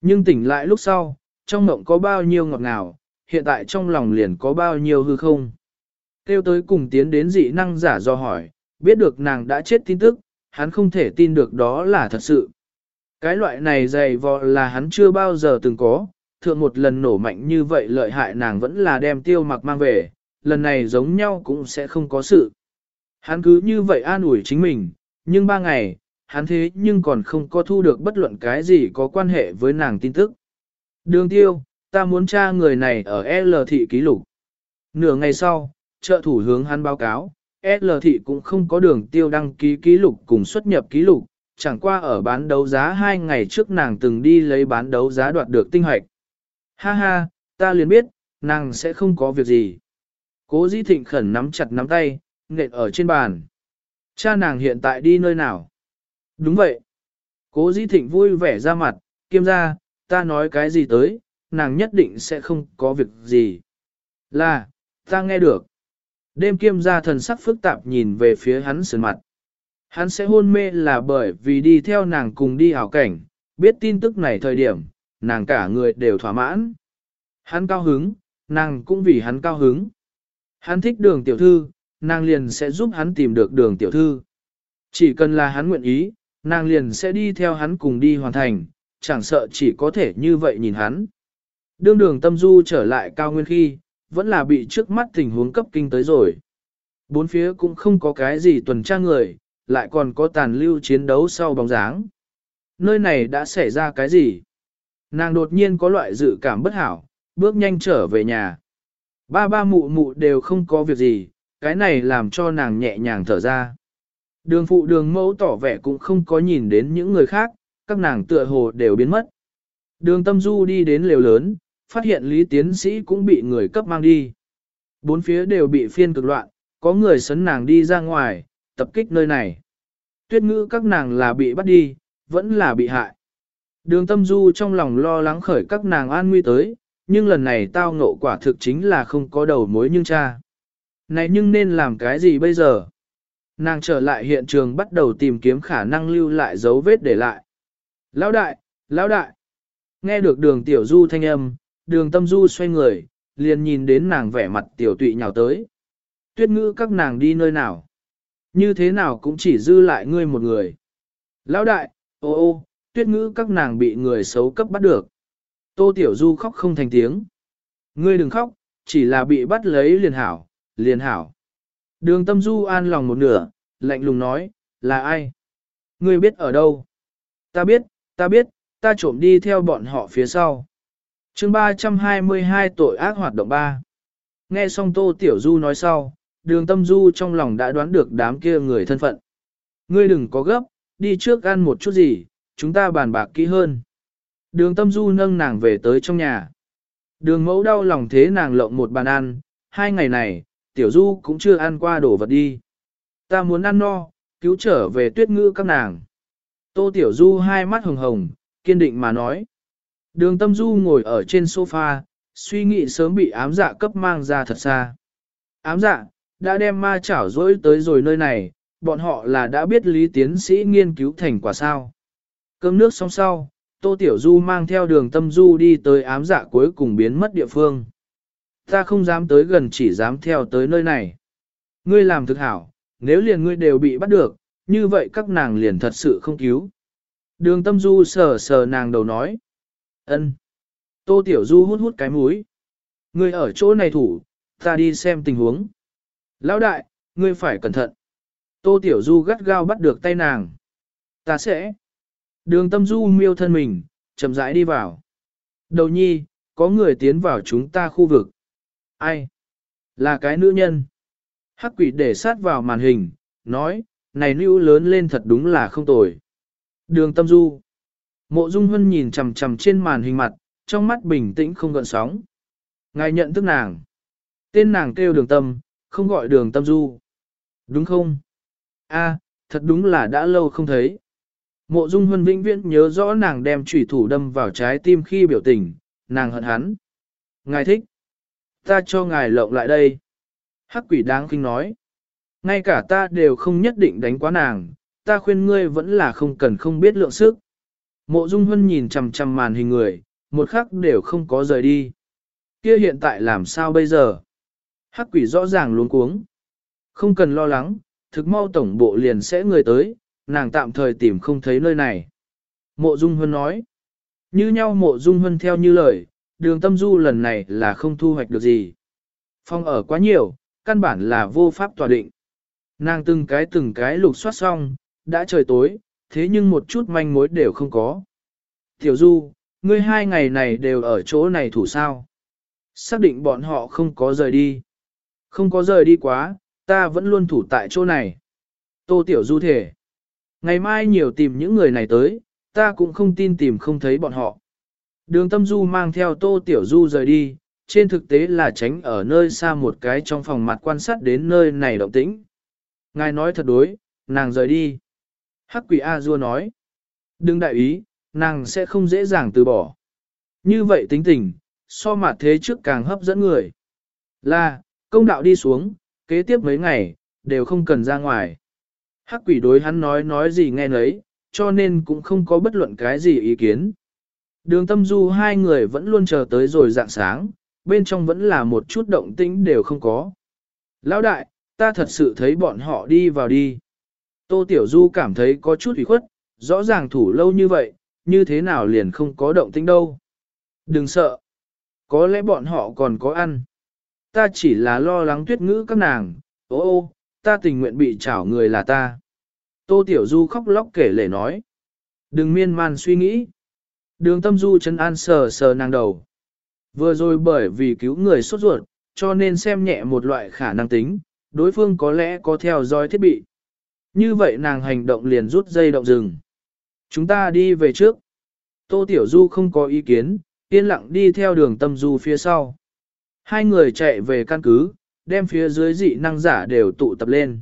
Nhưng tỉnh lại lúc sau, trong mộng có bao nhiêu ngọt ngào, hiện tại trong lòng liền có bao nhiêu hư không. Kêu tới cùng tiến đến dị năng giả do hỏi, biết được nàng đã chết tin tức, hắn không thể tin được đó là thật sự. Cái loại này dày vò là hắn chưa bao giờ từng có, thượng một lần nổ mạnh như vậy lợi hại nàng vẫn là đem tiêu mặc mang về, lần này giống nhau cũng sẽ không có sự. Hắn cứ như vậy an ủi chính mình, nhưng ba ngày, hắn thế nhưng còn không có thu được bất luận cái gì có quan hệ với nàng tin tức. Đường tiêu, ta muốn tra người này ở L thị ký lục. Nửa ngày sau, trợ thủ hướng hắn báo cáo, L thị cũng không có đường tiêu đăng ký ký lục cùng xuất nhập ký lục, chẳng qua ở bán đấu giá hai ngày trước nàng từng đi lấy bán đấu giá đoạt được tinh hoạch. Ha ha, ta liền biết, nàng sẽ không có việc gì. Cố dĩ thịnh khẩn nắm chặt nắm tay, nện ở trên bàn. Cha nàng hiện tại đi nơi nào? Đúng vậy. Cố dĩ thịnh vui vẻ ra mặt, kiêm ra, ta nói cái gì tới, nàng nhất định sẽ không có việc gì. Là, ta nghe được. Đêm kiêm ra thần sắc phức tạp nhìn về phía hắn sườn mặt. Hắn sẽ hôn mê là bởi vì đi theo nàng cùng đi hảo cảnh, biết tin tức này thời điểm, nàng cả người đều thỏa mãn. Hắn cao hứng, nàng cũng vì hắn cao hứng. Hắn thích đường tiểu thư, nàng liền sẽ giúp hắn tìm được đường tiểu thư. Chỉ cần là hắn nguyện ý, nàng liền sẽ đi theo hắn cùng đi hoàn thành, chẳng sợ chỉ có thể như vậy nhìn hắn. Đương đường tâm du trở lại cao nguyên khi, vẫn là bị trước mắt tình huống cấp kinh tới rồi. Bốn phía cũng không có cái gì tuần tra người, lại còn có tàn lưu chiến đấu sau bóng dáng. Nơi này đã xảy ra cái gì? Nàng đột nhiên có loại dự cảm bất hảo, bước nhanh trở về nhà. Ba ba mụ mụ đều không có việc gì, cái này làm cho nàng nhẹ nhàng thở ra. Đường phụ đường mẫu tỏ vẻ cũng không có nhìn đến những người khác, các nàng tựa hồ đều biến mất. Đường tâm du đi đến lều lớn, phát hiện lý tiến sĩ cũng bị người cấp mang đi. Bốn phía đều bị phiên cực loạn, có người sấn nàng đi ra ngoài, tập kích nơi này. Tuyết ngữ các nàng là bị bắt đi, vẫn là bị hại. Đường tâm du trong lòng lo lắng khởi các nàng an nguy tới, nhưng lần này tao ngộ quả thực chính là không có đầu mối nhưng cha. Này nhưng nên làm cái gì bây giờ? Nàng trở lại hiện trường bắt đầu tìm kiếm khả năng lưu lại dấu vết để lại. Lão đại, lão đại. Nghe được đường tiểu du thanh âm, đường tâm du xoay người, liền nhìn đến nàng vẻ mặt tiểu tụy nhào tới. Tuyết ngữ các nàng đi nơi nào? Như thế nào cũng chỉ dư lại ngươi một người. Lão đại, ô ô, tuyết ngữ các nàng bị người xấu cấp bắt được. Tô Tiểu Du khóc không thành tiếng. Ngươi đừng khóc, chỉ là bị bắt lấy liền hảo, liền hảo. Đường tâm Du an lòng một nửa, lạnh lùng nói, là ai? Ngươi biết ở đâu? Ta biết, ta biết, ta trộm đi theo bọn họ phía sau chương 322 tội ác hoạt động 3. Nghe xong Tô Tiểu Du nói sau, đường tâm Du trong lòng đã đoán được đám kia người thân phận. Ngươi đừng có gấp, đi trước ăn một chút gì, chúng ta bàn bạc kỹ hơn. Đường tâm du nâng nàng về tới trong nhà. Đường mẫu đau lòng thế nàng lộng một bàn ăn, hai ngày này, tiểu du cũng chưa ăn qua đồ vật đi. Ta muốn ăn no, cứu trở về tuyết ngữ các nàng. Tô Tiểu Du hai mắt hồng hồng, kiên định mà nói. Đường tâm du ngồi ở trên sofa, suy nghĩ sớm bị ám dạ cấp mang ra thật xa. Ám dạ, đã đem ma chảo dối tới rồi nơi này, bọn họ là đã biết lý tiến sĩ nghiên cứu thành quả sao. Cơm nước xong sau, Tô Tiểu Du mang theo đường tâm du đi tới ám dạ cuối cùng biến mất địa phương. Ta không dám tới gần chỉ dám theo tới nơi này. Ngươi làm thực hảo, nếu liền ngươi đều bị bắt được, như vậy các nàng liền thật sự không cứu. Đường tâm du sờ sờ nàng đầu nói ân. Tô Tiểu Du hút hút cái mũi. Ngươi ở chỗ này thủ, ta đi xem tình huống. Lão đại, ngươi phải cẩn thận. Tô Tiểu Du gắt gao bắt được tay nàng. Ta sẽ. Đường tâm du miêu thân mình, chậm rãi đi vào. Đầu nhi, có người tiến vào chúng ta khu vực. Ai? Là cái nữ nhân. Hắc quỷ để sát vào màn hình, nói, này nữ lớn lên thật đúng là không tồi. Đường tâm du. Mộ Dung Hân nhìn chằm chằm trên màn hình mặt, trong mắt bình tĩnh không gợn sóng. Ngài nhận thức nàng. Tên nàng kêu đường tâm, không gọi đường tâm du. Đúng không? A, thật đúng là đã lâu không thấy. Mộ Dung Hân vĩnh viễn nhớ rõ nàng đem chủy thủ đâm vào trái tim khi biểu tình, nàng hận hắn. Ngài thích. Ta cho ngài lộng lại đây. Hắc quỷ đáng kinh nói. Ngay cả ta đều không nhất định đánh quá nàng, ta khuyên ngươi vẫn là không cần không biết lượng sức. Mộ Dung Hân nhìn chằm chằm màn hình người, một khắc đều không có rời đi. Kia hiện tại làm sao bây giờ? Hắc quỷ rõ ràng luống cuống. Không cần lo lắng, thực mau tổng bộ liền sẽ người tới, nàng tạm thời tìm không thấy nơi này. Mộ Dung Hân nói. Như nhau mộ Dung Hân theo như lời, đường tâm du lần này là không thu hoạch được gì. Phong ở quá nhiều, căn bản là vô pháp tòa định. Nàng từng cái từng cái lục soát xong, đã trời tối, thế nhưng một chút manh mối đều không có. Tiểu Du, ngươi hai ngày này đều ở chỗ này thủ sao. Xác định bọn họ không có rời đi. Không có rời đi quá, ta vẫn luôn thủ tại chỗ này. Tô Tiểu Du thể. Ngày mai nhiều tìm những người này tới, ta cũng không tin tìm không thấy bọn họ. Đường tâm du mang theo tô tiểu du rời đi, trên thực tế là tránh ở nơi xa một cái trong phòng mặt quan sát đến nơi này động tĩnh. Ngài nói thật đối, nàng rời đi. Hắc quỷ A Du nói. Đừng đại ý, nàng sẽ không dễ dàng từ bỏ. Như vậy tính tình, so mặt thế trước càng hấp dẫn người. Là, công đạo đi xuống, kế tiếp mấy ngày, đều không cần ra ngoài. Hắc quỷ đối hắn nói nói gì nghe nấy, cho nên cũng không có bất luận cái gì ý kiến. Đường tâm du hai người vẫn luôn chờ tới rồi dạng sáng, bên trong vẫn là một chút động tĩnh đều không có. Lão đại, ta thật sự thấy bọn họ đi vào đi. Tô Tiểu Du cảm thấy có chút ủy khuất, rõ ràng thủ lâu như vậy, như thế nào liền không có động tĩnh đâu. Đừng sợ. Có lẽ bọn họ còn có ăn. Ta chỉ là lo lắng tuyết ngữ các nàng, ô ô, ta tình nguyện bị chảo người là ta. Tô Tiểu Du khóc lóc kể lể nói. Đừng miên man suy nghĩ. Đường tâm du chân an sờ sờ nàng đầu. Vừa rồi bởi vì cứu người sốt ruột, cho nên xem nhẹ một loại khả năng tính, đối phương có lẽ có theo dõi thiết bị. Như vậy nàng hành động liền rút dây động rừng. Chúng ta đi về trước. Tô Tiểu Du không có ý kiến, yên lặng đi theo đường tâm du phía sau. Hai người chạy về căn cứ, đem phía dưới dị năng giả đều tụ tập lên.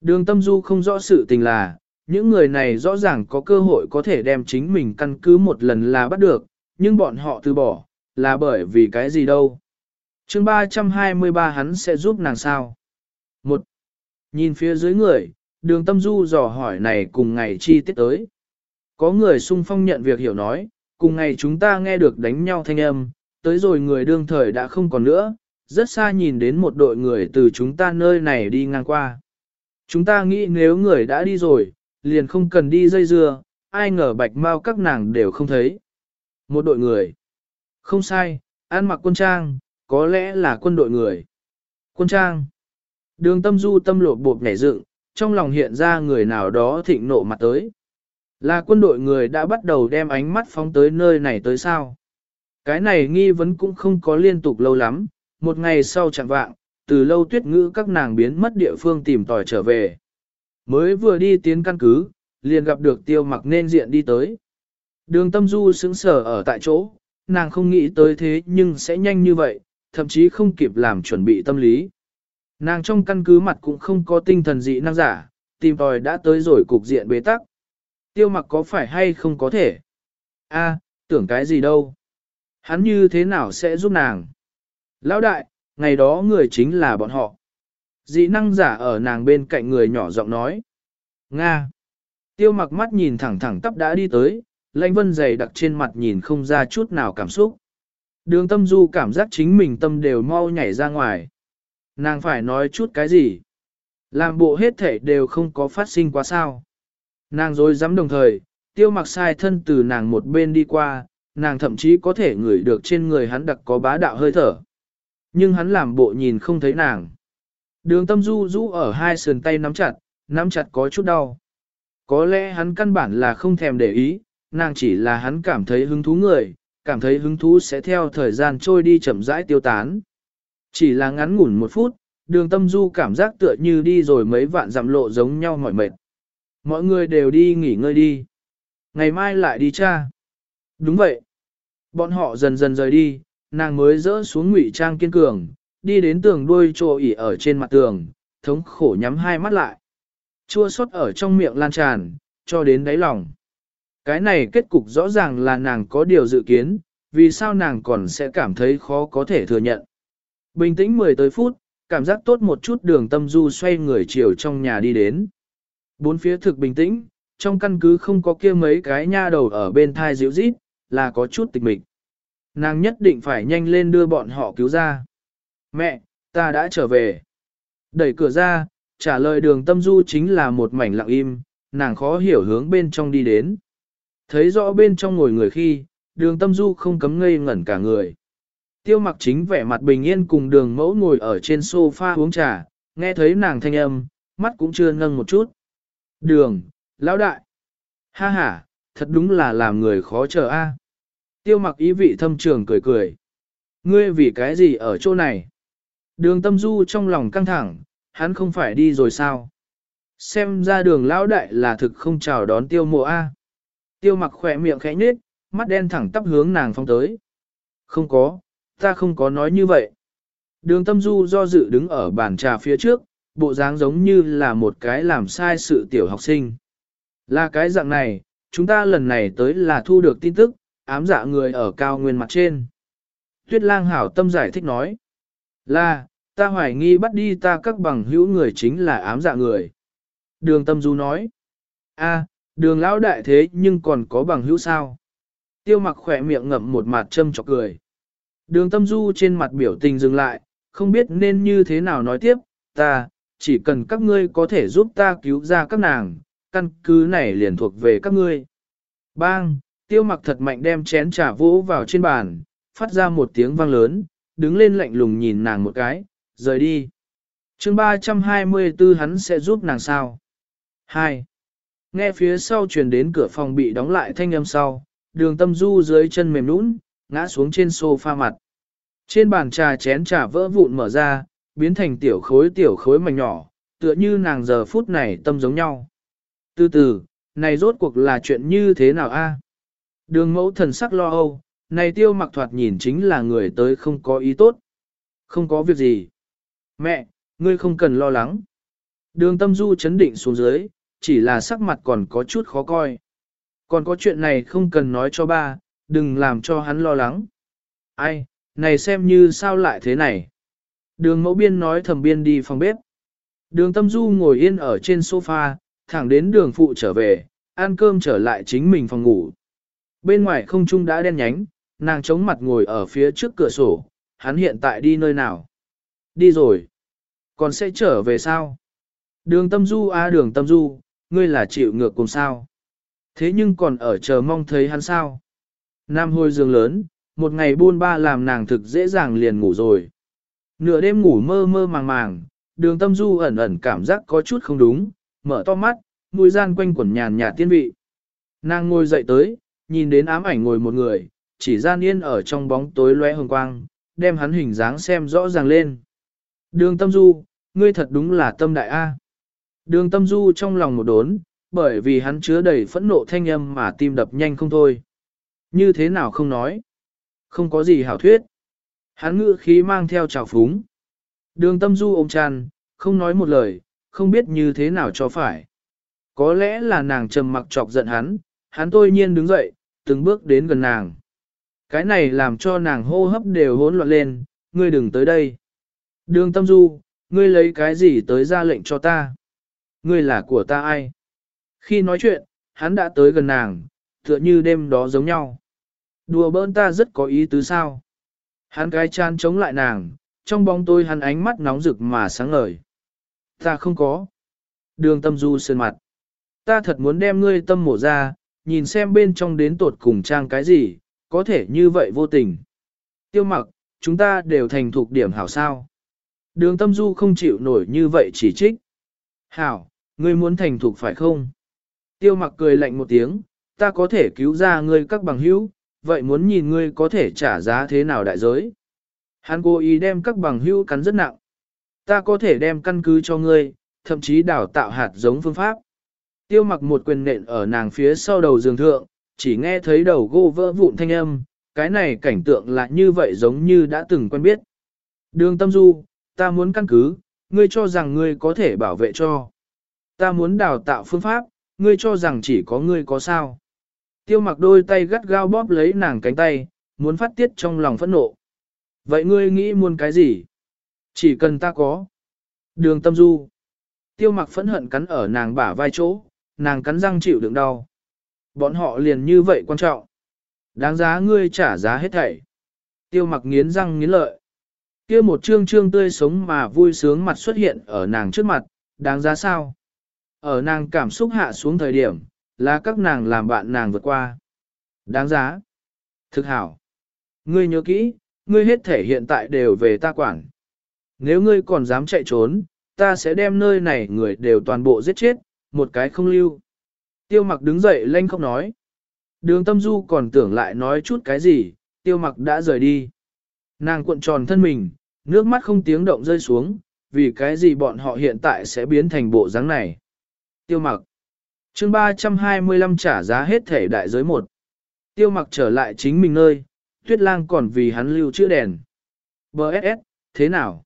Đường tâm du không rõ sự tình là, những người này rõ ràng có cơ hội có thể đem chính mình căn cứ một lần là bắt được, nhưng bọn họ từ bỏ, là bởi vì cái gì đâu. chương 323 hắn sẽ giúp nàng sao? Một, nhìn phía dưới người, đường tâm du dò hỏi này cùng ngày chi tiết tới. Có người sung phong nhận việc hiểu nói, cùng ngày chúng ta nghe được đánh nhau thanh âm, tới rồi người đương thời đã không còn nữa, rất xa nhìn đến một đội người từ chúng ta nơi này đi ngang qua. Chúng ta nghĩ nếu người đã đi rồi, liền không cần đi dây dưa, ai ngờ bạch mau các nàng đều không thấy. Một đội người. Không sai, ăn mặc quân trang, có lẽ là quân đội người. Quân trang. Đường tâm du tâm lộ bộp nhảy dựng, trong lòng hiện ra người nào đó thịnh nộ mặt tới. Là quân đội người đã bắt đầu đem ánh mắt phóng tới nơi này tới sao. Cái này nghi vấn cũng không có liên tục lâu lắm, một ngày sau chẳng vạng, từ lâu tuyết ngữ các nàng biến mất địa phương tìm tòi trở về. Mới vừa đi tiến căn cứ, liền gặp được tiêu mặc nên diện đi tới. Đường tâm du sững sở ở tại chỗ, nàng không nghĩ tới thế nhưng sẽ nhanh như vậy, thậm chí không kịp làm chuẩn bị tâm lý. Nàng trong căn cứ mặt cũng không có tinh thần dị năng giả, tìm tòi đã tới rồi cục diện bế tắc. Tiêu mặc có phải hay không có thể? A, tưởng cái gì đâu? Hắn như thế nào sẽ giúp nàng? Lão đại, ngày đó người chính là bọn họ. Dị năng giả ở nàng bên cạnh người nhỏ giọng nói. Nga. Tiêu mặc mắt nhìn thẳng thẳng tắp đã đi tới, lãnh vân dày đặc trên mặt nhìn không ra chút nào cảm xúc. Đường tâm du cảm giác chính mình tâm đều mau nhảy ra ngoài. Nàng phải nói chút cái gì? Làm bộ hết thể đều không có phát sinh quá sao. Nàng dối dám đồng thời, tiêu mặc sai thân từ nàng một bên đi qua, nàng thậm chí có thể ngửi được trên người hắn đặc có bá đạo hơi thở. Nhưng hắn làm bộ nhìn không thấy nàng. Đường tâm du rũ ở hai sườn tay nắm chặt, nắm chặt có chút đau. Có lẽ hắn căn bản là không thèm để ý, nàng chỉ là hắn cảm thấy hứng thú người, cảm thấy hứng thú sẽ theo thời gian trôi đi chậm rãi tiêu tán. Chỉ là ngắn ngủn một phút, đường tâm du cảm giác tựa như đi rồi mấy vạn dặm lộ giống nhau mỏi mệt. Mọi người đều đi nghỉ ngơi đi. Ngày mai lại đi cha. Đúng vậy. Bọn họ dần dần rời đi, nàng mới dỡ xuống ngụy trang kiên cường, đi đến tường đuôi trồ ỉ ở trên mặt tường, thống khổ nhắm hai mắt lại. Chua xót ở trong miệng lan tràn, cho đến đáy lòng. Cái này kết cục rõ ràng là nàng có điều dự kiến, vì sao nàng còn sẽ cảm thấy khó có thể thừa nhận. Bình tĩnh 10 tới phút, cảm giác tốt một chút đường tâm du xoay người chiều trong nhà đi đến. Bốn phía thực bình tĩnh, trong căn cứ không có kia mấy cái nha đầu ở bên thai dịu rít, là có chút tịch mịch. Nàng nhất định phải nhanh lên đưa bọn họ cứu ra. Mẹ, ta đã trở về. Đẩy cửa ra, trả lời đường tâm du chính là một mảnh lặng im, nàng khó hiểu hướng bên trong đi đến. Thấy rõ bên trong ngồi người khi, đường tâm du không cấm ngây ngẩn cả người. Tiêu mặc chính vẻ mặt bình yên cùng đường mẫu ngồi ở trên sofa uống trà, nghe thấy nàng thanh âm, mắt cũng chưa nâng một chút. Đường, lão đại. Ha ha, thật đúng là làm người khó chờ a. Tiêu mặc ý vị thâm trường cười cười. Ngươi vì cái gì ở chỗ này? Đường tâm du trong lòng căng thẳng, hắn không phải đi rồi sao? Xem ra đường lão đại là thực không chào đón tiêu mộ A. Tiêu mặc khỏe miệng khẽ nhếch, mắt đen thẳng tắp hướng nàng phong tới. Không có, ta không có nói như vậy. Đường tâm du do dự đứng ở bàn trà phía trước, bộ dáng giống như là một cái làm sai sự tiểu học sinh. Là cái dạng này, chúng ta lần này tới là thu được tin tức, ám dạ người ở cao nguyên mặt trên. Tuyết lang hảo tâm giải thích nói. Là, ta hoài nghi bắt đi ta các bằng hữu người chính là ám dạ người. Đường tâm du nói. a đường lão đại thế nhưng còn có bằng hữu sao? Tiêu mặc khỏe miệng ngậm một mặt châm chọc cười. Đường tâm du trên mặt biểu tình dừng lại, không biết nên như thế nào nói tiếp, ta, chỉ cần các ngươi có thể giúp ta cứu ra các nàng, căn cứ này liền thuộc về các ngươi. Bang, tiêu mặc thật mạnh đem chén trà vỗ vào trên bàn, phát ra một tiếng vang lớn, đứng lên lạnh lùng nhìn nàng một cái, rời đi. chương 324 hắn sẽ giúp nàng sao? 2. Nghe phía sau truyền đến cửa phòng bị đóng lại thanh âm sau, đường tâm du dưới chân mềm nũng, ngã xuống trên sofa mặt. Trên bàn trà chén trà vỡ vụn mở ra, biến thành tiểu khối tiểu khối mảnh nhỏ, tựa như nàng giờ phút này tâm giống nhau. Từ từ, này rốt cuộc là chuyện như thế nào a? Đường mẫu thần sắc lo âu, này tiêu mặc thoạt nhìn chính là người tới không có ý tốt. Không có việc gì. Mẹ, ngươi không cần lo lắng. Đường tâm du chấn định xuống dưới, chỉ là sắc mặt còn có chút khó coi. Còn có chuyện này không cần nói cho ba, đừng làm cho hắn lo lắng. Ai, này xem như sao lại thế này. Đường mẫu biên nói thầm biên đi phòng bếp. Đường tâm du ngồi yên ở trên sofa, thẳng đến đường phụ trở về, ăn cơm trở lại chính mình phòng ngủ. Bên ngoài không trung đã đen nhánh, nàng chống mặt ngồi ở phía trước cửa sổ, hắn hiện tại đi nơi nào? Đi rồi. Còn sẽ trở về sao? Đường tâm du a đường tâm du, ngươi là chịu ngược cùng sao? Thế nhưng còn ở chờ mong thấy hắn sao? Nam hôi giường lớn, một ngày buôn ba làm nàng thực dễ dàng liền ngủ rồi. Nửa đêm ngủ mơ mơ màng màng, đường tâm du ẩn ẩn cảm giác có chút không đúng, mở to mắt, mùi gian quanh quẩn nhàn nhạt tiên vị. Nàng ngồi dậy tới, nhìn đến ám ảnh ngồi một người, chỉ gian yên ở trong bóng tối lóe hồng quang, đem hắn hình dáng xem rõ ràng lên. Đường tâm du, ngươi thật đúng là tâm đại A. Đường tâm du trong lòng một đốn, bởi vì hắn chứa đầy phẫn nộ thanh âm mà tim đập nhanh không thôi. Như thế nào không nói? Không có gì hảo thuyết. Hắn ngự khí mang theo trào phúng. Đường tâm du ôm chăn, không nói một lời, không biết như thế nào cho phải. Có lẽ là nàng trầm mặc chọc giận hắn, hắn tôi nhiên đứng dậy, từng bước đến gần nàng. Cái này làm cho nàng hô hấp đều hỗn loạn lên, ngươi đừng tới đây. Đường tâm du, ngươi lấy cái gì tới ra lệnh cho ta? Ngươi là của ta ai? Khi nói chuyện, hắn đã tới gần nàng, tựa như đêm đó giống nhau. Đùa bỡn ta rất có ý tứ sao. Hắn cái chan chống lại nàng, trong bóng tôi hắn ánh mắt nóng rực mà sáng ngời. Ta không có. Đường tâm du sơn mặt. Ta thật muốn đem ngươi tâm mổ ra, nhìn xem bên trong đến tột cùng trang cái gì, có thể như vậy vô tình. Tiêu mặc, chúng ta đều thành thục điểm hảo sao. Đường tâm du không chịu nổi như vậy chỉ trích. Hảo, ngươi muốn thành thục phải không? Tiêu mặc cười lạnh một tiếng, ta có thể cứu ra ngươi các bằng hữu, vậy muốn nhìn ngươi có thể trả giá thế nào đại giới. Hắn cố ý đem các bằng hữu cắn rất nặng. Ta có thể đem căn cứ cho ngươi, thậm chí đào tạo hạt giống phương pháp. Tiêu mặc một quyền nện ở nàng phía sau đầu giường thượng, chỉ nghe thấy đầu gô vỡ vụn thanh âm, cái này cảnh tượng lại như vậy giống như đã từng quen biết. Đường tâm du, ta muốn căn cứ, ngươi cho rằng ngươi có thể bảo vệ cho. Ta muốn đào tạo phương pháp, ngươi cho rằng chỉ có ngươi có sao. Tiêu mặc đôi tay gắt gao bóp lấy nàng cánh tay, muốn phát tiết trong lòng phẫn nộ. Vậy ngươi nghĩ muốn cái gì? Chỉ cần ta có. Đường tâm du. Tiêu mặc phẫn hận cắn ở nàng bả vai chỗ, nàng cắn răng chịu đựng đau. Bọn họ liền như vậy quan trọng. Đáng giá ngươi trả giá hết thảy. Tiêu mặc nghiến răng nghiến lợi. kia một trương trương tươi sống mà vui sướng mặt xuất hiện ở nàng trước mặt, đáng giá sao? Ở nàng cảm xúc hạ xuống thời điểm, là các nàng làm bạn nàng vượt qua. Đáng giá. Thực hảo. Ngươi nhớ kỹ, ngươi hết thể hiện tại đều về ta quản. Nếu ngươi còn dám chạy trốn, ta sẽ đem nơi này người đều toàn bộ giết chết, một cái không lưu. Tiêu mặc đứng dậy lanh không nói. Đường tâm du còn tưởng lại nói chút cái gì, tiêu mặc đã rời đi. Nàng cuộn tròn thân mình, nước mắt không tiếng động rơi xuống, vì cái gì bọn họ hiện tại sẽ biến thành bộ dáng này. Tiêu mặc chương 325 trả giá hết thể đại giới một. Tiêu mặc trở lại chính mình nơi, tuyết lang còn vì hắn lưu chữ đèn. B.S.S. thế nào?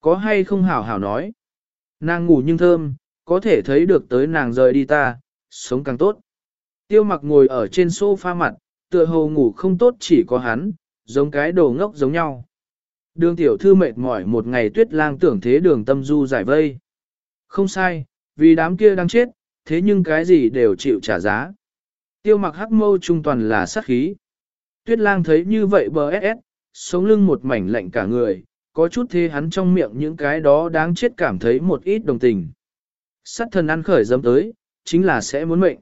Có hay không hảo hảo nói? Nàng ngủ nhưng thơm, có thể thấy được tới nàng rời đi ta, sống càng tốt. Tiêu mặc ngồi ở trên sofa mặt, tựa hồ ngủ không tốt chỉ có hắn, giống cái đồ ngốc giống nhau. Đường tiểu thư mệt mỏi một ngày tuyết lang tưởng thế đường tâm du giải vây. Không sai, vì đám kia đang chết, thế nhưng cái gì đều chịu trả giá. Tiêu mặc hắc mâu trung toàn là sát khí. Tuyết lang thấy như vậy bờ ss, sống lưng một mảnh lạnh cả người, có chút thế hắn trong miệng những cái đó đáng chết cảm thấy một ít đồng tình. Sát thần ăn khởi dấm tới, chính là sẽ muốn mệnh.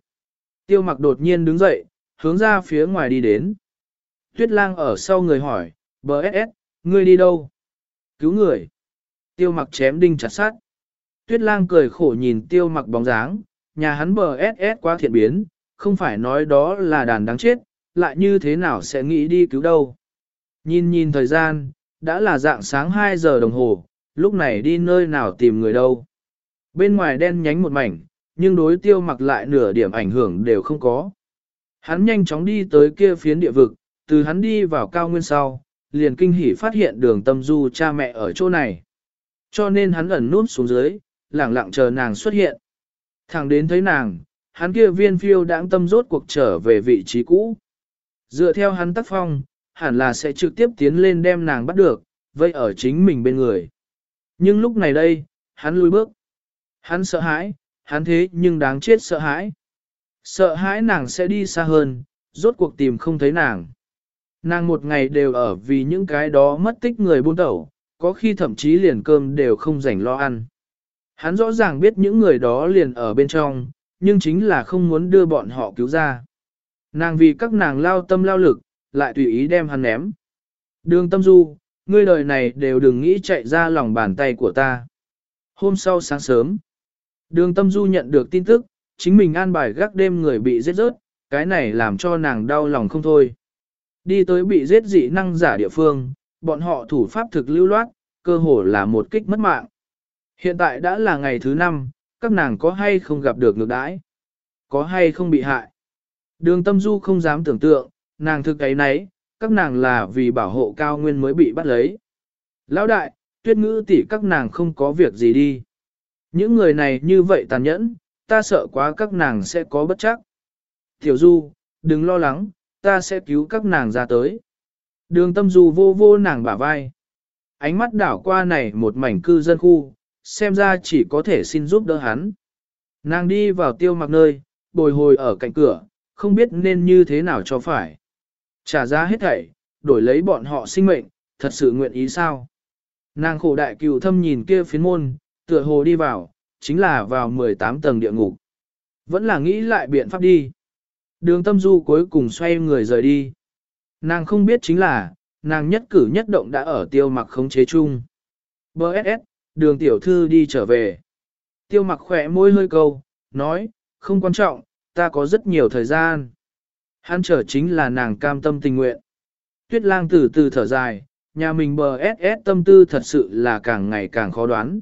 Tiêu mặc đột nhiên đứng dậy, hướng ra phía ngoài đi đến. Tuyết lang ở sau người hỏi, bờ ss, ngươi đi đâu? Cứu người. Tiêu mặc chém đinh chặt sát. Tuyết lang cười khổ nhìn tiêu mặc bóng dáng, nhà hắn bờ SS quá thiện biến, không phải nói đó là đàn đáng chết, lại như thế nào sẽ nghĩ đi cứu đâu. Nhìn nhìn thời gian, đã là dạng sáng 2 giờ đồng hồ, lúc này đi nơi nào tìm người đâu. Bên ngoài đen nhánh một mảnh, nhưng đối tiêu mặc lại nửa điểm ảnh hưởng đều không có. Hắn nhanh chóng đi tới kia phiến địa vực, từ hắn đi vào cao nguyên sau, liền kinh hỉ phát hiện đường tâm du cha mẹ ở chỗ này. Cho nên hắn ẩn nút xuống dưới, lẳng lặng chờ nàng xuất hiện. Thẳng đến thấy nàng, hắn kia viên phiêu đãng tâm rốt cuộc trở về vị trí cũ. Dựa theo hắn tác phong, hẳn là sẽ trực tiếp tiến lên đem nàng bắt được, vây ở chính mình bên người. Nhưng lúc này đây, hắn lùi bước. Hắn sợ hãi, hắn thế nhưng đáng chết sợ hãi. Sợ hãi nàng sẽ đi xa hơn, rốt cuộc tìm không thấy nàng. Nàng một ngày đều ở vì những cái đó mất tích người buôn tẩu, có khi thậm chí liền cơm đều không rảnh lo ăn. Hắn rõ ràng biết những người đó liền ở bên trong, nhưng chính là không muốn đưa bọn họ cứu ra. Nàng vì các nàng lao tâm lao lực, lại tùy ý đem hắn ném. Đường tâm du, ngươi đời này đều đừng nghĩ chạy ra lòng bàn tay của ta. Hôm sau sáng sớm, đường tâm du nhận được tin tức, chính mình an bài gác đêm người bị giết rớt, cái này làm cho nàng đau lòng không thôi. Đi tới bị giết dị năng giả địa phương, bọn họ thủ pháp thực lưu loát, cơ hồ là một kích mất mạng. Hiện tại đã là ngày thứ năm, các nàng có hay không gặp được ngược đãi? Có hay không bị hại? Đường tâm du không dám tưởng tượng, nàng thực ấy nấy, các nàng là vì bảo hộ cao nguyên mới bị bắt lấy. Lão đại, tuyết ngữ tỷ các nàng không có việc gì đi. Những người này như vậy tàn nhẫn, ta sợ quá các nàng sẽ có bất chắc. Tiểu Du, đừng lo lắng, ta sẽ cứu các nàng ra tới. Đường tâm du vô vô nàng bả vai. Ánh mắt đảo qua này một mảnh cư dân khu, xem ra chỉ có thể xin giúp đỡ hắn. Nàng đi vào tiêu mặc nơi, bồi hồi ở cạnh cửa, không biết nên như thế nào cho phải. Trả giá hết thảy, đổi lấy bọn họ sinh mệnh, thật sự nguyện ý sao? Nàng khổ đại cựu thâm nhìn kia phiến môn, tựa hồ đi vào, chính là vào 18 tầng địa ngục. Vẫn là nghĩ lại biện pháp đi. Đường tâm du cuối cùng xoay người rời đi. Nàng không biết chính là, nàng nhất cử nhất động đã ở tiêu mặc khống chế chung. B.S.S đường tiểu thư đi trở về. Tiêu mặc khỏe môi hơi câu, nói, không quan trọng, ta có rất nhiều thời gian. Hắn trở chính là nàng cam tâm tình nguyện. Tuyết lang từ từ thở dài, nhà mình bss tâm tư thật sự là càng ngày càng khó đoán.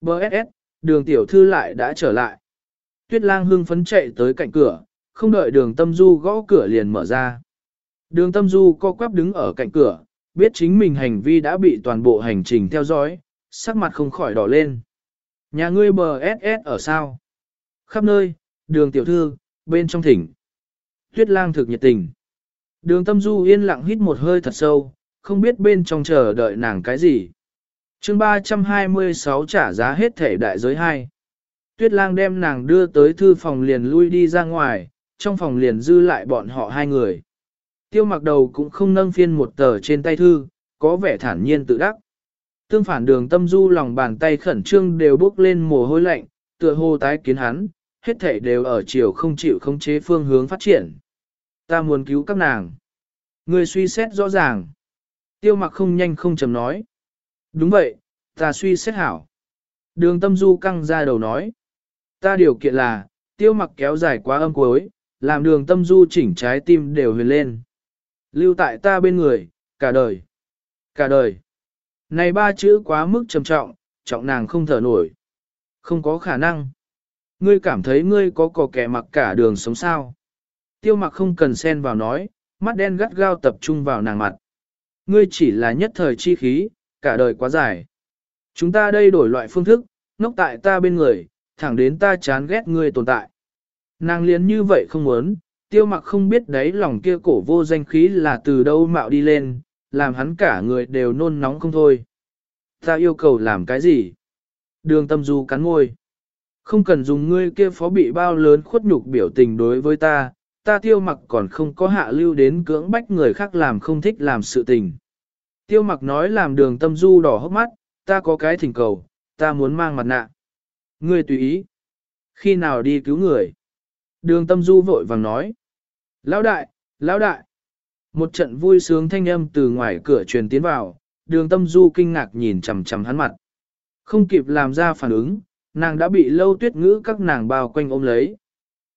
Bss đường tiểu thư lại đã trở lại. Tuyết lang hưng phấn chạy tới cạnh cửa, không đợi đường tâm du gõ cửa liền mở ra. Đường tâm du co quắp đứng ở cạnh cửa, biết chính mình hành vi đã bị toàn bộ hành trình theo dõi, sắc mặt không khỏi đỏ lên. Nhà ngươi bờ SS ở sao? Khắp nơi, đường tiểu thư, bên trong thỉnh. Tuyết lang thực nhiệt tình. Đường tâm du yên lặng hít một hơi thật sâu, không biết bên trong chờ đợi nàng cái gì. chương 326 trả giá hết thể đại giới 2. Tuyết lang đem nàng đưa tới thư phòng liền lui đi ra ngoài, trong phòng liền dư lại bọn họ hai người. Tiêu mặc đầu cũng không nâng phiên một tờ trên tay thư, có vẻ thản nhiên tự đắc. Tương phản đường tâm du lòng bàn tay khẩn trương đều bốc lên mồ hôi lạnh, tựa hồ tái kiến hắn, hết thể đều ở chiều không chịu không chế phương hướng phát triển. Ta muốn cứu các nàng. Người suy xét rõ ràng. Tiêu mặc không nhanh không chầm nói. Đúng vậy, ta suy xét hảo. Đường tâm du căng ra đầu nói. Ta điều kiện là, tiêu mặc kéo dài quá âm cuối, làm đường tâm du chỉnh trái tim đều huyền lên. Lưu tại ta bên người, cả đời. Cả đời. Này ba chữ quá mức trầm trọng, trọng nàng không thở nổi. Không có khả năng. Ngươi cảm thấy ngươi có cò kẻ mặc cả đường sống sao. Tiêu mặc không cần xen vào nói, mắt đen gắt gao tập trung vào nàng mặt. Ngươi chỉ là nhất thời chi khí, cả đời quá dài. Chúng ta đây đổi loại phương thức, ngốc tại ta bên người, thẳng đến ta chán ghét ngươi tồn tại. Nàng liền như vậy không muốn, tiêu mặc không biết đấy lòng kia cổ vô danh khí là từ đâu mạo đi lên, làm hắn cả người đều nôn nóng không thôi. Ta yêu cầu làm cái gì? Đường tâm du cắn ngôi. Không cần dùng ngươi kia phó bị bao lớn khuất nhục biểu tình đối với ta, ta tiêu mặc còn không có hạ lưu đến cưỡng bách người khác làm không thích làm sự tình. Tiêu mặc nói làm đường tâm du đỏ hốc mắt, ta có cái thỉnh cầu, ta muốn mang mặt nạ. Ngươi tùy ý. Khi nào đi cứu người? Đường tâm du vội vàng nói. Lão đại, lão đại. Một trận vui sướng thanh âm từ ngoài cửa truyền tiến vào, đường tâm du kinh ngạc nhìn chằm chằm hắn mặt. Không kịp làm ra phản ứng, nàng đã bị lâu tuyết ngữ các nàng bao quanh ôm lấy.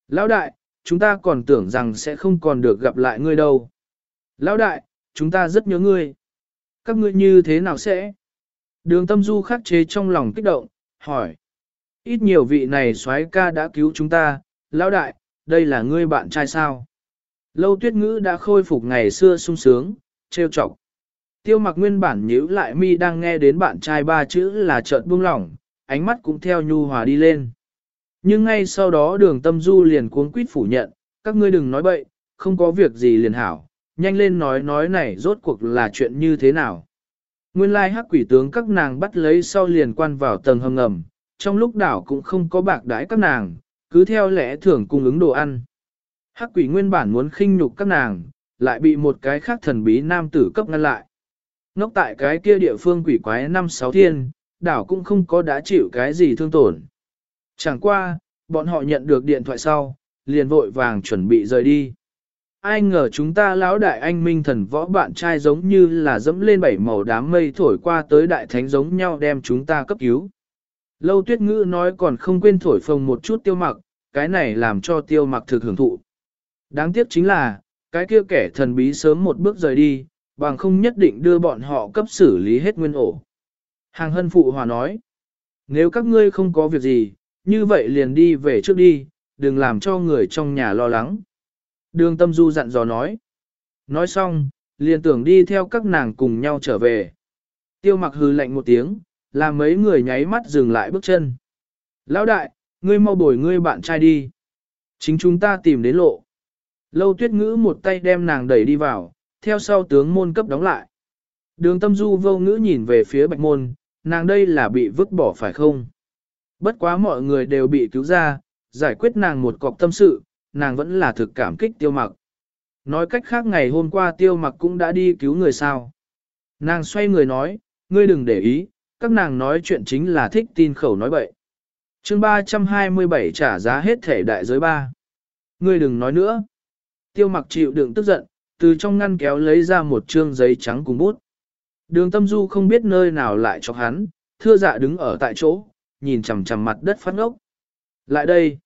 Lão đại, chúng ta còn tưởng rằng sẽ không còn được gặp lại ngươi đâu. Lão đại, chúng ta rất nhớ ngươi. Các ngươi như thế nào sẽ? Đường tâm du khắc chế trong lòng kích động, hỏi. Ít nhiều vị này soái ca đã cứu chúng ta, lão đại, đây là ngươi bạn trai sao? Lâu tuyết ngữ đã khôi phục ngày xưa sung sướng, trêu chọc. Tiêu mặc nguyên bản nhíu lại mi đang nghe đến bạn trai ba chữ là chợt buông lỏng, ánh mắt cũng theo nhu hòa đi lên. Nhưng ngay sau đó đường tâm du liền cuống quýt phủ nhận, các ngươi đừng nói bậy, không có việc gì liền hảo, nhanh lên nói nói này rốt cuộc là chuyện như thế nào. Nguyên lai hắc quỷ tướng các nàng bắt lấy sau liền quan vào tầng hầm ngầm, trong lúc đảo cũng không có bạc đãi các nàng, cứ theo lẽ thường cung ứng đồ ăn. Hắc quỷ nguyên bản muốn khinh nhục các nàng, lại bị một cái khác thần bí nam tử cấp ngăn lại. Ngốc tại cái kia địa phương quỷ quái năm sáu thiên, đảo cũng không có đã chịu cái gì thương tổn. Chẳng qua, bọn họ nhận được điện thoại sau, liền vội vàng chuẩn bị rời đi. Ai ngờ chúng ta lão đại anh minh thần võ bạn trai giống như là dẫm lên bảy màu đám mây thổi qua tới đại thánh giống nhau đem chúng ta cấp cứu. Lâu tuyết ngữ nói còn không quên thổi phồng một chút tiêu mặc, cái này làm cho tiêu mặc thực hưởng thụ. Đáng tiếc chính là, cái kia kẻ thần bí sớm một bước rời đi, bằng không nhất định đưa bọn họ cấp xử lý hết nguyên ổ. Hàng hân phụ hòa nói, nếu các ngươi không có việc gì, như vậy liền đi về trước đi, đừng làm cho người trong nhà lo lắng. Đường tâm du dặn dò nói. Nói xong, liền tưởng đi theo các nàng cùng nhau trở về. Tiêu mặc hư lạnh một tiếng, làm mấy người nháy mắt dừng lại bước chân. Lão đại, ngươi mau bồi ngươi bạn trai đi. Chính chúng ta tìm đến lộ. Lâu tuyết ngữ một tay đem nàng đẩy đi vào, theo sau tướng môn cấp đóng lại. Đường tâm du vô ngữ nhìn về phía bạch môn, nàng đây là bị vứt bỏ phải không? Bất quá mọi người đều bị cứu ra, giải quyết nàng một cọc tâm sự, nàng vẫn là thực cảm kích tiêu mặc. Nói cách khác ngày hôm qua tiêu mặc cũng đã đi cứu người sao. Nàng xoay người nói, ngươi đừng để ý, các nàng nói chuyện chính là thích tin khẩu nói bậy. chương 327 trả giá hết thể đại giới ba. Ngươi đừng nói nữa. Tiêu mặc chịu đựng tức giận, từ trong ngăn kéo lấy ra một trương giấy trắng cùng bút. Đường tâm du không biết nơi nào lại cho hắn, thưa dạ đứng ở tại chỗ, nhìn chằm chằm mặt đất phát ngốc. Lại đây.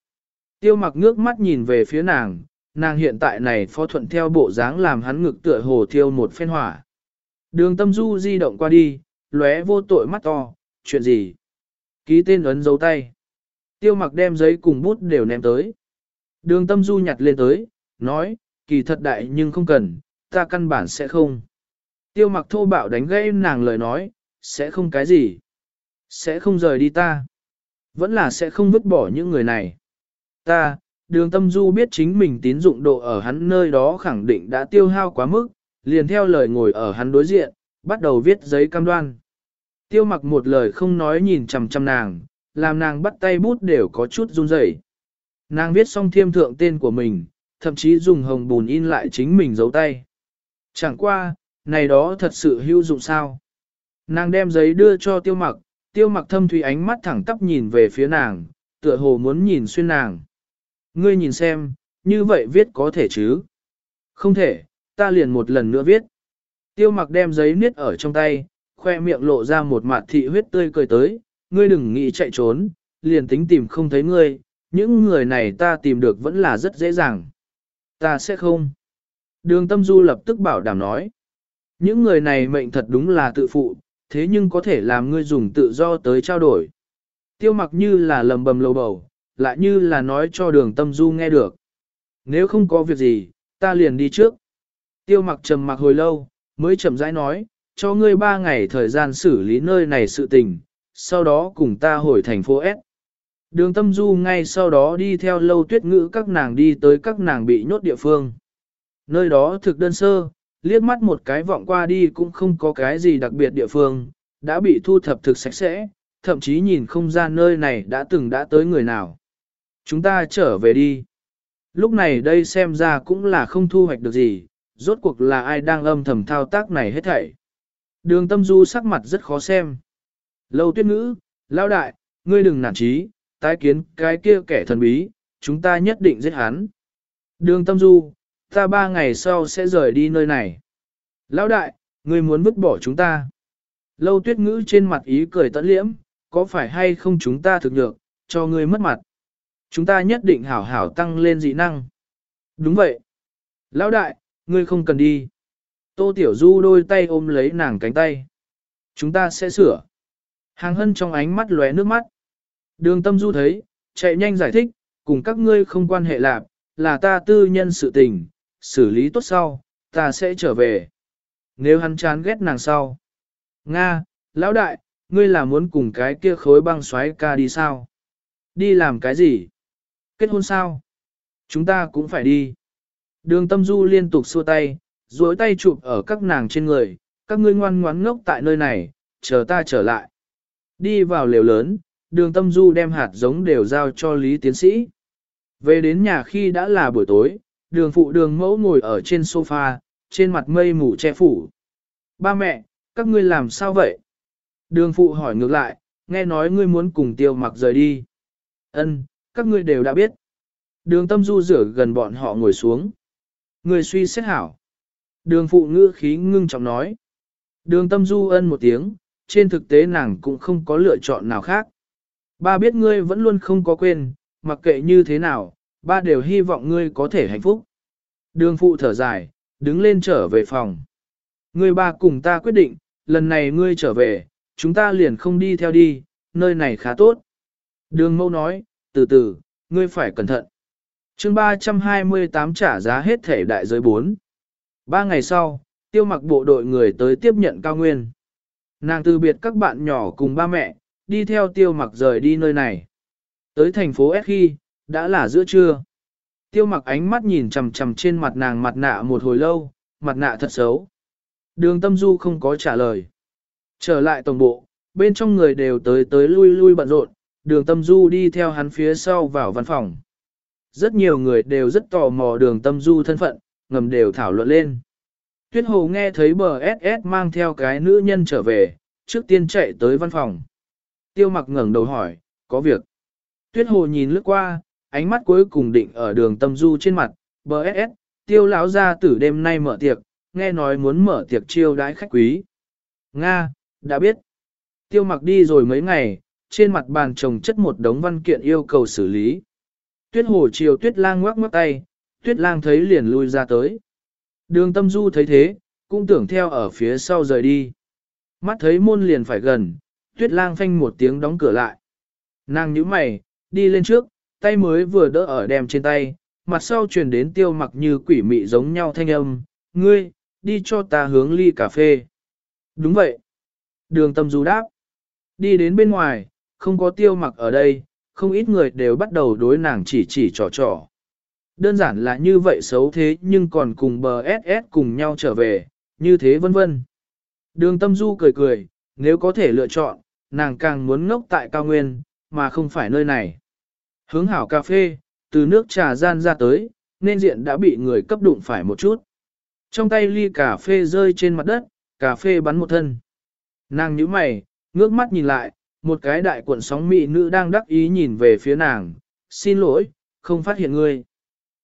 Tiêu mặc ngước mắt nhìn về phía nàng, nàng hiện tại này phó thuận theo bộ dáng làm hắn ngực tựa hồ thiêu một phen hỏa. Đường tâm du di động qua đi, lóe vô tội mắt to, chuyện gì? Ký tên ấn dấu tay. Tiêu mặc đem giấy cùng bút đều ném tới. Đường tâm du nhặt lên tới, nói, kỳ thật đại nhưng không cần, ta căn bản sẽ không. Tiêu mặc thô bạo đánh gãy nàng lời nói, sẽ không cái gì. Sẽ không rời đi ta. Vẫn là sẽ không vứt bỏ những người này. Ta, đường tâm du biết chính mình tín dụng độ ở hắn nơi đó khẳng định đã tiêu hao quá mức, liền theo lời ngồi ở hắn đối diện, bắt đầu viết giấy cam đoan. Tiêu mặc một lời không nói nhìn chằm chằm nàng, làm nàng bắt tay bút đều có chút run rẩy. Nàng viết xong thiêm thượng tên của mình, thậm chí dùng hồng bùn in lại chính mình giấu tay. Chẳng qua, này đó thật sự hữu dụng sao. Nàng đem giấy đưa cho tiêu mặc, tiêu mặc thâm thủy ánh mắt thẳng tắp nhìn về phía nàng, tựa hồ muốn nhìn xuyên nàng. Ngươi nhìn xem, như vậy viết có thể chứ? Không thể, ta liền một lần nữa viết. Tiêu mặc đem giấy niết ở trong tay, khoe miệng lộ ra một mặt thị huyết tươi cười tới, ngươi đừng nghĩ chạy trốn, liền tính tìm không thấy ngươi, những người này ta tìm được vẫn là rất dễ dàng. Ta sẽ không. Đường tâm du lập tức bảo đảm nói. Những người này mệnh thật đúng là tự phụ, thế nhưng có thể làm ngươi dùng tự do tới trao đổi. Tiêu mặc như là lầm bầm lầu bầu, lại như là nói cho đường tâm du nghe được. Nếu không có việc gì, ta liền đi trước. Tiêu mặc trầm mặc hồi lâu, mới chậm rãi nói, cho ngươi ba ngày thời gian xử lý nơi này sự tình, sau đó cùng ta hồi thành phố S. Đường tâm du ngay sau đó đi theo lâu tuyết ngữ các nàng đi tới các nàng bị nhốt địa phương. Nơi đó thực đơn sơ, liếc mắt một cái vọng qua đi cũng không có cái gì đặc biệt địa phương, đã bị thu thập thực sạch sẽ, thậm chí nhìn không ra nơi này đã từng đã tới người nào. Chúng ta trở về đi. Lúc này đây xem ra cũng là không thu hoạch được gì, rốt cuộc là ai đang âm thầm thao tác này hết thảy. Đường tâm du sắc mặt rất khó xem. Lâu tuyết ngữ, lao đại, ngươi đừng nản trí, tái kiến cái kia kẻ thần bí, chúng ta nhất định giết hắn. Đường tâm du, ta ba ngày sau sẽ rời đi nơi này. Lão đại, ngươi muốn vứt bỏ chúng ta. Lâu tuyết ngữ trên mặt ý cười tận liễm, có phải hay không chúng ta thực được, cho ngươi mất mặt. Chúng ta nhất định hảo hảo tăng lên dị năng. Đúng vậy. Lão đại, ngươi không cần đi. Tô Tiểu Du đôi tay ôm lấy nàng cánh tay. Chúng ta sẽ sửa. Hàng hân trong ánh mắt lóe nước mắt. Đường tâm du thấy, chạy nhanh giải thích, cùng các ngươi không quan hệ lạc, là ta tư nhân sự tình, xử lý tốt sau, ta sẽ trở về. Nếu hắn chán ghét nàng sau. Nga, lão đại, ngươi là muốn cùng cái kia khối băng xoáy ca đi sao? Đi làm cái gì? Kết hôn sao? Chúng ta cũng phải đi. Đường tâm du liên tục xua tay, duỗi tay chụp ở các nàng trên người, các ngươi ngoan ngoãn ngốc tại nơi này, chờ ta trở lại. Đi vào lều lớn, đường tâm du đem hạt giống đều giao cho Lý Tiến Sĩ. Về đến nhà khi đã là buổi tối, đường phụ đường mẫu ngồi ở trên sofa, trên mặt mây mù che phủ. Ba mẹ, các ngươi làm sao vậy? Đường phụ hỏi ngược lại, nghe nói ngươi muốn cùng tiêu mặc rời đi. Ân, các ngươi đều đã biết. Đường tâm du rửa gần bọn họ ngồi xuống. Người suy xét hảo. Đường phụ ngữ khí ngưng trọng nói. Đường tâm du ân một tiếng, trên thực tế nàng cũng không có lựa chọn nào khác. Ba biết ngươi vẫn luôn không có quên, mặc kệ như thế nào, ba đều hy vọng ngươi có thể hạnh phúc. Đường phụ thở dài, đứng lên trở về phòng. Ngươi ba cùng ta quyết định, lần này ngươi trở về, chúng ta liền không đi theo đi, nơi này khá tốt. Đường mâu nói, từ từ, ngươi phải cẩn thận. chương 328 trả giá hết thể đại giới 4. Ba ngày sau, tiêu mặc bộ đội người tới tiếp nhận cao nguyên. Nàng từ biệt các bạn nhỏ cùng ba mẹ, đi theo tiêu mặc rời đi nơi này. Tới thành phố S khi, đã là giữa trưa. Tiêu mặc ánh mắt nhìn chằm chằm trên mặt nàng mặt nạ một hồi lâu, mặt nạ thật xấu. Đường tâm du không có trả lời. Trở lại tổng bộ, bên trong người đều tới tới lui lui bận rộn, đường tâm du đi theo hắn phía sau vào văn phòng. Rất nhiều người đều rất tò mò đường tâm du thân phận, ngầm đều thảo luận lên. Tuyết hồ nghe thấy bờ SS mang theo cái nữ nhân trở về, trước tiên chạy tới văn phòng. Tiêu mặc ngẩng đầu hỏi, có việc. Tuyết hồ nhìn lướt qua, ánh mắt cuối cùng định ở đường tâm du trên mặt, bờ SS, tiêu lão ra tử đêm nay mở tiệc, nghe nói muốn mở tiệc chiêu đãi khách quý. Nga, đã biết. Tiêu mặc đi rồi mấy ngày, trên mặt bàn trồng chất một đống văn kiện yêu cầu xử lý. Tuyết hồ chiều tuyết lang ngoắc ngoắc tay, tuyết lang thấy liền lui ra tới. Đường tâm du thấy thế, cũng tưởng theo ở phía sau rời đi. Mắt thấy môn liền phải gần, tuyết lang phanh một tiếng đóng cửa lại. Nàng nhíu mày, đi lên trước, tay mới vừa đỡ ở đem trên tay, mặt sau truyền đến tiêu mặc như quỷ mị giống nhau thanh âm, ngươi, đi cho ta hướng ly cà phê. Đúng vậy. Đường tâm du đáp. Đi đến bên ngoài, không có tiêu mặc ở đây, không ít người đều bắt đầu đối nàng chỉ chỉ trò trò. Đơn giản là như vậy xấu thế nhưng còn cùng bờ SS cùng nhau trở về, như thế vân vân. Đường tâm du cười cười, nếu có thể lựa chọn, nàng càng muốn ngốc tại cao nguyên, mà không phải nơi này. Hướng hảo cà phê, từ nước trà gian ra tới, nên diện đã bị người cấp đụng phải một chút. Trong tay ly cà phê rơi trên mặt đất, cà phê bắn một thân. Nàng nhíu mày, ngước mắt nhìn lại, một cái đại cuộn sóng mị nữ đang đắc ý nhìn về phía nàng, xin lỗi, không phát hiện ngươi.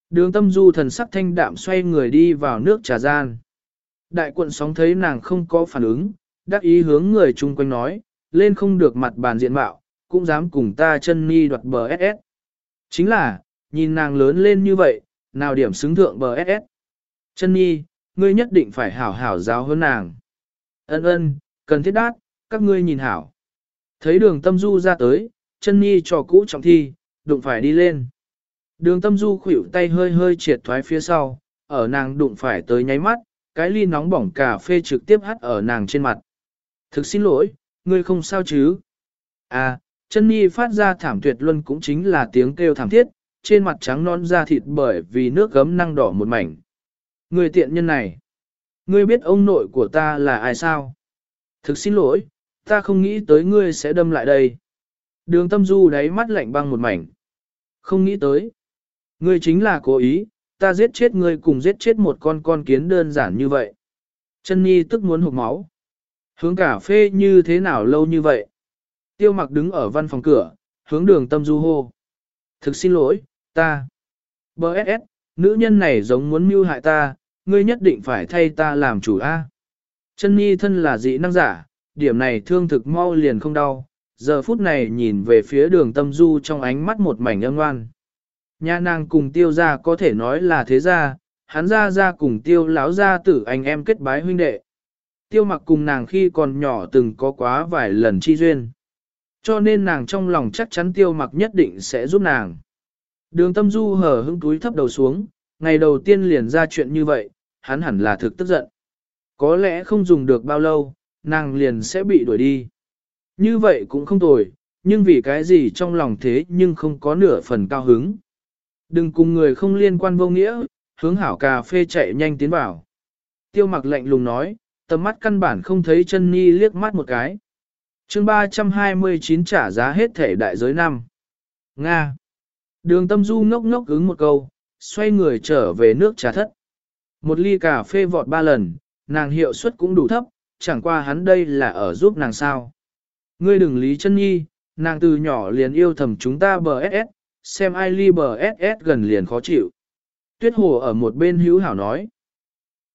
Đường tâm du thần sắc thanh đạm xoay người đi vào nước trà gian. Đại cuộn sóng thấy nàng không có phản ứng, đắc ý hướng người chung quanh nói, lên không được mặt bàn diện mạo, cũng dám cùng ta chân ni đoạt bờ SS. Chính là, nhìn nàng lớn lên như vậy, nào điểm xứng thượng bờ SS. Chân nhi, ngươi nhất định phải hảo hảo giáo hơn nàng. Ân ân, cần thiết đát, các ngươi nhìn hảo. Thấy đường tâm du ra tới, chân nhi trò cũ trọng thi, đụng phải đi lên. Đường tâm du khủy tay hơi hơi triệt thoái phía sau, ở nàng đụng phải tới nháy mắt, cái ly nóng bỏng cà phê trực tiếp hắt ở nàng trên mặt. Thực xin lỗi, ngươi không sao chứ? À, chân nhi phát ra thảm tuyệt luân cũng chính là tiếng kêu thảm thiết, trên mặt trắng non da thịt bởi vì nước gấm năng đỏ một mảnh. Người tiện nhân này, ngươi biết ông nội của ta là ai sao? Thực xin lỗi, ta không nghĩ tới ngươi sẽ đâm lại đây. Đường tâm du đáy mắt lạnh băng một mảnh. Không nghĩ tới. Ngươi chính là cố ý, ta giết chết ngươi cùng giết chết một con con kiến đơn giản như vậy. Chân Nhi tức muốn hụt máu. Hướng cà phê như thế nào lâu như vậy? Tiêu mặc đứng ở văn phòng cửa, hướng đường tâm du hô. Thực xin lỗi, ta. B.S. Nữ nhân này giống muốn mưu hại ta, ngươi nhất định phải thay ta làm chủ A. Chân Nhi thân là dị năng giả, điểm này thương thực mau liền không đau, giờ phút này nhìn về phía đường tâm du trong ánh mắt một mảnh âm ngoan. Nhà nàng cùng tiêu ra có thể nói là thế gia, hắn ra ra cùng tiêu láo ra tử anh em kết bái huynh đệ. Tiêu mặc cùng nàng khi còn nhỏ từng có quá vài lần chi duyên. Cho nên nàng trong lòng chắc chắn tiêu mặc nhất định sẽ giúp nàng. Đường tâm du hở hững túi thấp đầu xuống, ngày đầu tiên liền ra chuyện như vậy, hắn hẳn là thực tức giận. Có lẽ không dùng được bao lâu, nàng liền sẽ bị đuổi đi. Như vậy cũng không tồi, nhưng vì cái gì trong lòng thế nhưng không có nửa phần cao hứng. Đừng cùng người không liên quan vô nghĩa, hướng hảo cà phê chạy nhanh tiến vào. Tiêu mặc lạnh lùng nói, tầm mắt căn bản không thấy chân ni liếc mắt một cái. chương 329 trả giá hết thể đại giới năm. Nga. Đường tâm du ngốc ngốc ứng một câu, xoay người trở về nước trà thất. Một ly cà phê vọt ba lần, nàng hiệu suất cũng đủ thấp, chẳng qua hắn đây là ở giúp nàng sao. Ngươi đừng lý chân nhi, nàng từ nhỏ liền yêu thầm chúng ta bờ SS, xem ai ly bờ SS gần liền khó chịu. Tuyết hồ ở một bên hữu hảo nói.